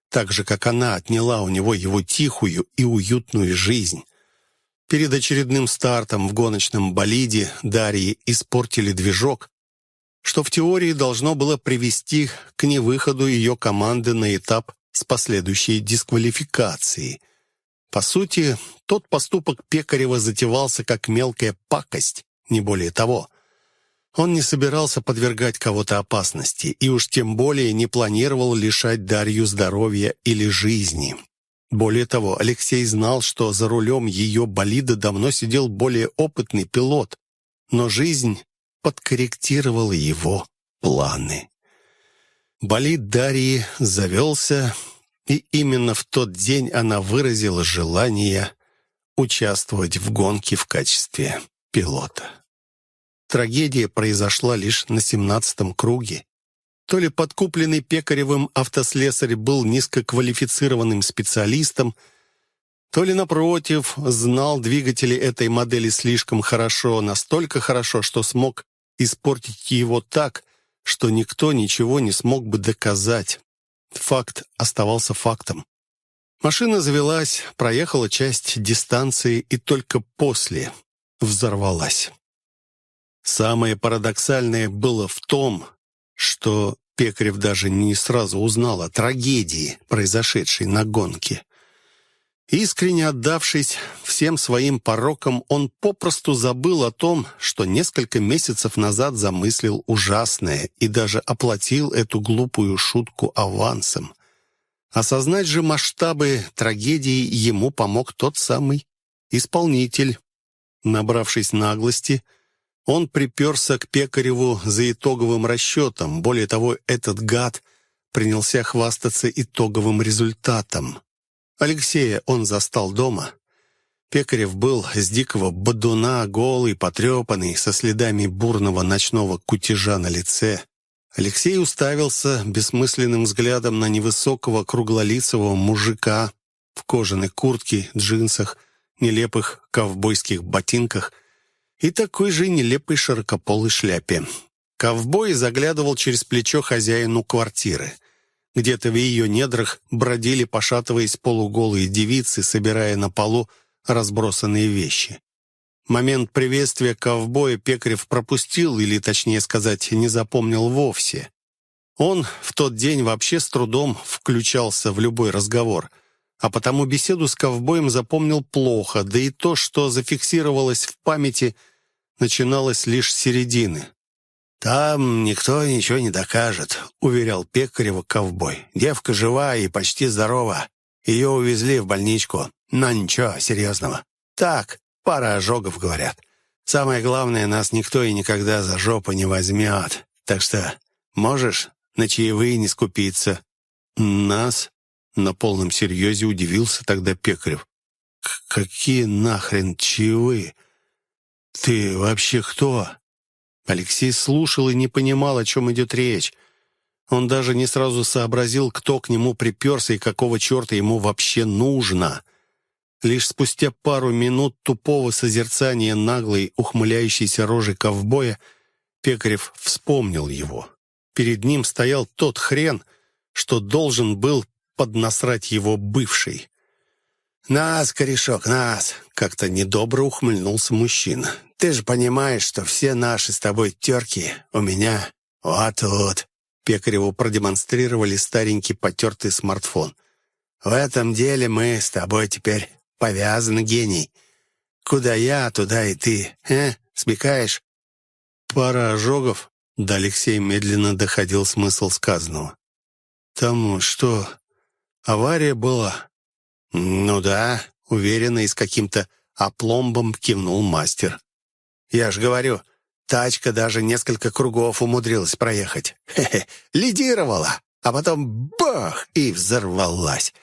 так же, как она отняла у него его тихую и уютную жизнь. Перед очередным стартом в гоночном болиде Дарьи испортили движок, что в теории должно было привести к невыходу ее команды на этап с последующей дисквалификацией. По сути, тот поступок Пекарева затевался как мелкая пакость, не более того. Он не собирался подвергать кого-то опасности и уж тем более не планировал лишать Дарью здоровья или жизни. Более того, Алексей знал, что за рулем ее болида давно сидел более опытный пилот, но жизнь подкорректировала его планы. Болид Дарьи завелся, и именно в тот день она выразила желание участвовать в гонке в качестве пилота. Трагедия произошла лишь на семнадцатом круге. То ли подкупленный Пекаревым автослесарь был низкоквалифицированным специалистом, то ли, напротив, знал двигатели этой модели слишком хорошо, настолько хорошо, что смог испортить его так, что никто ничего не смог бы доказать. Факт оставался фактом. Машина завелась, проехала часть дистанции и только после взорвалась. Самое парадоксальное было в том, что Пекарев даже не сразу узнал о трагедии, произошедшей на гонке. Искренне отдавшись всем своим порокам, он попросту забыл о том, что несколько месяцев назад замыслил ужасное и даже оплатил эту глупую шутку авансом. Осознать же масштабы трагедии ему помог тот самый исполнитель. Набравшись наглости, он приперся к Пекареву за итоговым расчетом. Более того, этот гад принялся хвастаться итоговым результатом. Алексея он застал дома. Пекарев был с дикого бодуна, голый, потрепанный, со следами бурного ночного кутежа на лице. Алексей уставился бессмысленным взглядом на невысокого круглолицего мужика в кожаной куртке, джинсах, нелепых ковбойских ботинках и такой же нелепой широкополой шляпе. Ковбой заглядывал через плечо хозяину квартиры. Где-то в ее недрах бродили, пошатываясь полуголые девицы, собирая на полу разбросанные вещи. Момент приветствия ковбоя Пекарев пропустил, или, точнее сказать, не запомнил вовсе. Он в тот день вообще с трудом включался в любой разговор — а потому беседу с ковбоем запомнил плохо, да и то, что зафиксировалось в памяти, начиналось лишь с середины. «Там никто ничего не докажет», — уверял Пекарева ковбой. «Девка жива и почти здорова. Ее увезли в больничку. Но ничего серьезного. Так, пара ожогов, говорят. Самое главное, нас никто и никогда за жопу не возьмет. Так что можешь на чаевые не скупиться». «Нас?» — на полном серьезе удивился тогда Пекарев. «Какие нахрен чаевые? «Ты вообще кто?» Алексей слушал и не понимал, о чем идет речь. Он даже не сразу сообразил, кто к нему приперся и какого черта ему вообще нужно. Лишь спустя пару минут тупого созерцания наглой, ухмыляющейся рожи ковбоя Пекарев вспомнил его. Перед ним стоял тот хрен, что должен был поднасрать его бывший. «Нас, корешок, нас!» — как-то недобро ухмыльнулся мужчина. «Ты же понимаешь, что все наши с тобой терки у меня вот тут». Пекареву продемонстрировали старенький потертый смартфон. «В этом деле мы с тобой теперь повязаны, гений. Куда я, туда и ты. Э, смекаешь?» «Пара ожогов?» — до Алексей медленно доходил смысл сказанного. «Там что, авария была?» «Ну да», — уверенно и с каким-то опломбом кивнул мастер. «Я ж говорю, тачка даже несколько кругов умудрилась проехать. Хе-хе, лидировала, а потом бах и взорвалась.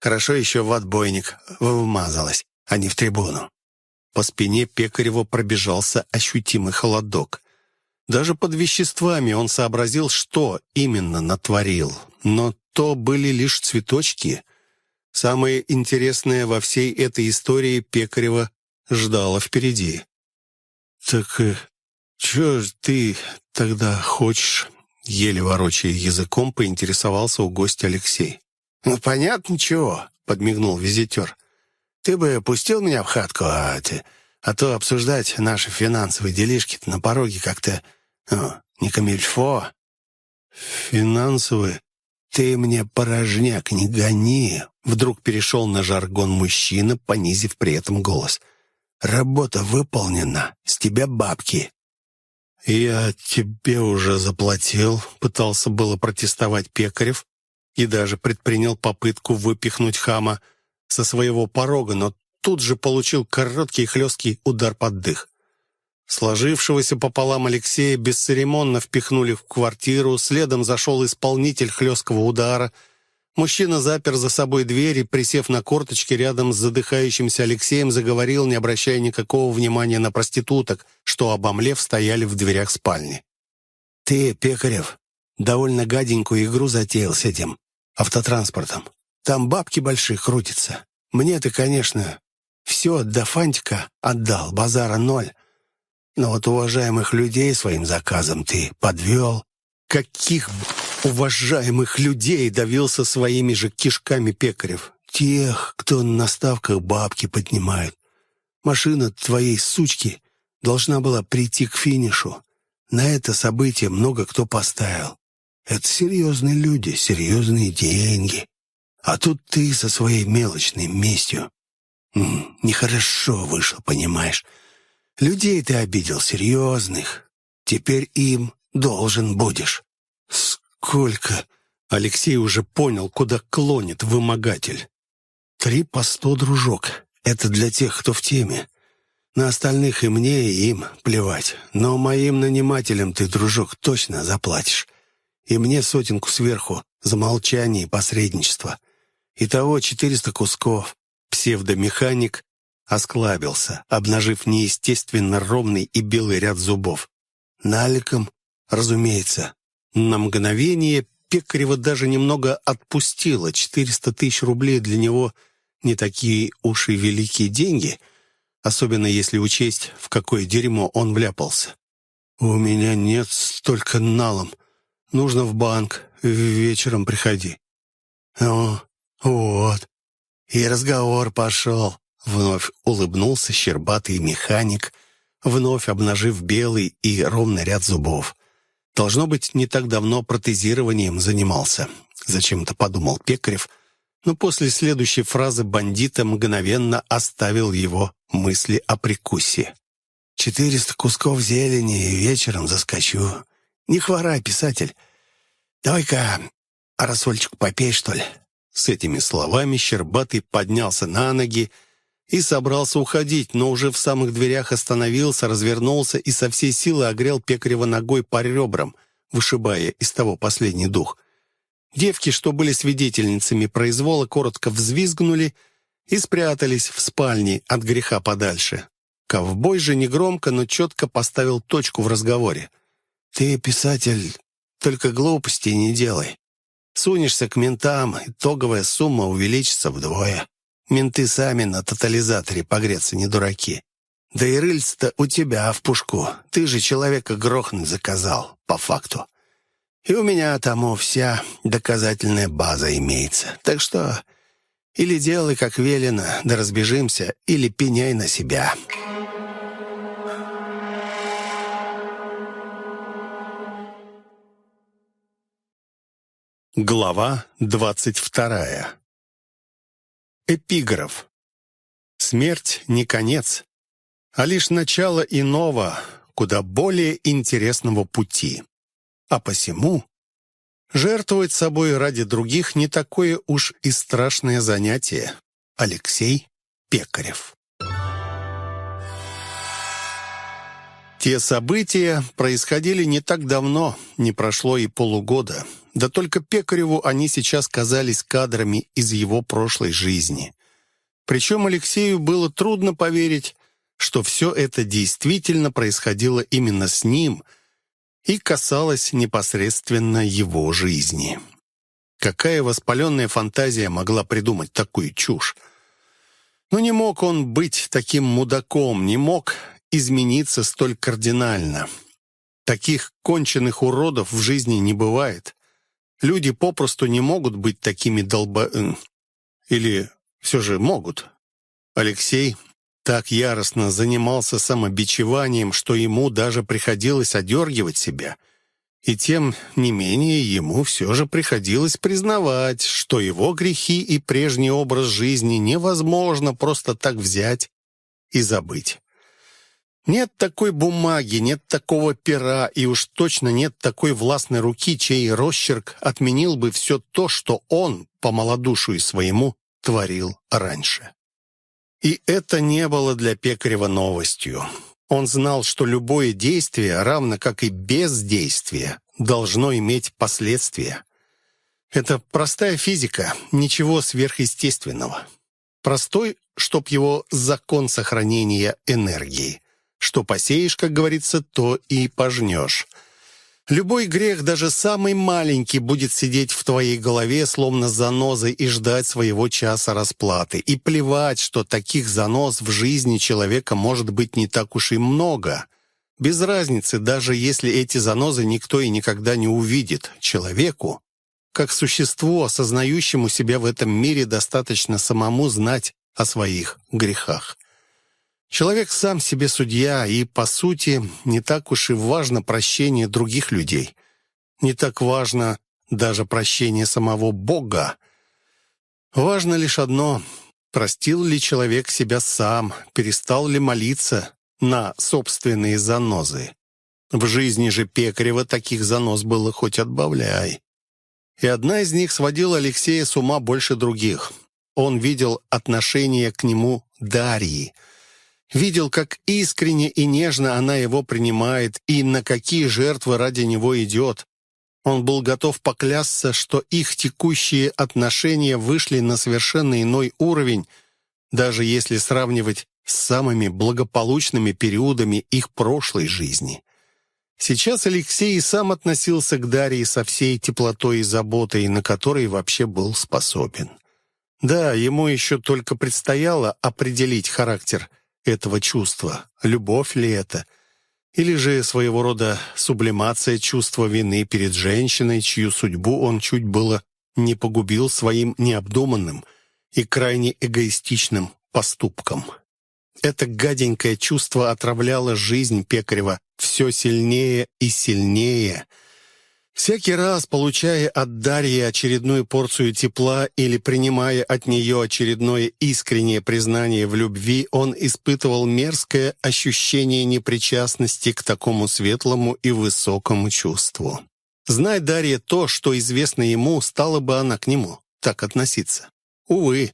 Хорошо еще в отбойник вмазалась, а не в трибуну». По спине Пекарева пробежался ощутимый холодок. Даже под веществами он сообразил, что именно натворил. Но то были лишь цветочки. Самое интересное во всей этой истории Пекарева ждало впереди. «Так э, что ты тогда хочешь?» Еле ворочая языком, поинтересовался у гостя Алексей. «Ну, понятно, чего», — подмигнул визитер. «Ты бы пустил меня в хатку, а, ты, а то обсуждать наши финансовые делишки на пороге как-то ну, не камильфо». «Финансовые?» «Ты мне порожняк не гони!» Вдруг перешел на жаргон мужчина, понизив при этом голос. «Работа выполнена. С тебя бабки. «Я тебе уже заплатил», — пытался было протестовать Пекарев и даже предпринял попытку выпихнуть хама со своего порога, но тут же получил короткий хлесткий удар под дых. Сложившегося пополам Алексея бесцеремонно впихнули в квартиру, следом зашел исполнитель хлесткого удара — Мужчина запер за собой дверь и, присев на корточки рядом с задыхающимся Алексеем, заговорил, не обращая никакого внимания на проституток, что, обомлев, стояли в дверях спальни. «Ты, Пекарев, довольно гаденькую игру затеял с этим автотранспортом. Там бабки большие крутятся. Мне ты, конечно, все до фантика отдал, базара ноль. Но вот уважаемых людей своим заказом ты подвел. Каких уважаемых людей давился своими же кишками Пекарев. Тех, кто на ставках бабки поднимает. Машина твоей сучки должна была прийти к финишу. На это событие много кто поставил. Это серьезные люди, серьезные деньги. А тут ты со своей мелочной местью. Нехорошо вышло, понимаешь. Людей ты обидел серьезных. Теперь им должен будешь. «Сколько?» Алексей уже понял, куда клонит вымогатель. «Три по сто, дружок. Это для тех, кто в теме. На остальных и мне, и им плевать. Но моим нанимателям ты, дружок, точно заплатишь. И мне сотенку сверху за молчание и посредничество. Итого четыреста кусков». Псевдомеханик осклабился, обнажив неестественно ровный и белый ряд зубов. «Наликом, разумеется. На мгновение Пекарева даже немного отпустило. Четыреста тысяч рублей для него не такие уж и великие деньги, особенно если учесть, в какое дерьмо он вляпался. «У меня нет столько налом. Нужно в банк. Вечером приходи». «О, вот. И разговор пошел». Вновь улыбнулся щербатый механик, вновь обнажив белый и ровный ряд зубов. Должно быть, не так давно протезированием занимался. Зачем-то подумал Пекарев, но после следующей фразы бандита мгновенно оставил его мысли о прикусе. «Четыреста кусков зелени и вечером заскочу. Не хворай, писатель. Давай-ка рассольчик попей, что ли?» С этими словами Щербатый поднялся на ноги и собрался уходить, но уже в самых дверях остановился, развернулся и со всей силы огрел Пекарева ногой по ребрам, вышибая из того последний дух. Девки, что были свидетельницами произвола, коротко взвизгнули и спрятались в спальне от греха подальше. Ковбой же негромко, но четко поставил точку в разговоре. «Ты, писатель, только глупости не делай. Сунешься к ментам, итоговая сумма увеличится вдвое. Менты сами на тотализаторе погреться не дураки. Да и рыльц-то у тебя в пушку. Ты же человека грохнуть заказал, по факту. И у меня тому вся доказательная база имеется. Так что или делай, как велено, да разбежимся, или пеняй на себя». Глава двадцать вторая Эпиграф. Смерть не конец, а лишь начало иного, куда более интересного пути. А посему жертвовать собой ради других не такое уж и страшное занятие. Алексей Пекарев. Те события происходили не так давно, не прошло и полугода. Да только Пекареву они сейчас казались кадрами из его прошлой жизни. Причем Алексею было трудно поверить, что все это действительно происходило именно с ним и касалось непосредственно его жизни. Какая воспаленная фантазия могла придумать такую чушь? Но не мог он быть таким мудаком, не мог измениться столь кардинально. Таких конченых уродов в жизни не бывает. Люди попросту не могут быть такими долба... Э, или все же могут. Алексей так яростно занимался самобичеванием, что ему даже приходилось одергивать себя. И тем не менее ему все же приходилось признавать, что его грехи и прежний образ жизни невозможно просто так взять и забыть. Нет такой бумаги, нет такого пера, и уж точно нет такой властной руки, чей росчерк отменил бы все то, что он, по малодушию своему, творил раньше. И это не было для Пекарева новостью. Он знал, что любое действие, равно как и бездействие, должно иметь последствия. Это простая физика, ничего сверхъестественного. Простой, чтоб его закон сохранения энергии. Что посеешь, как говорится, то и пожнешь. Любой грех, даже самый маленький, будет сидеть в твоей голове, словно занозы, и ждать своего часа расплаты. И плевать, что таких занос в жизни человека может быть не так уж и много. Без разницы, даже если эти занозы никто и никогда не увидит. Человеку, как существу, осознающему себя в этом мире, достаточно самому знать о своих грехах. Человек сам себе судья, и, по сути, не так уж и важно прощение других людей. Не так важно даже прощение самого Бога. Важно лишь одно — простил ли человек себя сам, перестал ли молиться на собственные занозы. В жизни же Пекарева таких занос было хоть отбавляй. И одна из них сводила Алексея с ума больше других. Он видел отношение к нему Дарьи — Видел, как искренне и нежно она его принимает и на какие жертвы ради него идет. Он был готов поклясться, что их текущие отношения вышли на совершенно иной уровень, даже если сравнивать с самыми благополучными периодами их прошлой жизни. Сейчас Алексей и сам относился к Дарье со всей теплотой и заботой, на которой вообще был способен. Да, ему еще только предстояло определить характер – этого чувства. Любовь ли это? Или же своего рода сублимация чувства вины перед женщиной, чью судьбу он чуть было не погубил своим необдуманным и крайне эгоистичным поступком. Это гаденькое чувство отравляло жизнь Пекарева все сильнее и сильнее – Всякий раз, получая от Дарьи очередную порцию тепла или принимая от нее очередное искреннее признание в любви, он испытывал мерзкое ощущение непричастности к такому светлому и высокому чувству. Зная Дарья то, что известно ему, стала бы она к нему так относиться. Увы,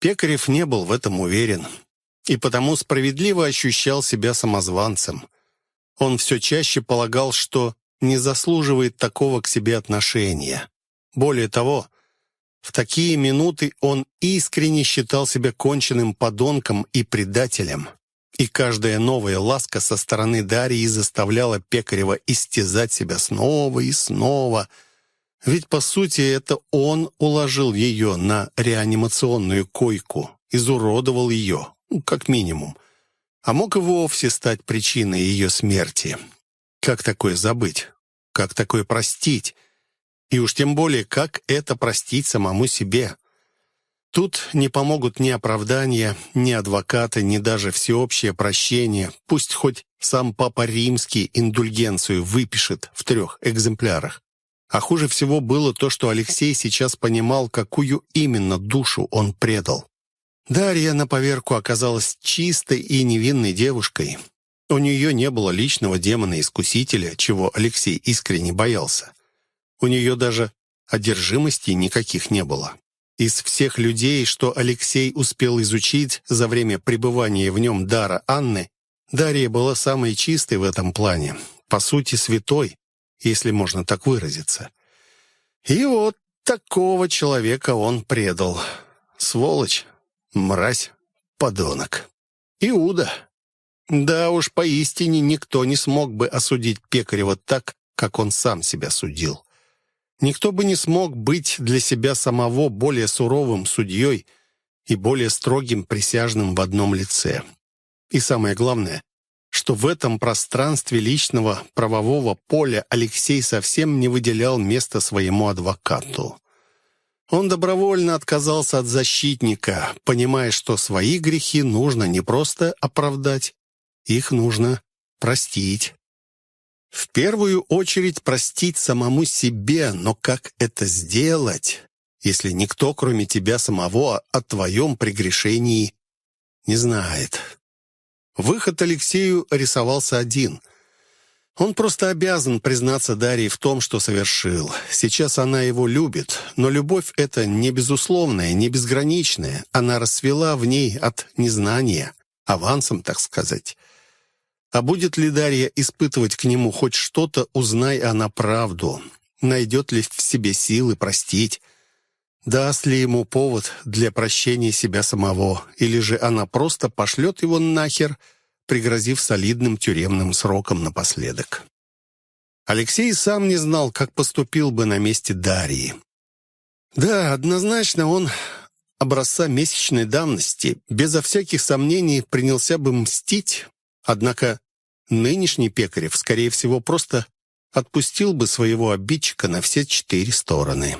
Пекарев не был в этом уверен и потому справедливо ощущал себя самозванцем. Он все чаще полагал, что не заслуживает такого к себе отношения. Более того, в такие минуты он искренне считал себя конченным подонком и предателем. И каждая новая ласка со стороны Дарьи заставляла Пекарева истязать себя снова и снова. Ведь, по сути, это он уложил ее на реанимационную койку, изуродовал ее, ну, как минимум, а мог и вовсе стать причиной ее смерти. Как такое забыть? Как такое простить? И уж тем более, как это простить самому себе? Тут не помогут ни оправдания, ни адвокаты, ни даже всеобщее прощение. Пусть хоть сам Папа Римский индульгенцию выпишет в трех экземплярах. А хуже всего было то, что Алексей сейчас понимал, какую именно душу он предал. Дарья на поверку оказалась чистой и невинной девушкой. У нее не было личного демона-искусителя, чего Алексей искренне боялся. У нее даже одержимости никаких не было. Из всех людей, что Алексей успел изучить за время пребывания в нем дара Анны, Дарья была самой чистой в этом плане, по сути, святой, если можно так выразиться. И вот такого человека он предал. Сволочь, мразь, подонок. Иуда. Да уж, поистине никто не смог бы осудить Пекарева так, как он сам себя судил. Никто бы не смог быть для себя самого более суровым судьей и более строгим присяжным в одном лице. И самое главное, что в этом пространстве личного правового поля Алексей совсем не выделял место своему адвокату. Он добровольно отказался от защитника, понимая, что свои грехи нужно не просто оправдать, их нужно простить. В первую очередь простить самому себе, но как это сделать, если никто, кроме тебя самого, о твоем прегрешении не знает? Выход Алексею рисовался один. Он просто обязан признаться Дарье в том, что совершил. Сейчас она его любит, но любовь эта не безусловная, не безграничная. Она расцвела в ней от незнания, авансом, так сказать. А будет ли Дарья испытывать к нему хоть что-то, узнай она правду. Найдет ли в себе силы простить? Даст ли ему повод для прощения себя самого? Или же она просто пошлет его нахер, пригрозив солидным тюремным сроком напоследок? Алексей сам не знал, как поступил бы на месте Дарьи. Да, однозначно он образца месячной давности, безо всяких сомнений принялся бы мстить, Однако нынешний Пекарев, скорее всего, просто отпустил бы своего обидчика на все четыре стороны.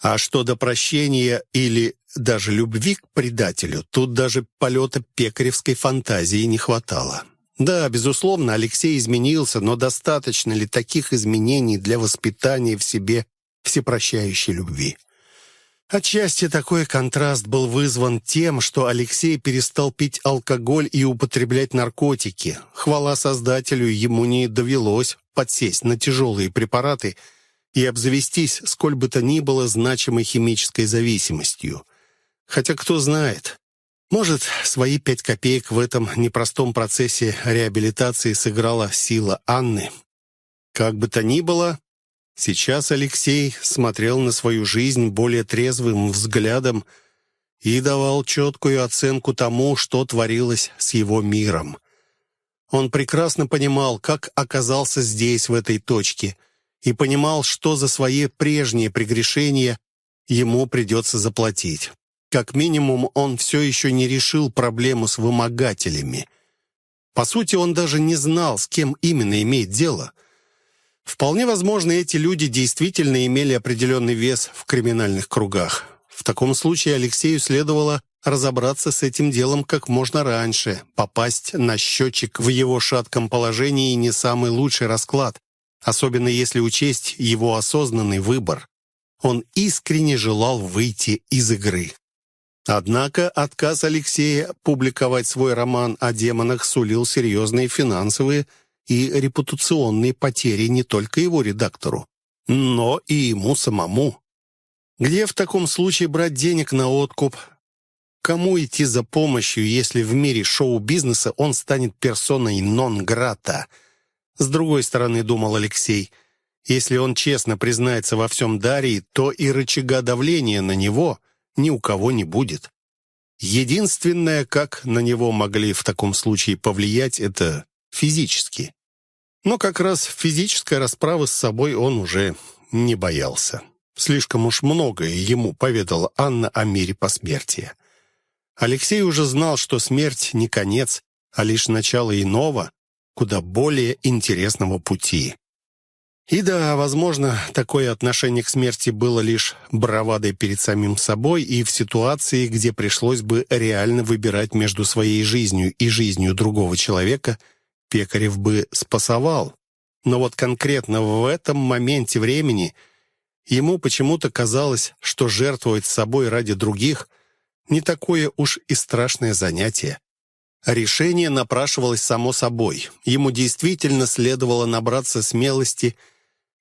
А что до прощения или даже любви к предателю, тут даже полета пекаревской фантазии не хватало. Да, безусловно, Алексей изменился, но достаточно ли таких изменений для воспитания в себе всепрощающей любви? Отчасти такой контраст был вызван тем, что Алексей перестал пить алкоголь и употреблять наркотики. Хвала Создателю, ему не довелось подсесть на тяжелые препараты и обзавестись сколь бы то ни было значимой химической зависимостью. Хотя кто знает, может, свои пять копеек в этом непростом процессе реабилитации сыграла сила Анны. Как бы то ни было, Сейчас Алексей смотрел на свою жизнь более трезвым взглядом и давал четкую оценку тому, что творилось с его миром. Он прекрасно понимал, как оказался здесь, в этой точке, и понимал, что за свои прежние прегрешения ему придется заплатить. Как минимум, он все еще не решил проблему с вымогателями. По сути, он даже не знал, с кем именно имеет дело — Вполне возможно, эти люди действительно имели определенный вес в криминальных кругах. В таком случае Алексею следовало разобраться с этим делом как можно раньше. Попасть на счетчик в его шатком положении не самый лучший расклад, особенно если учесть его осознанный выбор. Он искренне желал выйти из игры. Однако отказ Алексея публиковать свой роман о демонах сулил серьезные финансовые и репутационные потери не только его редактору, но и ему самому. Где в таком случае брать денег на откуп? Кому идти за помощью, если в мире шоу-бизнеса он станет персоной нон-грата? С другой стороны, думал Алексей, если он честно признается во всем Дарьи, то и рычага давления на него ни у кого не будет. Единственное, как на него могли в таком случае повлиять, это физически. Но как раз физической расправы с собой он уже не боялся. Слишком уж многое ему поведала Анна о мире посмертия. Алексей уже знал, что смерть не конец, а лишь начало иного, куда более интересного пути. И да, возможно, такое отношение к смерти было лишь бравадой перед самим собой и в ситуации, где пришлось бы реально выбирать между своей жизнью и жизнью другого человека – Пекарев бы спасовал. Но вот конкретно в этом моменте времени ему почему-то казалось, что жертвовать собой ради других не такое уж и страшное занятие. Решение напрашивалось само собой. Ему действительно следовало набраться смелости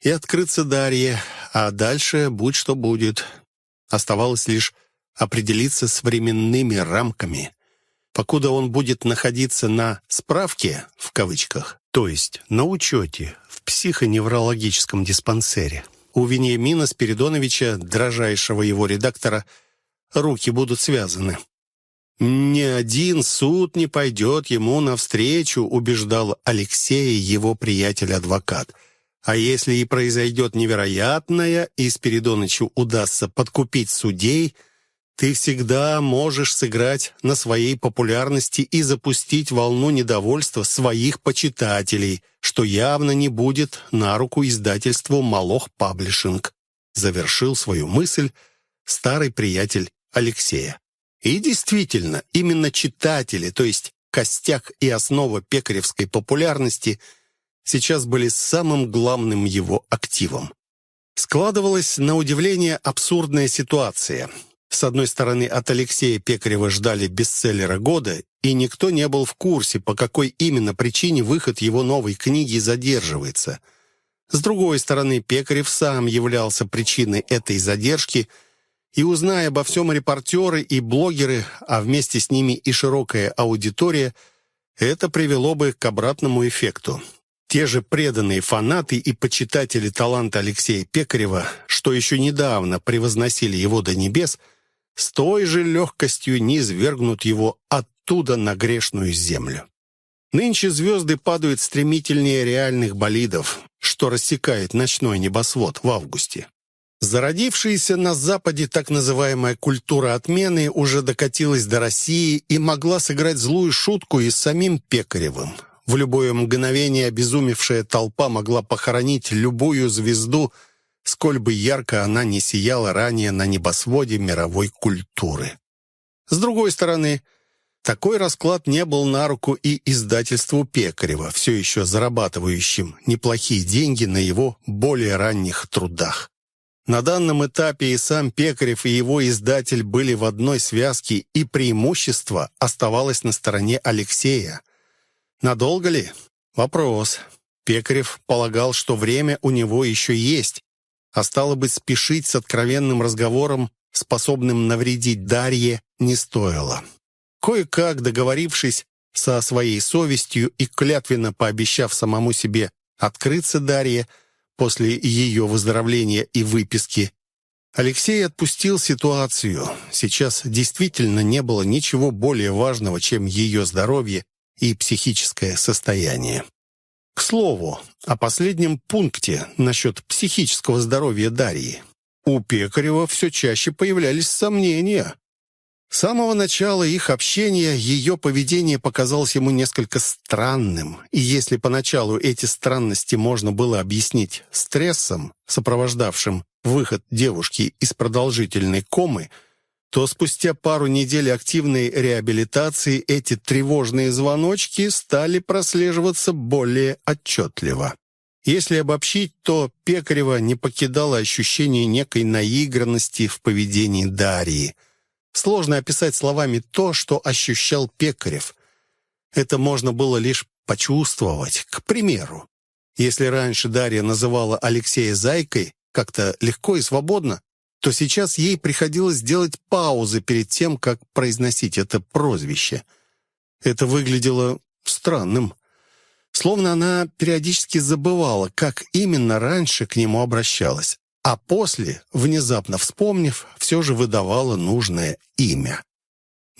и открыться Дарье, а дальше будь что будет. Оставалось лишь определиться с временными рамками покуда он будет находиться на «справке», в кавычках, то есть на учете в психоневрологическом диспансере. У Вениамина Спиридоновича, дрожайшего его редактора, руки будут связаны. «Ни один суд не пойдет ему навстречу», убеждал Алексея его приятель-адвокат. «А если и произойдет невероятное, и Спиридонычу удастся подкупить судей», ты всегда можешь сыграть на своей популярности и запустить волну недовольства своих почитателей, что явно не будет на руку издательству «Малох Паблишинг», завершил свою мысль старый приятель Алексея. И действительно, именно читатели, то есть костяк и основа пекаревской популярности, сейчас были самым главным его активом. Складывалась на удивление абсурдная ситуация – с одной стороны, от Алексея Пекарева ждали бестселлера года, и никто не был в курсе, по какой именно причине выход его новой книги задерживается. С другой стороны, Пекарев сам являлся причиной этой задержки, и, узная обо всем репортеры и блогеры, а вместе с ними и широкая аудитория, это привело бы к обратному эффекту. Те же преданные фанаты и почитатели таланта Алексея Пекарева, что еще недавно превозносили его до небес – с той же легкостью не извергнут его оттуда на грешную землю. Нынче звезды падают стремительнее реальных болидов, что рассекает ночной небосвод в августе. Зародившаяся на Западе так называемая культура отмены уже докатилась до России и могла сыграть злую шутку и с самим Пекаревым. В любое мгновение обезумевшая толпа могла похоронить любую звезду – сколь бы ярко она не сияла ранее на небосводе мировой культуры. С другой стороны, такой расклад не был на руку и издательству Пекарева, все еще зарабатывающим неплохие деньги на его более ранних трудах. На данном этапе и сам Пекарев, и его издатель были в одной связке, и преимущество оставалось на стороне Алексея. Надолго ли? Вопрос. Пекарев полагал, что время у него еще есть, а стало быть, спешить с откровенным разговором, способным навредить Дарье, не стоило. Кое-как договорившись со своей совестью и клятвенно пообещав самому себе открыться Дарье после ее выздоровления и выписки, Алексей отпустил ситуацию. Сейчас действительно не было ничего более важного, чем ее здоровье и психическое состояние. К слову, о последнем пункте насчет психического здоровья Дарьи. У Пекарева все чаще появлялись сомнения. С самого начала их общения ее поведение показалось ему несколько странным, и если поначалу эти странности можно было объяснить стрессом, сопровождавшим выход девушки из продолжительной комы, то спустя пару недель активной реабилитации эти тревожные звоночки стали прослеживаться более отчетливо. Если обобщить, то Пекарева не покидало ощущение некой наигранности в поведении Дарьи. Сложно описать словами то, что ощущал Пекарев. Это можно было лишь почувствовать. К примеру, если раньше Дарья называла Алексея «зайкой», как-то легко и свободно, то сейчас ей приходилось делать паузы перед тем, как произносить это прозвище. Это выглядело странным. Словно она периодически забывала, как именно раньше к нему обращалась, а после, внезапно вспомнив, все же выдавала нужное имя.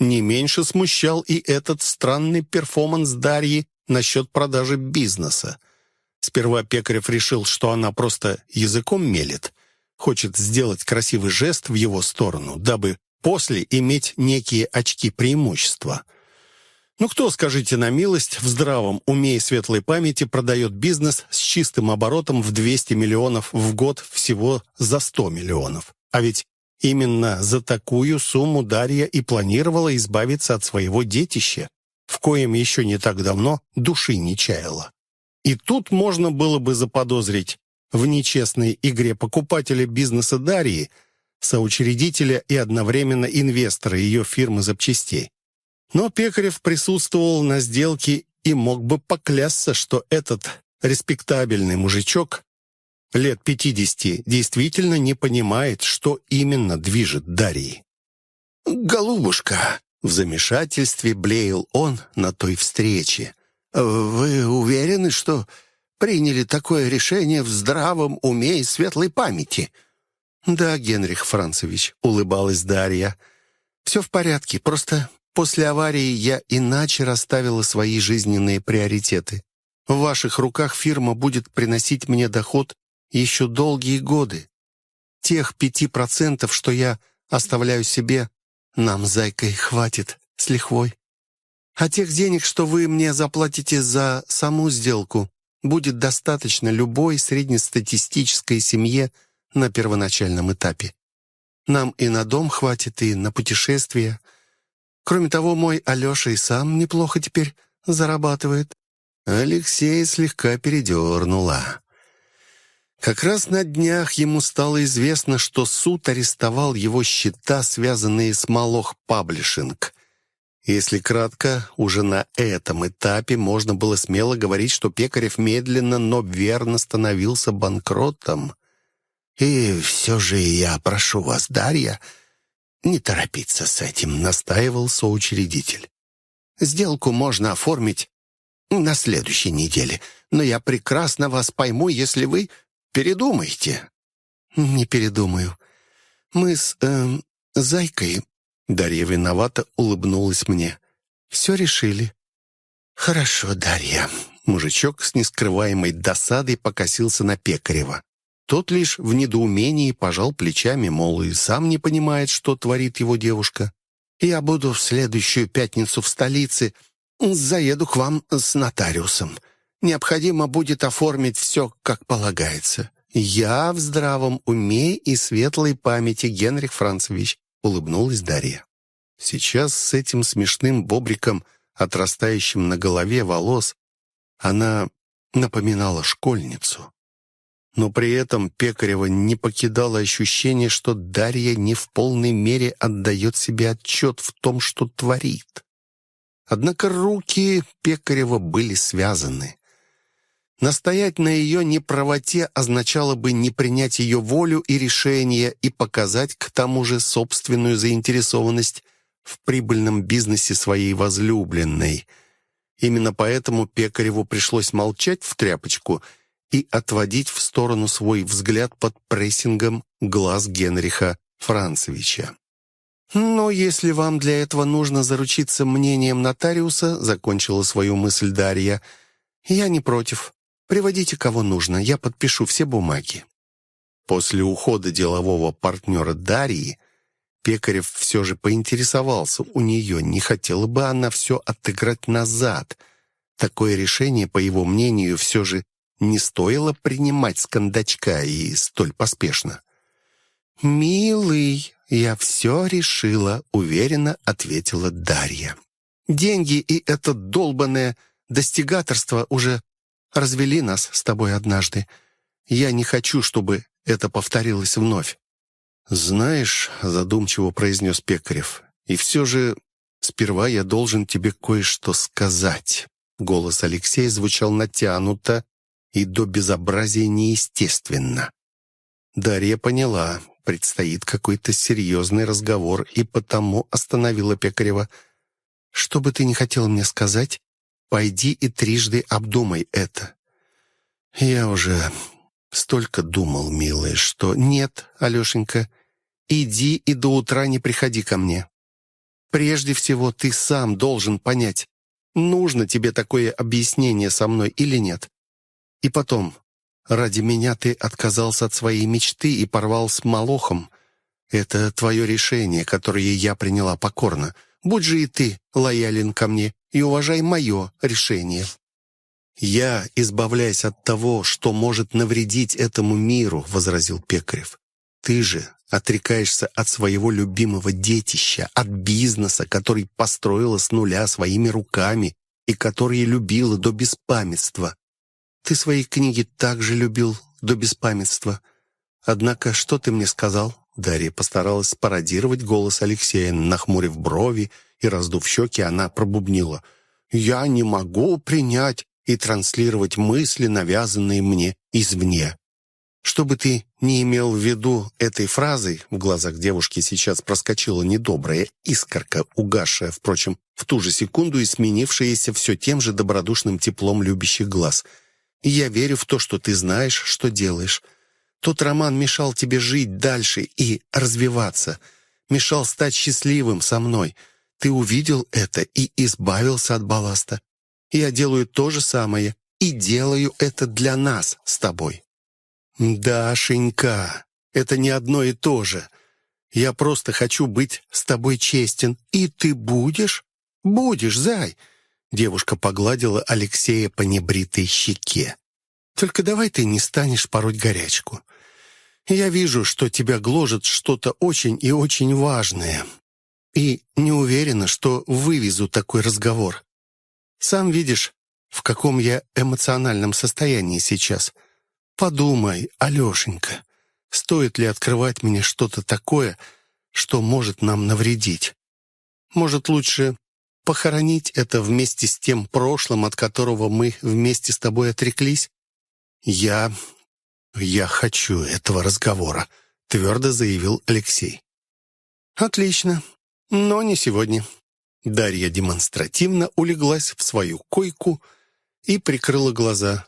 Не меньше смущал и этот странный перформанс Дарьи насчет продажи бизнеса. Сперва Пекарев решил, что она просто языком мелет, хочет сделать красивый жест в его сторону, дабы после иметь некие очки преимущества. Ну кто, скажите на милость, в здравом уме и светлой памяти продает бизнес с чистым оборотом в 200 миллионов в год всего за 100 миллионов? А ведь именно за такую сумму Дарья и планировала избавиться от своего детища, в коем еще не так давно души не чаяла. И тут можно было бы заподозрить в нечестной игре покупателя бизнеса Дарьи, соучредителя и одновременно инвестора ее фирмы запчастей. Но Пекарев присутствовал на сделке и мог бы поклясться, что этот респектабельный мужичок лет 50 действительно не понимает, что именно движет Дарьей. «Голубушка!» — в замешательстве блеял он на той встрече. «Вы уверены, что приняли такое решение в здравом уме и светлой памяти». «Да, Генрих Францевич», — улыбалась Дарья. «Все в порядке, просто После аварии я иначе расставила свои жизненные приоритеты. В ваших руках фирма будет приносить мне доход еще долгие годы. Тех пяти процентов, что я оставляю себе, нам, зайкой, хватит с лихвой. А тех денег, что вы мне заплатите за саму сделку, будет достаточно любой среднестатистической семье на первоначальном этапе. Нам и на дом хватит, и на путешествия. Кроме того, мой Алеша и сам неплохо теперь зарабатывает». Алексей слегка передернула. Как раз на днях ему стало известно, что суд арестовал его счета, связанные с Малох Паблишинг. Если кратко, уже на этом этапе можно было смело говорить, что Пекарев медленно, но верно становился банкротом. «И все же я прошу вас, Дарья, не торопиться с этим», — настаивал соучредитель. «Сделку можно оформить на следующей неделе, но я прекрасно вас пойму, если вы передумаете». «Не передумаю. Мы с э, Зайкой Дарья виновато улыбнулась мне. «Все решили». «Хорошо, Дарья». Мужичок с нескрываемой досадой покосился на Пекарева. Тот лишь в недоумении пожал плечами, мол, и сам не понимает, что творит его девушка. «Я буду в следующую пятницу в столице. Заеду к вам с нотариусом. Необходимо будет оформить все, как полагается. Я в здравом уме и светлой памяти, Генрих Францевич улыбнулась Дарья. Сейчас с этим смешным бобриком, отрастающим на голове волос, она напоминала школьницу. Но при этом Пекарева не покидало ощущение, что Дарья не в полной мере отдает себе отчет в том, что творит. Однако руки Пекарева были связаны. Настоять на ее неправоте означало бы не принять ее волю и решение и показать к тому же собственную заинтересованность в прибыльном бизнесе своей возлюбленной. Именно поэтому Пекареву пришлось молчать в тряпочку и отводить в сторону свой взгляд под прессингом глаз Генриха Францевича. «Но если вам для этого нужно заручиться мнением нотариуса», закончила свою мысль Дарья, «я не против. Приводите кого нужно, я подпишу все бумаги». После ухода делового партнера Дарьи Пекарев все же поинтересовался у нее, не хотела бы она все отыграть назад. Такое решение, по его мнению, все же не стоило принимать с кондачка и столь поспешно. «Милый, я все решила», — уверенно ответила Дарья. «Деньги и это долбанное достигаторство уже развели нас с тобой однажды. Я не хочу, чтобы это повторилось вновь». «Знаешь», — задумчиво произнес Пекарев, «и все же сперва я должен тебе кое-что сказать». Голос Алексея звучал натянуто и до безобразия неестественно. Дарья поняла, предстоит какой-то серьезный разговор, и потому остановила Пекарева. «Что бы ты ни хотел мне сказать, Пойди и трижды обдумай это». «Я уже столько думал, милая, что...» «Нет, Алешенька, иди и до утра не приходи ко мне. Прежде всего ты сам должен понять, нужно тебе такое объяснение со мной или нет. И потом, ради меня ты отказался от своей мечты и порвал с Малохом. Это твое решение, которое я приняла покорно. Будь же и ты лоялен ко мне и уважай мое решение. «Я избавляюсь от того, что может навредить этому миру», — возразил Пекарев. «Ты же отрекаешься от своего любимого детища, от бизнеса, который построила с нуля своими руками и который любила до беспамятства. Ты свои книги также любил до беспамятства. Однако что ты мне сказал? Дарья постаралась пародировать голос Алексея, нахмурив брови и раздув щеки, она пробубнила. «Я не могу принять и транслировать мысли, навязанные мне извне. Что бы ты не имел в виду этой фразой, в глазах девушки сейчас проскочила недобрая искорка, угасшая, впрочем, в ту же секунду и сменившаяся все тем же добродушным теплом любящих глаз. «Я верю в то, что ты знаешь, что делаешь. Тот роман мешал тебе жить дальше и развиваться, мешал стать счастливым со мной. Ты увидел это и избавился от балласта. Я делаю то же самое и делаю это для нас с тобой». «Дашенька, это не одно и то же. Я просто хочу быть с тобой честен. И ты будешь? Будешь, зай!» Девушка погладила Алексея по небритой щеке. «Только давай ты не станешь пороть горячку. Я вижу, что тебя гложет что-то очень и очень важное. И не уверена, что вывезу такой разговор. Сам видишь, в каком я эмоциональном состоянии сейчас. Подумай, Алешенька, стоит ли открывать мне что-то такое, что может нам навредить? Может, лучше похоронить это вместе с тем прошлым, от которого мы вместе с тобой отреклись? Я «Я хочу этого разговора», — твердо заявил Алексей. «Отлично, но не сегодня». Дарья демонстративно улеглась в свою койку и прикрыла глаза.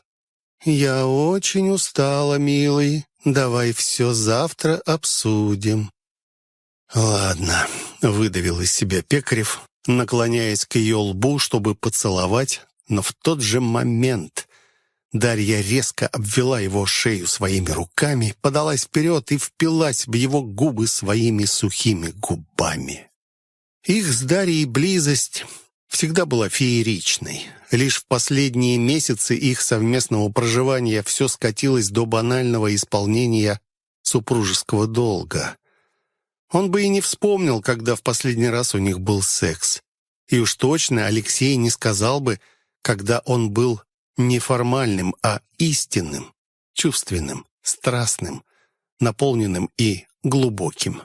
«Я очень устала, милый. Давай все завтра обсудим». «Ладно», — выдавил из себя Пекарев, наклоняясь к ее лбу, чтобы поцеловать, но в тот же момент Дарья резко обвела его шею своими руками, подалась вперед и впилась в его губы своими сухими губами. Их с Дарьей близость всегда была фееричной. Лишь в последние месяцы их совместного проживания все скатилось до банального исполнения супружеского долга. Он бы и не вспомнил, когда в последний раз у них был секс. И уж точно Алексей не сказал бы, когда он был не формальным, а истинным, чувственным, страстным, наполненным и глубоким.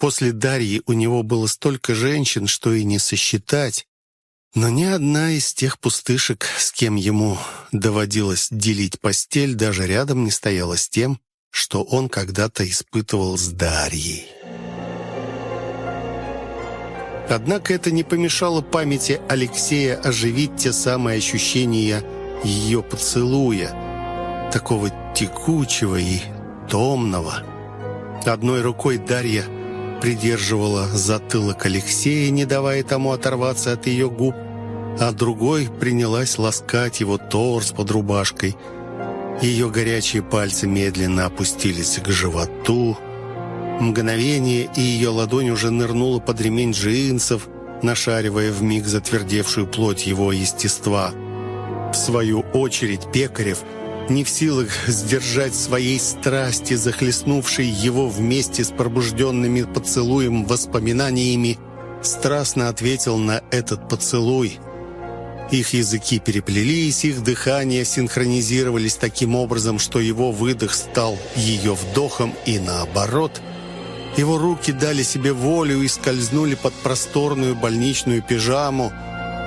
После Дарьи у него было столько женщин, что и не сосчитать, но ни одна из тех пустышек, с кем ему доводилось делить постель, даже рядом не стояла с тем, что он когда-то испытывал с Дарьей. Однако это не помешало памяти Алексея оживить те самые ощущения ее поцелуя, такого текучего и томного. Одной рукой Дарья придерживала затылок Алексея, не давая тому оторваться от ее губ, а другой принялась ласкать его торс под рубашкой. Ее горячие пальцы медленно опустились к животу. Мгновение, и ее ладонь уже нырнула под ремень джинсов, нашаривая вмиг затвердевшую плоть его естества – в свою очередь Пекарев, не в силах сдержать своей страсти, захлестнувшей его вместе с пробужденными поцелуем воспоминаниями, страстно ответил на этот поцелуй. Их языки переплелись, их дыхания синхронизировались таким образом, что его выдох стал ее вдохом и наоборот. Его руки дали себе волю и скользнули под просторную больничную пижаму,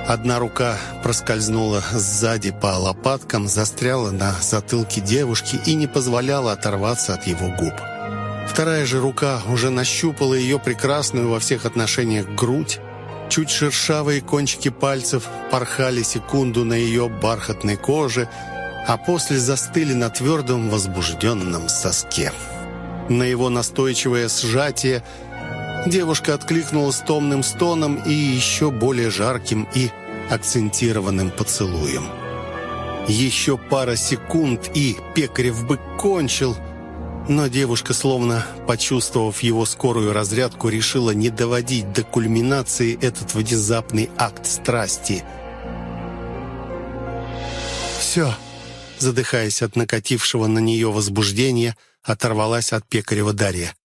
Одна рука проскользнула сзади по лопаткам, застряла на затылке девушки и не позволяла оторваться от его губ. Вторая же рука уже нащупала ее прекрасную во всех отношениях грудь. Чуть шершавые кончики пальцев порхали секунду на ее бархатной коже, а после застыли на твердом возбужденном соске. На его настойчивое сжатие – Девушка откликнулась томным стоном и еще более жарким и акцентированным поцелуем. Еще пара секунд, и Пекарев бы кончил, но девушка, словно почувствовав его скорую разрядку, решила не доводить до кульминации этот внезапный акт страсти. «Все», задыхаясь от накатившего на нее возбуждения, оторвалась от Пекарева Дарья.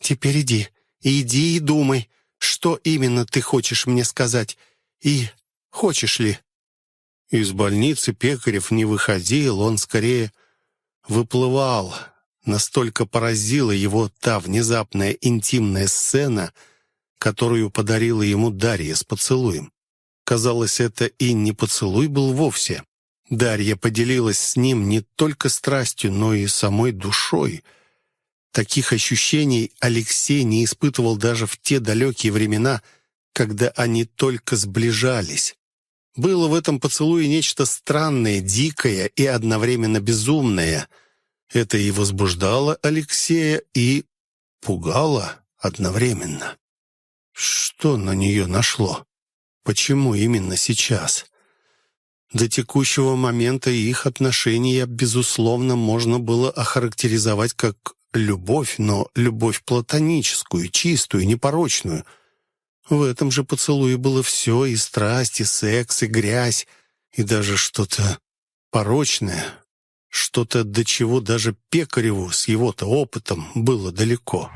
«Теперь иди, Иди и думай, что именно ты хочешь мне сказать, и хочешь ли». Из больницы Пекарев не выходил, он скорее выплывал. Настолько поразила его та внезапная интимная сцена, которую подарила ему Дарья с поцелуем. Казалось, это и не поцелуй был вовсе. Дарья поделилась с ним не только страстью, но и самой душой — Таких ощущений Алексей не испытывал даже в те далекие времена, когда они только сближались. Было в этом поцелуе нечто странное, дикое и одновременно безумное. Это и возбуждало Алексея, и пугало одновременно. Что на нее нашло? Почему именно сейчас? До текущего момента их отношения, безусловно, можно было охарактеризовать как любовь, но любовь платоническую, чистую, непорочную. В этом же поцелуе было все, и страсть, и секс, и грязь, и даже что-то порочное, что-то, до чего даже Пекареву с его-то опытом было далеко.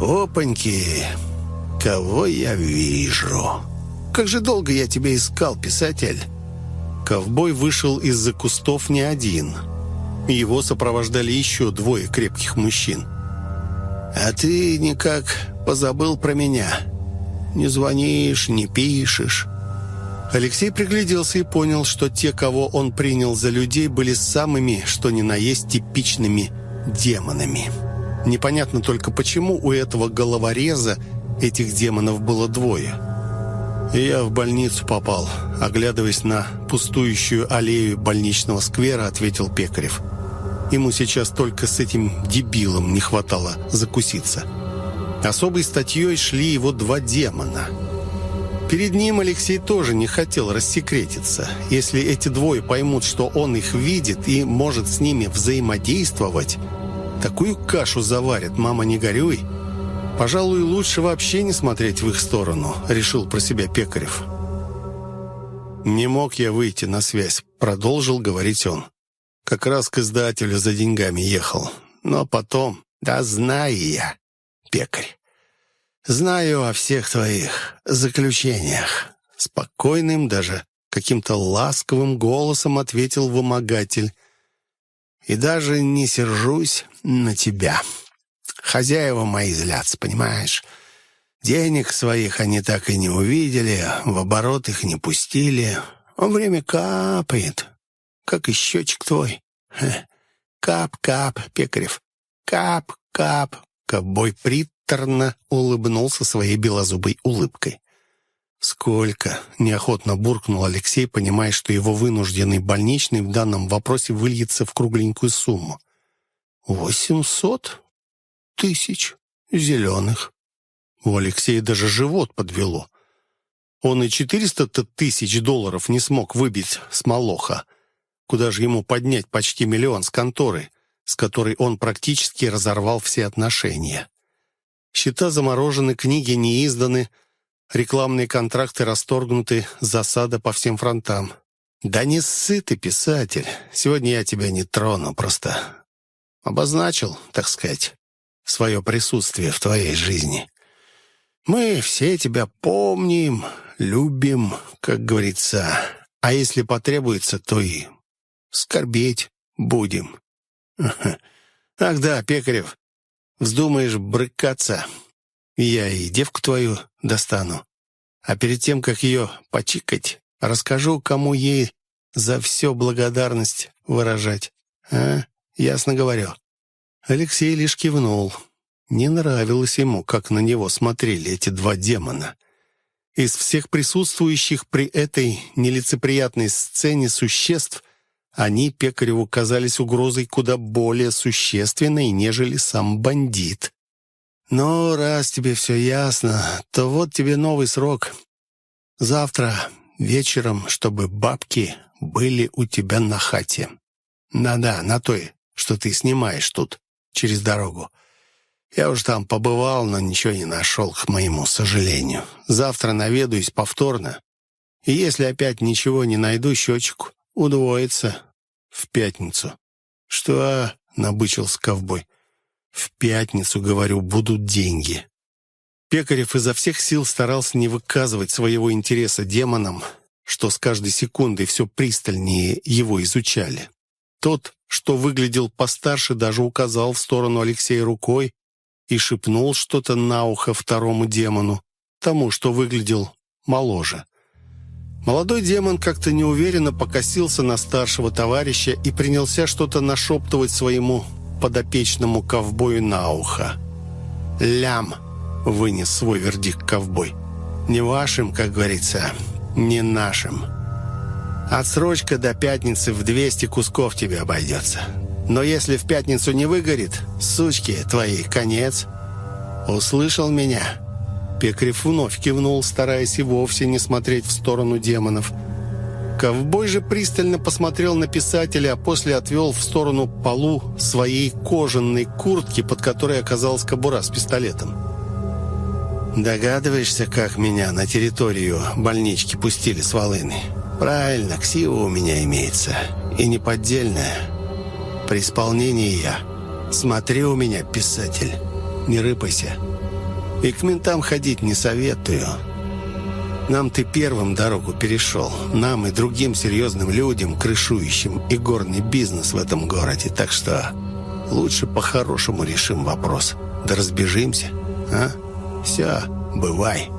«Опаньки! Кого я вижу? Как же долго я тебя искал, писатель!» Ковбой вышел из-за кустов не один. Его сопровождали еще двое крепких мужчин. «А ты никак позабыл про меня. Не звонишь, не пишешь». Алексей пригляделся и понял, что те, кого он принял за людей, были самыми, что ни на есть, типичными демонами. Непонятно только, почему у этого головореза этих демонов было двое. Я в больницу попал, оглядываясь на пустующую аллею больничного сквера, ответил Пекарев. Ему сейчас только с этим дебилом не хватало закуситься. Особой статьей шли его два демона – Перед ним Алексей тоже не хотел рассекретиться. Если эти двое поймут, что он их видит и может с ними взаимодействовать, такую кашу заварит, мама, не горюй. Пожалуй, лучше вообще не смотреть в их сторону, решил про себя Пекарев. «Не мог я выйти на связь», — продолжил говорить он. «Как раз к издателю за деньгами ехал. Но потом...» «Да знаю я, пекарь. Знаю о всех твоих заключениях». Спокойным, даже каким-то ласковым голосом ответил вымогатель. «И даже не сержусь на тебя. Хозяева мои злятся, понимаешь? Денег своих они так и не увидели, в оборот их не пустили. Время капает, как и счетчик твой. Кап-кап, Пекарев, кап-кап». Ковбой Прит приторно улыбнулся своей белозубой улыбкой. «Сколько?» — неохотно буркнул Алексей, понимая, что его вынужденный больничный в данном вопросе выльется в кругленькую сумму. «Восемьсот тысяч зеленых». У Алексея даже живот подвело. Он и четыреста-то тысяч долларов не смог выбить с Молоха. Куда же ему поднять почти миллион с конторы, с которой он практически разорвал все отношения? Счета заморожены, книги не изданы, рекламные контракты расторгнуты, засада по всем фронтам. Да не ссы ты, писатель. Сегодня я тебя не трону, просто обозначил, так сказать, свое присутствие в твоей жизни. Мы все тебя помним, любим, как говорится, а если потребуется, то и скорбеть будем. [laughs] Ах да, Пекарев, Вздумаешь брыкаться, я и девку твою достану. А перед тем, как ее почикать, расскажу, кому ей за все благодарность выражать. А? Ясно говорю». Алексей лишь кивнул. Не нравилось ему, как на него смотрели эти два демона. Из всех присутствующих при этой нелицеприятной сцене существ они Пекареву казались угрозой куда более существенной, нежели сам бандит. «Ну, раз тебе все ясно, то вот тебе новый срок. Завтра вечером, чтобы бабки были у тебя на хате. Да-да, на той, что ты снимаешь тут, через дорогу. Я уж там побывал, но ничего не нашел, к моему сожалению. Завтра наведаюсь повторно. И если опять ничего не найду, счетчик удвоится в пятницу. «Что?» — набычился ковбой. «В пятницу, говорю, будут деньги». Пекарев изо всех сил старался не выказывать своего интереса демонам, что с каждой секундой все пристальнее его изучали. Тот, что выглядел постарше, даже указал в сторону Алексея рукой и шепнул что-то на ухо второму демону, тому, что выглядел моложе. Молодой демон как-то неуверенно покосился на старшего товарища и принялся что-то нашептывать своему подопечному ковбою на ухо. «Лям!» — вынес свой вердикт ковбой. «Не вашим, как говорится, не нашим. Отсрочка до пятницы в 200 кусков тебе обойдется. Но если в пятницу не выгорит, сучки твои, конец». «Услышал меня?» Пекарев вновь кивнул, стараясь и вовсе не смотреть в сторону демонов. Ковбой же пристально посмотрел на писателя, а после отвел в сторону полу своей кожаной куртки, под которой оказалась кобура с пистолетом. «Догадываешься, как меня на территорию больнички пустили с волыны?» «Правильно, ксива у меня имеется, и неподдельная. При исполнении я. Смотри у меня, писатель, не рыпайся. И к ментам ходить не советую. Нам ты первым дорогу перешел. Нам и другим серьезным людям, крышующим и горный бизнес в этом городе. Так что лучше по-хорошему решим вопрос. Да разбежимся, а? Все, бывай».